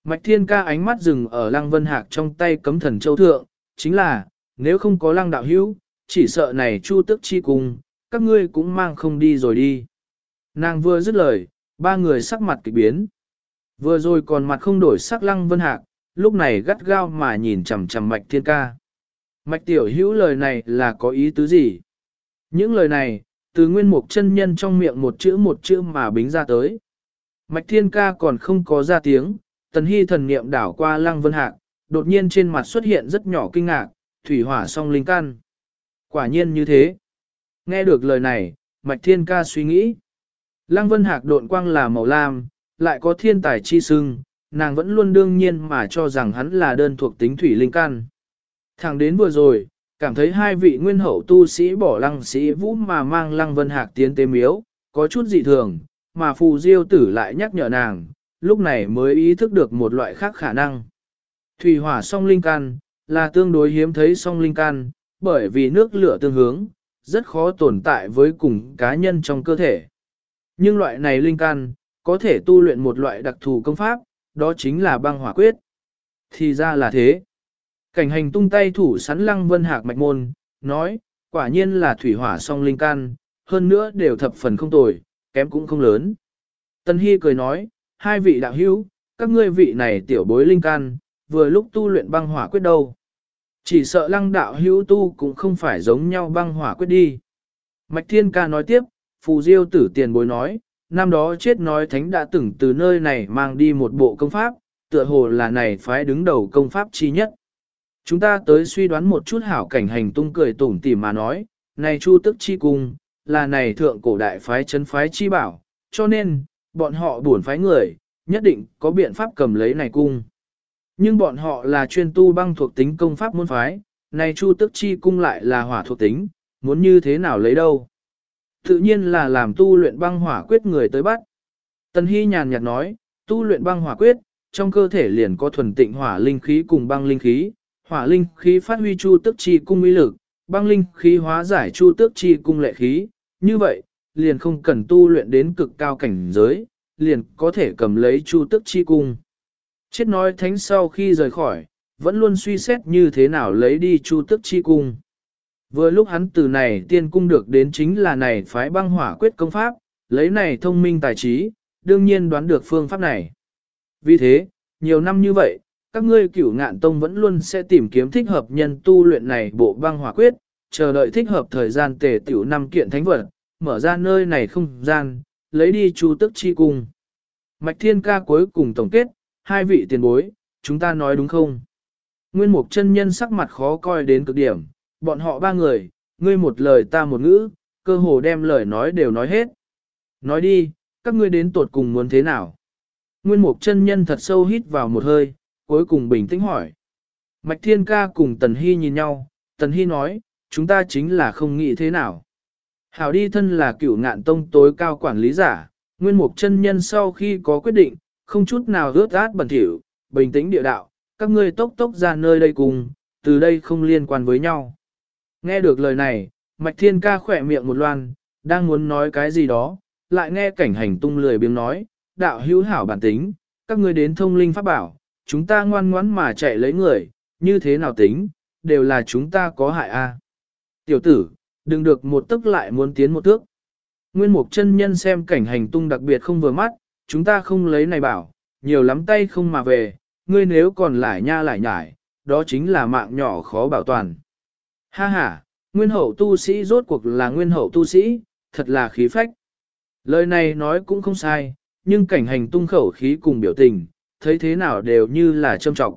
Mạch thiên ca ánh mắt dừng ở lăng vân hạc trong tay cấm thần châu thượng, chính là, nếu không có lăng đạo hữu, chỉ sợ này chu tức chi cùng, các ngươi cũng mang không đi rồi đi. Nàng vừa dứt lời, ba người sắc mặt kịch biến. Vừa rồi còn mặt không đổi sắc lăng vân hạc, lúc này gắt gao mà nhìn chằm chằm mạch thiên ca. Mạch tiểu hữu lời này là có ý tứ gì? Những lời này, từ nguyên mục chân nhân trong miệng một chữ một chữ mà bính ra tới. Mạch thiên ca còn không có ra tiếng, tần hy thần niệm đảo qua lăng vân hạc, đột nhiên trên mặt xuất hiện rất nhỏ kinh ngạc, thủy hỏa song linh căn. Quả nhiên như thế. Nghe được lời này, Mạch Thiên Ca suy nghĩ. Lăng Vân Hạc độn quang là màu lam, lại có thiên tài chi sưng, nàng vẫn luôn đương nhiên mà cho rằng hắn là đơn thuộc tính thủy linh căn. Thẳng đến vừa rồi, cảm thấy hai vị nguyên hậu tu sĩ bỏ lăng sĩ vũ mà mang lăng Vân Hạc tiến tế miếu, có chút dị thường, mà phù diêu tử lại nhắc nhở nàng, lúc này mới ý thức được một loại khác khả năng. Thủy hỏa song linh can là tương đối hiếm thấy song linh can, bởi vì nước lửa tương hướng, rất khó tồn tại với cùng cá nhân trong cơ thể. Nhưng loại này linh can có thể tu luyện một loại đặc thù công pháp, đó chính là băng hỏa quyết. Thì ra là thế. Cảnh hành tung tay thủ sắn lăng vân hạc mạch môn, nói, quả nhiên là thủy hỏa song linh can, hơn nữa đều thập phần không tồi, kém cũng không lớn. Tân Hy cười nói, hai vị đạo hữu, các ngươi vị này tiểu bối linh căn, vừa lúc tu luyện băng hỏa quyết đâu. Chỉ sợ lăng đạo hữu tu cũng không phải giống nhau băng hỏa quyết đi. Mạch Thiên Ca nói tiếp, Phù Diêu tử tiền bối nói, năm đó chết nói thánh đã từng từ nơi này mang đi một bộ công pháp, tựa hồ là này phái đứng đầu công pháp chi nhất. Chúng ta tới suy đoán một chút hảo cảnh hành tung cười tủm tỉm mà nói, này chu tức chi cung, là này thượng cổ đại phái chấn phái chi bảo, cho nên, bọn họ buồn phái người, nhất định có biện pháp cầm lấy này cung. Nhưng bọn họ là chuyên tu băng thuộc tính công pháp môn phái, này chu tức chi cung lại là hỏa thuộc tính, muốn như thế nào lấy đâu. Tự nhiên là làm tu luyện băng hỏa quyết người tới bắt. Tần Hy nhàn nhạt nói, tu luyện băng hỏa quyết, trong cơ thể liền có thuần tịnh hỏa linh khí cùng băng linh khí, hỏa linh khí phát huy chu tức chi cung uy lực, băng linh khí hóa giải chu tức chi cung lệ khí, như vậy, liền không cần tu luyện đến cực cao cảnh giới, liền có thể cầm lấy chu tức chi cung. Chết nói thánh sau khi rời khỏi, vẫn luôn suy xét như thế nào lấy đi chu tức chi cung. Vừa lúc hắn từ này tiên cung được đến chính là này phái băng hỏa quyết công pháp, lấy này thông minh tài trí, đương nhiên đoán được phương pháp này. Vì thế, nhiều năm như vậy, các ngươi cửu ngạn tông vẫn luôn sẽ tìm kiếm thích hợp nhân tu luyện này bộ băng hỏa quyết, chờ đợi thích hợp thời gian tề tiểu năm kiện thánh vật, mở ra nơi này không gian, lấy đi chu tức chi cung. Mạch thiên ca cuối cùng tổng kết, hai vị tiền bối, chúng ta nói đúng không? Nguyên mục chân nhân sắc mặt khó coi đến cực điểm, bọn họ ba người, ngươi một lời ta một ngữ, cơ hồ đem lời nói đều nói hết. Nói đi, các ngươi đến tột cùng muốn thế nào? Nguyên mục chân nhân thật sâu hít vào một hơi, cuối cùng bình tĩnh hỏi. Mạch Thiên Ca cùng Tần Hy nhìn nhau, Tần Hy nói, chúng ta chính là không nghĩ thế nào. Hảo đi thân là cửu ngạn tông tối cao quản lý giả, nguyên mục chân nhân sau khi có quyết định, không chút nào rớt át bẩn thỉu, bình tĩnh địa đạo, các ngươi tốc tốc ra nơi đây cùng, từ đây không liên quan với nhau. Nghe được lời này, Mạch Thiên Ca khỏe miệng một loan, đang muốn nói cái gì đó, lại nghe cảnh hành tung lười biếng nói, đạo hữu hảo bản tính, các ngươi đến thông linh pháp bảo, chúng ta ngoan ngoãn mà chạy lấy người, như thế nào tính, đều là chúng ta có hại a. Tiểu tử, đừng được một tức lại muốn tiến một thước. Nguyên mục chân nhân xem cảnh hành tung đặc biệt không vừa mắt, chúng ta không lấy này bảo, nhiều lắm tay không mà về, ngươi nếu còn lại nha lại nhải, đó chính là mạng nhỏ khó bảo toàn. Ha ha, nguyên hậu tu sĩ rốt cuộc là nguyên hậu tu sĩ, thật là khí phách. Lời này nói cũng không sai, nhưng cảnh hành tung khẩu khí cùng biểu tình, thấy thế nào đều như là trâm trọng.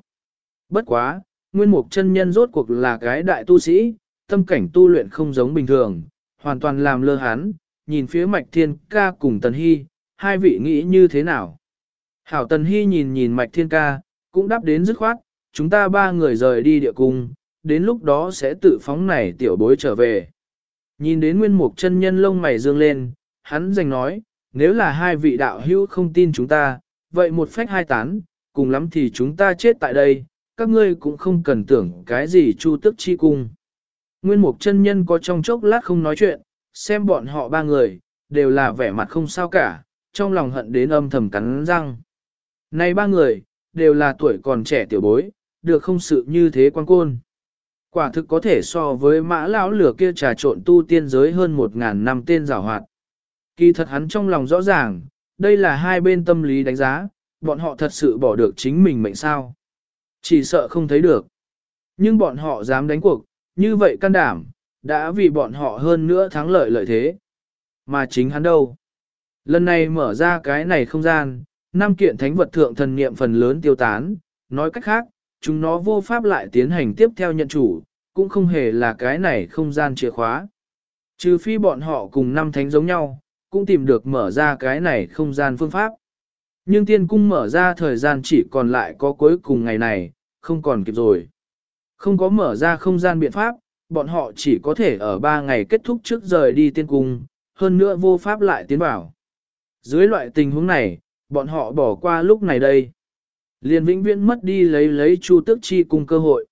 Bất quá, nguyên mục chân nhân rốt cuộc là cái đại tu sĩ, tâm cảnh tu luyện không giống bình thường, hoàn toàn làm lơ hắn nhìn phía mạch thiên ca cùng tần hy, hai vị nghĩ như thế nào. Hảo tần hy nhìn nhìn mạch thiên ca, cũng đáp đến dứt khoát, chúng ta ba người rời đi địa cung, đến lúc đó sẽ tự phóng này tiểu bối trở về. Nhìn đến nguyên mục chân nhân lông mày dương lên, hắn giành nói, nếu là hai vị đạo hữu không tin chúng ta, vậy một phách hai tán, cùng lắm thì chúng ta chết tại đây, các ngươi cũng không cần tưởng cái gì chu tức chi cung. Nguyên mục chân nhân có trong chốc lát không nói chuyện, xem bọn họ ba người, đều là vẻ mặt không sao cả, trong lòng hận đến âm thầm cắn răng. Này ba người, đều là tuổi còn trẻ tiểu bối, được không sự như thế quan côn. Quả thực có thể so với mã lão lửa kia trà trộn tu tiên giới hơn một ngàn năm tên rào hoạt. Kỳ thật hắn trong lòng rõ ràng, đây là hai bên tâm lý đánh giá, bọn họ thật sự bỏ được chính mình mệnh sao. Chỉ sợ không thấy được. Nhưng bọn họ dám đánh cuộc, như vậy can đảm, đã vì bọn họ hơn nữa thắng lợi lợi thế. Mà chính hắn đâu? Lần này mở ra cái này không gian, năm kiện thánh vật thượng thần niệm phần lớn tiêu tán, nói cách khác, chúng nó vô pháp lại tiến hành tiếp theo nhận chủ, cũng không hề là cái này không gian chìa khóa. Trừ phi bọn họ cùng năm thánh giống nhau, cũng tìm được mở ra cái này không gian phương pháp. Nhưng tiên cung mở ra thời gian chỉ còn lại có cuối cùng ngày này, không còn kịp rồi. Không có mở ra không gian biện pháp, bọn họ chỉ có thể ở 3 ngày kết thúc trước rời đi tiên cung, hơn nữa vô pháp lại tiến vào. Dưới loại tình huống này, bọn họ bỏ qua lúc này đây. Liền vĩnh viễn mất đi lấy lấy Chu Tước Chi Cung cơ hội.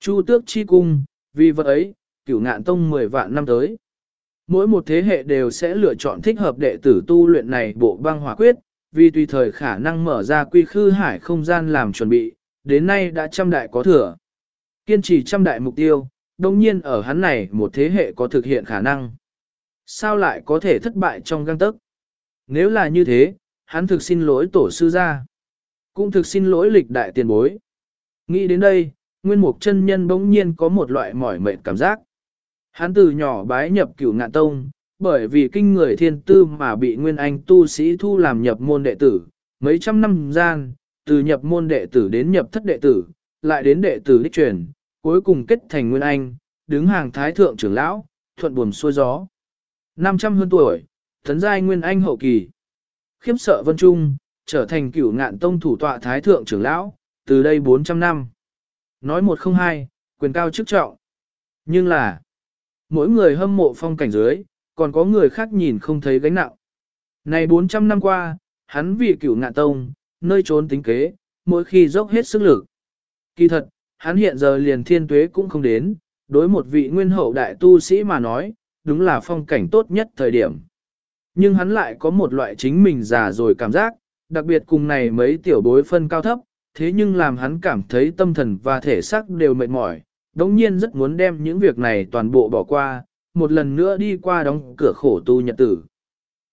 Chu Tước Chi Cung, vì vật ấy, cửu ngạn tông 10 vạn năm tới. Mỗi một thế hệ đều sẽ lựa chọn thích hợp đệ tử tu luyện này bộ băng hỏa quyết, vì tùy thời khả năng mở ra quy khư hải không gian làm chuẩn bị, đến nay đã trăm đại có thừa. Kiên trì trăm đại mục tiêu, đồng nhiên ở hắn này một thế hệ có thực hiện khả năng. Sao lại có thể thất bại trong găng tấc? Nếu là như thế, hắn thực xin lỗi tổ sư gia. Cũng thực xin lỗi lịch đại tiền bối. Nghĩ đến đây, Nguyên Mục chân nhân bỗng nhiên có một loại mỏi mệt cảm giác. Hắn từ nhỏ bái nhập cửu ngạn tông, bởi vì kinh người thiên tư mà bị Nguyên Anh tu sĩ thu làm nhập môn đệ tử, mấy trăm năm gian, từ nhập môn đệ tử đến nhập thất đệ tử, lại đến đệ tử đích truyền, cuối cùng kết thành Nguyên Anh, đứng hàng thái thượng trưởng lão, thuận buồm xuôi gió. 500 hơn tuổi, thấn giai Nguyên Anh hậu kỳ. Khiếp sợ vân trung, trở thành cửu ngạn tông thủ tọa thái thượng trưởng lão, từ đây 400 năm. Nói một không hai, quyền cao chức trọng. Nhưng là, mỗi người hâm mộ phong cảnh dưới, còn có người khác nhìn không thấy gánh nặng. Này 400 năm qua, hắn vì cửu ngạn tông, nơi trốn tính kế, mỗi khi dốc hết sức lực. Kỳ thật, hắn hiện giờ liền thiên tuế cũng không đến, đối một vị nguyên hậu đại tu sĩ mà nói, đúng là phong cảnh tốt nhất thời điểm. Nhưng hắn lại có một loại chính mình già rồi cảm giác, đặc biệt cùng này mấy tiểu bối phân cao thấp, thế nhưng làm hắn cảm thấy tâm thần và thể xác đều mệt mỏi, đống nhiên rất muốn đem những việc này toàn bộ bỏ qua, một lần nữa đi qua đóng cửa khổ tu nhật tử.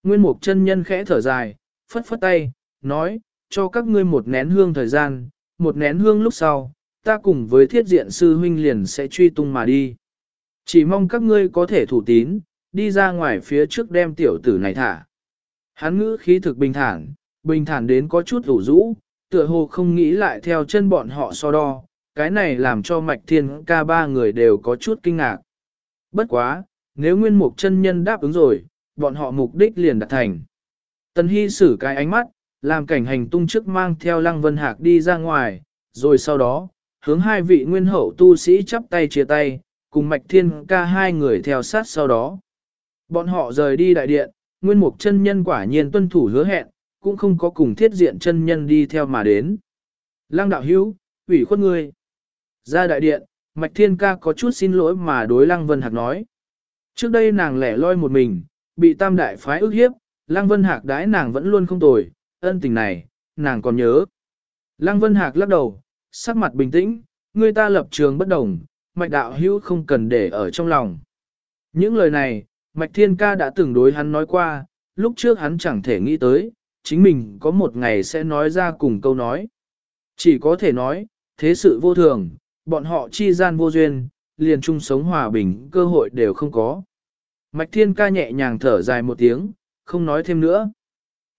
Nguyên mục chân nhân khẽ thở dài, phất phất tay, nói, cho các ngươi một nén hương thời gian, một nén hương lúc sau, ta cùng với thiết diện sư huynh liền sẽ truy tung mà đi. Chỉ mong các ngươi có thể thủ tín, đi ra ngoài phía trước đem tiểu tử này thả. Hắn ngữ khí thực bình thản, bình thản đến có chút ủ rũ, tựa hồ không nghĩ lại theo chân bọn họ so đo, cái này làm cho mạch thiên ca ba người đều có chút kinh ngạc. Bất quá, nếu nguyên mục chân nhân đáp ứng rồi, bọn họ mục đích liền đạt thành. Tần Hy xử cái ánh mắt, làm cảnh hành tung trước mang theo Lăng Vân Hạc đi ra ngoài, rồi sau đó, hướng hai vị nguyên hậu tu sĩ chắp tay chia tay, cùng mạch thiên ca hai người theo sát sau đó. Bọn họ rời đi đại điện, nguyên mục chân nhân quả nhiên tuân thủ hứa hẹn, cũng không có cùng thiết diện chân nhân đi theo mà đến. Lăng đạo hữu, ủy khuất ngươi. Ra đại điện, Mạch Thiên Ca có chút xin lỗi mà đối Lăng Vân Hạc nói. Trước đây nàng lẻ loi một mình, bị tam đại phái ức hiếp, Lăng Vân Hạc đãi nàng vẫn luôn không tồi, ân tình này, nàng còn nhớ. Lăng Vân Hạc lắc đầu, sắc mặt bình tĩnh, người ta lập trường bất đồng, Mạch đạo hữu không cần để ở trong lòng. Những lời này, Mạch Thiên Ca đã từng đối hắn nói qua, lúc trước hắn chẳng thể nghĩ tới, chính mình có một ngày sẽ nói ra cùng câu nói. Chỉ có thể nói, thế sự vô thường, bọn họ chi gian vô duyên, liền chung sống hòa bình, cơ hội đều không có. Mạch Thiên ca nhẹ nhàng thở dài một tiếng, không nói thêm nữa.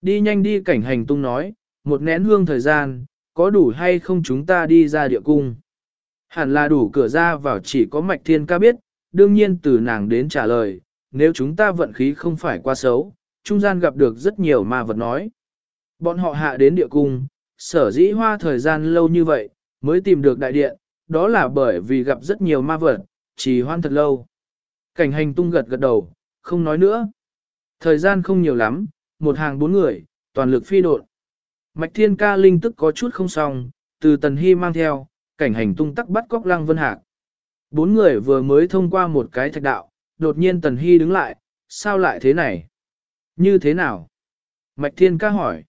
Đi nhanh đi cảnh hành tung nói, một nén hương thời gian, có đủ hay không chúng ta đi ra địa cung. Hẳn là đủ cửa ra vào chỉ có Mạch Thiên ca biết, đương nhiên từ nàng đến trả lời, nếu chúng ta vận khí không phải quá xấu, trung gian gặp được rất nhiều ma vật nói. Bọn họ hạ đến địa cung, sở dĩ hoa thời gian lâu như vậy, mới tìm được đại điện, đó là bởi vì gặp rất nhiều ma vật, chỉ hoan thật lâu. Cảnh hành tung gật gật đầu, không nói nữa. Thời gian không nhiều lắm, một hàng bốn người, toàn lực phi độn. Mạch thiên ca linh tức có chút không xong, từ tần hy mang theo, cảnh hành tung tắc bắt cóc lăng vân hạc. Bốn người vừa mới thông qua một cái thạch đạo, đột nhiên tần hy đứng lại, sao lại thế này? Như thế nào? Mạch thiên ca hỏi.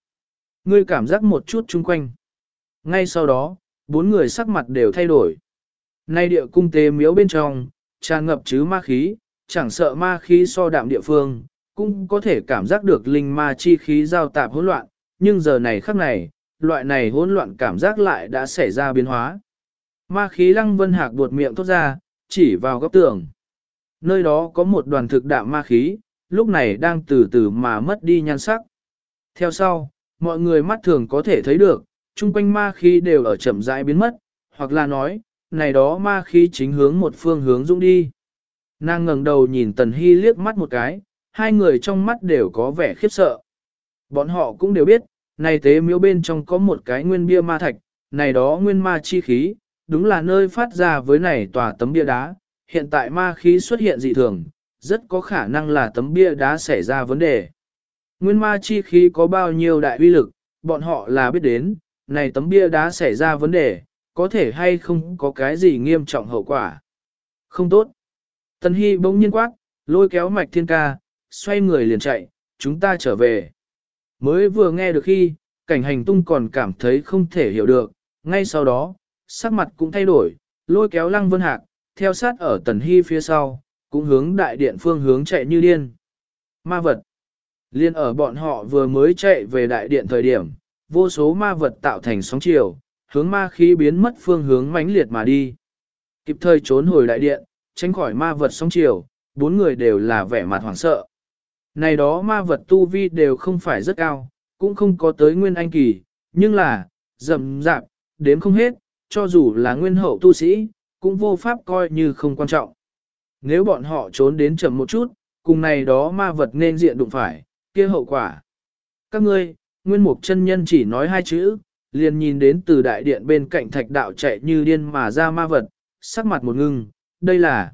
Ngươi cảm giác một chút chung quanh. Ngay sau đó, bốn người sắc mặt đều thay đổi. Nay địa cung tế miếu bên trong, tràn ngập chứ ma khí, chẳng sợ ma khí so đạm địa phương, cũng có thể cảm giác được linh ma chi khí giao tạp hỗn loạn, nhưng giờ này khắc này, loại này hỗn loạn cảm giác lại đã xảy ra biến hóa. Ma khí lăng vân hạc buột miệng thốt ra, chỉ vào góc tường. Nơi đó có một đoàn thực đạm ma khí, lúc này đang từ từ mà mất đi nhan sắc. Theo sau, mọi người mắt thường có thể thấy được, chung quanh ma khí đều ở chậm rãi biến mất, hoặc là nói, này đó ma khí chính hướng một phương hướng dũng đi. Nàng ngẩng đầu nhìn Tần Hy liếc mắt một cái, hai người trong mắt đều có vẻ khiếp sợ. Bọn họ cũng đều biết, này tế miếu bên trong có một cái nguyên bia ma thạch, này đó nguyên ma chi khí, đúng là nơi phát ra với này tòa tấm bia đá. Hiện tại ma khí xuất hiện dị thường, rất có khả năng là tấm bia đá xảy ra vấn đề. Nguyên ma chi khí có bao nhiêu đại uy lực, bọn họ là biết đến, này tấm bia đá xảy ra vấn đề, có thể hay không có cái gì nghiêm trọng hậu quả. Không tốt. Tần Hy bỗng nhiên quát, lôi kéo mạch thiên ca, xoay người liền chạy, chúng ta trở về. Mới vừa nghe được khi, cảnh hành tung còn cảm thấy không thể hiểu được, ngay sau đó, sắc mặt cũng thay đổi, lôi kéo lăng vân hạc, theo sát ở tần hy phía sau, cũng hướng đại điện phương hướng chạy như điên. Ma vật. Liên ở bọn họ vừa mới chạy về đại điện thời điểm, vô số ma vật tạo thành sóng chiều, hướng ma khí biến mất phương hướng mãnh liệt mà đi. Kịp thời trốn hồi đại điện, tránh khỏi ma vật sóng chiều, bốn người đều là vẻ mặt hoảng sợ. Này đó ma vật tu vi đều không phải rất cao, cũng không có tới nguyên anh kỳ, nhưng là, rầm rạp, đếm không hết, cho dù là nguyên hậu tu sĩ, cũng vô pháp coi như không quan trọng. Nếu bọn họ trốn đến chậm một chút, cùng này đó ma vật nên diện đụng phải, kia hậu quả. Các ngươi, nguyên mục chân nhân chỉ nói hai chữ, liền nhìn đến từ đại điện bên cạnh thạch đạo chạy như điên mà ra ma vật, sắc mặt một ngưng, đây là.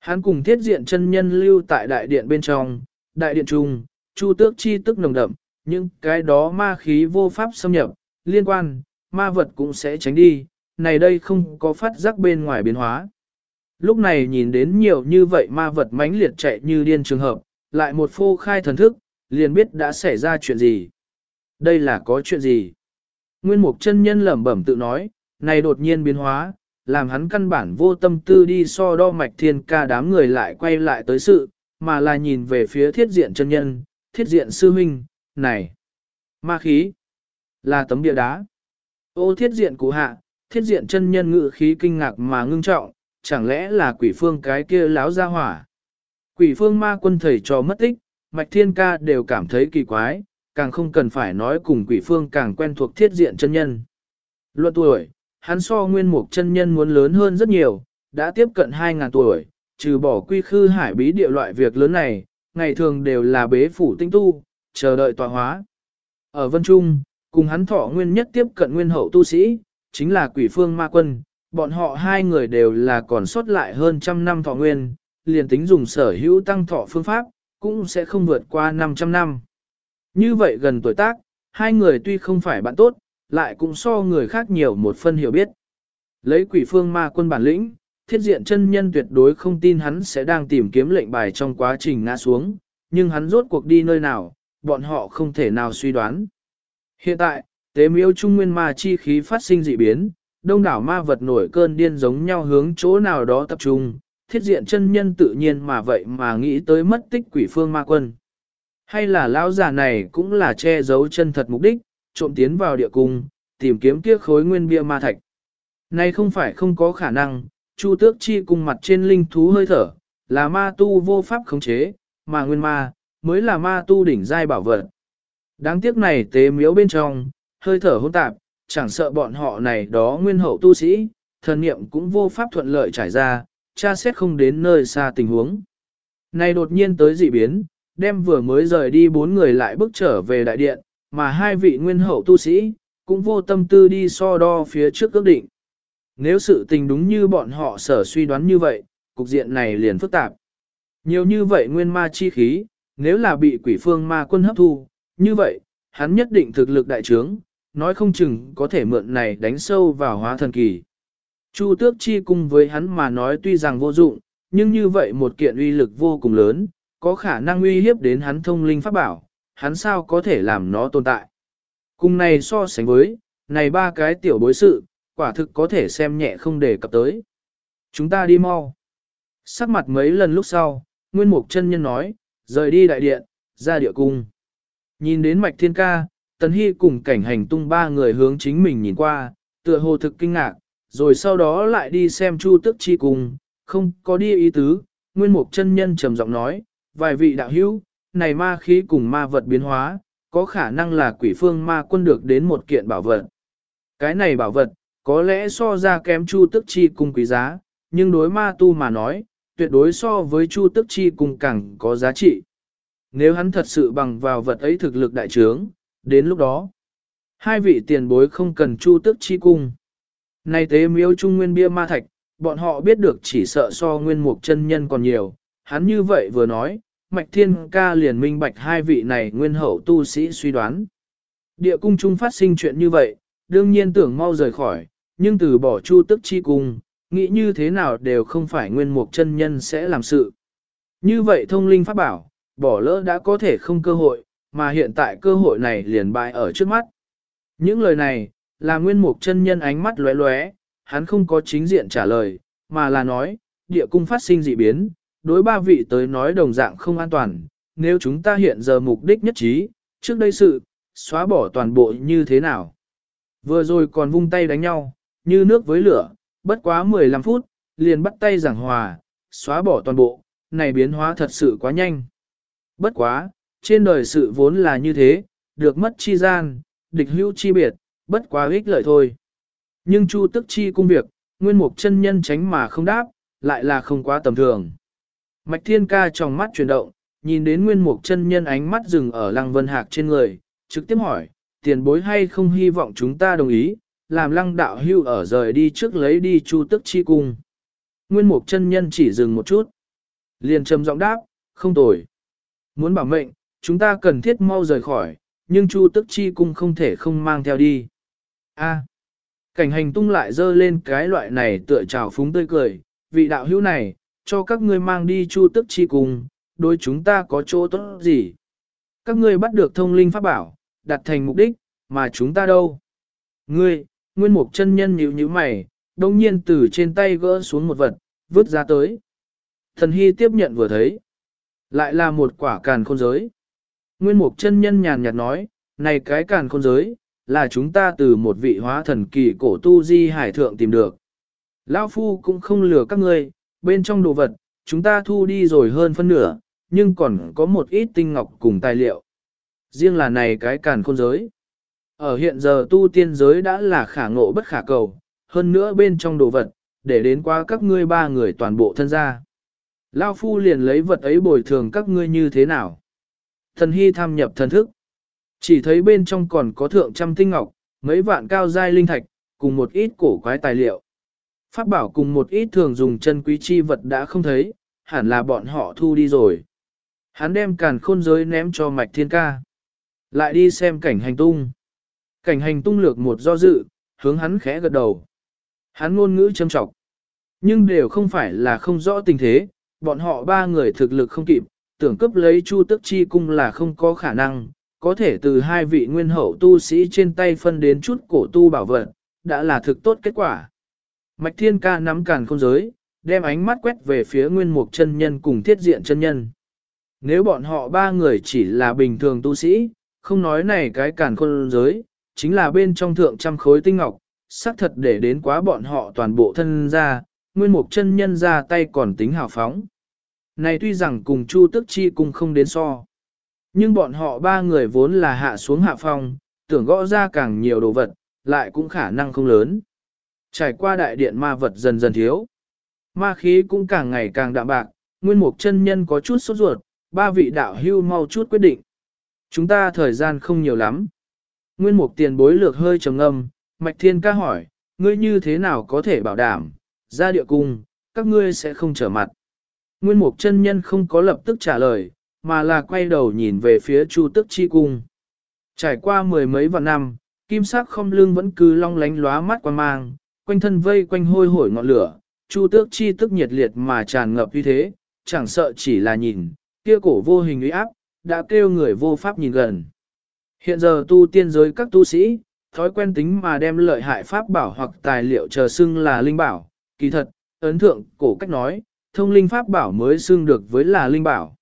Hắn cùng thiết diện chân nhân lưu tại đại điện bên trong, đại điện trung, chu tước chi tức nồng đậm, nhưng cái đó ma khí vô pháp xâm nhập, liên quan, ma vật cũng sẽ tránh đi, này đây không có phát giác bên ngoài biến hóa. Lúc này nhìn đến nhiều như vậy ma vật mãnh liệt chạy như điên trường hợp, lại một phô khai thần thức, liền biết đã xảy ra chuyện gì. Đây là có chuyện gì? Nguyên mục chân nhân lẩm bẩm tự nói, này đột nhiên biến hóa, làm hắn căn bản vô tâm tư đi so đo mạch thiên ca đám người lại quay lại tới sự, mà là nhìn về phía thiết diện chân nhân, thiết diện sư huynh, này, ma khí, là tấm địa đá. Ô thiết diện cụ hạ, thiết diện chân nhân ngự khí kinh ngạc mà ngưng trọng, chẳng lẽ là quỷ phương cái kia láo ra hỏa. Quỷ phương ma quân thầy cho mất tích, mạch thiên ca đều cảm thấy kỳ quái, càng không cần phải nói cùng quỷ phương càng quen thuộc thiết diện chân nhân. Luận tuổi, hắn so nguyên mục chân nhân muốn lớn hơn rất nhiều, đã tiếp cận 2.000 tuổi, trừ bỏ quy khư hải bí địa loại việc lớn này, ngày thường đều là bế phủ tinh tu, chờ đợi tọa hóa. Ở Vân Trung, cùng hắn thọ nguyên nhất tiếp cận nguyên hậu tu sĩ, chính là quỷ phương ma quân, bọn họ hai người đều là còn sót lại hơn trăm năm thọ nguyên, liền tính dùng sở hữu tăng thọ phương pháp, cũng sẽ không vượt qua 500 năm. Như vậy gần tuổi tác, hai người tuy không phải bạn tốt, lại cũng so người khác nhiều một phân hiểu biết. Lấy quỷ phương ma quân bản lĩnh, thiết diện chân nhân tuyệt đối không tin hắn sẽ đang tìm kiếm lệnh bài trong quá trình ngã xuống, nhưng hắn rốt cuộc đi nơi nào, bọn họ không thể nào suy đoán. Hiện tại, tế miêu trung nguyên ma chi khí phát sinh dị biến, đông đảo ma vật nổi cơn điên giống nhau hướng chỗ nào đó tập trung, thiết diện chân nhân tự nhiên mà vậy mà nghĩ tới mất tích quỷ phương ma quân. Hay là lão già này cũng là che giấu chân thật mục đích, trộm tiến vào địa cung, tìm kiếm kia khối nguyên bia ma thạch. Này không phải không có khả năng, Chu Tước Chi cùng mặt trên linh thú hơi thở, là ma tu vô pháp khống chế, mà nguyên ma, mới là ma tu đỉnh giai bảo vật. Đáng tiếc này tế miếu bên trong, hơi thở hỗn tạp, chẳng sợ bọn họ này đó nguyên hậu tu sĩ, thần niệm cũng vô pháp thuận lợi trải ra, tra xét không đến nơi xa tình huống. Này đột nhiên tới dị biến, đem vừa mới rời đi bốn người lại bước trở về đại điện, mà hai vị nguyên hậu tu sĩ, cũng vô tâm tư đi so đo phía trước ước định. Nếu sự tình đúng như bọn họ sở suy đoán như vậy, cục diện này liền phức tạp. Nhiều như vậy nguyên ma chi khí, nếu là bị quỷ phương ma quân hấp thu, như vậy, hắn nhất định thực lực đại trướng, nói không chừng có thể mượn này đánh sâu vào hóa thần kỳ. Chu tước chi cùng với hắn mà nói tuy rằng vô dụng, nhưng như vậy một kiện uy lực vô cùng lớn, có khả năng uy hiếp đến hắn thông linh pháp bảo, hắn sao có thể làm nó tồn tại. Cùng này so sánh với, này ba cái tiểu bối sự, quả thực có thể xem nhẹ không để cập tới. Chúng ta đi mau. Sắc mặt mấy lần lúc sau, Nguyên Mục chân nhân nói, rời đi đại điện, ra địa cung. Nhìn đến mạch thiên ca, Tần Hy cùng cảnh hành tung ba người hướng chính mình nhìn qua, tựa hồ thực kinh ngạc, rồi sau đó lại đi xem chu tức chi cùng, không có đi ý tứ, Nguyên Mục chân nhân trầm giọng nói, vài vị đạo hữu, này ma khí cùng ma vật biến hóa, có khả năng là quỷ phương ma quân được đến một kiện bảo vật. Cái này bảo vật, có lẽ so ra kém chu tức chi cung quý giá, nhưng đối ma tu mà nói, tuyệt đối so với chu tức chi cung càng có giá trị. Nếu hắn thật sự bằng vào vật ấy thực lực đại trướng, đến lúc đó, hai vị tiền bối không cần chu tức chi cung. Này tế miếu trung nguyên bia ma thạch, bọn họ biết được chỉ sợ so nguyên mục chân nhân còn nhiều, hắn như vậy vừa nói, Mạch Thiên Ca liền minh bạch hai vị này nguyên hậu tu sĩ suy đoán. Địa cung trung phát sinh chuyện như vậy, đương nhiên tưởng mau rời khỏi, nhưng từ bỏ chu tức chi cung, nghĩ như thế nào đều không phải nguyên mục chân nhân sẽ làm sự. Như vậy thông linh pháp bảo, bỏ lỡ đã có thể không cơ hội, mà hiện tại cơ hội này liền bại ở trước mắt. Những lời này, là nguyên mục chân nhân ánh mắt lóe lóe, hắn không có chính diện trả lời, mà là nói, địa cung phát sinh dị biến, đối ba vị tới nói đồng dạng không an toàn, nếu chúng ta hiện giờ mục đích nhất trí, trước đây sự, xóa bỏ toàn bộ như thế nào. Vừa rồi còn vung tay đánh nhau, như nước với lửa, bất quá 15 phút, liền bắt tay giảng hòa, xóa bỏ toàn bộ, này biến hóa thật sự quá nhanh. Bất quá, trên đời sự vốn là như thế, được mất chi gian, địch hữu chi biệt, bất quá ích lợi thôi. Nhưng Chu tức chi cung việc, nguyên mục chân nhân tránh mà không đáp, lại là không quá tầm thường. Mạch thiên ca trong mắt chuyển động, nhìn đến nguyên mục chân nhân ánh mắt dừng ở lăng vân hạc trên người, trực tiếp hỏi, tiền bối hay không hy vọng chúng ta đồng ý, làm lăng đạo hưu ở rời đi trước lấy đi chu tức chi cung. Nguyên mục chân nhân chỉ dừng một chút. Liền trầm giọng đáp, không tồi. Muốn bảo mệnh, chúng ta cần thiết mau rời khỏi, nhưng chu tức chi cung không thể không mang theo đi. A. À. cảnh hành tung lại dơ lên cái loại này tựa trào phúng tươi cười, vị đạo hữu này, cho các ngươi mang đi chu tức chi cung, đối chúng ta có chỗ tốt gì? Các ngươi bắt được thông linh pháp bảo, đặt thành mục đích, mà chúng ta đâu? Ngươi, nguyên mục chân nhân nhíu nhíu mày, đồng nhiên từ trên tay gỡ xuống một vật, vứt ra tới. Thần Hy tiếp nhận vừa thấy. Lại là một quả càn khôn giới. Nguyên mục chân nhân nhàn nhạt nói, này cái càn khôn giới, là chúng ta từ một vị hóa thần kỳ cổ tu di hải thượng tìm được. Lão Phu cũng không lừa các ngươi, bên trong đồ vật, chúng ta thu đi rồi hơn phân nửa, nhưng còn có một ít tinh ngọc cùng tài liệu. Riêng là này cái càn khôn giới. Ở hiện giờ tu tiên giới đã là khả ngộ bất khả cầu, hơn nữa bên trong đồ vật, để đến qua các ngươi ba người toàn bộ thân gia. Lao phu liền lấy vật ấy bồi thường các ngươi như thế nào. Thần hy tham nhập thần thức. Chỉ thấy bên trong còn có thượng trăm tinh ngọc, mấy vạn cao giai linh thạch, cùng một ít cổ quái tài liệu. Pháp bảo cùng một ít thường dùng chân quý chi vật đã không thấy, hẳn là bọn họ thu đi rồi. Hắn đem càn khôn giới ném cho mạch thiên ca. Lại đi xem cảnh hành tung. Cảnh hành tung lược một do dự, hướng hắn khẽ gật đầu. Hắn ngôn ngữ châm trọng. Nhưng đều không phải là không rõ tình thế, bọn họ ba người thực lực không kịp, tưởng cấp lấy chu tức chi cung là không có khả năng, có thể từ hai vị nguyên hậu tu sĩ trên tay phân đến chút cổ tu bảo vật, đã là thực tốt kết quả. Mạch thiên ca nắm càn không giới, đem ánh mắt quét về phía nguyên mục chân nhân cùng thiết diện chân nhân. Nếu bọn họ ba người chỉ là bình thường tu sĩ, không nói này cái càn khôn giới, chính là bên trong thượng trăm khối tinh ngọc, xác thật để đến quá bọn họ toàn bộ thân ra, nguyên mục chân nhân ra tay còn tính hào phóng. Này tuy rằng cùng Chu Tức Chi cùng không đến so, nhưng bọn họ ba người vốn là hạ xuống hạ phong, tưởng gõ ra càng nhiều đồ vật, lại cũng khả năng không lớn. Trải qua đại điện ma vật dần dần thiếu, ma khí cũng càng ngày càng đạm bạc, nguyên mục chân nhân có chút sốt ruột, ba vị đạo hưu mau chút quyết định. Chúng ta thời gian không nhiều lắm. Nguyên mục tiền bối lược hơi trầm ngâm, Mạch Thiên ca hỏi, ngươi như thế nào có thể bảo đảm, ra địa cung, các ngươi sẽ không trở mặt. Nguyên mục chân nhân không có lập tức trả lời, mà là quay đầu nhìn về phía Chu Tức Chi cung. Trải qua mười mấy vạn năm, kim sắc không lương vẫn cứ long lánh lóa mắt quan mang, quanh thân vây quanh hôi hổi ngọn lửa, Chu Tước Chi tức nhiệt liệt mà tràn ngập như thế, chẳng sợ chỉ là nhìn, kia cổ vô hình uy áp, đã kêu người vô pháp nhìn gần. Hiện giờ tu tiên giới các tu sĩ, thói quen tính mà đem lợi hại pháp bảo hoặc tài liệu chờ xưng là linh bảo, kỳ thật, ấn thượng cổ cách nói, thông linh pháp bảo mới xưng được với là linh bảo.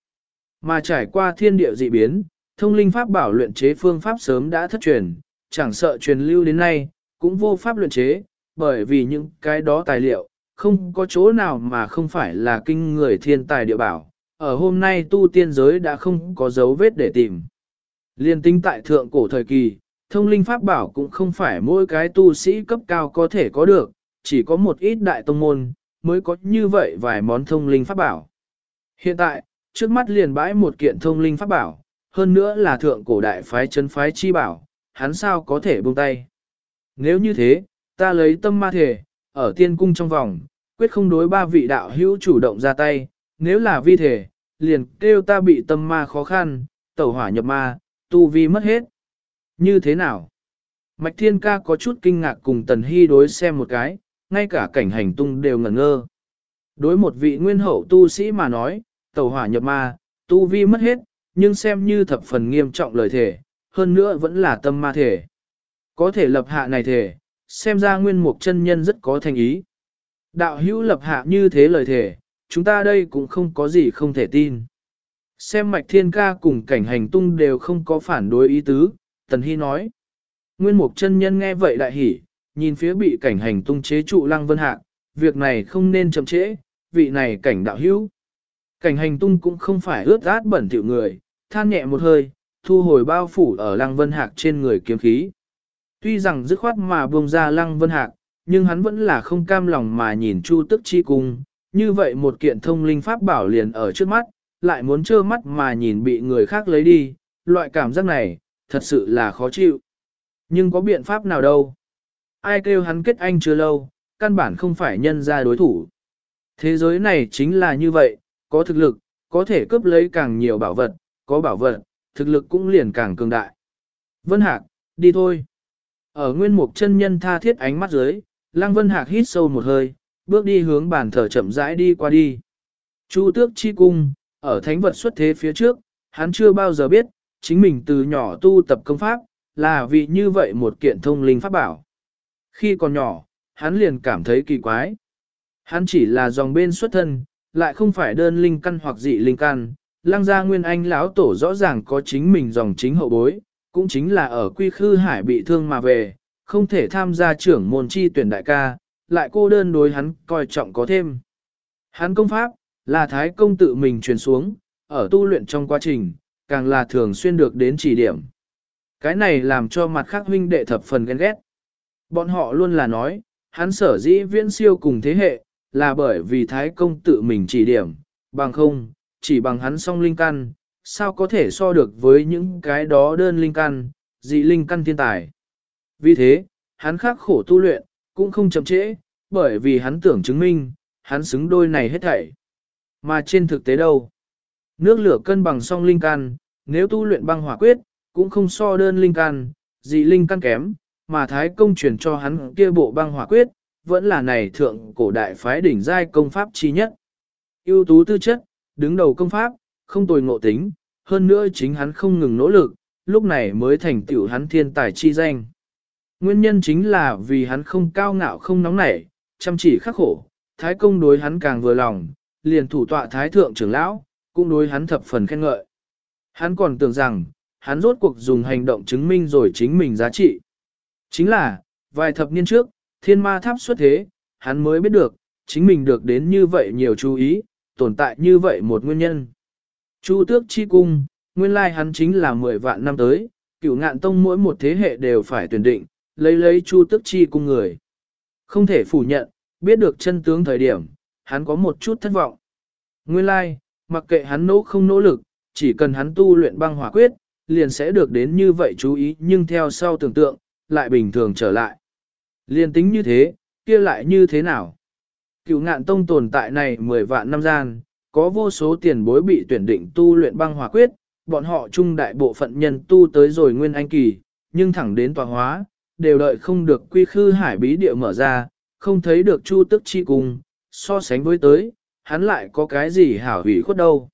Mà trải qua thiên địa dị biến, thông linh pháp bảo luyện chế phương pháp sớm đã thất truyền, chẳng sợ truyền lưu đến nay, cũng vô pháp luyện chế, bởi vì những cái đó tài liệu, không có chỗ nào mà không phải là kinh người thiên tài địa bảo, ở hôm nay tu tiên giới đã không có dấu vết để tìm. Liên tinh tại thượng cổ thời kỳ, thông linh pháp bảo cũng không phải mỗi cái tu sĩ cấp cao có thể có được, chỉ có một ít đại tông môn, mới có như vậy vài món thông linh pháp bảo. Hiện tại, trước mắt liền bãi một kiện thông linh pháp bảo, hơn nữa là thượng cổ đại phái chân phái chi bảo, hắn sao có thể buông tay. Nếu như thế, ta lấy tâm ma thể, ở tiên cung trong vòng, quyết không đối ba vị đạo hữu chủ động ra tay, nếu là vi thể, liền kêu ta bị tâm ma khó khăn, tẩu hỏa nhập ma, tu vi mất hết. Như thế nào? Mạch Thiên Ca có chút kinh ngạc cùng Tần Hy đối xem một cái, ngay cả cảnh hành tung đều ngẩn ngơ. Đối một vị nguyên hậu tu sĩ mà nói, tẩu hỏa nhập ma, tu vi mất hết, nhưng xem như thập phần nghiêm trọng lời thể, hơn nữa vẫn là tâm ma thể. Có thể lập hạ này thể, xem ra nguyên mục chân nhân rất có thành ý. Đạo hữu lập hạ như thế lời thể, chúng ta đây cũng không có gì không thể tin. Xem mạch thiên ca cùng cảnh hành tung đều không có phản đối ý tứ, Tần Hy nói. Nguyên mục chân nhân nghe vậy đại hỉ, nhìn phía bị cảnh hành tung chế trụ lăng vân hạ, việc này không nên chậm trễ, vị này cảnh đạo hữu. Cảnh hành tung cũng không phải ướt át bẩn thỉu người, than nhẹ một hơi, thu hồi bao phủ ở lăng vân hạc trên người kiếm khí. Tuy rằng dứt khoát mà buông ra lăng vân hạc, nhưng hắn vẫn là không cam lòng mà nhìn chu tức chi cung, như vậy một kiện thông linh pháp bảo liền ở trước mắt, lại muốn trơ mắt mà nhìn bị người khác lấy đi, loại cảm giác này, thật sự là khó chịu. Nhưng có biện pháp nào đâu? Ai kêu hắn kết anh chưa lâu, căn bản không phải nhân ra đối thủ. Thế giới này chính là như vậy, có thực lực, có thể cướp lấy càng nhiều bảo vật, có bảo vật, thực lực cũng liền càng cường đại. Vân Hạc, đi thôi. Ở nguyên mục chân nhân tha thiết ánh mắt dưới, Lăng Vân Hạc hít sâu một hơi, bước đi hướng bàn thờ chậm rãi đi qua đi. Chu tước chi cung, ở thánh vật xuất thế phía trước, hắn chưa bao giờ biết, chính mình từ nhỏ tu tập công pháp, là vì như vậy một kiện thông linh pháp bảo. Khi còn nhỏ, hắn liền cảm thấy kỳ quái. Hắn chỉ là dòng bên xuất thân, lại không phải đơn linh căn hoặc dị linh căn. Lăng gia nguyên anh lão tổ rõ ràng có chính mình dòng chính hậu bối, cũng chính là ở quy khư hải bị thương mà về, không thể tham gia trưởng môn chi tuyển đại ca, lại cô đơn đối hắn coi trọng có thêm. Hắn công pháp, là thái công tự mình truyền xuống, ở tu luyện trong quá trình, càng là thường xuyên được đến chỉ điểm. Cái này làm cho mặt khác huynh đệ thập phần ghen ghét. Bọn họ luôn là nói, hắn sở dĩ viễn siêu cùng thế hệ, là bởi vì thái công tự mình chỉ điểm, bằng không, chỉ bằng hắn song linh căn, sao có thể so được với những cái đó đơn linh căn, dị linh căn thiên tài. Vì thế, hắn khắc khổ tu luyện, cũng không chậm trễ, bởi vì hắn tưởng chứng minh, hắn xứng đôi này hết thảy. Mà trên thực tế đâu? Nước lửa cân bằng song linh can nếu tu luyện băng hỏa quyết, cũng không so đơn linh can dị linh căn kém, mà thái công truyền cho hắn kia bộ băng hỏa quyết, vẫn là này thượng cổ đại phái đỉnh giai công pháp chi nhất. ưu tú tư chất, đứng đầu công pháp, không tồi ngộ tính, hơn nữa chính hắn không ngừng nỗ lực, lúc này mới thành tựu hắn thiên tài chi danh. Nguyên nhân chính là vì hắn không cao ngạo không nóng nảy, chăm chỉ khắc khổ, thái công đối hắn càng vừa lòng, liền thủ tọa thái thượng trưởng lão, cũng đối hắn thập phần khen ngợi. Hắn còn tưởng rằng, hắn rốt cuộc dùng hành động chứng minh rồi chính mình giá trị. Chính là, vài thập niên trước, thiên ma tháp xuất thế, hắn mới biết được, chính mình được đến như vậy nhiều chú ý, tồn tại như vậy một nguyên nhân. Chu tước chi cung, nguyên lai hắn chính là 10 vạn năm tới, cửu ngạn tông mỗi một thế hệ đều phải tuyển định, lấy lấy chu tước chi cung người. Không thể phủ nhận, biết được chân tướng thời điểm, hắn có một chút thất vọng. Nguyên lai, mặc kệ hắn nỗ không nỗ lực, chỉ cần hắn tu luyện băng hỏa quyết, liền sẽ được đến như vậy chú ý nhưng theo sau tưởng tượng, lại bình thường trở lại. Liền tính như thế, kia lại như thế nào? Cựu ngạn tông tồn tại này 10 vạn năm gian, có vô số tiền bối bị tuyển định tu luyện băng hỏa quyết, bọn họ trung đại bộ phận nhân tu tới rồi nguyên anh kỳ, nhưng thẳng đến tòa hóa, đều đợi không được quy khư hải bí địa mở ra, không thấy được chu tức chi cùng, so sánh với tới, hắn lại có cái gì hảo hủy khuất đâu.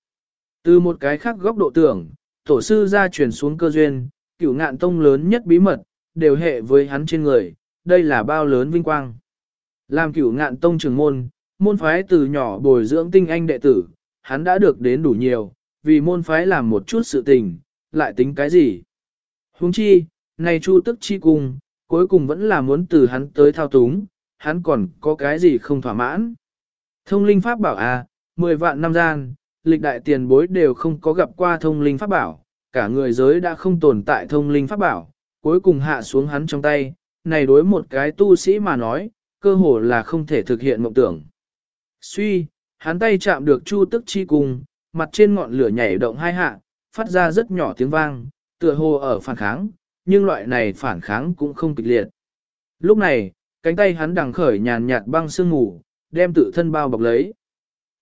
Từ một cái khác góc độ tưởng, tổ sư ra truyền xuống cơ duyên, cửu ngạn tông lớn nhất bí mật, đều hệ với hắn trên người, đây là bao lớn vinh quang. Làm cửu ngạn tông trường môn, môn phái từ nhỏ bồi dưỡng tinh anh đệ tử, hắn đã được đến đủ nhiều, vì môn phái làm một chút sự tình, lại tính cái gì. Huống chi, này chu tức chi cung, cuối cùng vẫn là muốn từ hắn tới thao túng, hắn còn có cái gì không thỏa mãn. Thông linh pháp bảo à, 10 vạn năm gian, lịch đại tiền bối đều không có gặp qua thông linh pháp bảo, cả người giới đã không tồn tại thông linh pháp bảo, cuối cùng hạ xuống hắn trong tay, này đối một cái tu sĩ mà nói, cơ hồ là không thể thực hiện mộng tưởng. Suy, hắn tay chạm được chu tức chi cùng, mặt trên ngọn lửa nhảy động hai hạ, phát ra rất nhỏ tiếng vang, tựa hồ ở phản kháng, nhưng loại này phản kháng cũng không kịch liệt. Lúc này, cánh tay hắn đằng khởi nhàn nhạt băng sương ngủ đem tự thân bao bọc lấy.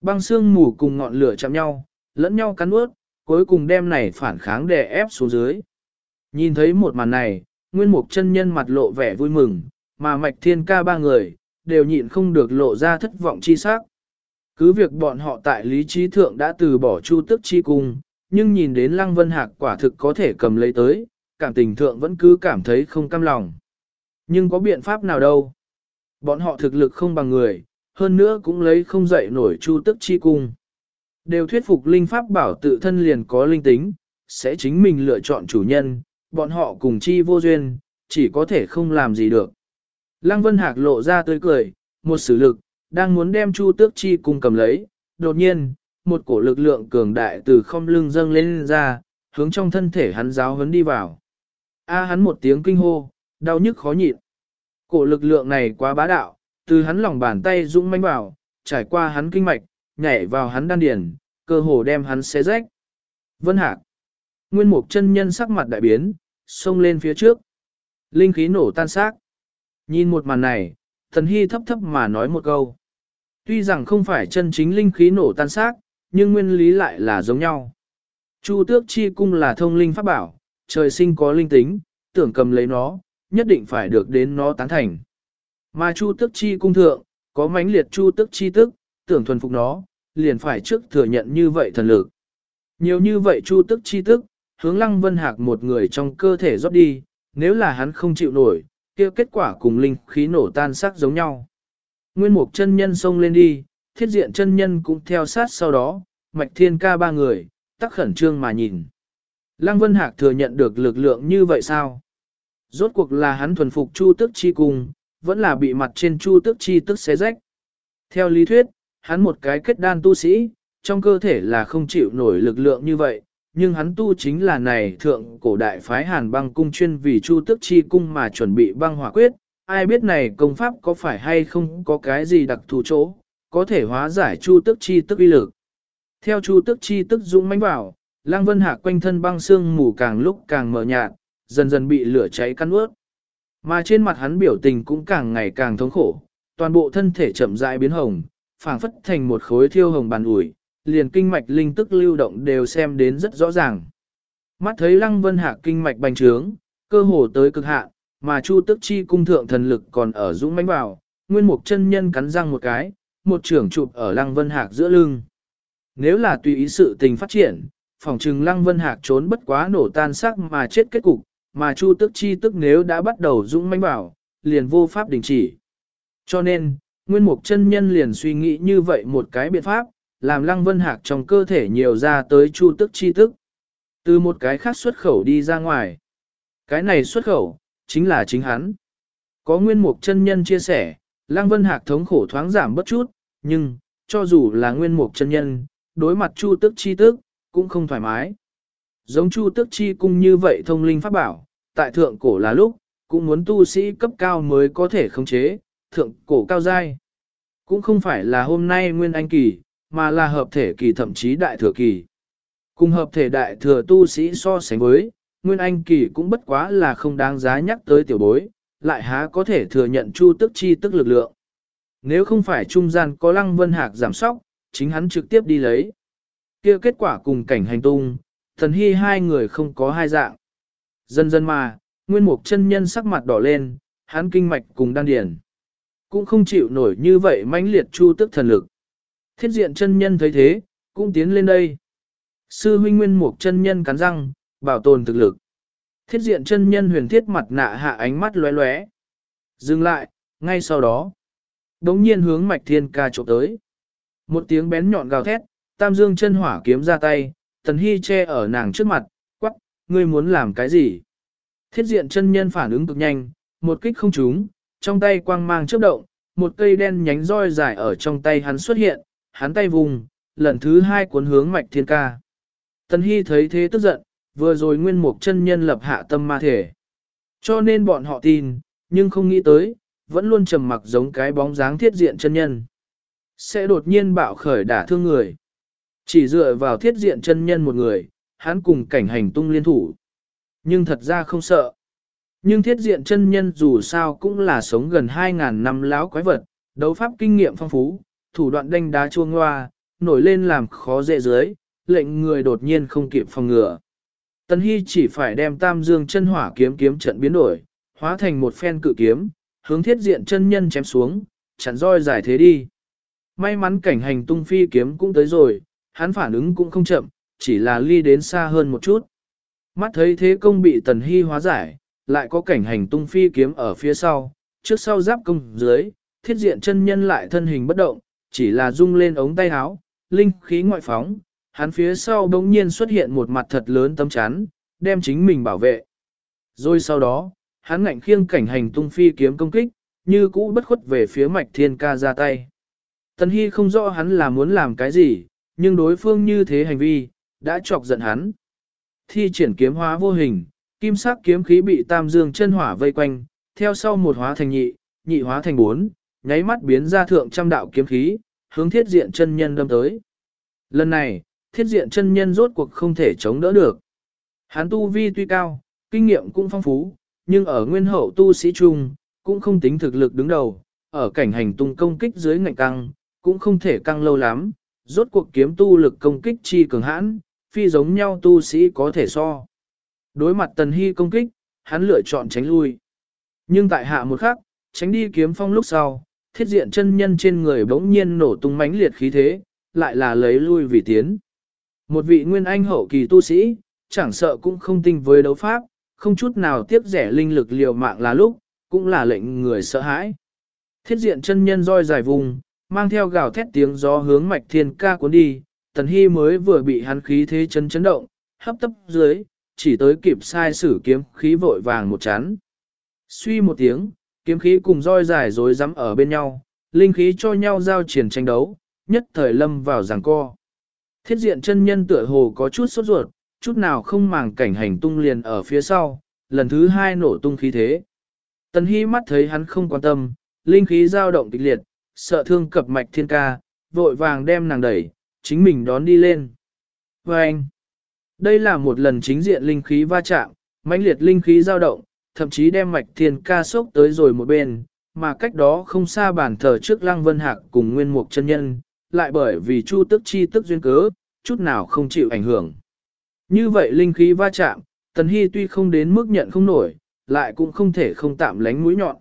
Băng xương mù cùng ngọn lửa chạm nhau, lẫn nhau cắn ướt, cuối cùng đem này phản kháng đè ép xuống dưới. Nhìn thấy một màn này, nguyên mục chân nhân mặt lộ vẻ vui mừng, mà mạch thiên ca ba người, đều nhịn không được lộ ra thất vọng chi sắc. Cứ việc bọn họ tại lý trí thượng đã từ bỏ chu tức chi cung, nhưng nhìn đến lăng vân hạc quả thực có thể cầm lấy tới, cảm tình thượng vẫn cứ cảm thấy không cam lòng. Nhưng có biện pháp nào đâu. Bọn họ thực lực không bằng người, hơn nữa cũng lấy không dậy nổi chu tức chi cung. Đều thuyết phục linh pháp bảo tự thân liền có linh tính, sẽ chính mình lựa chọn chủ nhân, bọn họ cùng chi vô duyên, chỉ có thể không làm gì được. Lăng Vân Hạc lộ ra tươi cười, một sử lực, đang muốn đem chu tước chi cung cầm lấy, đột nhiên, một cổ lực lượng cường đại từ không lưng dâng lên, lên ra, hướng trong thân thể hắn giáo hấn đi vào. A hắn một tiếng kinh hô, đau nhức khó nhịn. Cổ lực lượng này quá bá đạo, từ hắn lòng bàn tay dũng manh vào, trải qua hắn kinh mạch, nhảy vào hắn đan điền, cơ hồ đem hắn xé rách. Vân Hạc. Nguyên mục chân nhân sắc mặt đại biến, xông lên phía trước. Linh khí nổ tan xác. Nhìn một màn này, thần hy thấp thấp mà nói một câu. Tuy rằng không phải chân chính linh khí nổ tan xác, nhưng nguyên lý lại là giống nhau. Chu tước chi cung là thông linh pháp bảo, trời sinh có linh tính, tưởng cầm lấy nó, nhất định phải được đến nó tán thành. Mà chu tức chi cung thượng, có mãnh liệt chu tức chi tức, tưởng thuần phục nó, liền phải trước thừa nhận như vậy thần lực. Nhiều như vậy chu tức chi tức, hướng lăng vân hạc một người trong cơ thể rót đi, nếu là hắn không chịu nổi, kia kết quả cùng linh khí nổ tan sắc giống nhau. Nguyên mục chân nhân xông lên đi, thiết diện chân nhân cũng theo sát sau đó, mạch thiên ca ba người, tắc khẩn trương mà nhìn. Lăng Vân Hạc thừa nhận được lực lượng như vậy sao? Rốt cuộc là hắn thuần phục chu tức chi cung, vẫn là bị mặt trên chu tức chi tức xé rách. Theo lý thuyết, hắn một cái kết đan tu sĩ, trong cơ thể là không chịu nổi lực lượng như vậy, nhưng hắn tu chính là này thượng cổ đại phái hàn băng cung chuyên vì chu tức chi cung mà chuẩn bị băng hỏa quyết, ai biết này công pháp có phải hay không có cái gì đặc thù chỗ, có thể hóa giải chu tức chi tức uy lực. Theo chu tức chi tức dũng mãnh vào, lang Vân hạ quanh thân băng xương mù càng lúc càng mờ nhạt, dần dần bị lửa cháy căn ướt. Mà trên mặt hắn biểu tình cũng càng ngày càng thống khổ, toàn bộ thân thể chậm rãi biến hồng, phảng phất thành một khối thiêu hồng bàn ủi, liền kinh mạch linh tức lưu động đều xem đến rất rõ ràng. Mắt thấy Lăng Vân Hạc kinh mạch bành trướng, cơ hồ tới cực hạn, mà Chu Tức Chi cung thượng thần lực còn ở dũng mãnh vào, Nguyên Mục chân nhân cắn răng một cái, một trưởng chụp ở Lăng Vân Hạc giữa lưng. Nếu là tùy ý sự tình phát triển, phòng trừng Lăng Vân Hạc trốn bất quá nổ tan xác mà chết kết cục, mà Chu Tức Chi tức nếu đã bắt đầu dũng mãnh vào, liền vô pháp đình chỉ. Cho nên, Nguyên Mục chân nhân liền suy nghĩ như vậy một cái biện pháp, làm Lăng Vân Hạc trong cơ thể nhiều ra tới Chu Tức Chi tức. Từ một cái khác xuất khẩu đi ra ngoài. Cái này xuất khẩu, chính là chính hắn. Có Nguyên Mục chân nhân chia sẻ, Lăng Vân Hạc thống khổ thoáng giảm bất chút, nhưng, cho dù là Nguyên Mục chân nhân, đối mặt Chu Tức Chi tức, cũng không thoải mái. Giống Chu tước Chi cung như vậy thông linh pháp bảo, tại thượng cổ là lúc, cũng muốn tu sĩ cấp cao mới có thể khống chế, thượng cổ cao giai. Cũng không phải là hôm nay nguyên anh kỳ, mà là hợp thể kỳ thậm chí đại thừa kỳ. Cùng hợp thể đại thừa tu sĩ so sánh với, nguyên anh kỳ cũng bất quá là không đáng giá nhắc tới tiểu bối, lại há có thể thừa nhận chu tức chi tức lực lượng. Nếu không phải trung gian có lăng vân hạc giảm sóc, chính hắn trực tiếp đi lấy. kia kết quả cùng cảnh hành tung, thần hy hai người không có hai dạng. Dần dần mà, nguyên mục chân nhân sắc mặt đỏ lên, hắn kinh mạch cùng đan điền. Cũng không chịu nổi như vậy mãnh liệt chu tức thần lực. Thiết diện chân nhân thấy thế, cũng tiến lên đây. Sư huynh nguyên mục chân nhân cắn răng, bảo tồn thực lực. Thiết diện chân nhân huyền thiết mặt nạ hạ ánh mắt lóe lóe. Dừng lại, ngay sau đó. Đống nhiên hướng mạch thiên ca trộm tới. Một tiếng bén nhọn gào thét, tam dương chân hỏa kiếm ra tay, tần hy che ở nàng trước mặt, quắc, ngươi muốn làm cái gì? Thiết diện chân nhân phản ứng cực nhanh, một kích không trúng, trong tay quang mang chớp động, một cây đen nhánh roi dài ở trong tay hắn xuất hiện, hắn tay vùng, lần thứ hai cuốn hướng mạch thiên ca. Tần Hy thấy thế tức giận, vừa rồi nguyên mục chân nhân lập hạ tâm ma thể. Cho nên bọn họ tin, nhưng không nghĩ tới, vẫn luôn trầm mặc giống cái bóng dáng thiết diện chân nhân. Sẽ đột nhiên bạo khởi đả thương người. Chỉ dựa vào thiết diện chân nhân một người, hắn cùng cảnh hành tung liên thủ. Nhưng thật ra không sợ. Nhưng thiết diện chân nhân dù sao cũng là sống gần 2.000 năm láo quái vật, đấu pháp kinh nghiệm phong phú, thủ đoạn đánh đá chuông ngoa, nổi lên làm khó dễ dưới, lệnh người đột nhiên không kịp phòng ngừa. Tần Hy chỉ phải đem tam dương chân hỏa kiếm kiếm trận biến đổi, hóa thành một phen cự kiếm, hướng thiết diện chân nhân chém xuống, chặn roi giải thế đi. May mắn cảnh hành tung phi kiếm cũng tới rồi, hắn phản ứng cũng không chậm, chỉ là ly đến xa hơn một chút. Mắt thấy thế công bị tần hy hóa giải, lại có cảnh hành tung phi kiếm ở phía sau, trước sau giáp công dưới, thiết diện chân nhân lại thân hình bất động, chỉ là rung lên ống tay áo, linh khí ngoại phóng, hắn phía sau bỗng nhiên xuất hiện một mặt thật lớn tấm chắn, đem chính mình bảo vệ. Rồi sau đó, hắn ngạnh khiêng cảnh hành tung phi kiếm công kích, như cũ bất khuất về phía mạch thiên ca ra tay. Tần Hy không rõ hắn là muốn làm cái gì, nhưng đối phương như thế hành vi, đã chọc giận hắn. Thi triển kiếm hóa vô hình, kim sắc kiếm khí bị tam dương chân hỏa vây quanh, theo sau một hóa thành nhị, nhị hóa thành bốn, nháy mắt biến ra thượng trăm đạo kiếm khí, hướng thiết diện chân nhân đâm tới. Lần này, thiết diện chân nhân rốt cuộc không thể chống đỡ được. Hắn tu vi tuy cao, kinh nghiệm cũng phong phú, nhưng ở nguyên hậu tu sĩ trung, cũng không tính thực lực đứng đầu, ở cảnh hành tung công kích dưới ngạnh căng, cũng không thể căng lâu lắm, rốt cuộc kiếm tu lực công kích chi cường hãn, phi giống nhau tu sĩ có thể so. Đối mặt tần hy công kích, hắn lựa chọn tránh lui. Nhưng tại hạ một khắc, tránh đi kiếm phong lúc sau, thiết diện chân nhân trên người bỗng nhiên nổ tung mãnh liệt khí thế, lại là lấy lui vì tiến. Một vị nguyên anh hậu kỳ tu sĩ, chẳng sợ cũng không tinh với đấu pháp, không chút nào tiếp rẻ linh lực liều mạng là lúc, cũng là lệnh người sợ hãi. Thiết diện chân nhân roi dài vùng, mang theo gào thét tiếng gió hướng mạch thiên ca cuốn đi, tần hy mới vừa bị hắn khí thế chấn chấn động, hấp tấp dưới, chỉ tới kịp sai sử kiếm khí vội vàng một chán. Suy một tiếng, kiếm khí cùng roi dài rối rắm ở bên nhau, linh khí cho nhau giao triển tranh đấu, nhất thời lâm vào giằng co. Thiết diện chân nhân tựa hồ có chút sốt ruột, chút nào không màng cảnh hành tung liền ở phía sau, lần thứ hai nổ tung khí thế. Tần Hy mắt thấy hắn không quan tâm, linh khí dao động kịch liệt, sợ thương cập mạch thiên ca, vội vàng đem nàng đẩy, chính mình đón đi lên. Và anh, đây là một lần chính diện linh khí va chạm, mãnh liệt linh khí dao động, thậm chí đem mạch thiên ca sốc tới rồi một bên, mà cách đó không xa bản thờ trước lăng vân hạc cùng nguyên mục chân nhân, lại bởi vì chu tức chi tức duyên cớ, chút nào không chịu ảnh hưởng. Như vậy linh khí va chạm, tần hy tuy không đến mức nhận không nổi, lại cũng không thể không tạm lánh mũi nhọn.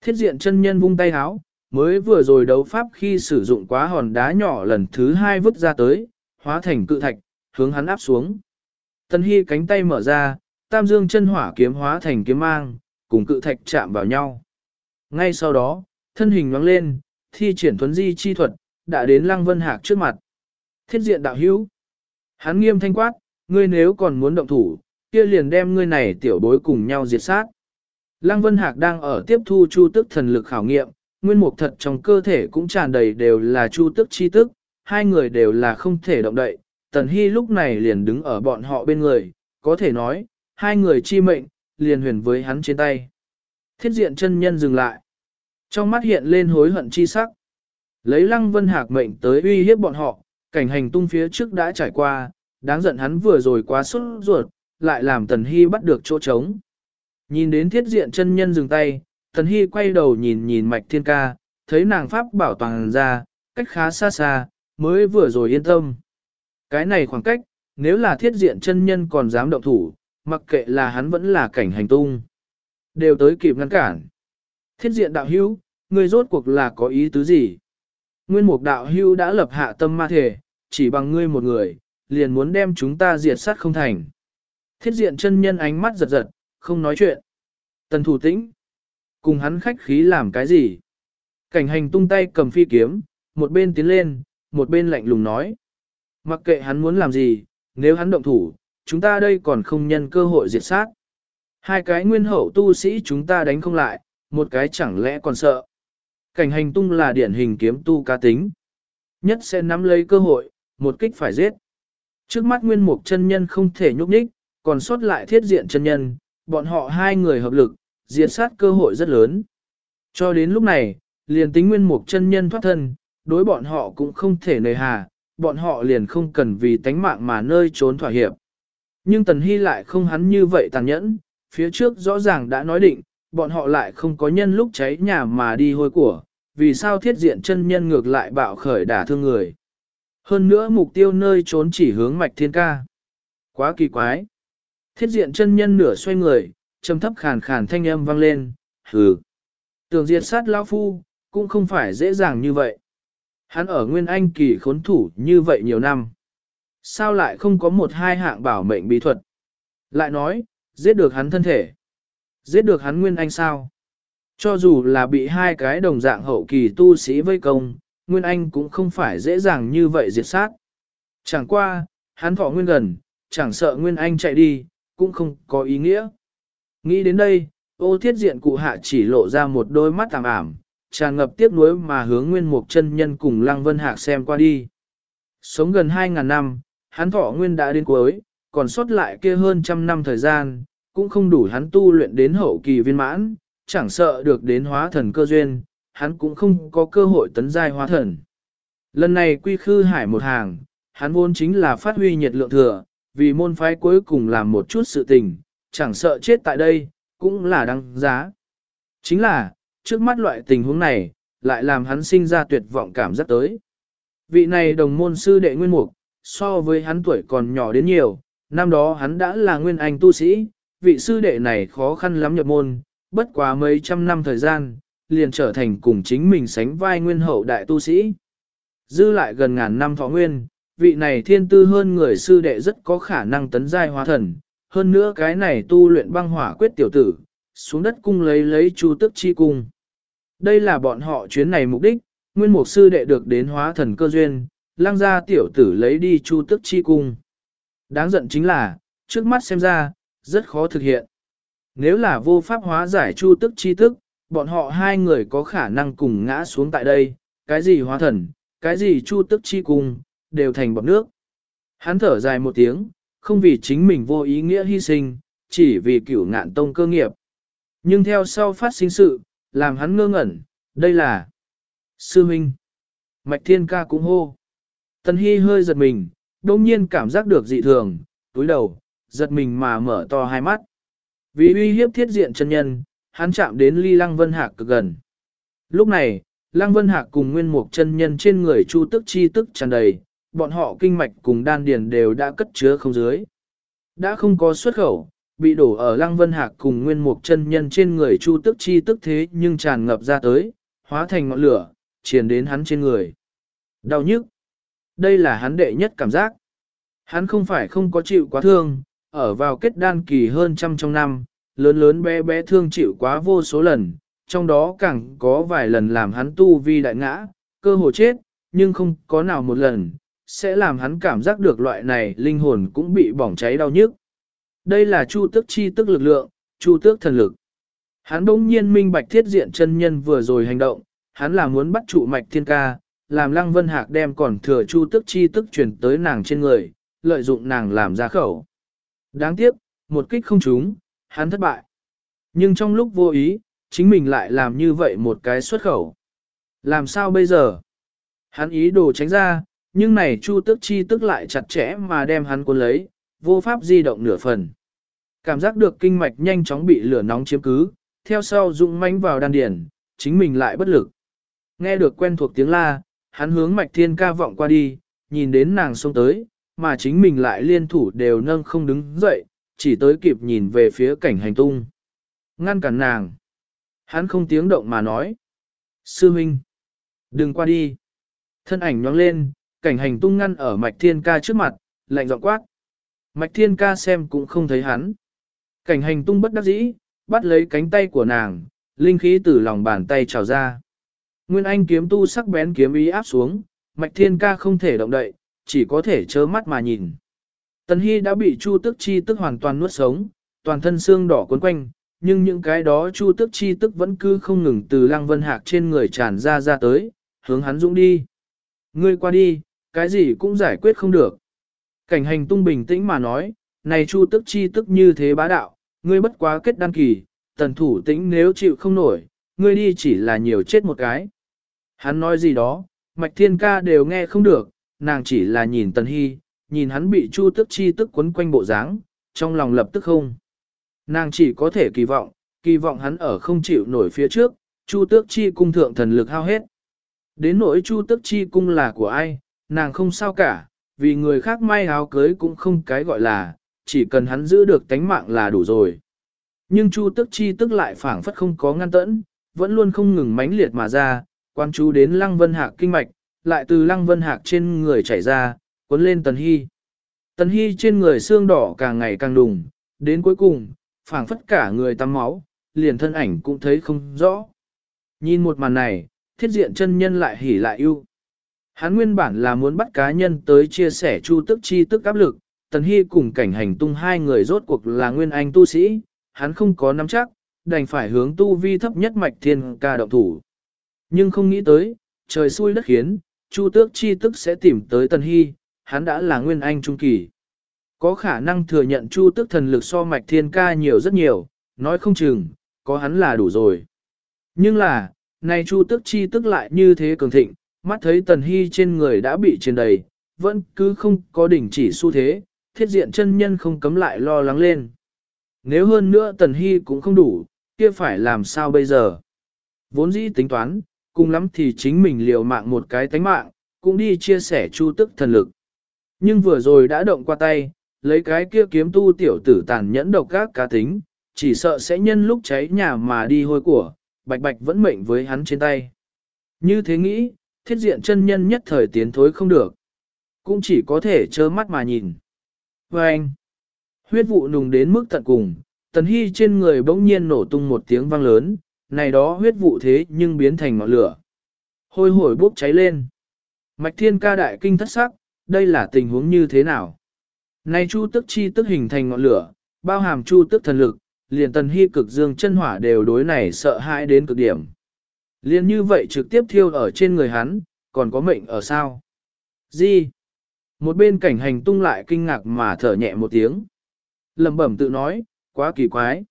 Thiết diện chân nhân vung tay háo, mới vừa rồi đấu pháp khi sử dụng quá hòn đá nhỏ lần thứ hai vứt ra tới, hóa thành cự thạch, hướng hắn áp xuống. tân hy cánh tay mở ra, tam dương chân hỏa kiếm hóa thành kiếm mang, cùng cự thạch chạm vào nhau. Ngay sau đó, thân hình nhoáng lên, thi triển thuấn di chi thuật, đã đến lăng vân hạc trước mặt. Thiết diện đạo hữu. Hắn nghiêm thanh quát, ngươi nếu còn muốn động thủ, kia liền đem ngươi này tiểu bối cùng nhau diệt sát. Lăng Vân Hạc đang ở tiếp thu chu tức thần lực khảo nghiệm, nguyên mục thật trong cơ thể cũng tràn đầy đều là chu tức chi tức, hai người đều là không thể động đậy. Tần Hy lúc này liền đứng ở bọn họ bên người, có thể nói, hai người chi mệnh, liền huyền với hắn trên tay. Thiết diện chân nhân dừng lại. Trong mắt hiện lên hối hận chi sắc. Lấy Lăng Vân Hạc mệnh tới uy hiếp bọn họ, cảnh hành tung phía trước đã trải qua, đáng giận hắn vừa rồi quá sốt ruột, lại làm Tần Hy bắt được chỗ trống. Nhìn đến thiết diện chân nhân dừng tay, Thần Hy quay đầu nhìn nhìn mạch thiên ca, thấy nàng pháp bảo toàn ra, cách khá xa xa, mới vừa rồi yên tâm. Cái này khoảng cách, nếu là thiết diện chân nhân còn dám động thủ, mặc kệ là hắn vẫn là cảnh hành tung. Đều tới kịp ngăn cản. Thiết diện đạo hữu, người rốt cuộc là có ý tứ gì? Nguyên mục đạo hữu đã lập hạ tâm ma thể, chỉ bằng ngươi một người, liền muốn đem chúng ta diệt sát không thành. Thiết diện chân nhân ánh mắt giật giật, không nói chuyện. Tần thủ tĩnh, cùng hắn khách khí làm cái gì? Cảnh hành tung tay cầm phi kiếm, một bên tiến lên, một bên lạnh lùng nói. Mặc kệ hắn muốn làm gì, nếu hắn động thủ, chúng ta đây còn không nhân cơ hội diệt sát. Hai cái nguyên hậu tu sĩ chúng ta đánh không lại, một cái chẳng lẽ còn sợ. Cảnh hành tung là điển hình kiếm tu ca tính. Nhất sẽ nắm lấy cơ hội, một kích phải giết. Trước mắt nguyên mục chân nhân không thể nhúc nhích, còn sót lại thiết diện chân nhân, bọn họ hai người hợp lực, diệt sát cơ hội rất lớn. Cho đến lúc này, liền tính nguyên mục chân nhân thoát thân, đối bọn họ cũng không thể nề hà, bọn họ liền không cần vì tánh mạng mà nơi trốn thỏa hiệp. Nhưng Tần Hy lại không hắn như vậy tàn nhẫn, phía trước rõ ràng đã nói định, bọn họ lại không có nhân lúc cháy nhà mà đi hôi của, vì sao thiết diện chân nhân ngược lại bạo khởi đả thương người. Hơn nữa mục tiêu nơi trốn chỉ hướng mạch thiên ca. Quá kỳ quái. Thiết diện chân nhân nửa xoay người, trầm thấp khàn khàn thanh âm vang lên, hừ. Tưởng diệt sát lão phu, cũng không phải dễ dàng như vậy. Hắn ở Nguyên Anh kỳ khốn thủ như vậy nhiều năm. Sao lại không có một hai hạng bảo mệnh bí thuật? Lại nói, giết được hắn thân thể. Giết được hắn Nguyên Anh sao? Cho dù là bị hai cái đồng dạng hậu kỳ tu sĩ vây công, Nguyên Anh cũng không phải dễ dàng như vậy diệt sát. Chẳng qua, hắn thọ nguyên gần, chẳng sợ Nguyên Anh chạy đi, cũng không có ý nghĩa. Nghĩ đến đây, ô thiết diện cụ hạ chỉ lộ ra một đôi mắt tạm ảm, tràn ngập tiếc nuối mà hướng nguyên mục chân nhân cùng Lăng Vân Hạc xem qua đi. Sống gần 2.000 năm, hắn thọ nguyên đã đến cuối, còn sót lại kia hơn trăm năm thời gian, cũng không đủ hắn tu luyện đến hậu kỳ viên mãn, chẳng sợ được đến hóa thần cơ duyên, hắn cũng không có cơ hội tấn giai hóa thần. Lần này quy khư hải một hàng, hắn vốn chính là phát huy nhiệt lượng thừa, vì môn phái cuối cùng làm một chút sự tình, chẳng sợ chết tại đây, cũng là đáng giá. Chính là, trước mắt loại tình huống này, lại làm hắn sinh ra tuyệt vọng cảm giác tới. Vị này đồng môn sư đệ nguyên mục, so với hắn tuổi còn nhỏ đến nhiều, năm đó hắn đã là nguyên anh tu sĩ, vị sư đệ này khó khăn lắm nhập môn, bất quá mấy trăm năm thời gian, liền trở thành cùng chính mình sánh vai nguyên hậu đại tu sĩ. Dư lại gần ngàn năm thọ nguyên, vị này thiên tư hơn người sư đệ rất có khả năng tấn giai hóa thần, hơn nữa cái này tu luyện băng hỏa quyết tiểu tử, xuống đất cung lấy lấy chu tức chi cung. Đây là bọn họ chuyến này mục đích, nguyên mục sư đệ được đến hóa thần cơ duyên, lang ra tiểu tử lấy đi chu tức chi cung. Đáng giận chính là, trước mắt xem ra, rất khó thực hiện. Nếu là vô pháp hóa giải chu tức chi tức, bọn họ hai người có khả năng cùng ngã xuống tại đây, cái gì hóa thần, cái gì chu tức chi cung, đều thành bọt nước. Hắn thở dài một tiếng, không vì chính mình vô ý nghĩa hy sinh, chỉ vì cửu ngạn tông cơ nghiệp. Nhưng theo sau phát sinh sự, làm hắn ngơ ngẩn, đây là Sư Minh. Mạch Thiên Ca cũng hô. Tần Hy hơi giật mình, đông nhiên cảm giác được dị thường, túi đầu, giật mình mà mở to hai mắt. Vì uy hiếp thiết diện chân nhân, hắn chạm đến ly Lăng Vân Hạc cực gần. Lúc này, Lăng Vân Hạc cùng nguyên mục chân nhân trên người chu tức chi tức tràn đầy, bọn họ kinh mạch cùng đan điền đều đã cất chứa không dưới. Đã không có xuất khẩu, bị đổ ở Lăng Vân Hạc cùng nguyên mục chân nhân trên người chu tức chi tức thế nhưng tràn ngập ra tới, hóa thành ngọn lửa, triền đến hắn trên người. Đau nhức. Đây là hắn đệ nhất cảm giác. Hắn không phải không có chịu quá thương, ở vào kết đan kỳ hơn trăm trong năm, lớn lớn bé bé thương chịu quá vô số lần, trong đó càng có vài lần làm hắn tu vi đại ngã, cơ hồ chết, nhưng không có nào một lần, sẽ làm hắn cảm giác được loại này linh hồn cũng bị bỏng cháy đau nhức. Đây là chu tước chi tức lực lượng, chu tước thần lực. Hắn bỗng nhiên minh bạch thiết diện chân nhân vừa rồi hành động, hắn là muốn bắt trụ mạch thiên ca, làm lăng vân hạc đem còn thừa chu tức chi tức chuyển tới nàng trên người, lợi dụng nàng làm ra khẩu. Đáng tiếc, một kích không trúng, hắn thất bại. Nhưng trong lúc vô ý, chính mình lại làm như vậy một cái xuất khẩu. Làm sao bây giờ? Hắn ý đồ tránh ra, nhưng này chu tức chi tức lại chặt chẽ mà đem hắn cuốn lấy, vô pháp di động nửa phần. Cảm giác được kinh mạch nhanh chóng bị lửa nóng chiếm cứ, theo sau dụng manh vào đan điển, chính mình lại bất lực. Nghe được quen thuộc tiếng la, hắn hướng mạch thiên ca vọng qua đi, nhìn đến nàng xông tới, mà chính mình lại liên thủ đều nâng không đứng dậy, chỉ tới kịp nhìn về phía cảnh hành tung. Ngăn cản nàng. Hắn không tiếng động mà nói. Sư huynh Đừng qua đi. Thân ảnh nhóng lên, cảnh hành tung ngăn ở mạch thiên ca trước mặt, lạnh giọng quát. Mạch thiên ca xem cũng không thấy hắn. Cảnh hành tung bất đắc dĩ, bắt lấy cánh tay của nàng, linh khí từ lòng bàn tay trào ra. Nguyên Anh kiếm tu sắc bén kiếm ý áp xuống, mạch thiên ca không thể động đậy, chỉ có thể trơ mắt mà nhìn. Tần Hy đã bị Chu Tức Chi tức hoàn toàn nuốt sống, toàn thân xương đỏ cuốn quanh, nhưng những cái đó Chu Tức Chi tức vẫn cứ không ngừng từ Lăng Vân Hạc trên người tràn ra ra tới, hướng hắn dũng đi. Ngươi qua đi, cái gì cũng giải quyết không được. Cảnh hành tung bình tĩnh mà nói, này Chu Tức Chi tức như thế bá đạo, ngươi bất quá kết đăng kỳ, tần thủ tĩnh nếu chịu không nổi, ngươi đi chỉ là nhiều chết một cái. Hắn nói gì đó, Mạch Thiên Ca đều nghe không được, nàng chỉ là nhìn Tần Hy, nhìn hắn bị Chu Tức Chi tức quấn quanh bộ dáng, trong lòng lập tức không. Nàng chỉ có thể kỳ vọng, kỳ vọng hắn ở không chịu nổi phía trước, Chu Tước Chi cung thượng thần lực hao hết. Đến nỗi Chu Tước Chi cung là của ai, nàng không sao cả, vì người khác may áo cưới cũng không cái gọi là, chỉ cần hắn giữ được tánh mạng là đủ rồi. Nhưng Chu tức Chi tức lại phảng phất không có ngăn tẫn, vẫn luôn không ngừng mãnh liệt mà ra, quan chú đến Lăng Vân Hạc kinh mạch, lại từ Lăng Vân Hạc trên người chảy ra, cuốn lên Tần Hy. Tần Hy trên người xương đỏ càng ngày càng đùng, đến cuối cùng, phảng phất cả người tắm máu, liền thân ảnh cũng thấy không rõ. Nhìn một màn này, thiết diện chân nhân lại hỉ lại ưu. Hắn nguyên bản là muốn bắt cá nhân tới chia sẻ chu tức chi tức áp lực, Tần Hy cùng cảnh hành tung hai người rốt cuộc là nguyên anh tu sĩ, hắn không có nắm chắc, đành phải hướng tu vi thấp nhất mạch thiên ca động thủ. Nhưng không nghĩ tới, trời xui đất khiến, chu tước chi tức sẽ tìm tới Tần Hy, hắn đã là nguyên anh trung kỳ. Có khả năng thừa nhận chu tước thần lực so mạch thiên ca nhiều rất nhiều, nói không chừng, có hắn là đủ rồi. Nhưng là, nay chu tước chi tức lại như thế cường thịnh, mắt thấy Tần Hy trên người đã bị trên đầy, vẫn cứ không có đỉnh chỉ xu thế, thiết diện chân nhân không cấm lại lo lắng lên. Nếu hơn nữa Tần Hy cũng không đủ, kia phải làm sao bây giờ? Vốn dĩ tính toán, cùng lắm thì chính mình liều mạng một cái tánh mạng, cũng đi chia sẻ chu tức thần lực. Nhưng vừa rồi đã động qua tay, lấy cái kia kiếm tu tiểu tử tàn nhẫn độc các cá tính, chỉ sợ sẽ nhân lúc cháy nhà mà đi hôi của, bạch bạch vẫn mệnh với hắn trên tay. Như thế nghĩ, thiết diện chân nhân nhất thời tiến thối không được. Cũng chỉ có thể trơ mắt mà nhìn. Và anh, huyết vụ nùng đến mức tận cùng, tần hy trên người bỗng nhiên nổ tung một tiếng vang lớn, này đó huyết vụ thế nhưng biến thành ngọn lửa. Hôi hổi bốc cháy lên. Mạch thiên ca đại kinh thất sắc, đây là tình huống như thế nào? Này chu tức chi tức hình thành ngọn lửa, bao hàm chu tức thần lực, liền tần hy cực dương chân hỏa đều đối này sợ hãi đến cực điểm liên như vậy trực tiếp thiêu ở trên người hắn, còn có mệnh ở sao? Gì? Một bên cảnh hành tung lại kinh ngạc mà thở nhẹ một tiếng. lẩm bẩm tự nói, quá kỳ quái.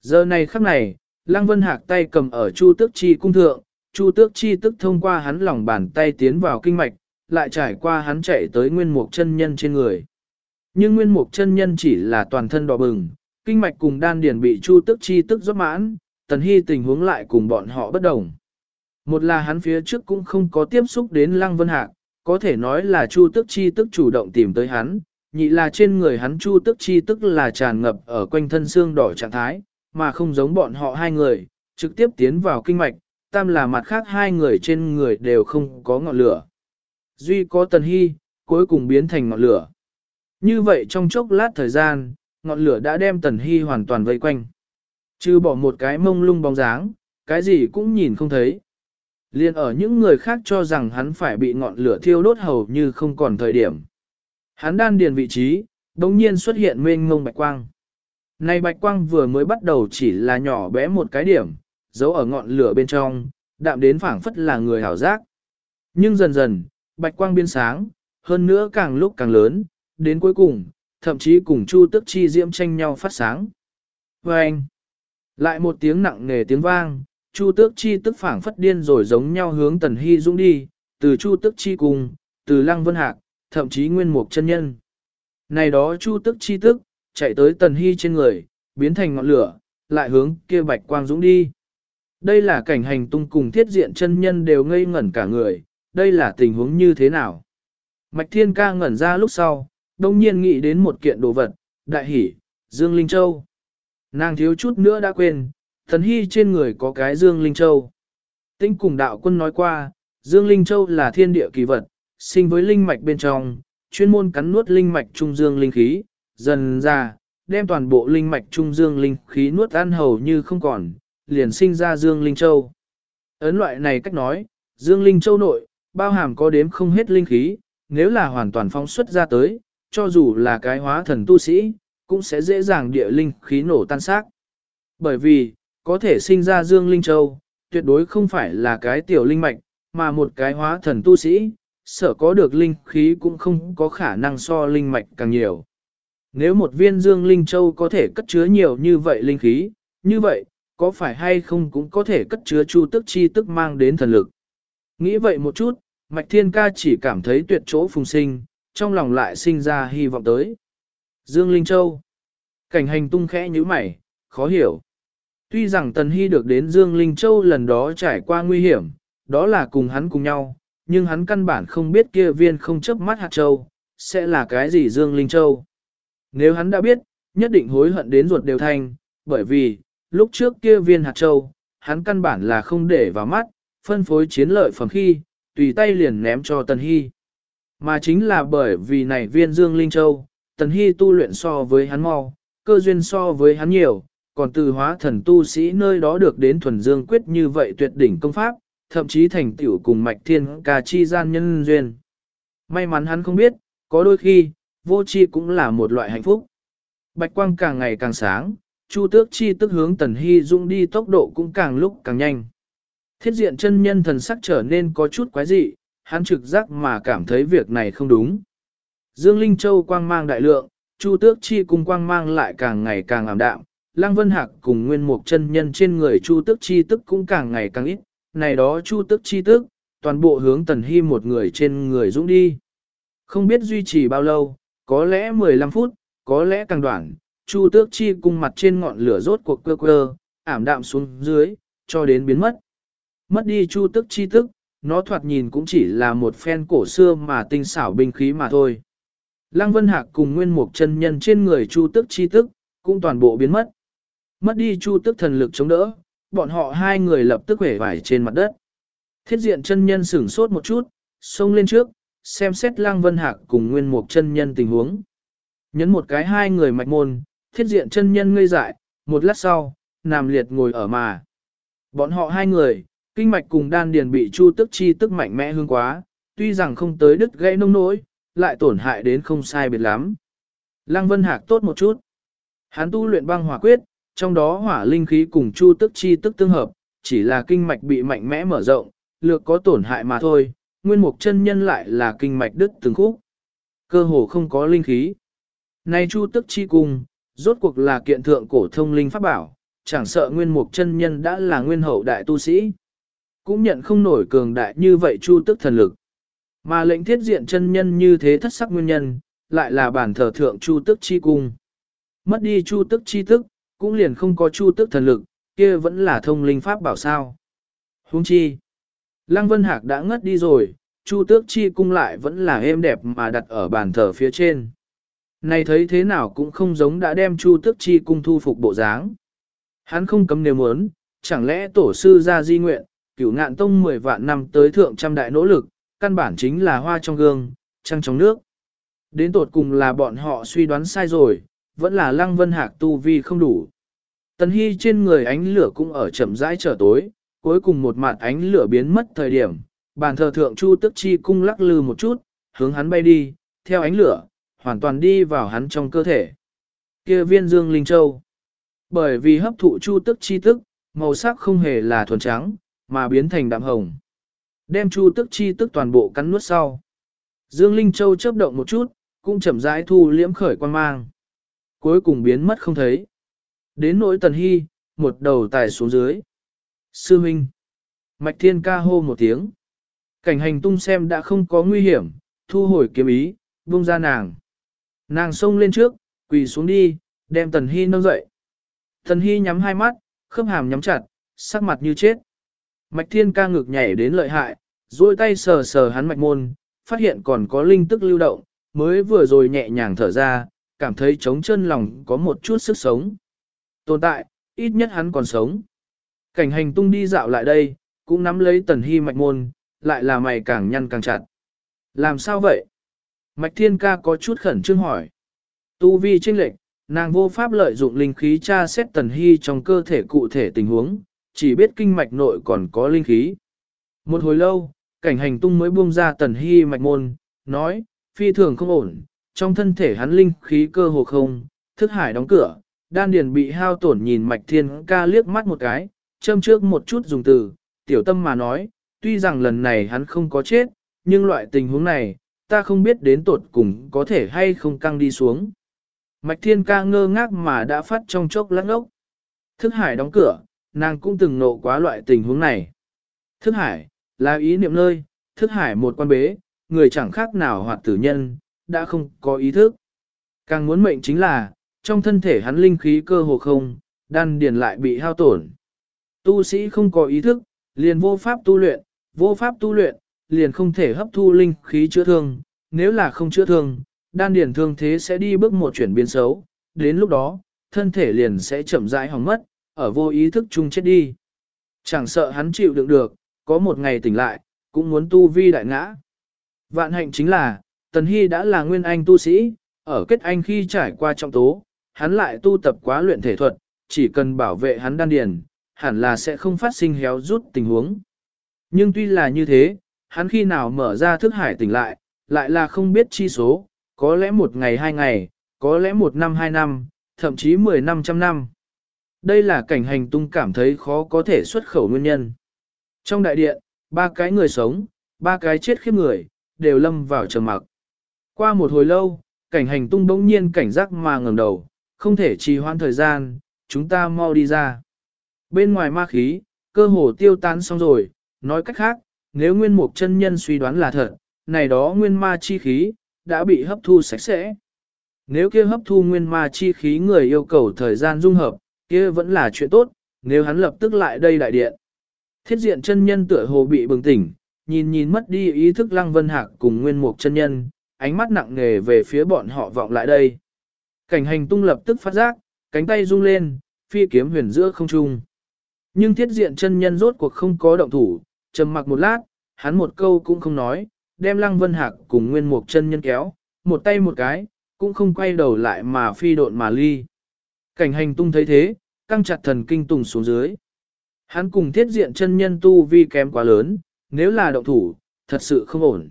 Giờ này khắc này, Lăng Vân Hạc tay cầm ở Chu Tước Chi cung thượng, Chu Tước Chi tức thông qua hắn lòng bàn tay tiến vào kinh mạch, lại trải qua hắn chạy tới nguyên mục chân nhân trên người. Nhưng nguyên mục chân nhân chỉ là toàn thân đỏ bừng, kinh mạch cùng đan điền bị Chu Tước Chi tức rót mãn, Tần Hy tình huống lại cùng bọn họ bất đồng. Một là hắn phía trước cũng không có tiếp xúc đến Lăng Vân Hạc, có thể nói là Chu Tức Chi tức chủ động tìm tới hắn, nhị là trên người hắn Chu Tức Chi tức là tràn ngập ở quanh thân xương đỏ trạng thái, mà không giống bọn họ hai người, trực tiếp tiến vào kinh mạch, tam là mặt khác hai người trên người đều không có ngọn lửa. Duy có Tần Hy, cuối cùng biến thành ngọn lửa. Như vậy trong chốc lát thời gian, ngọn lửa đã đem Tần Hy hoàn toàn vây quanh. Chứ bỏ một cái mông lung bóng dáng, cái gì cũng nhìn không thấy. Liên ở những người khác cho rằng hắn phải bị ngọn lửa thiêu đốt hầu như không còn thời điểm. Hắn đan điền vị trí, đồng nhiên xuất hiện mênh ngông bạch quang. Này bạch quang vừa mới bắt đầu chỉ là nhỏ bé một cái điểm, giấu ở ngọn lửa bên trong, đạm đến phảng phất là người hảo giác. Nhưng dần dần, bạch quang biến sáng, hơn nữa càng lúc càng lớn, đến cuối cùng, thậm chí cùng chu tức chi diễm tranh nhau phát sáng. Và anh, lại một tiếng nặng nề tiếng vang, Chu tước chi tức phảng phất điên rồi giống nhau hướng tần hy dũng đi, từ chu tước chi cùng, từ lăng vân hạc, thậm chí nguyên mục chân nhân. Này đó chu tước chi tức, chạy tới tần hy trên người, biến thành ngọn lửa, lại hướng kia bạch quang dũng đi. Đây là cảnh hành tung cùng thiết diện chân nhân đều ngây ngẩn cả người, đây là tình huống như thế nào? Mạch thiên ca ngẩn ra lúc sau, đông nhiên nghĩ đến một kiện đồ vật, đại hỷ, Dương Linh Châu. Nàng thiếu chút nữa đã quên, Thần Hy trên người có cái Dương Linh Châu. Tinh cùng đạo quân nói qua, Dương Linh Châu là thiên địa kỳ vật, sinh với linh mạch bên trong, chuyên môn cắn nuốt linh mạch trung dương linh khí, dần ra, đem toàn bộ linh mạch trung dương linh khí nuốt ăn hầu như không còn, liền sinh ra Dương Linh Châu. Ấn loại này cách nói, Dương Linh Châu nội, bao hàm có đếm không hết linh khí, nếu là hoàn toàn phóng xuất ra tới, cho dù là cái hóa thần tu sĩ, cũng sẽ dễ dàng địa linh khí nổ tan xác. Bởi vì, có thể sinh ra Dương Linh Châu, tuyệt đối không phải là cái tiểu linh mạch, mà một cái hóa thần tu sĩ, sở có được linh khí cũng không có khả năng so linh mạch càng nhiều. Nếu một viên Dương Linh Châu có thể cất chứa nhiều như vậy linh khí, như vậy, có phải hay không cũng có thể cất chứa chu tức chi tức mang đến thần lực. Nghĩ vậy một chút, Mạch Thiên Ca chỉ cảm thấy tuyệt chỗ phùng sinh, trong lòng lại sinh ra hy vọng tới. Dương Linh Châu Cảnh hành tung khẽ như mày, khó hiểu. Tuy rằng Tần Hy được đến Dương Linh Châu lần đó trải qua nguy hiểm, đó là cùng hắn cùng nhau, nhưng hắn căn bản không biết kia viên không chấp mắt hạt châu, sẽ là cái gì Dương Linh Châu. Nếu hắn đã biết, nhất định hối hận đến ruột đều thanh, bởi vì, lúc trước kia viên hạt châu, hắn căn bản là không để vào mắt, phân phối chiến lợi phẩm khi, tùy tay liền ném cho Tần Hy. Mà chính là bởi vì này viên Dương Linh Châu, Tần Hy tu luyện so với hắn mau, cơ duyên so với hắn nhiều, còn từ hóa thần tu sĩ nơi đó được đến thuần dương quyết như vậy tuyệt đỉnh công pháp, thậm chí thành tiểu cùng mạch thiên ca chi gian nhân duyên. May mắn hắn không biết, có đôi khi, vô chi cũng là một loại hạnh phúc. Bạch quang càng ngày càng sáng, Chu tước chi tức hướng tần hy dung đi tốc độ cũng càng lúc càng nhanh. Thiết diện chân nhân thần sắc trở nên có chút quái dị, hắn trực giác mà cảm thấy việc này không đúng. Dương Linh Châu quang mang đại lượng, Chu tước chi cùng quang mang lại càng ngày càng ảm đạm, Lăng Vân Hạc cùng nguyên mục chân nhân trên người Chu tước chi tức cũng càng ngày càng ít, này đó Chu tước chi tức, toàn bộ hướng tần hy một người trên người dũng đi. Không biết duy trì bao lâu, có lẽ 15 phút, có lẽ càng đoạn, Chu tước chi cung mặt trên ngọn lửa rốt cuộc quơ quơ, ảm đạm xuống dưới, cho đến biến mất. Mất đi chu tước chi tức, nó thoạt nhìn cũng chỉ là một phen cổ xưa mà tinh xảo binh khí mà thôi. Lăng Vân Hạc cùng nguyên mục chân nhân trên người chu tước chi tức, cũng toàn bộ biến mất. Mất đi chu tước thần lực chống đỡ, bọn họ hai người lập tức hể vải trên mặt đất. Thiết diện chân nhân sửng sốt một chút, xông lên trước, xem xét Lang Vân Hạc cùng nguyên mục chân nhân tình huống. Nhấn một cái hai người mạch môn, thiết diện chân nhân ngây dại, một lát sau, nằm liệt ngồi ở mà. Bọn họ hai người, kinh mạch cùng đan điền bị chu tức chi tức mạnh mẽ hương quá, tuy rằng không tới đứt gãy nông nỗi, lại tổn hại đến không sai biệt lắm. Lăng Vân Hạc tốt một chút. Hắn tu luyện băng hỏa quyết, trong đó hỏa linh khí cùng chu tức chi tức tương hợp, chỉ là kinh mạch bị mạnh mẽ mở rộng, lược có tổn hại mà thôi, nguyên mục chân nhân lại là kinh mạch đứt từng khúc. Cơ hồ không có linh khí. Nay chu tức chi cùng, rốt cuộc là kiện thượng cổ thông linh pháp bảo, chẳng sợ nguyên mục chân nhân đã là nguyên hậu đại tu sĩ. Cũng nhận không nổi cường đại như vậy chu tức thần lực. Mà lệnh thiết diện chân nhân như thế thất sắc nguyên nhân, lại là bản thờ thượng chu tức chi cung. Mất đi chu tức chi tức, cũng liền không có chu tức thần lực, kia vẫn là thông linh pháp bảo sao. Huống chi. Lăng Vân Hạc đã ngất đi rồi, chu tước chi cung lại vẫn là êm đẹp mà đặt ở bàn thờ phía trên. Này thấy thế nào cũng không giống đã đem Chu Tước Chi cung thu phục bộ dáng. Hắn không cấm nếu muốn, chẳng lẽ tổ sư ra di nguyện, cửu ngạn tông 10 vạn năm tới thượng trăm đại nỗ lực, căn bản chính là hoa trong gương, trăng trong nước. Đến tột cùng là bọn họ suy đoán sai rồi, vẫn là lăng vân hạc tu vi không đủ. Tần Hy trên người ánh lửa cũng ở chậm rãi trở tối, cuối cùng một mặt ánh lửa biến mất thời điểm, bàn thờ thượng Chu Tức Chi cung lắc lư một chút, hướng hắn bay đi, theo ánh lửa, hoàn toàn đi vào hắn trong cơ thể. Kia viên dương linh châu. Bởi vì hấp thụ chu tức chi tức, màu sắc không hề là thuần trắng, mà biến thành đạm hồng. Đem chu tức chi tức toàn bộ cắn nuốt sau. Dương Linh Châu chớp động một chút, cũng chậm rãi thu liễm khởi quan mang. Cuối cùng biến mất không thấy. Đến nỗi tần hy, một đầu tài xuống dưới. Sư Minh. Mạch Thiên ca hô một tiếng. Cảnh hành tung xem đã không có nguy hiểm, thu hồi kiếm ý, buông ra nàng. Nàng xông lên trước, quỳ xuống đi, đem Tần Hy nâng dậy. Tần Hy nhắm hai mắt, khớp hàm nhắm chặt, sắc mặt như chết. Mạch Thiên ca ngực nhảy đến lợi hại, duỗi tay sờ sờ hắn mạch môn, phát hiện còn có linh tức lưu động, mới vừa rồi nhẹ nhàng thở ra, cảm thấy trống chân lòng có một chút sức sống. Tồn tại, ít nhất hắn còn sống. Cảnh hành tung đi dạo lại đây, cũng nắm lấy Tần Hy mạch môn, lại là mày càng nhăn càng chặt. Làm sao vậy? Mạch Thiên Ca có chút khẩn trương hỏi. Tu vi trinh lệnh, nàng vô pháp lợi dụng linh khí tra xét tần hy trong cơ thể cụ thể tình huống, chỉ biết kinh mạch nội còn có linh khí. Một hồi lâu, cảnh hành tung mới buông ra tần hy mạch môn, nói, phi thường không ổn, trong thân thể hắn linh khí cơ hồ không, thức hải đóng cửa, đan điền bị hao tổn nhìn mạch thiên ca liếc mắt một cái, châm trước một chút dùng từ, tiểu tâm mà nói, tuy rằng lần này hắn không có chết, nhưng loại tình huống này, ta không biết đến tột cùng có thể hay không căng đi xuống. Mạch thiên ca ngơ ngác mà đã phát trong chốc lát ốc. Thức hải đóng cửa, nàng cũng từng nộ quá loại tình huống này. Thức hải, là ý niệm nơi, thức hải một quan bế, người chẳng khác nào hoạt tử nhân, đã không có ý thức. Càng muốn mệnh chính là, trong thân thể hắn linh khí cơ hồ không, đan điền lại bị hao tổn. Tu sĩ không có ý thức, liền vô pháp tu luyện, vô pháp tu luyện, liền không thể hấp thu linh khí chữa thương, nếu là không chữa thương, đan điền thương thế sẽ đi bước một chuyển biến xấu, đến lúc đó, thân thể liền sẽ chậm rãi hỏng mất, ở vô ý thức chung chết đi. Chẳng sợ hắn chịu đựng được, có một ngày tỉnh lại, cũng muốn tu vi đại ngã. Vạn hạnh chính là, Tần Hy đã là nguyên anh tu sĩ, ở kết anh khi trải qua trọng tố, hắn lại tu tập quá luyện thể thuật, chỉ cần bảo vệ hắn đan điền, hẳn là sẽ không phát sinh héo rút tình huống. Nhưng tuy là như thế, hắn khi nào mở ra thức hải tỉnh lại, lại là không biết chi số, có lẽ một ngày hai ngày, có lẽ một năm hai năm, thậm chí mười năm trăm năm. Đây là cảnh hành tung cảm thấy khó có thể xuất khẩu nguyên nhân. Trong đại điện, ba cái người sống, ba cái chết khiếp người, đều lâm vào trầm mặc. Qua một hồi lâu, cảnh hành tung bỗng nhiên cảnh giác mà ngẩng đầu, không thể trì hoãn thời gian, chúng ta mau đi ra. Bên ngoài ma khí, cơ hồ tiêu tan xong rồi, nói cách khác, nếu nguyên mục chân nhân suy đoán là thật, này đó nguyên ma chi khí, đã bị hấp thu sạch sẽ. Nếu kia hấp thu nguyên ma chi khí người yêu cầu thời gian dung hợp, kia vẫn là chuyện tốt, nếu hắn lập tức lại đây đại điện. Thiết diện chân nhân tựa hồ bị bừng tỉnh, nhìn nhìn mất đi ý thức lăng vân hạc cùng nguyên mục chân nhân, ánh mắt nặng nề về phía bọn họ vọng lại đây. Cảnh hành tung lập tức phát giác, cánh tay rung lên, phi kiếm huyền giữa không trung. Nhưng thiết diện chân nhân rốt cuộc không có động thủ, trầm mặc một lát, hắn một câu cũng không nói, đem lăng vân hạc cùng nguyên mục chân nhân kéo, một tay một cái, cũng không quay đầu lại mà phi độn mà ly. Cảnh hành tung thấy thế, căng chặt thần kinh tùng xuống dưới. Hắn cùng thiết diện chân nhân tu vi kém quá lớn, nếu là động thủ, thật sự không ổn.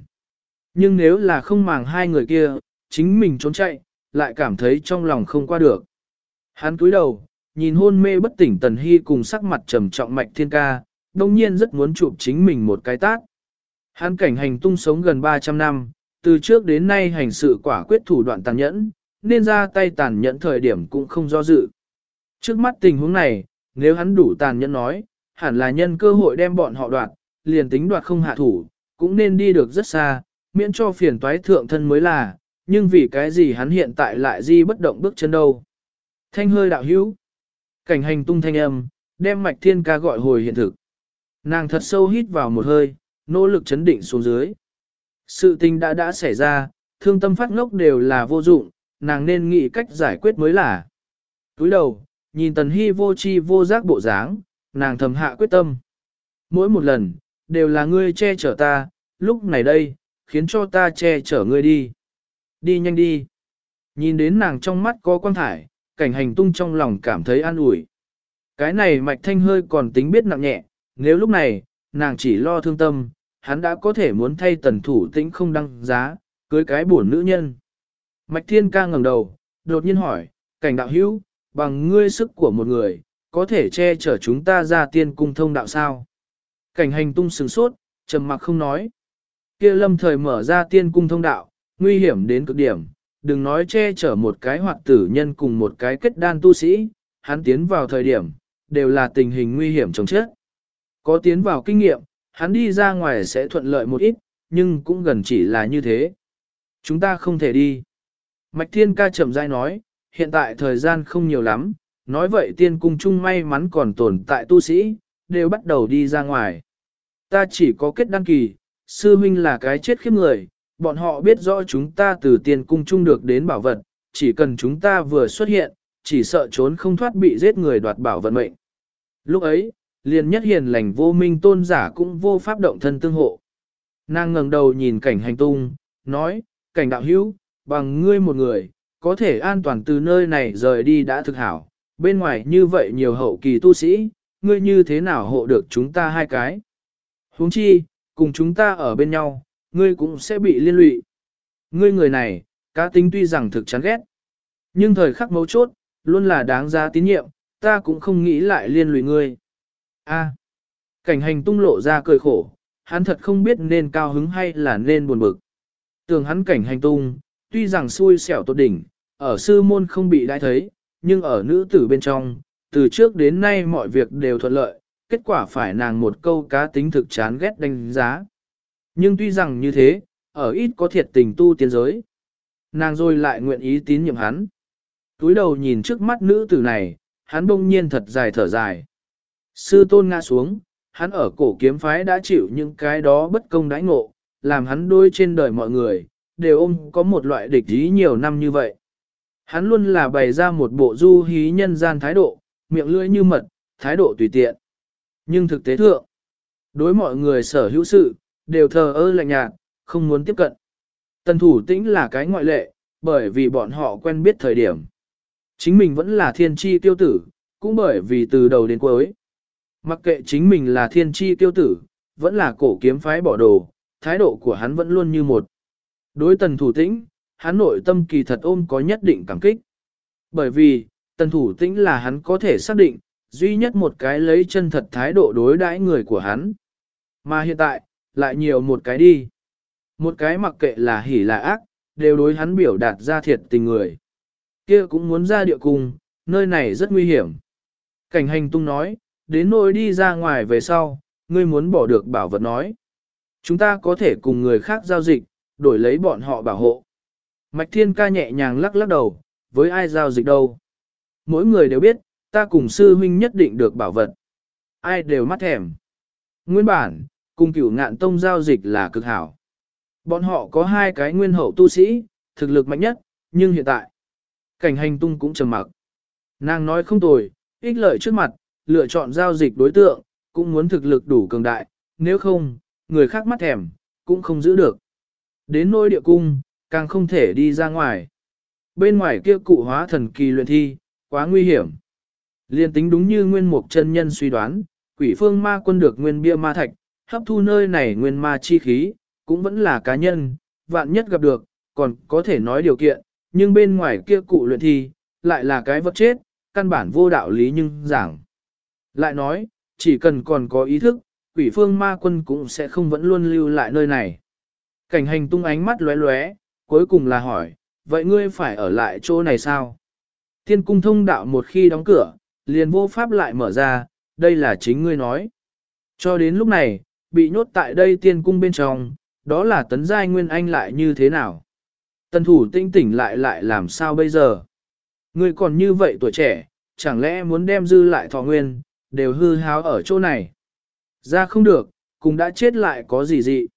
Nhưng nếu là không màng hai người kia, chính mình trốn chạy, lại cảm thấy trong lòng không qua được. Hắn cúi đầu, nhìn hôn mê bất tỉnh Tần Hy cùng sắc mặt trầm trọng mạch thiên ca, đồng nhiên rất muốn chụp chính mình một cái tát. Hắn cảnh hành tung sống gần 300 năm, từ trước đến nay hành sự quả quyết thủ đoạn tàn nhẫn, nên ra tay tàn nhẫn thời điểm cũng không do dự. Trước mắt tình huống này, nếu hắn đủ tàn nhẫn nói, hẳn là nhân cơ hội đem bọn họ đoạt, liền tính đoạt không hạ thủ, cũng nên đi được rất xa, miễn cho phiền toái thượng thân mới là, nhưng vì cái gì hắn hiện tại lại di bất động bước chân đâu. Thanh hơi đạo hữu, cảnh hành tung thanh âm, đem mạch thiên ca gọi hồi hiện thực. Nàng thật sâu hít vào một hơi, nỗ lực chấn định xuống dưới. Sự tình đã đã xảy ra, thương tâm phát ngốc đều là vô dụng, nàng nên nghĩ cách giải quyết mới là. Túi đầu, nhìn tần hy vô chi vô giác bộ dáng, nàng thầm hạ quyết tâm. Mỗi một lần, đều là ngươi che chở ta, lúc này đây, khiến cho ta che chở ngươi đi. Đi nhanh đi. Nhìn đến nàng trong mắt có quan thải, cảnh hành tung trong lòng cảm thấy an ủi. Cái này mạch thanh hơi còn tính biết nặng nhẹ, nếu lúc này, nàng chỉ lo thương tâm, hắn đã có thể muốn thay tần thủ tĩnh không đăng giá, cưới cái buồn nữ nhân. Mạch thiên ca ngẩng đầu, đột nhiên hỏi, cảnh đạo hữu, bằng ngươi sức của một người, có thể che chở chúng ta ra tiên cung thông đạo sao? Cảnh hành tung sừng sốt, trầm mặc không nói kia lâm thời mở ra tiên cung thông đạo, nguy hiểm đến cực điểm, đừng nói che chở một cái hoạt tử nhân cùng một cái kết đan tu sĩ, hắn tiến vào thời điểm, đều là tình hình nguy hiểm chống chết. Có tiến vào kinh nghiệm, hắn đi ra ngoài sẽ thuận lợi một ít, nhưng cũng gần chỉ là như thế. Chúng ta không thể đi. Mạch Thiên ca chậm rãi nói, hiện tại thời gian không nhiều lắm, nói vậy tiên cung chung may mắn còn tồn tại tu sĩ, đều bắt đầu đi ra ngoài. Ta chỉ có kết đăng kỳ, sư huynh là cái chết khiếp người, bọn họ biết rõ chúng ta từ tiền cung chung được đến bảo vật, chỉ cần chúng ta vừa xuất hiện, chỉ sợ trốn không thoát bị giết người đoạt bảo vật mệnh. Lúc ấy, liền nhất hiền lành vô minh tôn giả cũng vô pháp động thân tương hộ. Nàng ngẩng đầu nhìn cảnh hành tung, nói, cảnh đạo hữu, bằng ngươi một người, có thể an toàn từ nơi này rời đi đã thực hảo, bên ngoài như vậy nhiều hậu kỳ tu sĩ, ngươi như thế nào hộ được chúng ta hai cái. huống chi, cùng chúng ta ở bên nhau, ngươi cũng sẽ bị liên lụy. Ngươi người này, cá tính tuy rằng thực chán ghét, nhưng thời khắc mấu chốt, luôn là đáng giá tín nhiệm, ta cũng không nghĩ lại liên lụy ngươi. A. À, cảnh hành tung lộ ra cười khổ, hắn thật không biết nên cao hứng hay là nên buồn bực. Tưởng hắn cảnh hành tung, tuy rằng xui xẻo tốt đỉnh, ở sư môn không bị đãi thấy, nhưng ở nữ tử bên trong, từ trước đến nay mọi việc đều thuận lợi, kết quả phải nàng một câu cá tính thực chán ghét đánh giá. Nhưng tuy rằng như thế, ở ít có thiệt tình tu tiên giới, nàng rồi lại nguyện ý tín nhiệm hắn. Túi đầu nhìn trước mắt nữ tử này, hắn bỗng nhiên thật dài thở dài. Sư tôn ngã xuống, hắn ở cổ kiếm phái đã chịu những cái đó bất công đãi ngộ, làm hắn đôi trên đời mọi người, đều ôm có một loại địch ý nhiều năm như vậy. Hắn luôn là bày ra một bộ du hí nhân gian thái độ, miệng lưỡi như mật, thái độ tùy tiện. Nhưng thực tế thượng, đối mọi người sở hữu sự, đều thờ ơ lạnh nhạt, không muốn tiếp cận. Tần thủ tĩnh là cái ngoại lệ, bởi vì bọn họ quen biết thời điểm. Chính mình vẫn là thiên tri tiêu tử, cũng bởi vì từ đầu đến cuối. Mặc kệ chính mình là thiên tri tiêu tử, vẫn là cổ kiếm phái bỏ đồ, thái độ của hắn vẫn luôn như một. Đối tần thủ tĩnh, hắn nội tâm kỳ thật ôm có nhất định cảm kích. Bởi vì, tần thủ tĩnh là hắn có thể xác định, duy nhất một cái lấy chân thật thái độ đối đãi người của hắn. Mà hiện tại, lại nhiều một cái đi. Một cái mặc kệ là hỉ là ác, đều đối hắn biểu đạt ra thiệt tình người. kia cũng muốn ra địa cung, nơi này rất nguy hiểm. Cảnh hành tung nói, đến nỗi đi ra ngoài về sau, ngươi muốn bỏ được bảo vật nói. Chúng ta có thể cùng người khác giao dịch, đổi lấy bọn họ bảo hộ. Mạch Thiên ca nhẹ nhàng lắc lắc đầu, với ai giao dịch đâu. Mỗi người đều biết, ta cùng sư huynh nhất định được bảo vật. Ai đều mắt thèm. Nguyên bản, cùng cửu ngạn tông giao dịch là cực hảo. Bọn họ có hai cái nguyên hậu tu sĩ, thực lực mạnh nhất, nhưng hiện tại, cảnh hành tung cũng trầm mặc. Nàng nói không tồi, ích lợi trước mặt, lựa chọn giao dịch đối tượng, cũng muốn thực lực đủ cường đại, nếu không, người khác mắt thèm, cũng không giữ được. Đến nôi địa cung, càng không thể đi ra ngoài. Bên ngoài kia cụ hóa thần kỳ luyện thi, quá nguy hiểm. Liên tính đúng như nguyên mục chân nhân suy đoán, quỷ phương ma quân được nguyên bia ma thạch, hấp thu nơi này nguyên ma chi khí, cũng vẫn là cá nhân, vạn nhất gặp được, còn có thể nói điều kiện, nhưng bên ngoài kia cụ luyện thi, lại là cái vật chết, căn bản vô đạo lý nhưng giảng. Lại nói, chỉ cần còn có ý thức, quỷ phương ma quân cũng sẽ không vẫn luôn lưu lại nơi này. Cảnh hành tung ánh mắt lóe lóe, cuối cùng là hỏi, vậy ngươi phải ở lại chỗ này sao? Thiên cung thông đạo một khi đóng cửa, liền vô pháp lại mở ra, đây là chính ngươi nói. Cho đến lúc này, bị nhốt tại đây tiên cung bên trong, đó là tấn giai nguyên anh lại như thế nào? tân thủ tinh tỉnh lại lại làm sao bây giờ? Ngươi còn như vậy tuổi trẻ, chẳng lẽ muốn đem dư lại thọ nguyên, đều hư háo ở chỗ này? Ra không được, cũng đã chết lại có gì dị.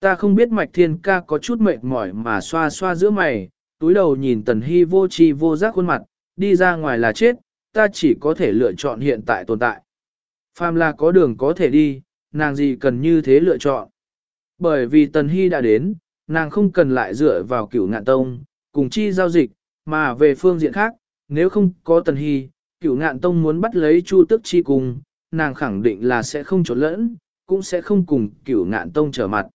Ta không biết mạch thiên ca có chút mệt mỏi mà xoa xoa giữa mày, túi đầu nhìn tần hy vô chi vô giác khuôn mặt, đi ra ngoài là chết, ta chỉ có thể lựa chọn hiện tại tồn tại. Phàm là có đường có thể đi, nàng gì cần như thế lựa chọn. Bởi vì tần hy đã đến, nàng không cần lại dựa vào cửu ngạn tông, cùng chi giao dịch, mà về phương diện khác, nếu không có tần hy, cửu ngạn tông muốn bắt lấy chu tức chi cùng, nàng khẳng định là sẽ không trốn lẫn, cũng sẽ không cùng cửu ngạn tông trở mặt.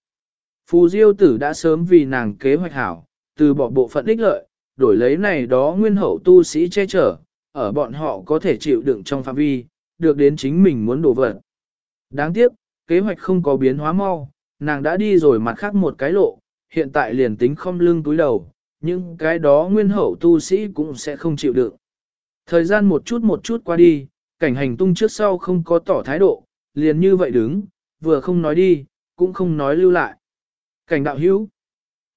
Phù Diêu tử đã sớm vì nàng kế hoạch hảo, từ bỏ bộ phận ích lợi, đổi lấy này đó nguyên hậu tu sĩ che chở, ở bọn họ có thể chịu đựng trong phạm vi, được đến chính mình muốn đổ vật. Đáng tiếc, kế hoạch không có biến hóa mau, nàng đã đi rồi mặt khác một cái lộ, hiện tại liền tính không lưng túi đầu, nhưng cái đó nguyên hậu tu sĩ cũng sẽ không chịu đựng. Thời gian một chút một chút qua đi, cảnh hành tung trước sau không có tỏ thái độ, liền như vậy đứng, vừa không nói đi, cũng không nói lưu lại. Cảnh đạo hữu.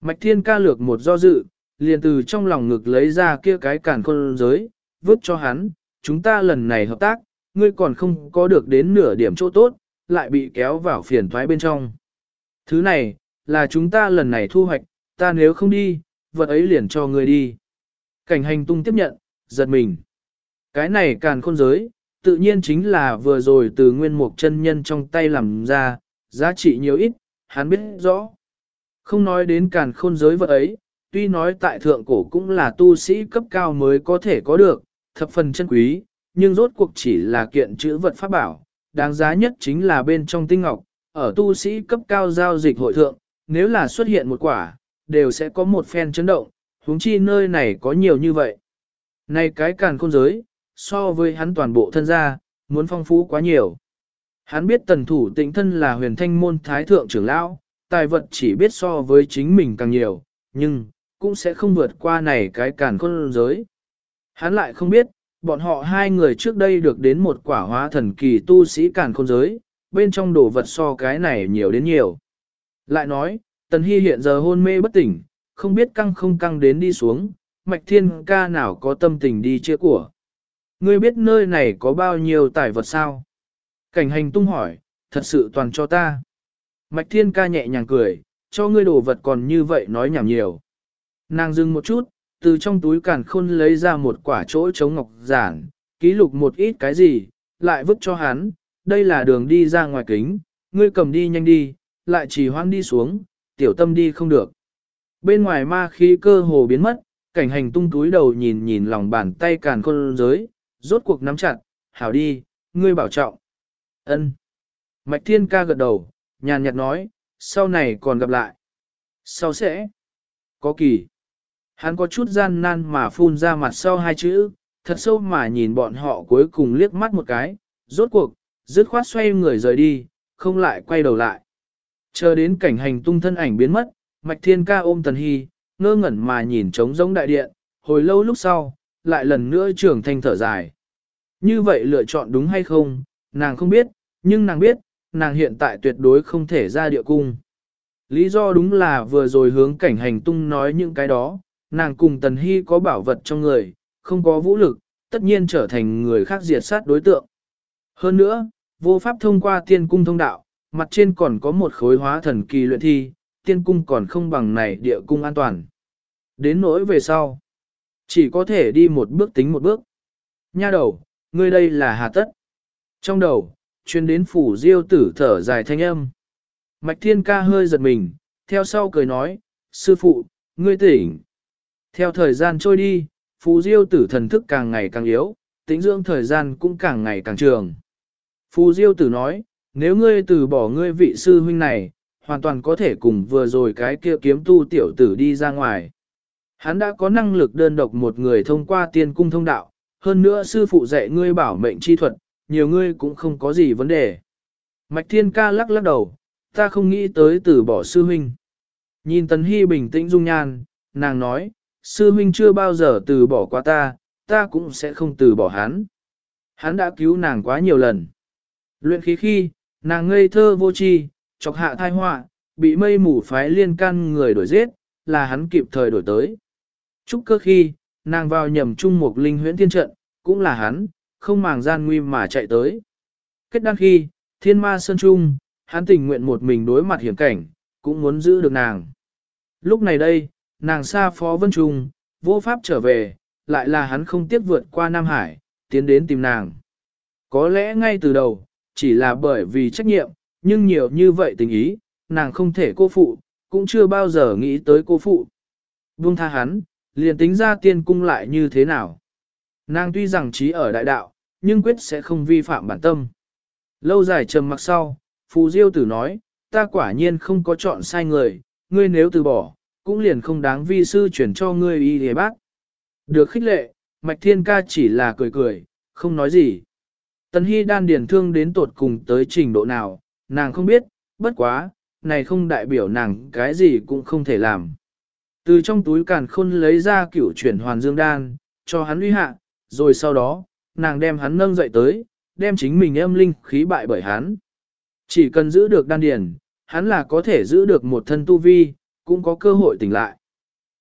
Mạch thiên ca lược một do dự, liền từ trong lòng ngực lấy ra kia cái cản khôn giới, vứt cho hắn, chúng ta lần này hợp tác, ngươi còn không có được đến nửa điểm chỗ tốt, lại bị kéo vào phiền thoái bên trong. Thứ này, là chúng ta lần này thu hoạch, ta nếu không đi, vật ấy liền cho ngươi đi. Cảnh hành tung tiếp nhận, giật mình. Cái này càn khôn giới, tự nhiên chính là vừa rồi từ nguyên mục chân nhân trong tay làm ra, giá trị nhiều ít, hắn biết rõ. Không nói đến càn khôn giới vật ấy, tuy nói tại thượng cổ cũng là tu sĩ cấp cao mới có thể có được, thập phần chân quý, nhưng rốt cuộc chỉ là kiện chữ vật pháp bảo, đáng giá nhất chính là bên trong tinh ngọc, ở tu sĩ cấp cao giao dịch hội thượng, nếu là xuất hiện một quả, đều sẽ có một phen chấn động, huống chi nơi này có nhiều như vậy. Này cái càn khôn giới, so với hắn toàn bộ thân gia, muốn phong phú quá nhiều. Hắn biết tần thủ tĩnh thân là huyền thanh môn thái thượng trưởng lão, tài vật chỉ biết so với chính mình càng nhiều, nhưng, cũng sẽ không vượt qua này cái càn khôn giới. Hắn lại không biết, bọn họ hai người trước đây được đến một quả hóa thần kỳ tu sĩ càn khôn giới, bên trong đồ vật so cái này nhiều đến nhiều. Lại nói, Tần Hy hiện giờ hôn mê bất tỉnh, không biết căng không căng đến đi xuống, mạch thiên ca nào có tâm tình đi chia của. Ngươi biết nơi này có bao nhiêu tài vật sao? Cảnh hành tung hỏi, thật sự toàn cho ta. Mạch thiên ca nhẹ nhàng cười, cho ngươi đồ vật còn như vậy nói nhảm nhiều. Nàng dừng một chút, từ trong túi càn khôn lấy ra một quả chỗ chống ngọc giản, ký lục một ít cái gì, lại vứt cho hắn, đây là đường đi ra ngoài kính, ngươi cầm đi nhanh đi, lại chỉ hoan đi xuống, tiểu tâm đi không được. Bên ngoài ma khí cơ hồ biến mất, cảnh hành tung túi đầu nhìn nhìn lòng bàn tay càn khôn giới, rốt cuộc nắm chặt, hảo đi, ngươi bảo trọng. Ân. Mạch Thiên ca gật đầu, nhàn nhạt nói, sau này còn gặp lại. Sau sẽ. Có kỳ. Hắn có chút gian nan mà phun ra mặt sau hai chữ, thật sâu mà nhìn bọn họ cuối cùng liếc mắt một cái, rốt cuộc, dứt khoát xoay người rời đi, không lại quay đầu lại. Chờ đến cảnh hành tung thân ảnh biến mất, Mạch Thiên ca ôm Tần Hy, ngơ ngẩn mà nhìn trống rỗng đại điện, hồi lâu lúc sau, lại lần nữa trưởng thanh thở dài. Như vậy lựa chọn đúng hay không, nàng không biết, nhưng nàng biết, nàng hiện tại tuyệt đối không thể ra địa cung. Lý do đúng là vừa rồi hướng cảnh hành tung nói những cái đó, nàng cùng Tần Hy có bảo vật trong người, không có vũ lực, tất nhiên trở thành người khác diệt sát đối tượng. Hơn nữa, vô pháp thông qua tiên cung thông đạo, mặt trên còn có một khối hóa thần kỳ luyện thi, tiên cung còn không bằng này địa cung an toàn. Đến nỗi về sau, chỉ có thể đi một bước tính một bước. Nha đầu, ngươi đây là hà tất. Trong đầu, chuyên đến phủ diêu tử thở dài thanh âm. Mạch thiên ca hơi giật mình, theo sau cười nói, sư phụ, ngươi tỉnh. Theo thời gian trôi đi, phù diêu tử thần thức càng ngày càng yếu, tính dưỡng thời gian cũng càng ngày càng trường. Phù diêu tử nói, nếu ngươi từ bỏ ngươi vị sư huynh này, hoàn toàn có thể cùng vừa rồi cái kia kiếm tu tiểu tử đi ra ngoài. Hắn đã có năng lực đơn độc một người thông qua tiên cung thông đạo, hơn nữa sư phụ dạy ngươi bảo mệnh chi thuật, nhiều ngươi cũng không có gì vấn đề. Mạch Thiên Ca lắc lắc đầu, ta không nghĩ tới từ bỏ sư huynh. Nhìn Tần Hy bình tĩnh dung nhan, nàng nói, sư huynh chưa bao giờ từ bỏ qua ta, ta cũng sẽ không từ bỏ hắn. Hắn đã cứu nàng quá nhiều lần. Luyện khí khi, nàng ngây thơ vô tri, chọc hạ thai họa, bị mây mù phái liên can người đổi giết, là hắn kịp thời đổi tới. Trúc cơ khi, nàng vào nhầm chung một linh huyễn thiên trận, cũng là hắn, không màng gian nguy mà chạy tới. Kết đăng khi, thiên ma sơn trung, hắn tình nguyện một mình đối mặt hiểm cảnh, cũng muốn giữ được nàng. Lúc này đây, nàng xa phó vân trung, vô pháp trở về, lại là hắn không tiếc vượt qua Nam Hải, tiến đến tìm nàng. Có lẽ ngay từ đầu, chỉ là bởi vì trách nhiệm, nhưng nhiều như vậy tình ý, nàng không thể cô phụ, cũng chưa bao giờ nghĩ tới cô phụ. Buông tha hắn, liền tính ra tiên cung lại như thế nào. Nàng tuy rằng trí ở đại đạo, nhưng quyết sẽ không vi phạm bản tâm. Lâu dài trầm mặc sau, Phù Diêu tử nói, ta quả nhiên không có chọn sai người, ngươi nếu từ bỏ, cũng liền không đáng vi sư chuyển cho ngươi y hề bác. Được khích lệ, Mạch Thiên Ca chỉ là cười cười, không nói gì. Tần Hy đan điền thương đến tột cùng tới trình độ nào, nàng không biết, bất quá, này không đại biểu nàng cái gì cũng không thể làm. Từ trong túi càn khôn lấy ra cửu chuyển hoàn dương đan, cho hắn uy hạ, rồi sau đó, nàng đem hắn nâng dậy tới, đem chính mình âm linh khí bại bởi hắn. Chỉ cần giữ được đan điền, hắn là có thể giữ được một thân tu vi, cũng có cơ hội tỉnh lại.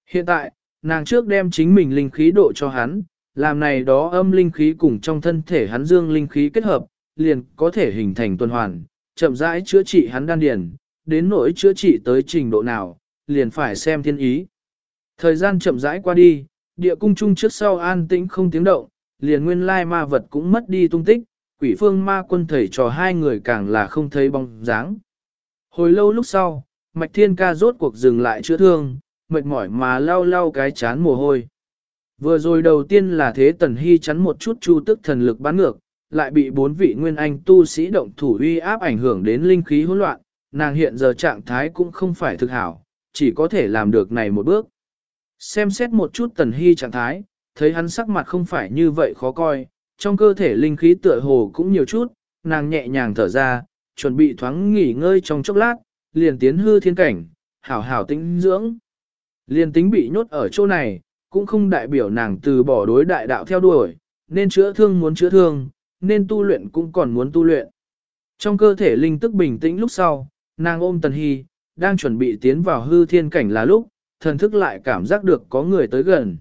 Hiện tại, nàng trước đem chính mình linh khí độ cho hắn, làm này đó âm linh khí cùng trong thân thể hắn dương linh khí kết hợp, liền có thể hình thành tuần hoàn, chậm rãi chữa trị hắn đan điền, đến nỗi chữa trị tới trình độ nào, liền phải xem thiên ý. Thời gian chậm rãi qua đi, địa cung chung trước sau an tĩnh không tiếng động, liền nguyên lai ma vật cũng mất đi tung tích, quỷ phương ma quân thầy trò hai người càng là không thấy bóng dáng. Hồi lâu lúc sau, Mạch Thiên Ca rốt cuộc dừng lại chữa thương, mệt mỏi mà lau lau cái chán mồ hôi. Vừa rồi đầu tiên là thế Tần Hy chắn một chút chu tức thần lực bắn ngược, lại bị bốn vị nguyên anh tu sĩ động thủ uy áp ảnh hưởng đến linh khí hỗn loạn, nàng hiện giờ trạng thái cũng không phải thực hảo, chỉ có thể làm được này một bước. Xem xét một chút Tần Hy trạng thái, thấy hắn sắc mặt không phải như vậy khó coi, trong cơ thể linh khí tựa hồ cũng nhiều chút, nàng nhẹ nhàng thở ra, chuẩn bị thoáng nghỉ ngơi trong chốc lát, liền tiến hư thiên cảnh, hảo hảo tĩnh dưỡng. Liền tính bị nhốt ở chỗ này, cũng không đại biểu nàng từ bỏ đối đại đạo theo đuổi, nên chữa thương muốn chữa thương, nên tu luyện cũng còn muốn tu luyện. Trong cơ thể linh tức bình tĩnh lúc sau, nàng ôm Tần Hy, đang chuẩn bị tiến vào hư thiên cảnh là lúc, thần thức lại cảm giác được có người tới gần.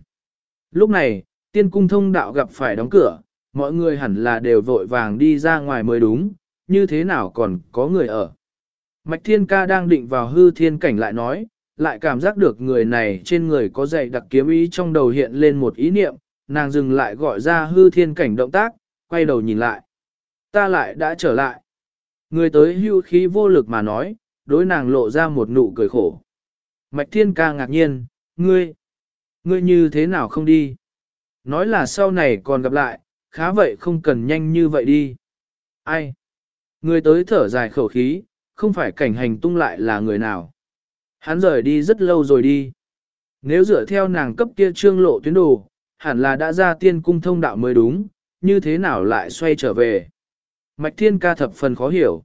Lúc này, tiên cung thông đạo gặp phải đóng cửa, mọi người hẳn là đều vội vàng đi ra ngoài mới đúng, như thế nào còn có người ở. Mạch thiên ca đang định vào hư thiên cảnh lại nói, lại cảm giác được người này trên người có dày đặc kiếm ý trong đầu hiện lên một ý niệm, nàng dừng lại gọi ra hư thiên cảnh động tác, quay đầu nhìn lại. Ta lại đã trở lại. Người tới hưu khí vô lực mà nói, đối nàng lộ ra một nụ cười khổ. Mạch thiên ca ngạc nhiên, ngươi, ngươi như thế nào không đi? Nói là sau này còn gặp lại, khá vậy không cần nhanh như vậy đi. Ai? Người tới thở dài khẩu khí, không phải cảnh hành tung lại là người nào. Hắn rời đi rất lâu rồi đi. Nếu dựa theo nàng cấp kia trương lộ tuyến đồ, hẳn là đã ra tiên cung thông đạo mới đúng, như thế nào lại xoay trở về. Mạch thiên ca thập phần khó hiểu.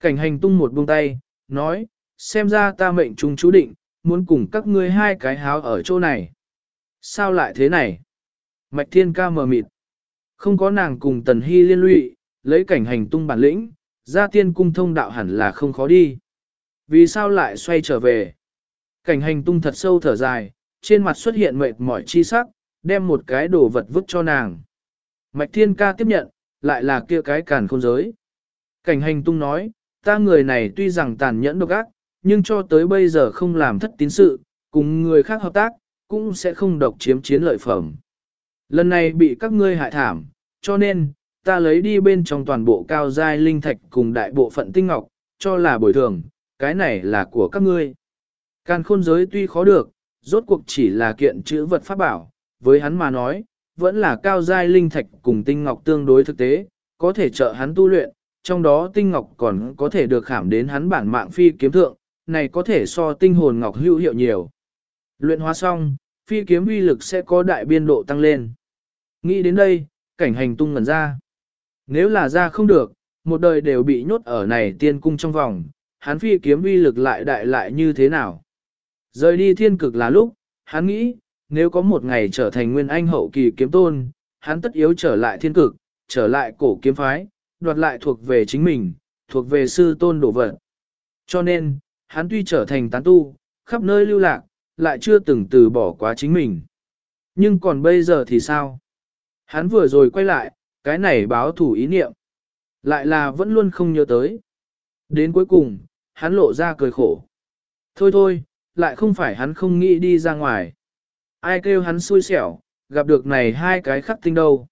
Cảnh hành tung một buông tay, nói, xem ra ta mệnh trung chú định, muốn cùng các ngươi hai cái háo ở chỗ này. Sao lại thế này? Mạch thiên ca mờ mịt. Không có nàng cùng tần hy liên lụy, lấy cảnh hành tung bản lĩnh, ra tiên cung thông đạo hẳn là không khó đi. Vì sao lại xoay trở về? Cảnh hành tung thật sâu thở dài, trên mặt xuất hiện mệt mỏi chi sắc, đem một cái đồ vật vứt cho nàng. Mạch thiên ca tiếp nhận, lại là kia cái càn khôn giới. Cảnh hành tung nói, ta người này tuy rằng tàn nhẫn độc ác, nhưng cho tới bây giờ không làm thất tín sự, cùng người khác hợp tác, cũng sẽ không độc chiếm chiến lợi phẩm. Lần này bị các ngươi hại thảm, cho nên, ta lấy đi bên trong toàn bộ cao giai linh thạch cùng đại bộ phận tinh ngọc, cho là bồi thường, cái này là của các ngươi. Càn khôn giới tuy khó được, rốt cuộc chỉ là kiện chữ vật pháp bảo, với hắn mà nói, vẫn là cao giai linh thạch cùng tinh ngọc tương đối thực tế, có thể trợ hắn tu luyện, trong đó tinh ngọc còn có thể được khảm đến hắn bản mạng phi kiếm thượng, này có thể so tinh hồn ngọc hữu hiệu nhiều. Luyện hóa xong, phi kiếm uy lực sẽ có đại biên độ tăng lên. Nghĩ đến đây, cảnh hành tung ngẩn ra. Nếu là ra không được, một đời đều bị nhốt ở này tiên cung trong vòng, hắn phi kiếm uy lực lại đại lại như thế nào. Rời đi thiên cực là lúc, hắn nghĩ, nếu có một ngày trở thành nguyên anh hậu kỳ kiếm tôn, hắn tất yếu trở lại thiên cực, trở lại cổ kiếm phái, đoạt lại thuộc về chính mình, thuộc về sư tôn đổ vật. Cho nên, hắn tuy trở thành tán tu, khắp nơi lưu lạc, lại chưa từng từ bỏ quá chính mình. Nhưng còn bây giờ thì sao? Hắn vừa rồi quay lại, cái này báo thủ ý niệm. Lại là vẫn luôn không nhớ tới. Đến cuối cùng, hắn lộ ra cười khổ. Thôi thôi, lại không phải hắn không nghĩ đi ra ngoài. Ai kêu hắn xui xẻo, gặp được này hai cái khắc tinh đâu.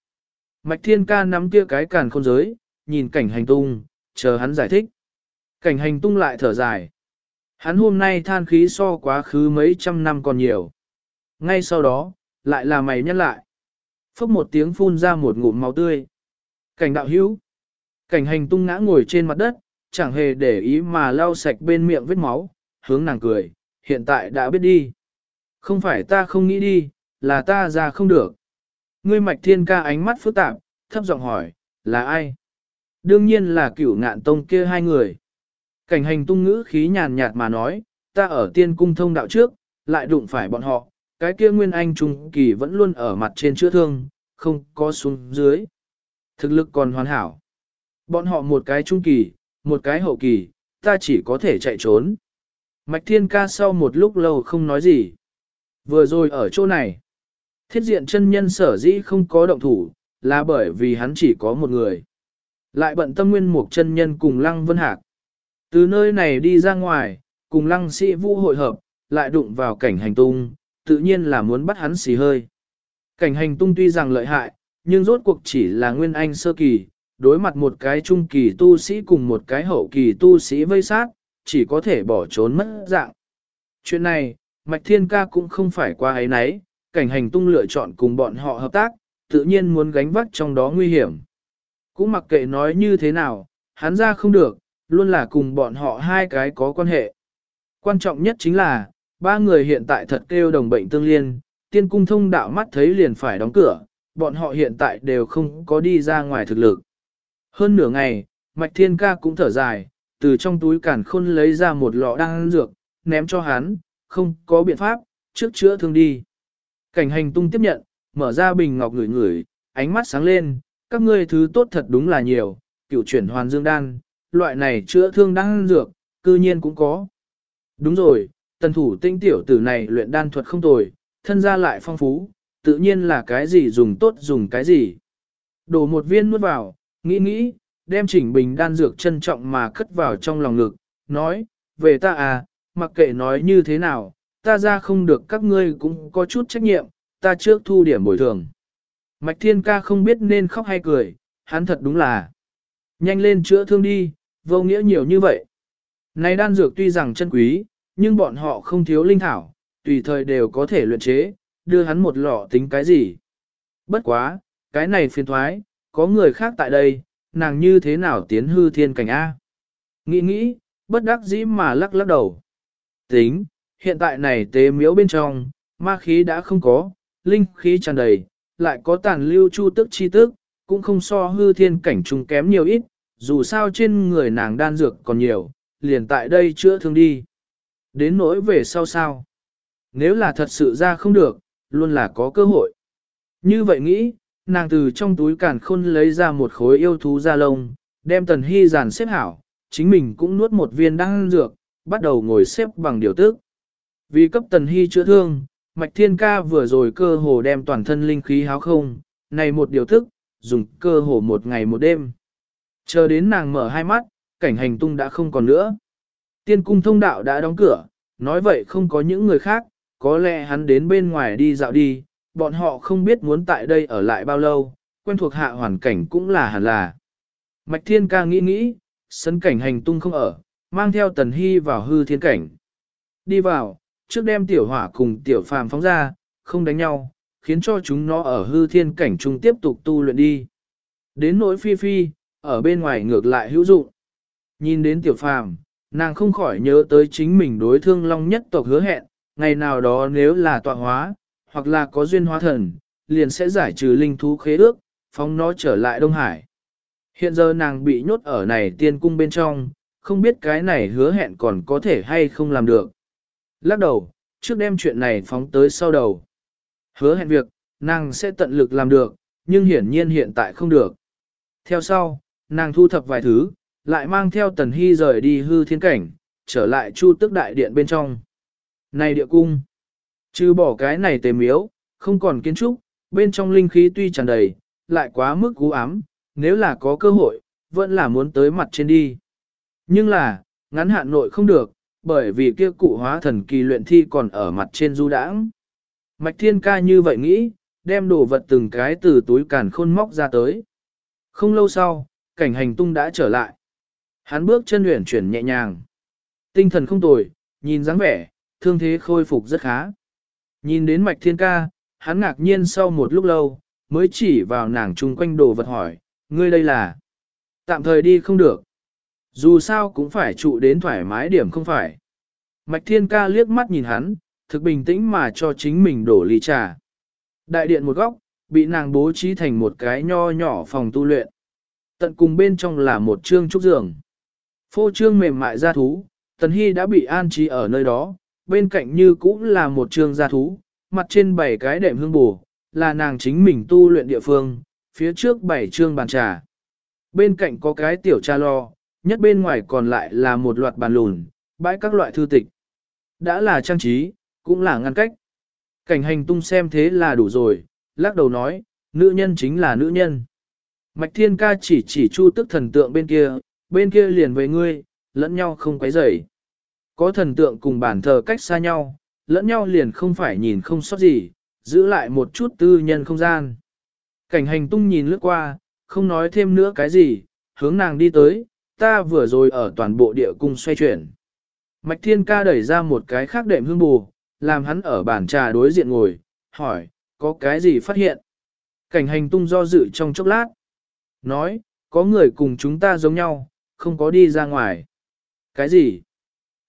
Mạch thiên ca nắm kia cái càn khôn giới, nhìn cảnh hành tung, chờ hắn giải thích. Cảnh hành tung lại thở dài. Hắn hôm nay than khí so quá khứ mấy trăm năm còn nhiều. Ngay sau đó, lại là mày nhắc lại. Phốc một tiếng phun ra một ngụm máu tươi. Cảnh đạo hữu. Cảnh hành tung ngã ngồi trên mặt đất, chẳng hề để ý mà lau sạch bên miệng vết máu, hướng nàng cười, hiện tại đã biết đi. Không phải ta không nghĩ đi, là ta ra không được. Ngươi mạch thiên ca ánh mắt phức tạp, thấp giọng hỏi, là ai? Đương nhiên là cửu ngạn tông kia hai người. Cảnh hành tung ngữ khí nhàn nhạt mà nói, ta ở tiên cung thông đạo trước, lại đụng phải bọn họ, cái kia nguyên anh trung kỳ vẫn luôn ở mặt trên chữa thương, không có xuống dưới. Thực lực còn hoàn hảo. Bọn họ một cái trung kỳ, một cái hậu kỳ, ta chỉ có thể chạy trốn. Mạch thiên ca sau một lúc lâu không nói gì. Vừa rồi ở chỗ này, thiết diện chân nhân sở dĩ không có động thủ, là bởi vì hắn chỉ có một người. Lại bận tâm nguyên một chân nhân cùng lăng vân hạc. Từ nơi này đi ra ngoài, cùng lăng sĩ vũ hội hợp, lại đụng vào cảnh hành tung, tự nhiên là muốn bắt hắn xì hơi. Cảnh hành tung tuy rằng lợi hại, nhưng rốt cuộc chỉ là nguyên anh sơ kỳ, đối mặt một cái trung kỳ tu sĩ cùng một cái hậu kỳ tu sĩ vây sát, chỉ có thể bỏ trốn mất dạng. Chuyện này, Mạch Thiên Ca cũng không phải qua ấy nấy, cảnh hành tung lựa chọn cùng bọn họ hợp tác, tự nhiên muốn gánh vác trong đó nguy hiểm. Cũng mặc kệ nói như thế nào, hắn ra không được, luôn là cùng bọn họ hai cái có quan hệ. Quan trọng nhất chính là, ba người hiện tại thật kêu đồng bệnh tương liên, tiên cung thông đạo mắt thấy liền phải đóng cửa, bọn họ hiện tại đều không có đi ra ngoài thực lực. Hơn nửa ngày, Mạch Thiên Ca cũng thở dài, từ trong túi cản khôn lấy ra một lọ đan dược, ném cho hắn, không có biện pháp, trước chữa thương đi. Cảnh hành tung tiếp nhận, mở ra bình ngọc ngửi ngửi, ánh mắt sáng lên, các ngươi thứ tốt thật đúng là nhiều, cựu chuyển hoàn dương đan, loại này chữa thương đan dược, cư nhiên cũng có. Đúng rồi, tần thủ tinh tiểu tử này luyện đan thuật không tồi, thân gia lại phong phú, tự nhiên là cái gì dùng tốt dùng cái gì. Đổ một viên nuốt vào, nghĩ nghĩ, đem chỉnh bình đan dược trân trọng mà cất vào trong lòng ngực, nói, về ta à, mặc kệ nói như thế nào, ta ra không được các ngươi cũng có chút trách nhiệm, ta trước thu điểm bồi thường. Mạch thiên ca không biết nên khóc hay cười, hắn thật đúng là. Nhanh lên chữa thương đi, vô nghĩa nhiều như vậy. Này đan dược tuy rằng chân quý, nhưng bọn họ không thiếu linh thảo, tùy thời đều có thể luyện chế, đưa hắn một lọ tính cái gì. Bất quá, cái này phiền thoái, có người khác tại đây, nàng như thế nào tiến hư thiên cảnh A. Nghĩ nghĩ, bất đắc dĩ mà lắc lắc đầu. Tính, hiện tại này tế miếu bên trong, ma khí đã không có, linh khí tràn đầy, lại có tàn lưu chu tức chi tức, cũng không so hư thiên cảnh trùng kém nhiều ít, dù sao trên người nàng đan dược còn nhiều, liền tại đây chữa thương đi. Đến nỗi về sau sao? Nếu là thật sự ra không được, luôn là có cơ hội. Như vậy nghĩ, nàng từ trong túi càn khôn lấy ra một khối yêu thú da lông, đem tần hy giàn xếp hảo, chính mình cũng nuốt một viên đan dược, bắt đầu ngồi xếp bằng điều tức. Vì cấp tần hy chữa thương, mạch thiên ca vừa rồi cơ hồ đem toàn thân linh khí háo không, này một điều tức, dùng cơ hồ một ngày một đêm. Chờ đến nàng mở hai mắt, cảnh hành tung đã không còn nữa. Tiên cung thông đạo đã đóng cửa, nói vậy không có những người khác, có lẽ hắn đến bên ngoài đi dạo đi, bọn họ không biết muốn tại đây ở lại bao lâu, quen thuộc hạ hoàn cảnh cũng là hẳn là. Mạch thiên ca nghĩ nghĩ, sân cảnh hành tung không ở, mang theo tần hy vào hư thiên cảnh. Đi vào, trước đem tiểu hỏa cùng tiểu phàm phóng ra, không đánh nhau, khiến cho chúng nó ở hư thiên cảnh chung tiếp tục tu luyện đi. Đến nỗi phi phi, ở bên ngoài ngược lại hữu dụng. Nhìn đến tiểu phàm, nàng không khỏi nhớ tới chính mình đối thương long nhất tộc hứa hẹn, ngày nào đó nếu là tọa hóa, hoặc là có duyên hóa thần, liền sẽ giải trừ linh thú khế ước, phóng nó trở lại Đông Hải. Hiện giờ nàng bị nhốt ở này tiên cung bên trong, không biết cái này hứa hẹn còn có thể hay không làm được. Lắc đầu, trước đem chuyện này phóng tới sau đầu. Hứa hẹn việc, nàng sẽ tận lực làm được, nhưng hiển nhiên hiện tại không được. Theo sau, nàng thu thập vài thứ, lại mang theo tần hy rời đi hư thiên cảnh, trở lại chu tức đại điện bên trong. Này địa cung, trừ bỏ cái này tề miếu, không còn kiến trúc, bên trong linh khí tuy tràn đầy, lại quá mức cú ám, nếu là có cơ hội, vẫn là muốn tới mặt trên đi. Nhưng là, ngắn hạn nội không được, bởi vì kia cụ hóa thần kỳ luyện thi còn ở mặt trên du đãng. Mạch thiên ca như vậy nghĩ, đem đồ vật từng cái từ túi càn khôn móc ra tới. Không lâu sau, cảnh hành tung đã trở lại. Hắn bước chân luyện chuyển nhẹ nhàng. Tinh thần không tồi, nhìn dáng vẻ, thương thế khôi phục rất khá. Nhìn đến mạch thiên ca, hắn ngạc nhiên sau một lúc lâu, mới chỉ vào nàng chung quanh đồ vật hỏi, ngươi đây là tạm thời đi không được. Dù sao cũng phải trụ đến thoải mái điểm không phải. Mạch thiên ca liếc mắt nhìn hắn, thực bình tĩnh mà cho chính mình đổ ly trà. Đại điện một góc, bị nàng bố trí thành một cái nho nhỏ phòng tu luyện. Tận cùng bên trong là một trương trúc giường. Phô trương mềm mại ra thú, Tần Hy đã bị an trí ở nơi đó, bên cạnh như cũng là một trương gia thú, mặt trên bảy cái đệm hương bù, là nàng chính mình tu luyện địa phương, phía trước bảy trương bàn trà. Bên cạnh có cái tiểu cha lo, nhất bên ngoài còn lại là một loạt bàn lùn, bãi các loại thư tịch. Đã là trang trí, cũng là ngăn cách. Cảnh hành tung xem thế là đủ rồi, lắc đầu nói, nữ nhân chính là nữ nhân. Mạch thiên ca chỉ chỉ chu tức thần tượng bên kia, bên kia liền với ngươi, lẫn nhau không quấy rầy. Có thần tượng cùng bản thờ cách xa nhau, lẫn nhau liền không phải nhìn không sót gì, giữ lại một chút tư nhân không gian. Cảnh hành tung nhìn lướt qua, không nói thêm nữa cái gì, hướng nàng đi tới, ta vừa rồi ở toàn bộ địa cung xoay chuyển. Mạch thiên ca đẩy ra một cái khác đệm hương bù, làm hắn ở bàn trà đối diện ngồi, hỏi, có cái gì phát hiện? Cảnh hành tung do dự trong chốc lát. Nói, có người cùng chúng ta giống nhau, không có đi ra ngoài. Cái gì?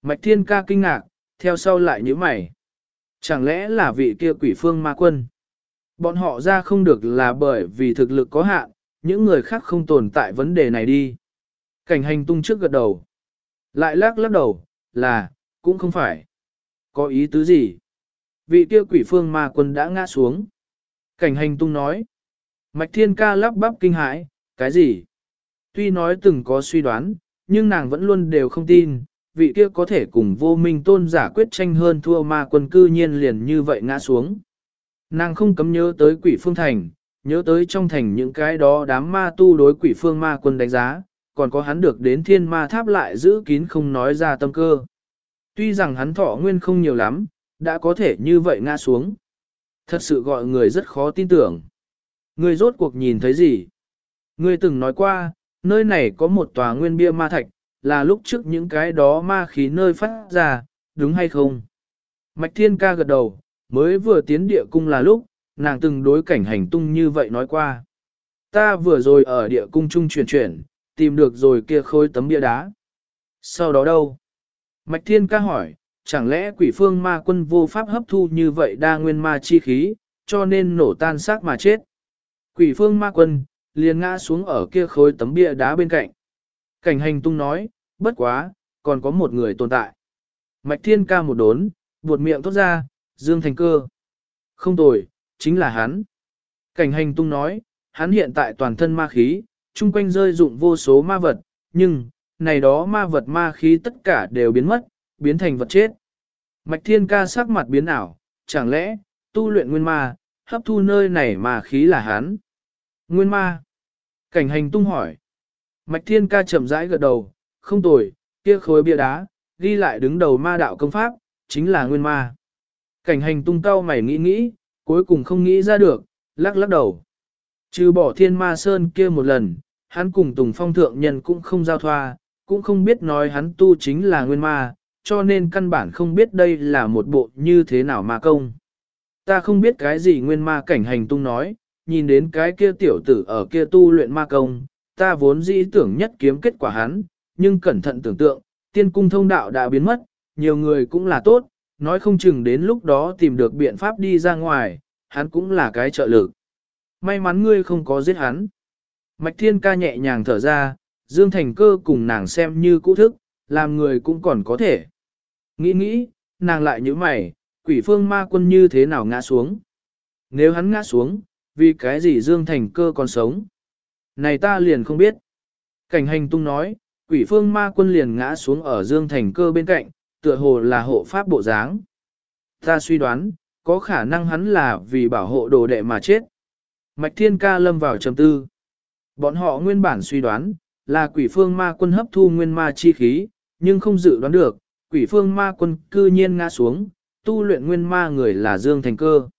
Mạch thiên ca kinh ngạc, theo sau lại như mày. Chẳng lẽ là vị kia quỷ phương ma quân? Bọn họ ra không được là bởi vì thực lực có hạn, những người khác không tồn tại vấn đề này đi. Cảnh hành tung trước gật đầu. Lại lắc lắc đầu, là, cũng không phải. Có ý tứ gì? Vị kia quỷ phương ma quân đã ngã xuống. Cảnh hành tung nói. Mạch thiên ca lắp bắp kinh hãi, cái gì? Tuy nói từng có suy đoán, nhưng nàng vẫn luôn đều không tin, vị kia có thể cùng vô minh tôn giả quyết tranh hơn thua ma quân cư nhiên liền như vậy ngã xuống. Nàng không cấm nhớ tới quỷ phương thành, nhớ tới trong thành những cái đó đám ma tu đối quỷ phương ma quân đánh giá, còn có hắn được đến thiên ma tháp lại giữ kín không nói ra tâm cơ. Tuy rằng hắn thọ nguyên không nhiều lắm, đã có thể như vậy ngã xuống. Thật sự gọi người rất khó tin tưởng. Người rốt cuộc nhìn thấy gì? Người từng nói qua, nơi này có một tòa nguyên bia ma thạch, là lúc trước những cái đó ma khí nơi phát ra, đúng hay không? Mạch Thiên ca gật đầu, mới vừa tiến địa cung là lúc, nàng từng đối cảnh hành tung như vậy nói qua. Ta vừa rồi ở địa cung trung chuyển chuyển, tìm được rồi kia khối tấm bia đá. Sau đó đâu? Mạch Thiên ca hỏi, chẳng lẽ quỷ phương ma quân vô pháp hấp thu như vậy đa nguyên ma chi khí, cho nên nổ tan xác mà chết. Quỷ phương ma quân, liền ngã xuống ở kia khối tấm bia đá bên cạnh. Cảnh hành tung nói, bất quá, còn có một người tồn tại. Mạch Thiên ca một đốn, buột miệng tốt ra, Dương Thành Cơ. Không tồi, chính là hắn. Cảnh hành tung nói, hắn hiện tại toàn thân ma khí, chung quanh rơi dụng vô số ma vật, nhưng, này đó ma vật ma khí tất cả đều biến mất, biến thành vật chết. Mạch Thiên ca sắc mặt biến ảo, chẳng lẽ, tu luyện nguyên ma, hấp thu nơi này mà khí là hắn. Nguyên ma. Cảnh hành tung hỏi. Mạch Thiên ca chậm rãi gật đầu, không tồi, kia khối bia đá, ghi lại đứng đầu ma đạo công pháp, chính là nguyên ma. Cảnh hành tung cao mày nghĩ nghĩ, cuối cùng không nghĩ ra được, lắc lắc đầu. Trừ bỏ thiên ma sơn kia một lần, hắn cùng Tùng Phong thượng nhân cũng không giao thoa, cũng không biết nói hắn tu chính là nguyên ma, cho nên căn bản không biết đây là một bộ như thế nào ma công. Ta không biết cái gì nguyên ma cảnh hành tung nói, nhìn đến cái kia tiểu tử ở kia tu luyện ma công, ta vốn dĩ tưởng nhất kiếm kết quả hắn, nhưng cẩn thận tưởng tượng, tiên cung thông đạo đã biến mất, nhiều người cũng là tốt, nói không chừng đến lúc đó tìm được biện pháp đi ra ngoài, hắn cũng là cái trợ lực. May mắn ngươi không có giết hắn. Mạch Thiên ca nhẹ nhàng thở ra, Dương Thành cơ cùng nàng xem như cũ thức, làm người cũng còn có thể. Nghĩ nghĩ, nàng lại như mày, quỷ phương ma quân như thế nào ngã xuống. Nếu hắn ngã xuống, vì cái gì Dương Thành cơ còn sống? Này ta liền không biết. Cảnh hành tung nói, quỷ phương ma quân liền ngã xuống ở Dương Thành cơ bên cạnh, tựa hồ là hộ pháp bộ dáng. Ta suy đoán, có khả năng hắn là vì bảo hộ đồ đệ mà chết. Mạch Thiên Ca lâm vào trầm tư. Bọn họ nguyên bản suy đoán, là quỷ phương ma quân hấp thu nguyên ma chi khí, nhưng không dự đoán được, quỷ phương ma quân cư nhiên ngã xuống, tu luyện nguyên ma người là Dương Thành Cơ.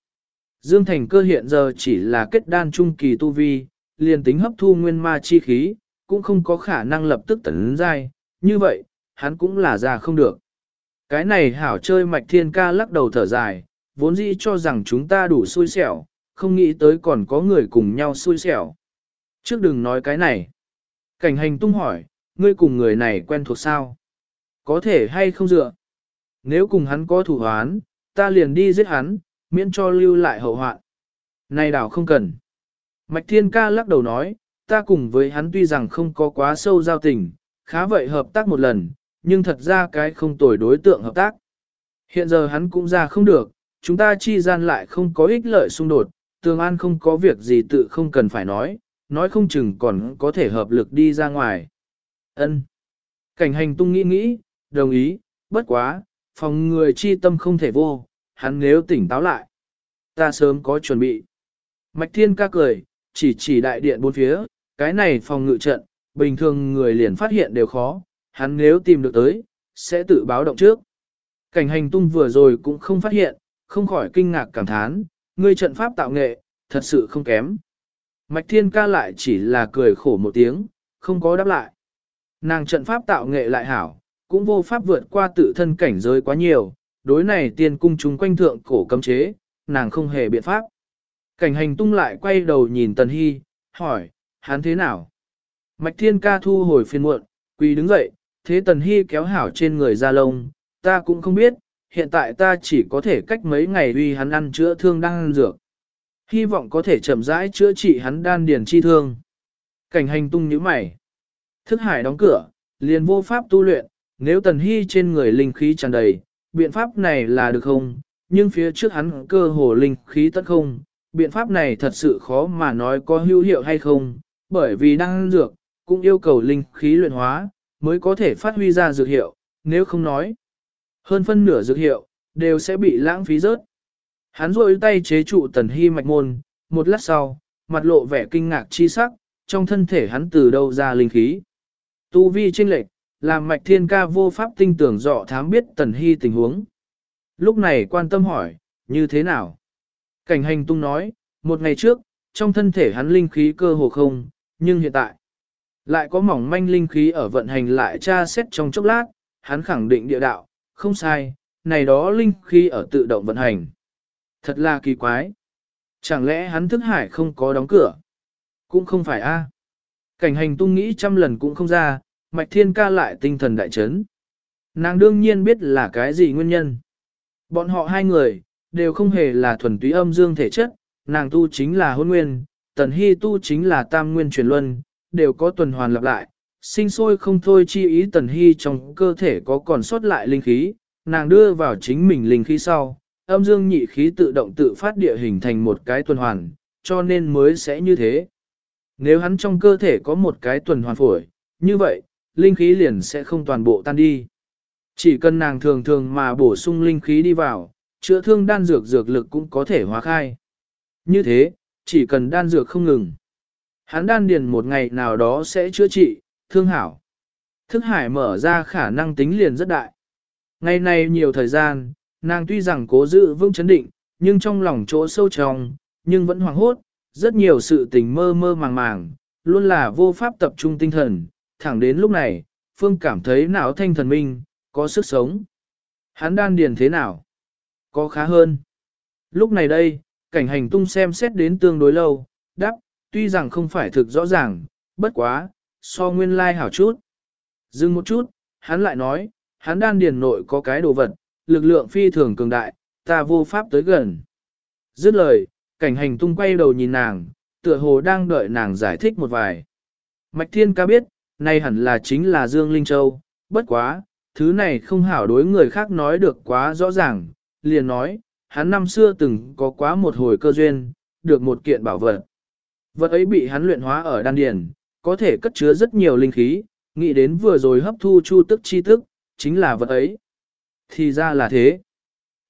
Dương Thành Cơ hiện giờ chỉ là kết đan trung kỳ tu vi, liền tính hấp thu nguyên ma chi khí, cũng không có khả năng lập tức tấn giai, như vậy, hắn cũng là ra không được. Cái này hảo chơi mạch thiên ca lắc đầu thở dài, vốn dĩ cho rằng chúng ta đủ xui xẻo, không nghĩ tới còn có người cùng nhau xui xẻo. Trước đừng nói cái này. Cảnh hành tung hỏi, ngươi cùng người này quen thuộc sao? Có thể hay không dựa? Nếu cùng hắn có thủ hoán, ta liền đi giết hắn, miễn cho lưu lại hậu hoạn. Này đảo không cần. Mạch Thiên Ca lắc đầu nói, ta cùng với hắn tuy rằng không có quá sâu giao tình, khá vậy hợp tác một lần, nhưng thật ra cái không tồi đối tượng hợp tác. Hiện giờ hắn cũng ra không được, chúng ta chi gian lại không có ích lợi xung đột, Tường An không có việc gì tự không cần phải nói, nói không chừng còn có thể hợp lực đi ra ngoài. Ân. Cảnh hành tung nghĩ nghĩ, đồng ý, bất quá, phòng người chi tâm không thể vô, hắn nếu tỉnh táo lại. Ta sớm có chuẩn bị. Mạch Thiên ca cười, chỉ chỉ đại điện bốn phía, cái này phòng ngự trận, bình thường người liền phát hiện đều khó, hắn nếu tìm được tới, sẽ tự báo động trước. Cảnh hành tung vừa rồi cũng không phát hiện, không khỏi kinh ngạc cảm thán, ngươi trận pháp tạo nghệ, thật sự không kém. Mạch Thiên ca lại chỉ là cười khổ một tiếng, không có đáp lại. Nàng trận pháp tạo nghệ lại hảo, cũng vô pháp vượt qua tự thân cảnh giới quá nhiều, đối này tiên cung chúng quanh thượng cổ cấm chế, nàng không hề biện pháp. Cảnh hành tung lại quay đầu nhìn Tần Hy, hỏi, hắn thế nào? Mạch Thiên ca thu hồi phiên muộn, quỳ đứng dậy, thế Tần Hy kéo hảo trên người ra lông, ta cũng không biết, hiện tại ta chỉ có thể cách mấy ngày uy hắn ăn chữa thương đang ăn dược. Hy vọng có thể chậm rãi chữa trị hắn đan điền chi thương. Cảnh hành tung nhíu mày. Thức hải đóng cửa, liền vô pháp tu luyện, nếu Tần Hy trên người linh khí tràn đầy, biện pháp này là được không? Nhưng phía trước hắn cơ hồ linh khí tất không, biện pháp này thật sự khó mà nói có hữu hiệu hay không, bởi vì đang dược, cũng yêu cầu linh khí luyện hóa, mới có thể phát huy ra dược hiệu, nếu không nói. Hơn phân nửa dược hiệu, đều sẽ bị lãng phí rớt. Hắn rôi tay chế trụ tần hy mạch môn, một lát sau, mặt lộ vẻ kinh ngạc chi sắc, trong thân thể hắn từ đâu ra linh khí. Tu vi tranh lệch, làm mạch thiên ca vô pháp tinh tưởng dọ thám biết tần hy tình huống. Lúc này quan tâm hỏi, như thế nào? Cảnh hành tung nói, một ngày trước, trong thân thể hắn linh khí cơ hồ không, nhưng hiện tại, lại có mỏng manh linh khí ở vận hành lại tra xét trong chốc lát, hắn khẳng định địa đạo, không sai, này đó linh khí ở tự động vận hành. Thật là kỳ quái. Chẳng lẽ hắn thức hải không có đóng cửa? cũng không phải a. Cảnh hành tung nghĩ trăm lần cũng không ra, mạch thiên ca lại tinh thần đại chấn. Nàng đương nhiên biết là cái gì nguyên nhân. Bọn họ hai người, đều không hề là thuần túy âm dương thể chất, nàng tu chính là hôn nguyên, tần hy tu chính là tam nguyên truyền luân, đều có tuần hoàn lặp lại, sinh sôi không thôi chi ý tần hy trong cơ thể có còn sót lại linh khí, nàng đưa vào chính mình linh khí sau, âm dương nhị khí tự động tự phát địa hình thành một cái tuần hoàn, cho nên mới sẽ như thế. Nếu hắn trong cơ thể có một cái tuần hoàn phổi, như vậy, linh khí liền sẽ không toàn bộ tan đi. Chỉ cần nàng thường thường mà bổ sung linh khí đi vào, chữa thương đan dược dược lực cũng có thể hóa khai. Như thế, chỉ cần đan dược không ngừng. Hắn đan điền một ngày nào đó sẽ chữa trị, thương hảo. Thức hải mở ra khả năng tính liền rất đại. Ngày nay nhiều thời gian, nàng tuy rằng cố giữ vững chấn định, nhưng trong lòng chỗ sâu trong, nhưng vẫn hoảng hốt, rất nhiều sự tình mơ mơ màng màng, luôn là vô pháp tập trung tinh thần, thẳng đến lúc này, Phương cảm thấy não thanh thần minh, có sức sống. Hắn đan điền thế nào? Có khá hơn. Lúc này đây, cảnh hành tung xem xét đến tương đối lâu, đáp, tuy rằng không phải thực rõ ràng, bất quá, so nguyên lai hảo chút. Dừng một chút, hắn lại nói, hắn đan điền nội có cái đồ vật, lực lượng phi thường cường đại, ta vô pháp tới gần. Dứt lời, cảnh hành tung quay đầu nhìn nàng, tựa hồ đang đợi nàng giải thích một vài. Mạch Thiên ca biết, này hẳn là chính là Dương Linh Châu, bất quá, thứ này không hảo đối người khác nói được quá rõ ràng, liền nói, hắn năm xưa từng có quá một hồi cơ duyên, được một kiện bảo vật. Vật ấy bị hắn luyện hóa ở đan điền, có thể cất chứa rất nhiều linh khí, nghĩ đến vừa rồi hấp thu chu tức chi tức, chính là vật ấy. Thì ra là thế.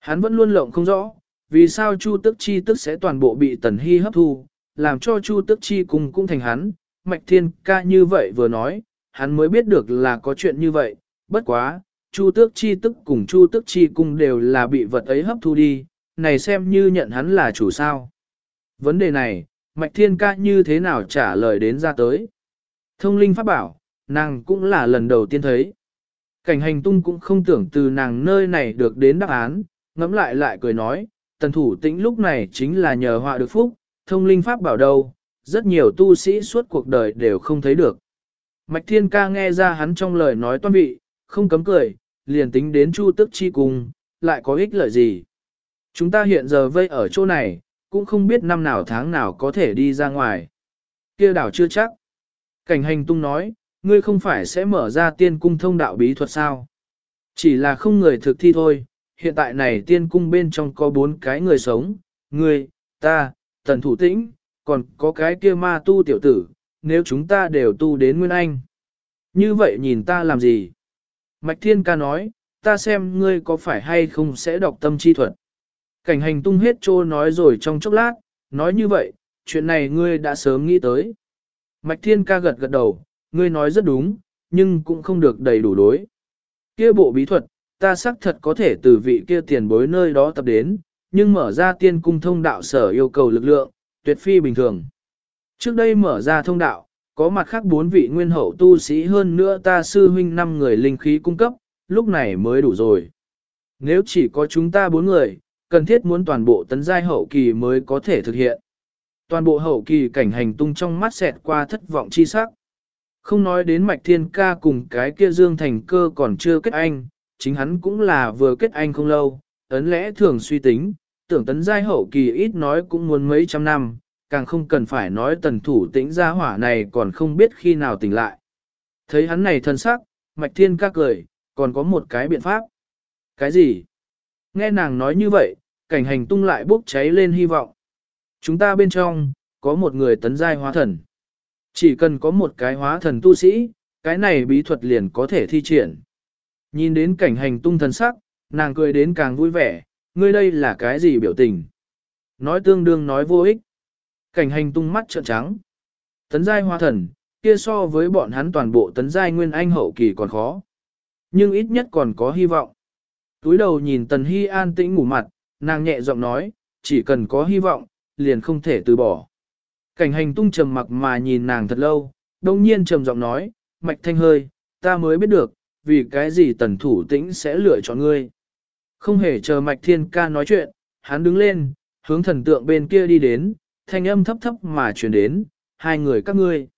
Hắn vẫn luôn lộng không rõ, vì sao chu tức chi tức sẽ toàn bộ bị tần hy hấp thu, làm cho chu tức chi cùng cũng thành hắn. Mạch thiên ca như vậy vừa nói, hắn mới biết được là có chuyện như vậy, bất quá, chu tước chi tức cùng chu Tước chi cung đều là bị vật ấy hấp thu đi, này xem như nhận hắn là chủ sao. Vấn đề này, Mạch Thiên ca như thế nào trả lời đến ra tới. Thông linh pháp bảo, nàng cũng là lần đầu tiên thấy. Cảnh hành tung cũng không tưởng từ nàng nơi này được đến đáp án, ngẫm lại lại cười nói, tần thủ tĩnh lúc này chính là nhờ họa được phúc, thông linh pháp bảo đâu, rất nhiều tu sĩ suốt cuộc đời đều không thấy được. Mạch Thiên ca nghe ra hắn trong lời nói toan vị, không cấm cười, liền tính đến chu tức chi cùng, lại có ích lợi gì. Chúng ta hiện giờ vây ở chỗ này, cũng không biết năm nào tháng nào có thể đi ra ngoài. kia đảo chưa chắc. Cảnh hành tung nói, ngươi không phải sẽ mở ra tiên cung thông đạo bí thuật sao? Chỉ là không người thực thi thôi, hiện tại này tiên cung bên trong có bốn cái người sống, ngươi, ta, tần thủ tĩnh, còn có cái kia ma tu tiểu tử, nếu chúng ta đều tu đến Nguyên Anh. Như vậy nhìn ta làm gì? Mạch Thiên ca nói, ta xem ngươi có phải hay không sẽ đọc tâm chi thuật. Cảnh hành tung hết trô nói rồi trong chốc lát, nói như vậy, chuyện này ngươi đã sớm nghĩ tới. Mạch Thiên ca gật gật đầu, ngươi nói rất đúng, nhưng cũng không được đầy đủ đối. Kia bộ bí thuật, ta xác thật có thể từ vị kia tiền bối nơi đó tập đến, nhưng mở ra tiên cung thông đạo sở yêu cầu lực lượng, tuyệt phi bình thường. Trước đây mở ra thông đạo, có mặt khác bốn vị nguyên hậu tu sĩ hơn nữa ta sư huynh năm người linh khí cung cấp, lúc này mới đủ rồi. Nếu chỉ có chúng ta bốn người, cần thiết muốn toàn bộ tấn giai hậu kỳ mới có thể thực hiện. Toàn bộ hậu kỳ cảnh hành tung trong mắt xẹt qua thất vọng chi sắc. Không nói đến mạch thiên ca cùng cái kia dương thành cơ còn chưa kết anh, chính hắn cũng là vừa kết anh không lâu, ấn lẽ thường suy tính, tưởng tấn giai hậu kỳ ít nói cũng muốn mấy trăm năm, càng không cần phải nói tần thủ tĩnh gia hỏa này còn không biết khi nào tỉnh lại. Thấy hắn này thân sắc, mạch thiên ca cười, còn có một cái biện pháp. Cái gì? Nghe nàng nói như vậy, cảnh hành tung lại bốc cháy lên hy vọng. Chúng ta bên trong, có một người tấn giai hóa thần. Chỉ cần có một cái hóa thần tu sĩ, cái này bí thuật liền có thể thi triển. Nhìn đến cảnh hành tung thần sắc, nàng cười đến càng vui vẻ, ngươi đây là cái gì biểu tình? Nói tương đương nói vô ích. Cảnh hành tung mắt trợn trắng. Tấn giai Hoa thần, kia so với bọn hắn toàn bộ tấn giai nguyên anh hậu kỳ còn khó. Nhưng ít nhất còn có hy vọng. Túi đầu nhìn Tần Hy an tĩnh ngủ mặt, nàng nhẹ giọng nói, chỉ cần có hy vọng, liền không thể từ bỏ. Cảnh hành tung trầm mặc mà nhìn nàng thật lâu, đông nhiên trầm giọng nói, mạch thanh hơi, ta mới biết được, vì cái gì tần thủ tĩnh sẽ lựa chọn ngươi. Không hề chờ mạch thiên ca nói chuyện, hắn đứng lên, hướng thần tượng bên kia đi đến, thanh âm thấp thấp mà truyền đến, hai người các ngươi.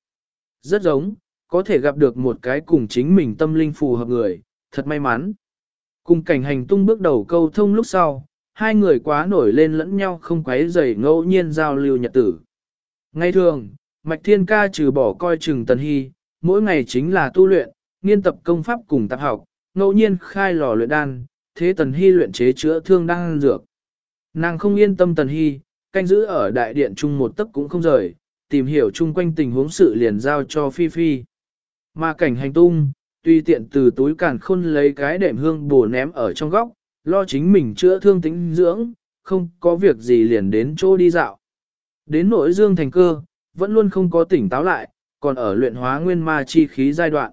Rất giống, có thể gặp được một cái cùng chính mình tâm linh phù hợp người, thật may mắn. Cùng cảnh hành tung bước đầu câu thông lúc sau, hai người quá nổi lên lẫn nhau không quấy rầy ngẫu nhiên giao lưu nhật tử. Ngay thường, Mạch Thiên Ca trừ bỏ coi chừng Tần Hy, mỗi ngày chính là tu luyện, nghiên tập công pháp cùng tập học, ngẫu nhiên khai lò luyện đan, thế Tần Hy luyện chế chữa thương đang dược. Nàng không yên tâm Tần Hy, canh giữ ở đại điện chung một tấc cũng không rời, tìm hiểu chung quanh tình huống sự liền giao cho Phi Phi. Mà cảnh hành tung, tuy tiện từ túi càn khôn lấy cái đệm hương bổ ném ở trong góc, lo chính mình chữa thương tính dưỡng, không có việc gì liền đến chỗ đi dạo. Đến nỗi dương thành cơ, vẫn luôn không có tỉnh táo lại, còn ở luyện hóa nguyên ma chi khí giai đoạn.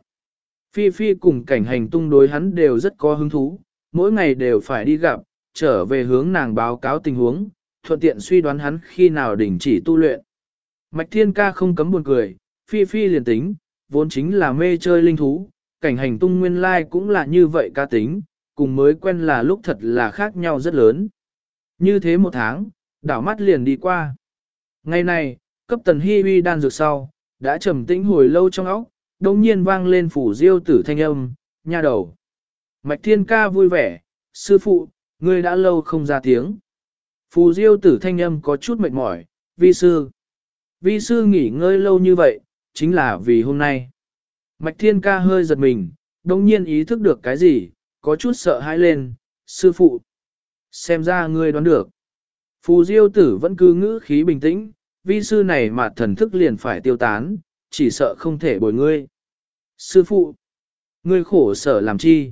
Phi Phi cùng cảnh hành tung đối hắn đều rất có hứng thú, mỗi ngày đều phải đi gặp, trở về hướng nàng báo cáo tình huống, thuận tiện suy đoán hắn khi nào đình chỉ tu luyện. Mạch Thiên Ca không cấm buồn cười, Phi Phi liền tính, vốn chính là mê chơi linh thú, cảnh hành tung nguyên lai cũng là như vậy ca tính, cùng mới quen là lúc thật là khác nhau rất lớn. Như thế một tháng, đảo mắt liền đi qua. Ngày này, cấp tần hy huy đan dược sau, đã trầm tĩnh hồi lâu trong óc, đồng nhiên vang lên phủ diêu tử thanh âm, nha đầu. Mạch thiên ca vui vẻ, sư phụ, ngươi đã lâu không ra tiếng. Phù diêu tử thanh âm có chút mệt mỏi, vi sư. Vi sư nghỉ ngơi lâu như vậy, chính là vì hôm nay. Mạch thiên ca hơi giật mình, đồng nhiên ý thức được cái gì, có chút sợ hãi lên, sư phụ. Xem ra ngươi đoán được. Phù diêu tử vẫn cứ ngữ khí bình tĩnh, vi sư này mà thần thức liền phải tiêu tán, chỉ sợ không thể bồi ngươi. Sư phụ, ngươi khổ sở làm chi?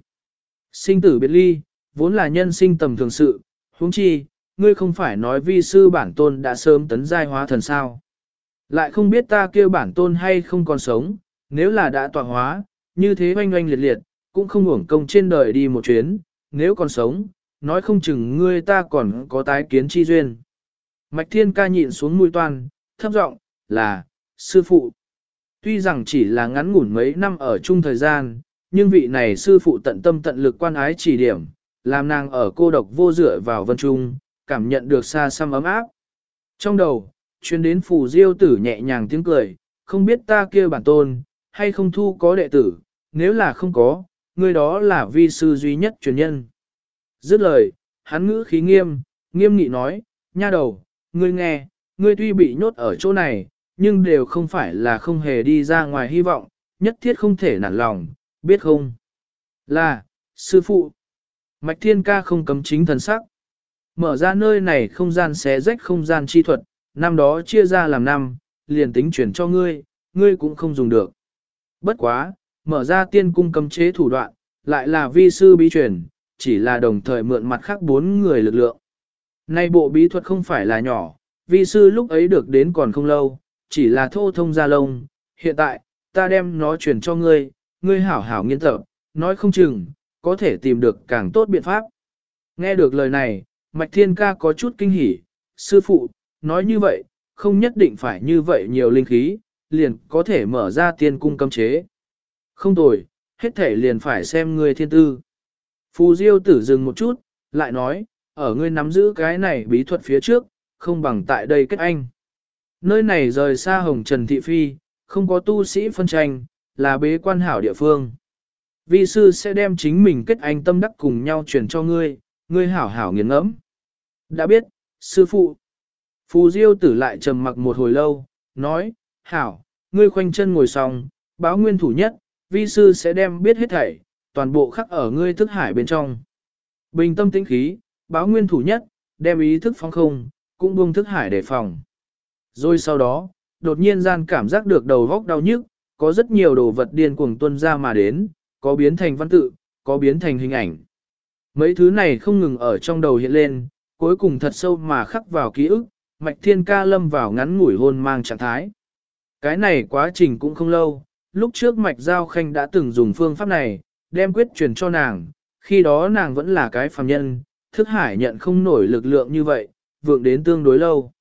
Sinh tử biệt ly, vốn là nhân sinh tầm thường sự, huống chi, ngươi không phải nói vi sư bản tôn đã sớm tấn giai hóa thần sao. Lại không biết ta kêu bản tôn hay không còn sống, nếu là đã tọa hóa, như thế oanh oanh liệt liệt, cũng không uổng công trên đời đi một chuyến, nếu còn sống, nói không chừng ngươi ta còn có tái kiến chi duyên. Mạch Thiên ca nhịn xuống mũi toan, thấp giọng là, sư phụ. Tuy rằng chỉ là ngắn ngủn mấy năm ở chung thời gian, nhưng vị này sư phụ tận tâm tận lực quan ái chỉ điểm, làm nàng ở cô độc vô dựa vào vân trung, cảm nhận được xa xăm ấm áp. Trong đầu, chuyên đến phù diêu tử nhẹ nhàng tiếng cười, không biết ta kia bản tôn, hay không thu có đệ tử, nếu là không có, người đó là vi sư duy nhất truyền nhân. Dứt lời, hắn ngữ khí nghiêm, nghiêm nghị nói, nha đầu, ngươi nghe, ngươi tuy bị nhốt ở chỗ này, nhưng đều không phải là không hề đi ra ngoài hy vọng, nhất thiết không thể nản lòng, biết không? Là, sư phụ. Mạch thiên ca không cấm chính thần sắc. Mở ra nơi này không gian xé rách không gian chi thuật, năm đó chia ra làm năm, liền tính chuyển cho ngươi, ngươi cũng không dùng được. Bất quá, mở ra tiên cung cấm chế thủ đoạn, lại là vi sư bí truyền, chỉ là đồng thời mượn mặt khác bốn người lực lượng. Nay bộ bí thuật không phải là nhỏ, vi sư lúc ấy được đến còn không lâu, chỉ là thô thông gia lông, hiện tại, ta đem nó chuyển cho ngươi, ngươi hảo hảo nghiên tập, nói không chừng, có thể tìm được càng tốt biện pháp. Nghe được lời này, Mạch Thiên Ca có chút kinh hỉ, sư phụ, nói như vậy, không nhất định phải như vậy nhiều linh khí, liền có thể mở ra tiên cung cấm chế. Không tồi, hết thể liền phải xem ngươi thiên tư. Phù Diêu tử dừng một chút, lại nói, ở ngươi nắm giữ cái này bí thuật phía trước, không bằng tại đây kết anh. Nơi này rời xa Hồng Trần Thị Phi, không có tu sĩ phân tranh, là bế quan hảo địa phương. Vi sư sẽ đem chính mình kết anh tâm đắc cùng nhau truyền cho ngươi, ngươi hảo hảo nghiền ngẫm. Đã biết, sư phụ. Phù Diêu tử lại trầm mặc một hồi lâu, nói, hảo, ngươi khoanh chân ngồi xong, báo nguyên thủ nhất, vi sư sẽ đem biết hết thảy, toàn bộ khắc ở ngươi thức hải bên trong. Bình tâm tĩnh khí, báo nguyên thủ nhất, đem ý thức phong không, cũng buông thức hải đề phòng. Rồi sau đó, đột nhiên gian cảm giác được đầu góc đau nhức, có rất nhiều đồ vật điên cuồng tuân ra mà đến, có biến thành văn tự, có biến thành hình ảnh. Mấy thứ này không ngừng ở trong đầu hiện lên, cuối cùng thật sâu mà khắc vào ký ức, mạch thiên ca lâm vào ngắn ngủi hôn mang trạng thái. Cái này quá trình cũng không lâu, lúc trước mạch giao khanh đã từng dùng phương pháp này, đem quyết truyền cho nàng, khi đó nàng vẫn là cái phàm nhân, thức hải nhận không nổi lực lượng như vậy, vượng đến tương đối lâu.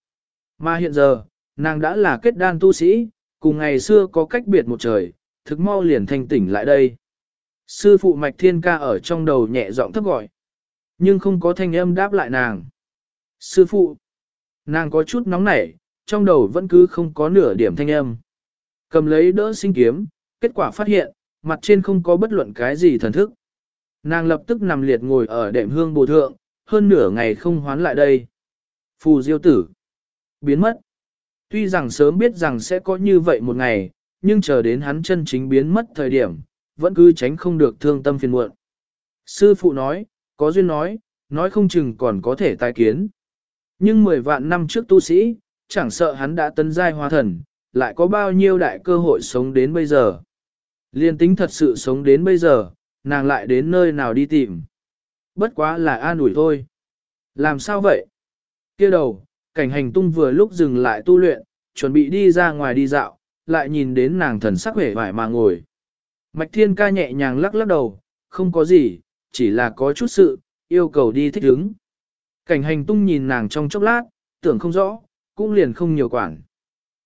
Mà hiện giờ, nàng đã là kết đan tu sĩ, cùng ngày xưa có cách biệt một trời, thực mau liền thanh tỉnh lại đây. Sư phụ mạch thiên ca ở trong đầu nhẹ giọng thấp gọi, nhưng không có thanh âm đáp lại nàng. Sư phụ, nàng có chút nóng nảy, trong đầu vẫn cứ không có nửa điểm thanh âm. Cầm lấy đỡ sinh kiếm, kết quả phát hiện, mặt trên không có bất luận cái gì thần thức. Nàng lập tức nằm liệt ngồi ở đệm hương bồ thượng, hơn nửa ngày không hoán lại đây. Phù diêu tử. Biến mất. Tuy rằng sớm biết rằng sẽ có như vậy một ngày, nhưng chờ đến hắn chân chính biến mất thời điểm, vẫn cứ tránh không được thương tâm phiền muộn. Sư phụ nói, có duyên nói, nói không chừng còn có thể tai kiến. Nhưng mười vạn năm trước tu sĩ, chẳng sợ hắn đã tấn giai hóa thần, lại có bao nhiêu đại cơ hội sống đến bây giờ. Liên tính thật sự sống đến bây giờ, nàng lại đến nơi nào đi tìm. Bất quá là an ủi thôi. Làm sao vậy? kia đầu, cảnh hành tung vừa lúc dừng lại tu luyện, chuẩn bị đi ra ngoài đi dạo, lại nhìn đến nàng thần sắc vẻ vải mà ngồi. Mạch thiên ca nhẹ nhàng lắc lắc đầu, không có gì, chỉ là có chút sự, yêu cầu đi thích ứng. Cảnh hành tung nhìn nàng trong chốc lát, tưởng không rõ, cũng liền không nhiều quản.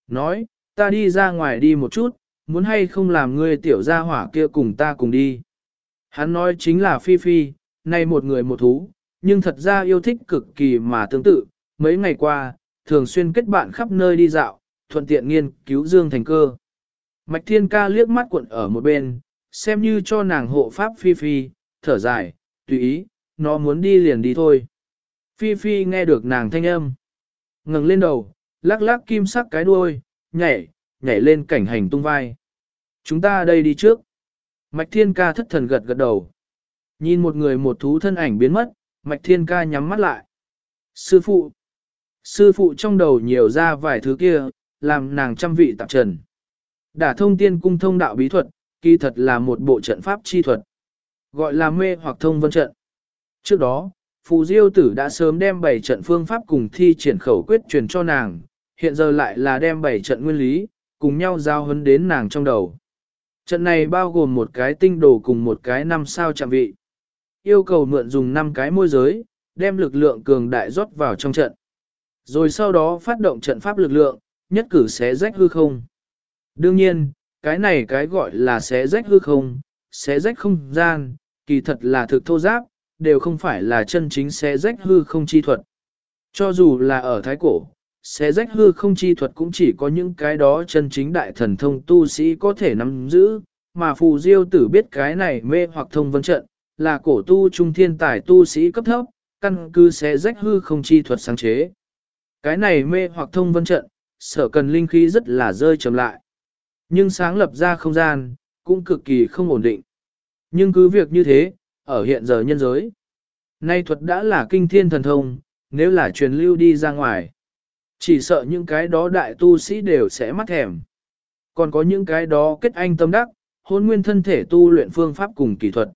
Nói, ta đi ra ngoài đi một chút, muốn hay không làm ngươi tiểu gia hỏa kia cùng ta cùng đi. Hắn nói chính là Phi Phi, nay một người một thú, nhưng thật ra yêu thích cực kỳ mà tương tự, mấy ngày qua, thường xuyên kết bạn khắp nơi đi dạo, thuận tiện nghiên cứu dương thành cơ. Mạch Thiên Ca liếc mắt cuộn ở một bên, xem như cho nàng hộ pháp Phi Phi, thở dài, tùy ý, nó muốn đi liền đi thôi. Phi Phi nghe được nàng thanh âm, ngẩng lên đầu, lắc lắc kim sắc cái đuôi, nhảy, nhảy lên cảnh hành tung vai. Chúng ta đây đi trước. Mạch Thiên Ca thất thần gật gật đầu. Nhìn một người một thú thân ảnh biến mất, Mạch Thiên Ca nhắm mắt lại. Sư phụ. Sư phụ trong đầu nhiều ra vài thứ kia, làm nàng trăm vị tạp trần. Đả thông tiên cung thông đạo bí thuật, kỳ thật là một bộ trận pháp chi thuật. Gọi là mê hoặc thông vân trận. Trước đó, Phù Diêu tử đã sớm đem bảy trận phương pháp cùng thi triển khẩu quyết truyền cho nàng, hiện giờ lại là đem bảy trận nguyên lý, cùng nhau giao hấn đến nàng trong đầu. Trận này bao gồm một cái tinh đồ cùng một cái năm sao chạm vị. Yêu cầu mượn dùng năm cái môi giới, đem lực lượng cường đại rót vào trong trận. Rồi sau đó phát động trận pháp lực lượng, nhất cử xé rách hư không. Đương nhiên, cái này cái gọi là xé rách hư không, xé rách không gian, kỳ thật là thực thô giáp, đều không phải là chân chính xé rách hư không chi thuật. Cho dù là ở thái cổ, xé rách hư không chi thuật cũng chỉ có những cái đó chân chính đại thần thông tu sĩ có thể nắm giữ, mà phù diêu tử biết cái này mê hoặc thông vân trận, là cổ tu trung thiên tài tu sĩ cấp thấp, căn cứ xé rách hư không chi thuật sáng chế. Cái này mê hoặc thông vân trận, sở cần linh khí rất là rơi chậm lại. Nhưng sáng lập ra không gian, cũng cực kỳ không ổn định. Nhưng cứ việc như thế, ở hiện giờ nhân giới, nay thuật đã là kinh thiên thần thông, nếu là truyền lưu đi ra ngoài. Chỉ sợ những cái đó đại tu sĩ đều sẽ mắc thèm. Còn có những cái đó kết anh tâm đắc, hôn nguyên thân thể tu luyện phương pháp cùng kỹ thuật.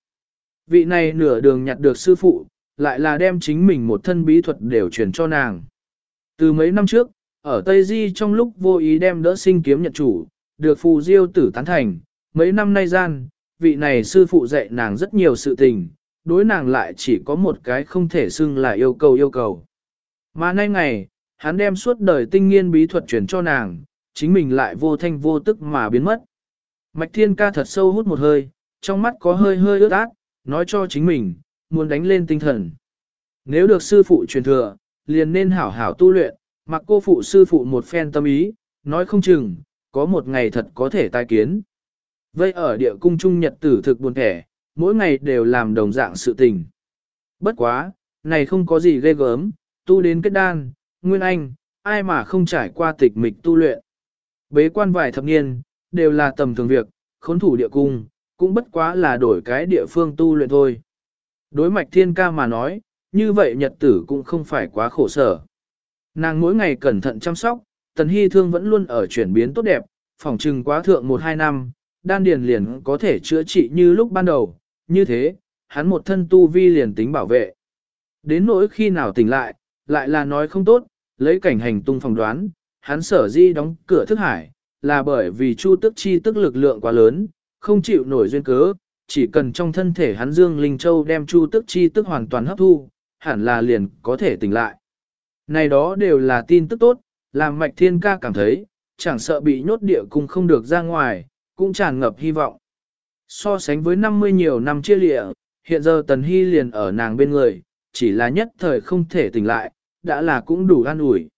Vị này nửa đường nhặt được sư phụ, lại là đem chính mình một thân bí thuật đều truyền cho nàng. Từ mấy năm trước, ở Tây Di trong lúc vô ý đem đỡ sinh kiếm nhận chủ, được phù diêu tử tán thành, mấy năm nay gian, vị này sư phụ dạy nàng rất nhiều sự tình, đối nàng lại chỉ có một cái không thể xưng là yêu cầu yêu cầu. Mà nay ngày, hắn đem suốt đời tinh nghiên bí thuật truyền cho nàng, chính mình lại vô thanh vô tức mà biến mất. Mạch thiên ca thật sâu hút một hơi, trong mắt có hơi hơi ướt át, nói cho chính mình, muốn đánh lên tinh thần. Nếu được sư phụ truyền thừa, liền nên hảo hảo tu luyện, mặc cô phụ sư phụ một phen tâm ý, nói không chừng, có một ngày thật có thể tai kiến. Vây ở địa cung trung nhật tử thực buồn thẻ, mỗi ngày đều làm đồng dạng sự tình. Bất quá, này không có gì ghê gớm, tu đến kết đan, nguyên anh, ai mà không trải qua tịch mịch tu luyện. Bế quan vài thập niên, đều là tầm thường việc, khốn thủ địa cung, cũng bất quá là đổi cái địa phương tu luyện thôi. Đối mạch thiên ca mà nói, như vậy nhật tử cũng không phải quá khổ sở. Nàng mỗi ngày cẩn thận chăm sóc, tần hy thương vẫn luôn ở chuyển biến tốt đẹp, phòng trừng quá thượng 1-2 năm, đan điền liền có thể chữa trị như lúc ban đầu, như thế, hắn một thân tu vi liền tính bảo vệ. Đến nỗi khi nào tỉnh lại, lại là nói không tốt, lấy cảnh hành tung phòng đoán, hắn sở di đóng cửa thức hải, là bởi vì chu tức chi tức lực lượng quá lớn, không chịu nổi duyên cớ, chỉ cần trong thân thể hắn Dương Linh Châu đem chu tức chi tức hoàn toàn hấp thu, hẳn là liền có thể tỉnh lại. Này đó đều là tin tức tốt, làm mạch thiên ca cảm thấy, chẳng sợ bị nhốt địa cung không được ra ngoài, cũng tràn ngập hy vọng. So sánh với 50 nhiều năm chia lịa, hiện giờ Tần Hy liền ở nàng bên người, chỉ là nhất thời không thể tỉnh lại, đã là cũng đủ an ủi.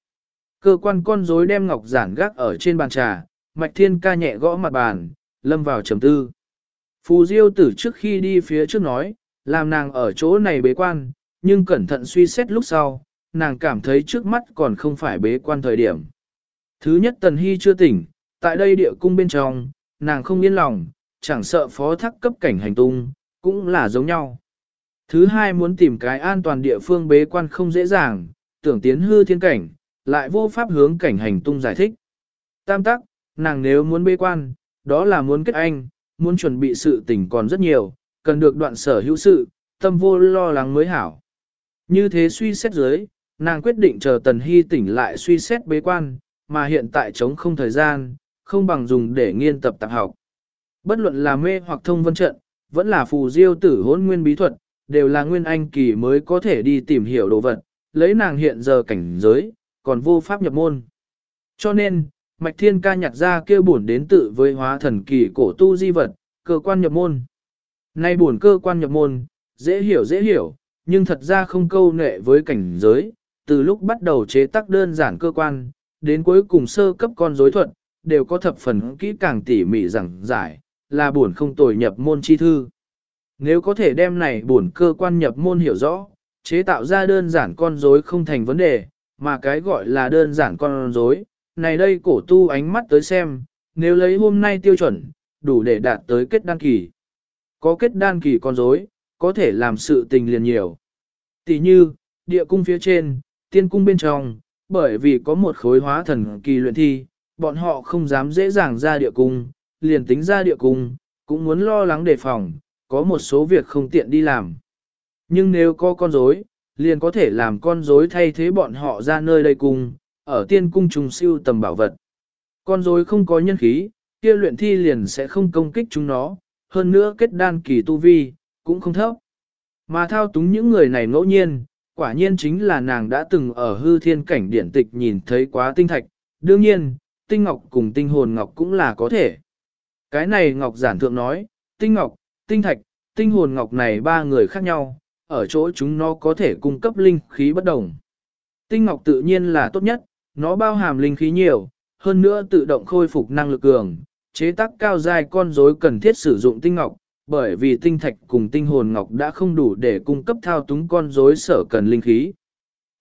Cơ quan con rối đem ngọc giản gác ở trên bàn trà, mạch thiên ca nhẹ gõ mặt bàn, lâm vào trầm tư. Phù diêu tử trước khi đi phía trước nói, làm nàng ở chỗ này bế quan, nhưng cẩn thận suy xét lúc sau, nàng cảm thấy trước mắt còn không phải bế quan thời điểm. Thứ nhất Tần Hy chưa tỉnh, tại đây địa cung bên trong, nàng không yên lòng, chẳng sợ phó thác cấp cảnh hành tung, cũng là giống nhau. Thứ hai muốn tìm cái an toàn địa phương bế quan không dễ dàng, tưởng tiến hư thiên cảnh, lại vô pháp hướng cảnh hành tung giải thích. Tam tắc, nàng nếu muốn bế quan, đó là muốn kết anh, muốn chuẩn bị sự tình còn rất nhiều, cần được đoạn sở hữu sự, tâm vô lo lắng mới hảo. Như thế suy xét dưới, nàng quyết định chờ Tần Hy tỉnh lại suy xét bế quan, mà hiện tại chống không thời gian, không bằng dùng để nghiên tập tạp học. Bất luận là mê hoặc thông vân trận, vẫn là phù diêu tử hôn nguyên bí thuật, đều là nguyên anh kỳ mới có thể đi tìm hiểu đồ vật, lấy nàng hiện giờ cảnh giới, còn vô pháp nhập môn. Cho nên, Mạch Thiên ca nhặt ra kêu bổn đến tự với hóa thần kỳ cổ tu di vật, cơ quan nhập môn. Nay bổn cơ quan nhập môn, dễ hiểu dễ hiểu, nhưng thật ra không câu nệ với cảnh giới, từ lúc bắt đầu chế tác đơn giản cơ quan, đến cuối cùng sơ cấp con rối thuật, đều có thập phần kỹ càng tỉ mỉ rằng giải, là buồn không tồi nhập môn chi thư. Nếu có thể đem này buồn cơ quan nhập môn hiểu rõ, chế tạo ra đơn giản con rối không thành vấn đề, mà cái gọi là đơn giản con rối, này đây cổ tu ánh mắt tới xem, nếu lấy hôm nay tiêu chuẩn, đủ để đạt tới kết đan kỳ. Có kết đan kỳ con rối, có thể làm sự tình liền nhiều. Tỷ như, địa cung phía trên, tiên cung bên trong, bởi vì có một khối hóa thần kỳ luyện thi, bọn họ không dám dễ dàng ra địa cung, liền tính ra địa cung, cũng muốn lo lắng đề phòng, có một số việc không tiện đi làm. Nhưng nếu có con rối, liền có thể làm con rối thay thế bọn họ ra nơi đây cung, ở tiên cung trùng siêu tầm bảo vật. Con rối không có nhân khí, kia luyện thi liền sẽ không công kích chúng nó, hơn nữa kết đan kỳ tu vi, cũng không thấp. Mà thao túng những người này ngẫu nhiên, quả nhiên chính là nàng đã từng ở hư thiên cảnh điển tịch nhìn thấy quá tinh thạch, đương nhiên, tinh ngọc cùng tinh hồn ngọc cũng là có thể. Cái này ngọc giản thượng nói, tinh ngọc, tinh thạch, tinh hồn ngọc này ba người khác nhau, ở chỗ chúng nó có thể cung cấp linh khí bất đồng. Tinh ngọc tự nhiên là tốt nhất, nó bao hàm linh khí nhiều, hơn nữa tự động khôi phục năng lực cường, chế tác cao dài con rối cần thiết sử dụng tinh ngọc, bởi vì tinh thạch cùng tinh hồn ngọc đã không đủ để cung cấp thao túng con rối sở cần linh khí.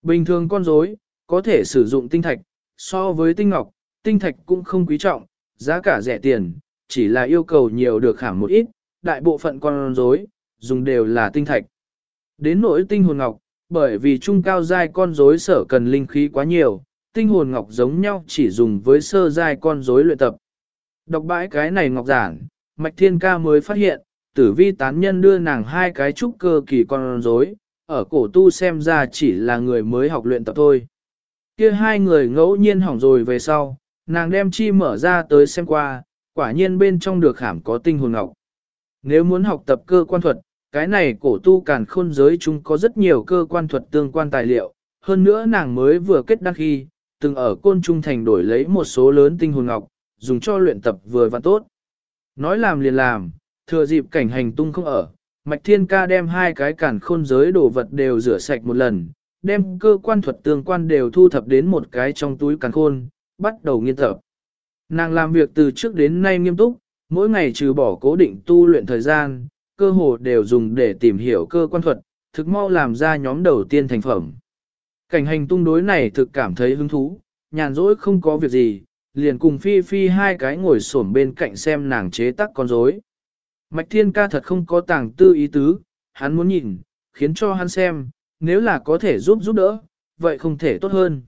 Bình thường con rối có thể sử dụng tinh thạch, so với tinh ngọc, tinh thạch cũng không quý trọng, giá cả rẻ tiền, chỉ là yêu cầu nhiều được khảm một ít, đại bộ phận con rối dùng đều là tinh thạch. Đến nỗi tinh hồn ngọc, bởi vì trung cao giai con rối sở cần linh khí quá nhiều, tinh hồn ngọc giống nhau chỉ dùng với sơ giai con rối luyện tập. Đọc bãi cái này ngọc giản, Mạch Thiên Ca mới phát hiện, tử vi tán nhân đưa nàng hai cái trúc cơ kỳ con rối, ở cổ tu xem ra chỉ là người mới học luyện tập thôi. Kia hai người ngẫu nhiên hỏng rồi về sau, nàng đem chi mở ra tới xem qua, quả nhiên bên trong được hàm có tinh hồn ngọc. Nếu muốn học tập cơ quan thuật, cái này cổ tu càn khôn giới chúng có rất nhiều cơ quan thuật tương quan tài liệu, hơn nữa nàng mới vừa kết đăng khi, từng ở côn trung thành đổi lấy một số lớn tinh hồn ngọc, dùng cho luyện tập vừa và tốt. Nói làm liền làm, thừa dịp cảnh hành tung không ở, Mạch Thiên Ca đem hai cái cản khôn giới đồ vật đều rửa sạch một lần, đem cơ quan thuật tương quan đều thu thập đến một cái trong túi càn khôn, bắt đầu nghiên tập. Nàng làm việc từ trước đến nay nghiêm túc, mỗi ngày trừ bỏ cố định tu luyện thời gian, cơ hồ đều dùng để tìm hiểu cơ quan thuật, thực mau làm ra nhóm đầu tiên thành phẩm. Cảnh hành tung đối này thực cảm thấy hứng thú, nhàn rỗi không có việc gì, liền cùng Phi Phi hai cái ngồi xổm bên cạnh xem nàng chế tác con rối. Mạch Thiên Ca thật không có tàng tư ý tứ, hắn muốn nhìn, khiến cho hắn xem, nếu là có thể giúp giúp đỡ, vậy không thể tốt hơn.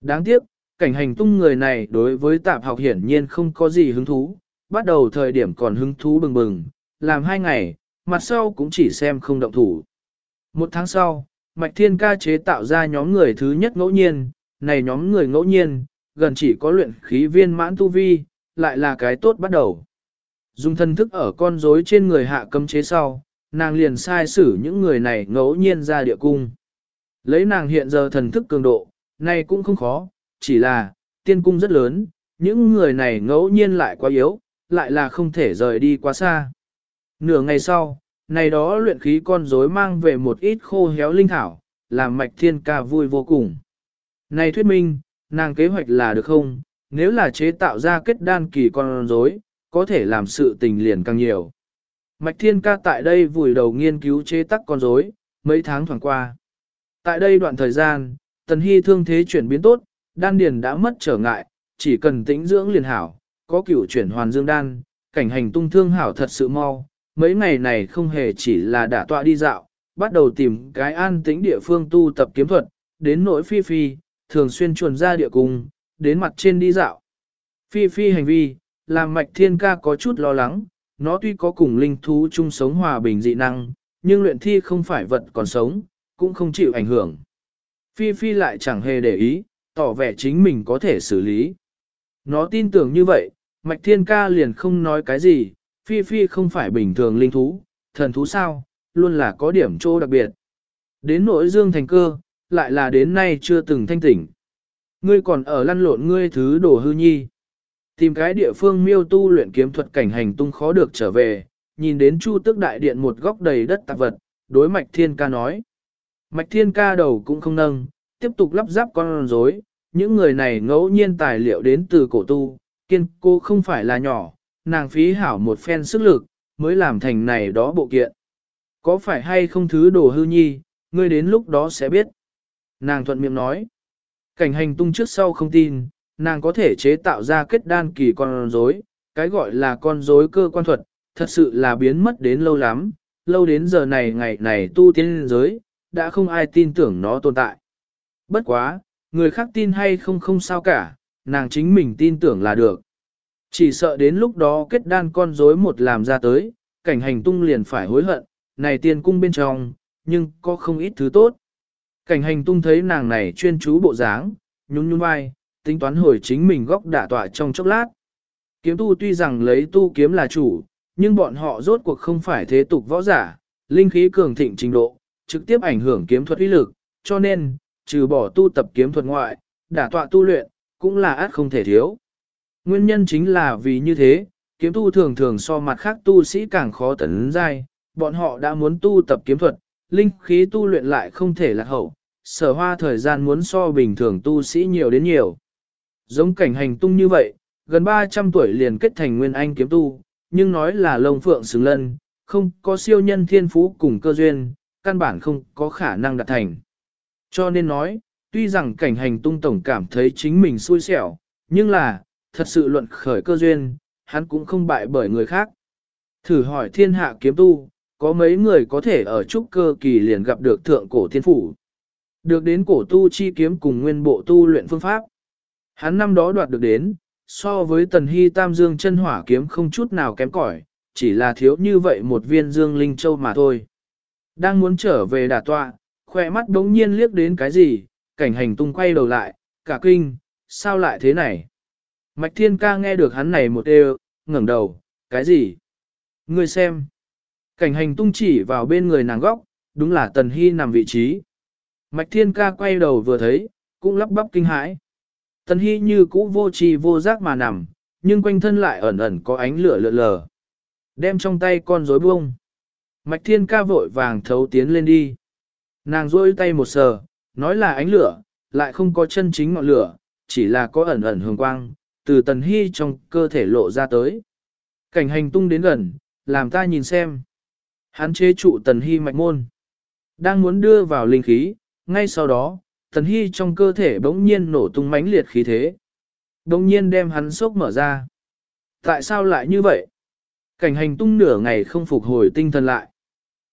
Đáng tiếc, cảnh hành tung người này đối với tạp học hiển nhiên không có gì hứng thú, bắt đầu thời điểm còn hứng thú bừng bừng, làm hai ngày, mặt sau cũng chỉ xem không động thủ. Một tháng sau, Mạch Thiên Ca chế tạo ra nhóm người thứ nhất ngẫu nhiên, này nhóm người ngẫu nhiên, gần chỉ có luyện khí viên mãn tu vi, lại là cái tốt bắt đầu. Dùng thân thức ở con rối trên người hạ cấm chế sau, nàng liền sai xử những người này ngẫu nhiên ra địa cung. Lấy nàng hiện giờ thần thức cường độ, này cũng không khó, chỉ là, tiên cung rất lớn, những người này ngẫu nhiên lại quá yếu, lại là không thể rời đi quá xa. Nửa ngày sau, này đó luyện khí con rối mang về một ít khô héo linh thảo, làm mạch thiên ca vui vô cùng. Này thuyết minh, Nàng kế hoạch là được không, nếu là chế tạo ra kết đan kỳ con rối, có thể làm sự tình liền càng nhiều. Mạch Thiên Ca tại đây vùi đầu nghiên cứu chế tác con rối, mấy tháng thoảng qua. Tại đây đoạn thời gian, Tần Hy thương thế chuyển biến tốt, đan điền đã mất trở ngại, chỉ cần tĩnh dưỡng liền hảo, có cửu chuyển hoàn dương đan, cảnh hành tung thương hảo thật sự mau. Mấy ngày này không hề chỉ là đả tọa đi dạo, bắt đầu tìm cái an tĩnh địa phương tu tập kiếm thuật, đến nỗi phi phi, thường xuyên chuồn ra địa cung, đến mặt trên đi dạo. Phi phi hành vi, làm mạch thiên ca có chút lo lắng, nó tuy có cùng linh thú chung sống hòa bình dị năng, nhưng luyện thi không phải vật còn sống, cũng không chịu ảnh hưởng. Phi Phi lại chẳng hề để ý, tỏ vẻ chính mình có thể xử lý. Nó tin tưởng như vậy, Mạch Thiên Ca liền không nói cái gì, Phi Phi không phải bình thường linh thú, thần thú sao, luôn là có điểm chỗ đặc biệt. Đến nỗi dương thành cơ, lại là đến nay chưa từng thanh tỉnh. Ngươi còn ở lăn lộn ngươi thứ đồ hư nhi. Tìm cái địa phương miêu tu luyện kiếm thuật cảnh hành tung khó được trở về, nhìn đến Chu Tức đại điện một góc đầy đất tạp vật, đối Mạch Thiên Ca nói. Mạch Thiên Ca đầu cũng không nâng, tiếp tục lắp ráp con rối, những người này ngẫu nhiên tài liệu đến từ cổ tu, kiên cô không phải là nhỏ, nàng phí hảo một phen sức lực, mới làm thành này đó bộ kiện. Có phải hay không thứ đồ hư nhi, ngươi đến lúc đó sẽ biết. Nàng thuận miệng nói. Cảnh hành tung trước sau không tin, nàng có thể chế tạo ra kết đan kỳ con rối, cái gọi là con rối cơ quan thuật, thật sự là biến mất đến lâu lắm, lâu đến giờ này ngày này tu tiên giới, đã không ai tin tưởng nó tồn tại. Bất quá, người khác tin hay không không sao cả, nàng chính mình tin tưởng là được. Chỉ sợ đến lúc đó kết đan con rối một làm ra tới, cảnh hành tung liền phải hối hận, này tiên cung bên trong, nhưng có không ít thứ tốt. Cảnh hành tung thấy nàng này chuyên chú bộ dáng, nhún nhún vai, tính toán hồi chính mình góc đả tọa trong chốc lát. Kiếm tu tuy rằng lấy tu kiếm là chủ, nhưng bọn họ rốt cuộc không phải thế tục võ giả, linh khí cường thịnh trình độ, trực tiếp ảnh hưởng kiếm thuật uy lực, cho nên, trừ bỏ tu tập kiếm thuật ngoại, đả tọa tu luyện, cũng là át không thể thiếu. Nguyên nhân chính là vì như thế, kiếm tu thường thường so mặt khác tu sĩ càng khó tấn giai, bọn họ đã muốn tu tập kiếm thuật, linh khí tu luyện lại không thể lạc hậu, sở hoa thời gian muốn so bình thường tu sĩ nhiều đến nhiều. Giống cảnh hành tung như vậy, gần 300 tuổi liền kết thành nguyên anh kiếm tu, nhưng nói là lông phượng xứng lân, không có siêu nhân thiên phú cùng cơ duyên, căn bản không có khả năng đạt thành. Cho nên nói, tuy rằng cảnh hành tung tổng cảm thấy chính mình xui xẻo, nhưng là, thật sự luận khởi cơ duyên, hắn cũng không bại bởi người khác. Thử hỏi thiên hạ kiếm tu, có mấy người có thể ở trúc cơ kỳ liền gặp được thượng cổ thiên phủ. Được đến cổ tu chi kiếm cùng nguyên bộ tu luyện phương pháp. Hắn năm đó đoạt được đến, so với tần hy tam dương chân hỏa kiếm không chút nào kém cỏi, chỉ là thiếu như vậy một viên dương linh châu mà thôi. Đang muốn trở về đà tọa, khoe mắt đống nhiên liếc đến cái gì, cảnh hành tung quay đầu lại, cả kinh, sao lại thế này? Mạch thiên ca nghe được hắn này một đều, ngẩng đầu, cái gì? Ngươi xem. Cảnh hành tung chỉ vào bên người nàng góc, đúng là tần hy nằm vị trí. Mạch thiên ca quay đầu vừa thấy, cũng lắp bắp kinh hãi. Tần hy như cũ vô trì vô giác mà nằm, nhưng quanh thân lại ẩn ẩn có ánh lửa lượn lờ. Đem trong tay con rối buông. Mạch thiên ca vội vàng thấu tiến lên đi. Nàng rôi tay một sờ, nói là ánh lửa, lại không có chân chính ngọn lửa, chỉ là có ẩn ẩn hường quang, từ tần hy trong cơ thể lộ ra tới. Cảnh hành tung đến gần, làm ta nhìn xem. Hắn chế trụ tần hy mạch môn. Đang muốn đưa vào linh khí, ngay sau đó, tần hy trong cơ thể bỗng nhiên nổ tung mãnh liệt khí thế. Bỗng nhiên đem hắn sốc mở ra. Tại sao lại như vậy? Cảnh hành tung nửa ngày không phục hồi tinh thần lại.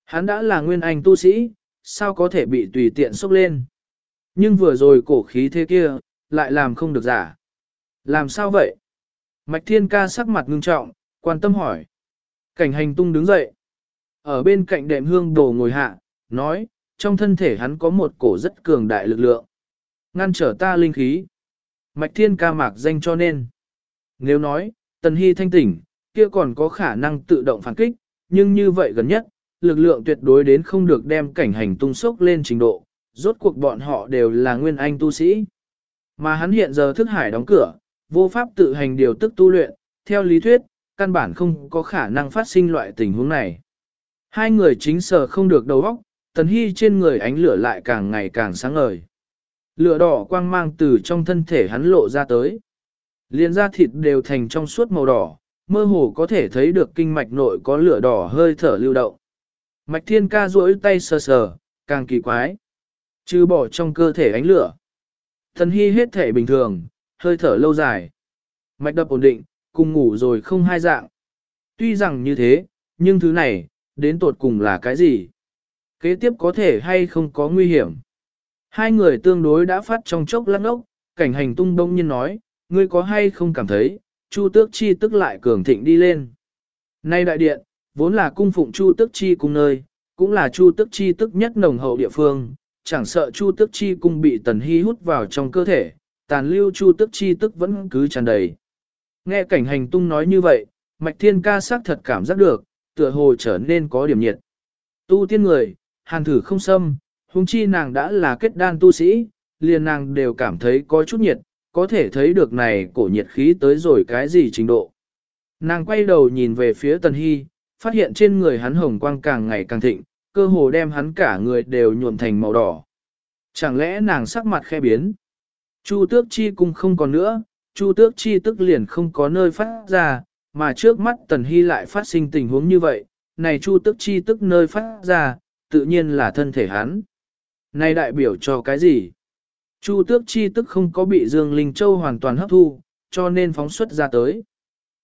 Hắn đã là nguyên anh tu sĩ, sao có thể bị tùy tiện sốc lên. Nhưng vừa rồi cổ khí thế kia, lại làm không được giả. Làm sao vậy? Mạch thiên ca sắc mặt ngưng trọng, quan tâm hỏi. Cảnh hành tung đứng dậy. Ở bên cạnh đệm hương đồ ngồi hạ, nói, trong thân thể hắn có một cổ rất cường đại lực lượng. Ngăn trở ta linh khí. Mạch thiên ca mạc danh cho nên. Nếu nói, tần hy thanh tỉnh, kia còn có khả năng tự động phản kích, nhưng như vậy gần nhất, lực lượng tuyệt đối đến không được đem cảnh hành tung sốc lên trình độ, rốt cuộc bọn họ đều là nguyên anh tu sĩ. Mà hắn hiện giờ thức hải đóng cửa, vô pháp tự hành điều tức tu luyện, theo lý thuyết, căn bản không có khả năng phát sinh loại tình huống này. Hai người chính sở không được đầu óc, tần hy trên người ánh lửa lại càng ngày càng sáng ngời. Lửa đỏ quang mang từ trong thân thể hắn lộ ra tới. Liên da thịt đều thành trong suốt màu đỏ, mơ hồ có thể thấy được kinh mạch nội có lửa đỏ hơi thở lưu động. Mạch thiên ca duỗi tay sờ sờ, càng kỳ quái. Chứ bỏ trong cơ thể ánh lửa. Thần hy hết thể bình thường, hơi thở lâu dài. Mạch đập ổn định, cùng ngủ rồi không hai dạng. Tuy rằng như thế, nhưng thứ này, đến tột cùng là cái gì? Kế tiếp có thể hay không có nguy hiểm? Hai người tương đối đã phát trong chốc lăn ốc, cảnh hành tung đông nhiên nói, ngươi có hay không cảm thấy, Chu Tước Chi tức lại cường thịnh đi lên. Nay đại điện, vốn là cung phụng Chu Tước Chi cùng nơi, cũng là Chu Tước Chi tức nhất nồng hậu địa phương, chẳng sợ Chu Tước Chi cung bị Tần Hy hút vào trong cơ thể, tàn lưu Chu Tước Chi tức vẫn cứ tràn đầy. Nghe cảnh hành tung nói như vậy, Mạch Thiên ca xác thật cảm giác được, tựa hồ trở nên có điểm nhiệt. Tu tiên người, hàn thử không xâm, huống chi nàng đã là kết đan tu sĩ, liền nàng đều cảm thấy có chút nhiệt, có thể thấy được này cổ nhiệt khí tới rồi cái gì trình độ. Nàng quay đầu nhìn về phía Tần Hy, phát hiện trên người hắn hồng quang càng ngày càng thịnh, cơ hồ đem hắn cả người đều nhuộm thành màu đỏ. Chẳng lẽ nàng sắc mặt khe biến? Chu tước chi cung không còn nữa, chu tước chi tức liền không có nơi phát ra, mà trước mắt Tần Hy lại phát sinh tình huống như vậy, này chu tước chi tức nơi phát ra, tự nhiên là thân thể hắn. Này đại biểu cho cái gì? Chu tước chi tức không có bị Dương Linh Châu hoàn toàn hấp thu, cho nên phóng xuất ra tới.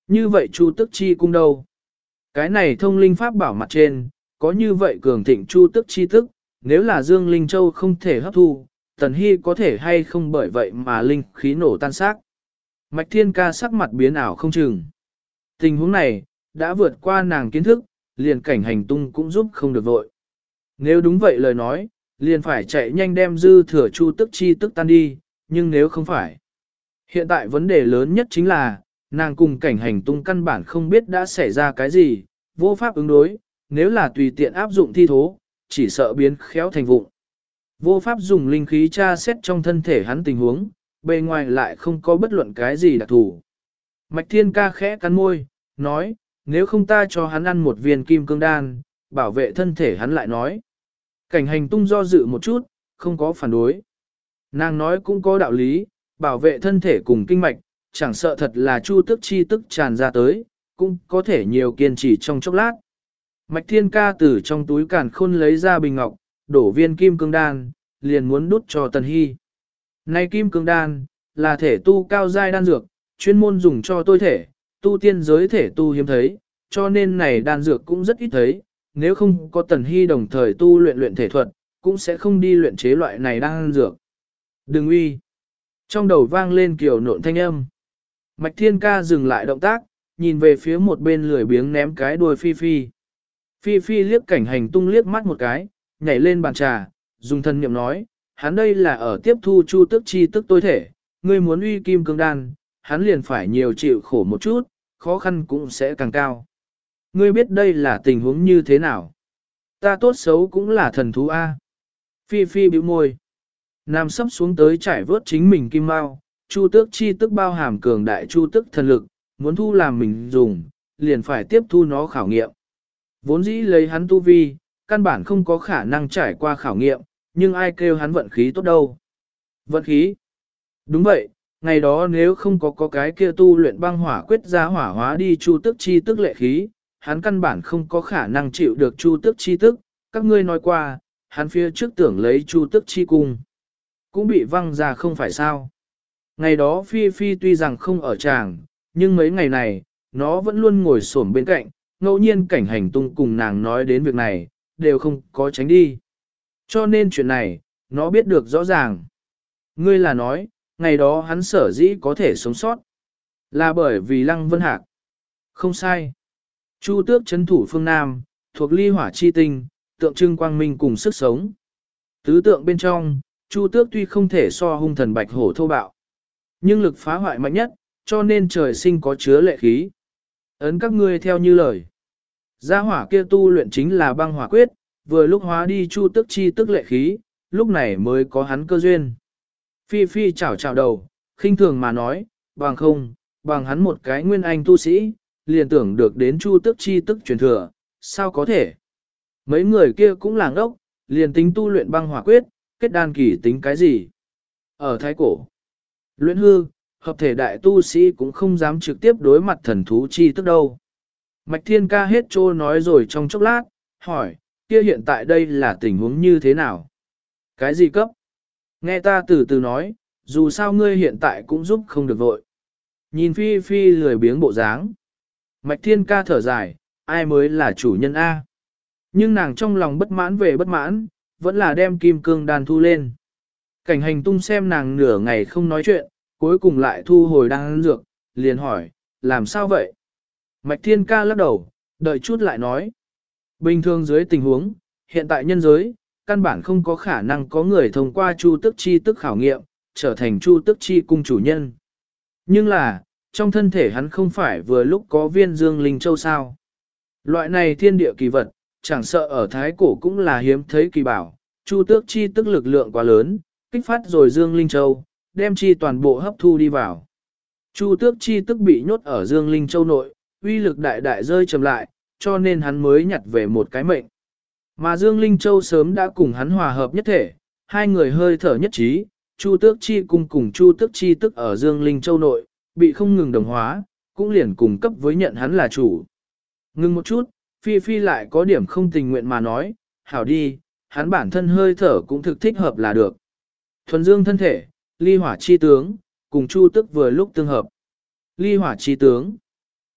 Như vậy chu tước chi cung đâu? Cái này thông linh pháp bảo mặt trên, có như vậy cường thịnh chu tước chi tức, nếu là Dương Linh Châu không thể hấp thu, Tần Hy có thể hay không bởi vậy mà linh khí nổ tan xác. Mạch Thiên Ca sắc mặt biến ảo không chừng. Tình huống này, đã vượt qua nàng kiến thức, liền cảnh hành tung cũng giúp không được vội. Nếu đúng vậy lời nói, liền phải chạy nhanh đem dư thừa chu tức chi tức tan đi, nhưng nếu không phải. Hiện tại vấn đề lớn nhất chính là, nàng cùng cảnh hành tung căn bản không biết đã xảy ra cái gì, vô pháp ứng đối, nếu là tùy tiện áp dụng thi thố, chỉ sợ biến khéo thành vụng. Vô pháp dùng linh khí tra xét trong thân thể hắn tình huống, bề ngoài lại không có bất luận cái gì đặc thù. Mạch thiên ca khẽ cắn môi, nói, nếu không ta cho hắn ăn một viên kim cương đan, bảo vệ thân thể hắn lại nói. Cảnh hành tung do dự một chút, không có phản đối. Nàng nói cũng có đạo lý, bảo vệ thân thể cùng kinh mạch, chẳng sợ thật là chu tức chi tức tràn ra tới, cũng có thể nhiều kiên trì trong chốc lát. Mạch thiên ca từ trong túi càn khôn lấy ra bình ngọc, đổ viên kim cương đan, liền muốn đút cho tần hy. Này kim cương đan, là thể tu cao giai đan dược, chuyên môn dùng cho tôi thể, tu tiên giới thể tu hiếm thấy, cho nên này đan dược cũng rất ít thấy, nếu không có tần hy đồng thời tu luyện luyện thể thuật, cũng sẽ không đi luyện chế loại này đan dược. Đừng uy. Trong đầu vang lên kiểu nộn thanh âm. Mạch thiên ca dừng lại động tác, nhìn về phía một bên lười biếng ném cái đuôi phi phi. Phi phi liếc cảnh hành tung liếc mắt một cái, nhảy lên bàn trà, dùng thân niệm nói, hắn đây là ở tiếp thu chu tức chi tức tối thể, ngươi muốn uy kim cương đan, hắn liền phải nhiều chịu khổ một chút, khó khăn cũng sẽ càng cao. Ngươi biết đây là tình huống như thế nào? Ta tốt xấu cũng là thần thú A. Phi phi bĩu môi. Nam sắp xuống tới trải vớt chính mình kim mau, chu tước chi tức bao hàm cường đại chu tức thần lực, muốn thu làm mình dùng, liền phải tiếp thu nó khảo nghiệm. Vốn dĩ lấy hắn tu vi, căn bản không có khả năng trải qua khảo nghiệm, nhưng ai kêu hắn vận khí tốt đâu. Vận khí? Đúng vậy, ngày đó nếu không có có cái kia tu luyện băng hỏa quyết ra hỏa hóa đi chu tức chi tức lệ khí, hắn căn bản không có khả năng chịu được chu tức chi tức, các ngươi nói qua, hắn phía trước tưởng lấy chu tức chi cung. Cũng bị văng ra không phải sao. Ngày đó Phi Phi tuy rằng không ở tràng, nhưng mấy ngày này, nó vẫn luôn ngồi xổm bên cạnh, ngẫu nhiên cảnh hành tung cùng nàng nói đến việc này, đều không có tránh đi. Cho nên chuyện này, nó biết được rõ ràng. Ngươi là nói, ngày đó hắn sở dĩ có thể sống sót. Là bởi vì Lăng Vân Hạc. Không sai. Chu tước chấn thủ phương Nam, thuộc ly hỏa chi tinh, tượng trưng quang minh cùng sức sống. Tứ tượng bên trong, Chu tước tuy không thể so hung thần bạch hổ thô bạo, nhưng lực phá hoại mạnh nhất, cho nên trời sinh có chứa lệ khí. Ấn các ngươi theo như lời. Gia hỏa kia tu luyện chính là băng hỏa quyết, vừa lúc hóa đi chu tức chi tức lệ khí, lúc này mới có hắn cơ duyên. Phi Phi chảo chảo đầu, khinh thường mà nói, bằng không, bằng hắn một cái nguyên anh tu sĩ, liền tưởng được đến chu tức chi tức truyền thừa, sao có thể? Mấy người kia cũng làng ốc, liền tính tu luyện băng hỏa quyết, kết đan kỳ tính cái gì? Ở thái cổ, luyện hư, hợp thể đại tu sĩ cũng không dám trực tiếp đối mặt thần thú chi tức đâu. Mạch Thiên ca hết trô nói rồi trong chốc lát, hỏi, kia hiện tại đây là tình huống như thế nào? Cái gì cấp? Nghe ta từ từ nói, dù sao ngươi hiện tại cũng giúp không được vội. Nhìn Phi Phi lười biếng bộ dáng. Mạch Thiên ca thở dài, ai mới là chủ nhân A. Nhưng nàng trong lòng bất mãn về bất mãn, vẫn là đem kim cương đan thu lên. Cảnh hành tung xem nàng nửa ngày không nói chuyện, cuối cùng lại thu hồi đan dược, liền hỏi, làm sao vậy? Mạch Thiên ca lắc đầu, đợi chút lại nói. Bình thường dưới tình huống, hiện tại nhân giới, căn bản không có khả năng có người thông qua chu tức chi tức khảo nghiệm, trở thành chu tức chi cung chủ nhân. Nhưng là, trong thân thể hắn không phải vừa lúc có viên dương linh châu sao. Loại này thiên địa kỳ vật, chẳng sợ ở thái cổ cũng là hiếm thấy kỳ bảo, chu tước chi tức lực lượng quá lớn, kích phát rồi dương linh châu, đem chi toàn bộ hấp thu đi vào. Chu tước chi tức bị nhốt ở dương linh châu nội, uy lực đại đại rơi chậm lại, cho nên hắn mới nhặt về một cái mệnh. Mà Dương Linh Châu sớm đã cùng hắn hòa hợp nhất thể, hai người hơi thở nhất trí, Chu Tước Chi cùng cùng Chu Tước Chi tức ở Dương Linh Châu nội, bị không ngừng đồng hóa, cũng liền cùng cấp với nhận hắn là chủ. Ngưng một chút, Phi Phi lại có điểm không tình nguyện mà nói, hảo đi, hắn bản thân hơi thở cũng thực thích hợp là được. Thuần Dương thân thể, ly hỏa chi tướng, cùng Chu Tức vừa lúc tương hợp. Ly hỏa chi tướng.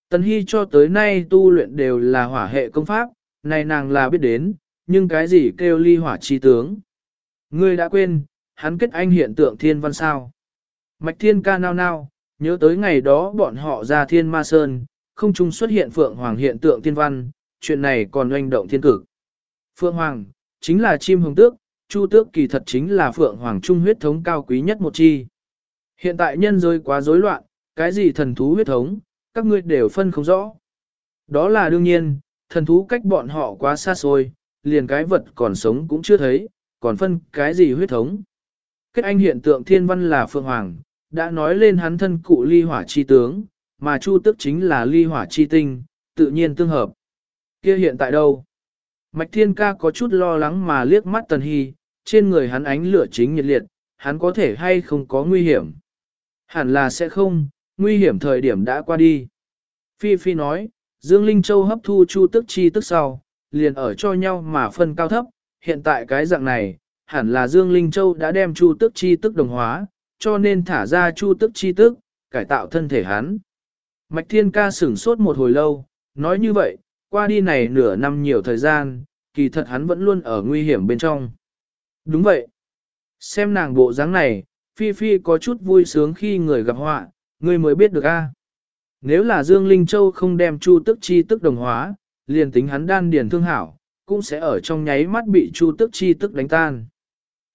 Tần Hy cho tới nay tu luyện đều là hỏa hệ công pháp, này nàng là biết đến, nhưng cái gì kêu ly hỏa chi tướng. Ngươi đã quên, hắn kết anh hiện tượng thiên văn sao. Mạch thiên ca nao nao, nhớ tới ngày đó bọn họ ra thiên ma sơn, không chung xuất hiện phượng hoàng hiện tượng thiên văn, chuyện này còn oanh động thiên cực. Phượng hoàng, chính là chim hồng tước, chu tước kỳ thật chính là phượng hoàng trung huyết thống cao quý nhất một chi. Hiện tại nhân rơi quá rối loạn, cái gì thần thú huyết thống, các ngươi đều phân không rõ. Đó là đương nhiên, thần thú cách bọn họ quá xa xôi, liền cái vật còn sống cũng chưa thấy, còn phân cái gì huyết thống. Kết anh hiện tượng thiên văn là Phượng Hoàng, đã nói lên hắn thân cụ ly hỏa chi tướng, mà Chu tức chính là ly hỏa chi tinh, tự nhiên tương hợp. Kia hiện tại đâu? Mạch Thiên Ca có chút lo lắng mà liếc mắt Tần Hy, trên người hắn ánh lửa chính nhiệt liệt, hắn có thể hay không có nguy hiểm? Hẳn là sẽ không, nguy hiểm thời điểm đã qua đi. Phi Phi nói, Dương Linh Châu hấp thu chu tức chi tức sau, liền ở cho nhau mà phân cao thấp, hiện tại cái dạng này, hẳn là Dương Linh Châu đã đem chu tức chi tức đồng hóa, cho nên thả ra chu tức chi tức, cải tạo thân thể hắn. Mạch Thiên Ca sửng sốt một hồi lâu, nói như vậy, qua đi này nửa năm nhiều thời gian, kỳ thật hắn vẫn luôn ở nguy hiểm bên trong. Đúng vậy. Xem nàng bộ dáng này, Phi Phi có chút vui sướng khi người gặp họa, người mới biết được a. Nếu là Dương Linh Châu không đem Chu Tức Chi tức đồng hóa, liền tính hắn đan điền thương hảo, cũng sẽ ở trong nháy mắt bị Chu Tức Chi tức đánh tan.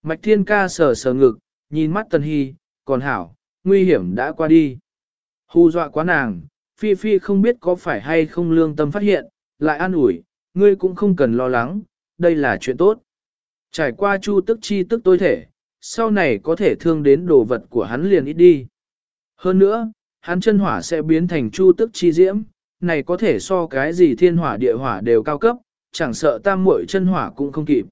Mạch Thiên Ca sờ sờ ngực, nhìn mắt Tần Hy, còn hảo, nguy hiểm đã qua đi. Hù dọa quá nàng, Phi Phi không biết có phải hay không lương tâm phát hiện, lại an ủi, ngươi cũng không cần lo lắng, đây là chuyện tốt. Trải qua Chu Tức Chi tức Tối thể, sau này có thể thương đến đồ vật của hắn liền ít đi. Hơn nữa, hắn chân hỏa sẽ biến thành chu tức chi diễm, này có thể so cái gì thiên hỏa địa hỏa đều cao cấp, chẳng sợ tam muội chân hỏa cũng không kịp.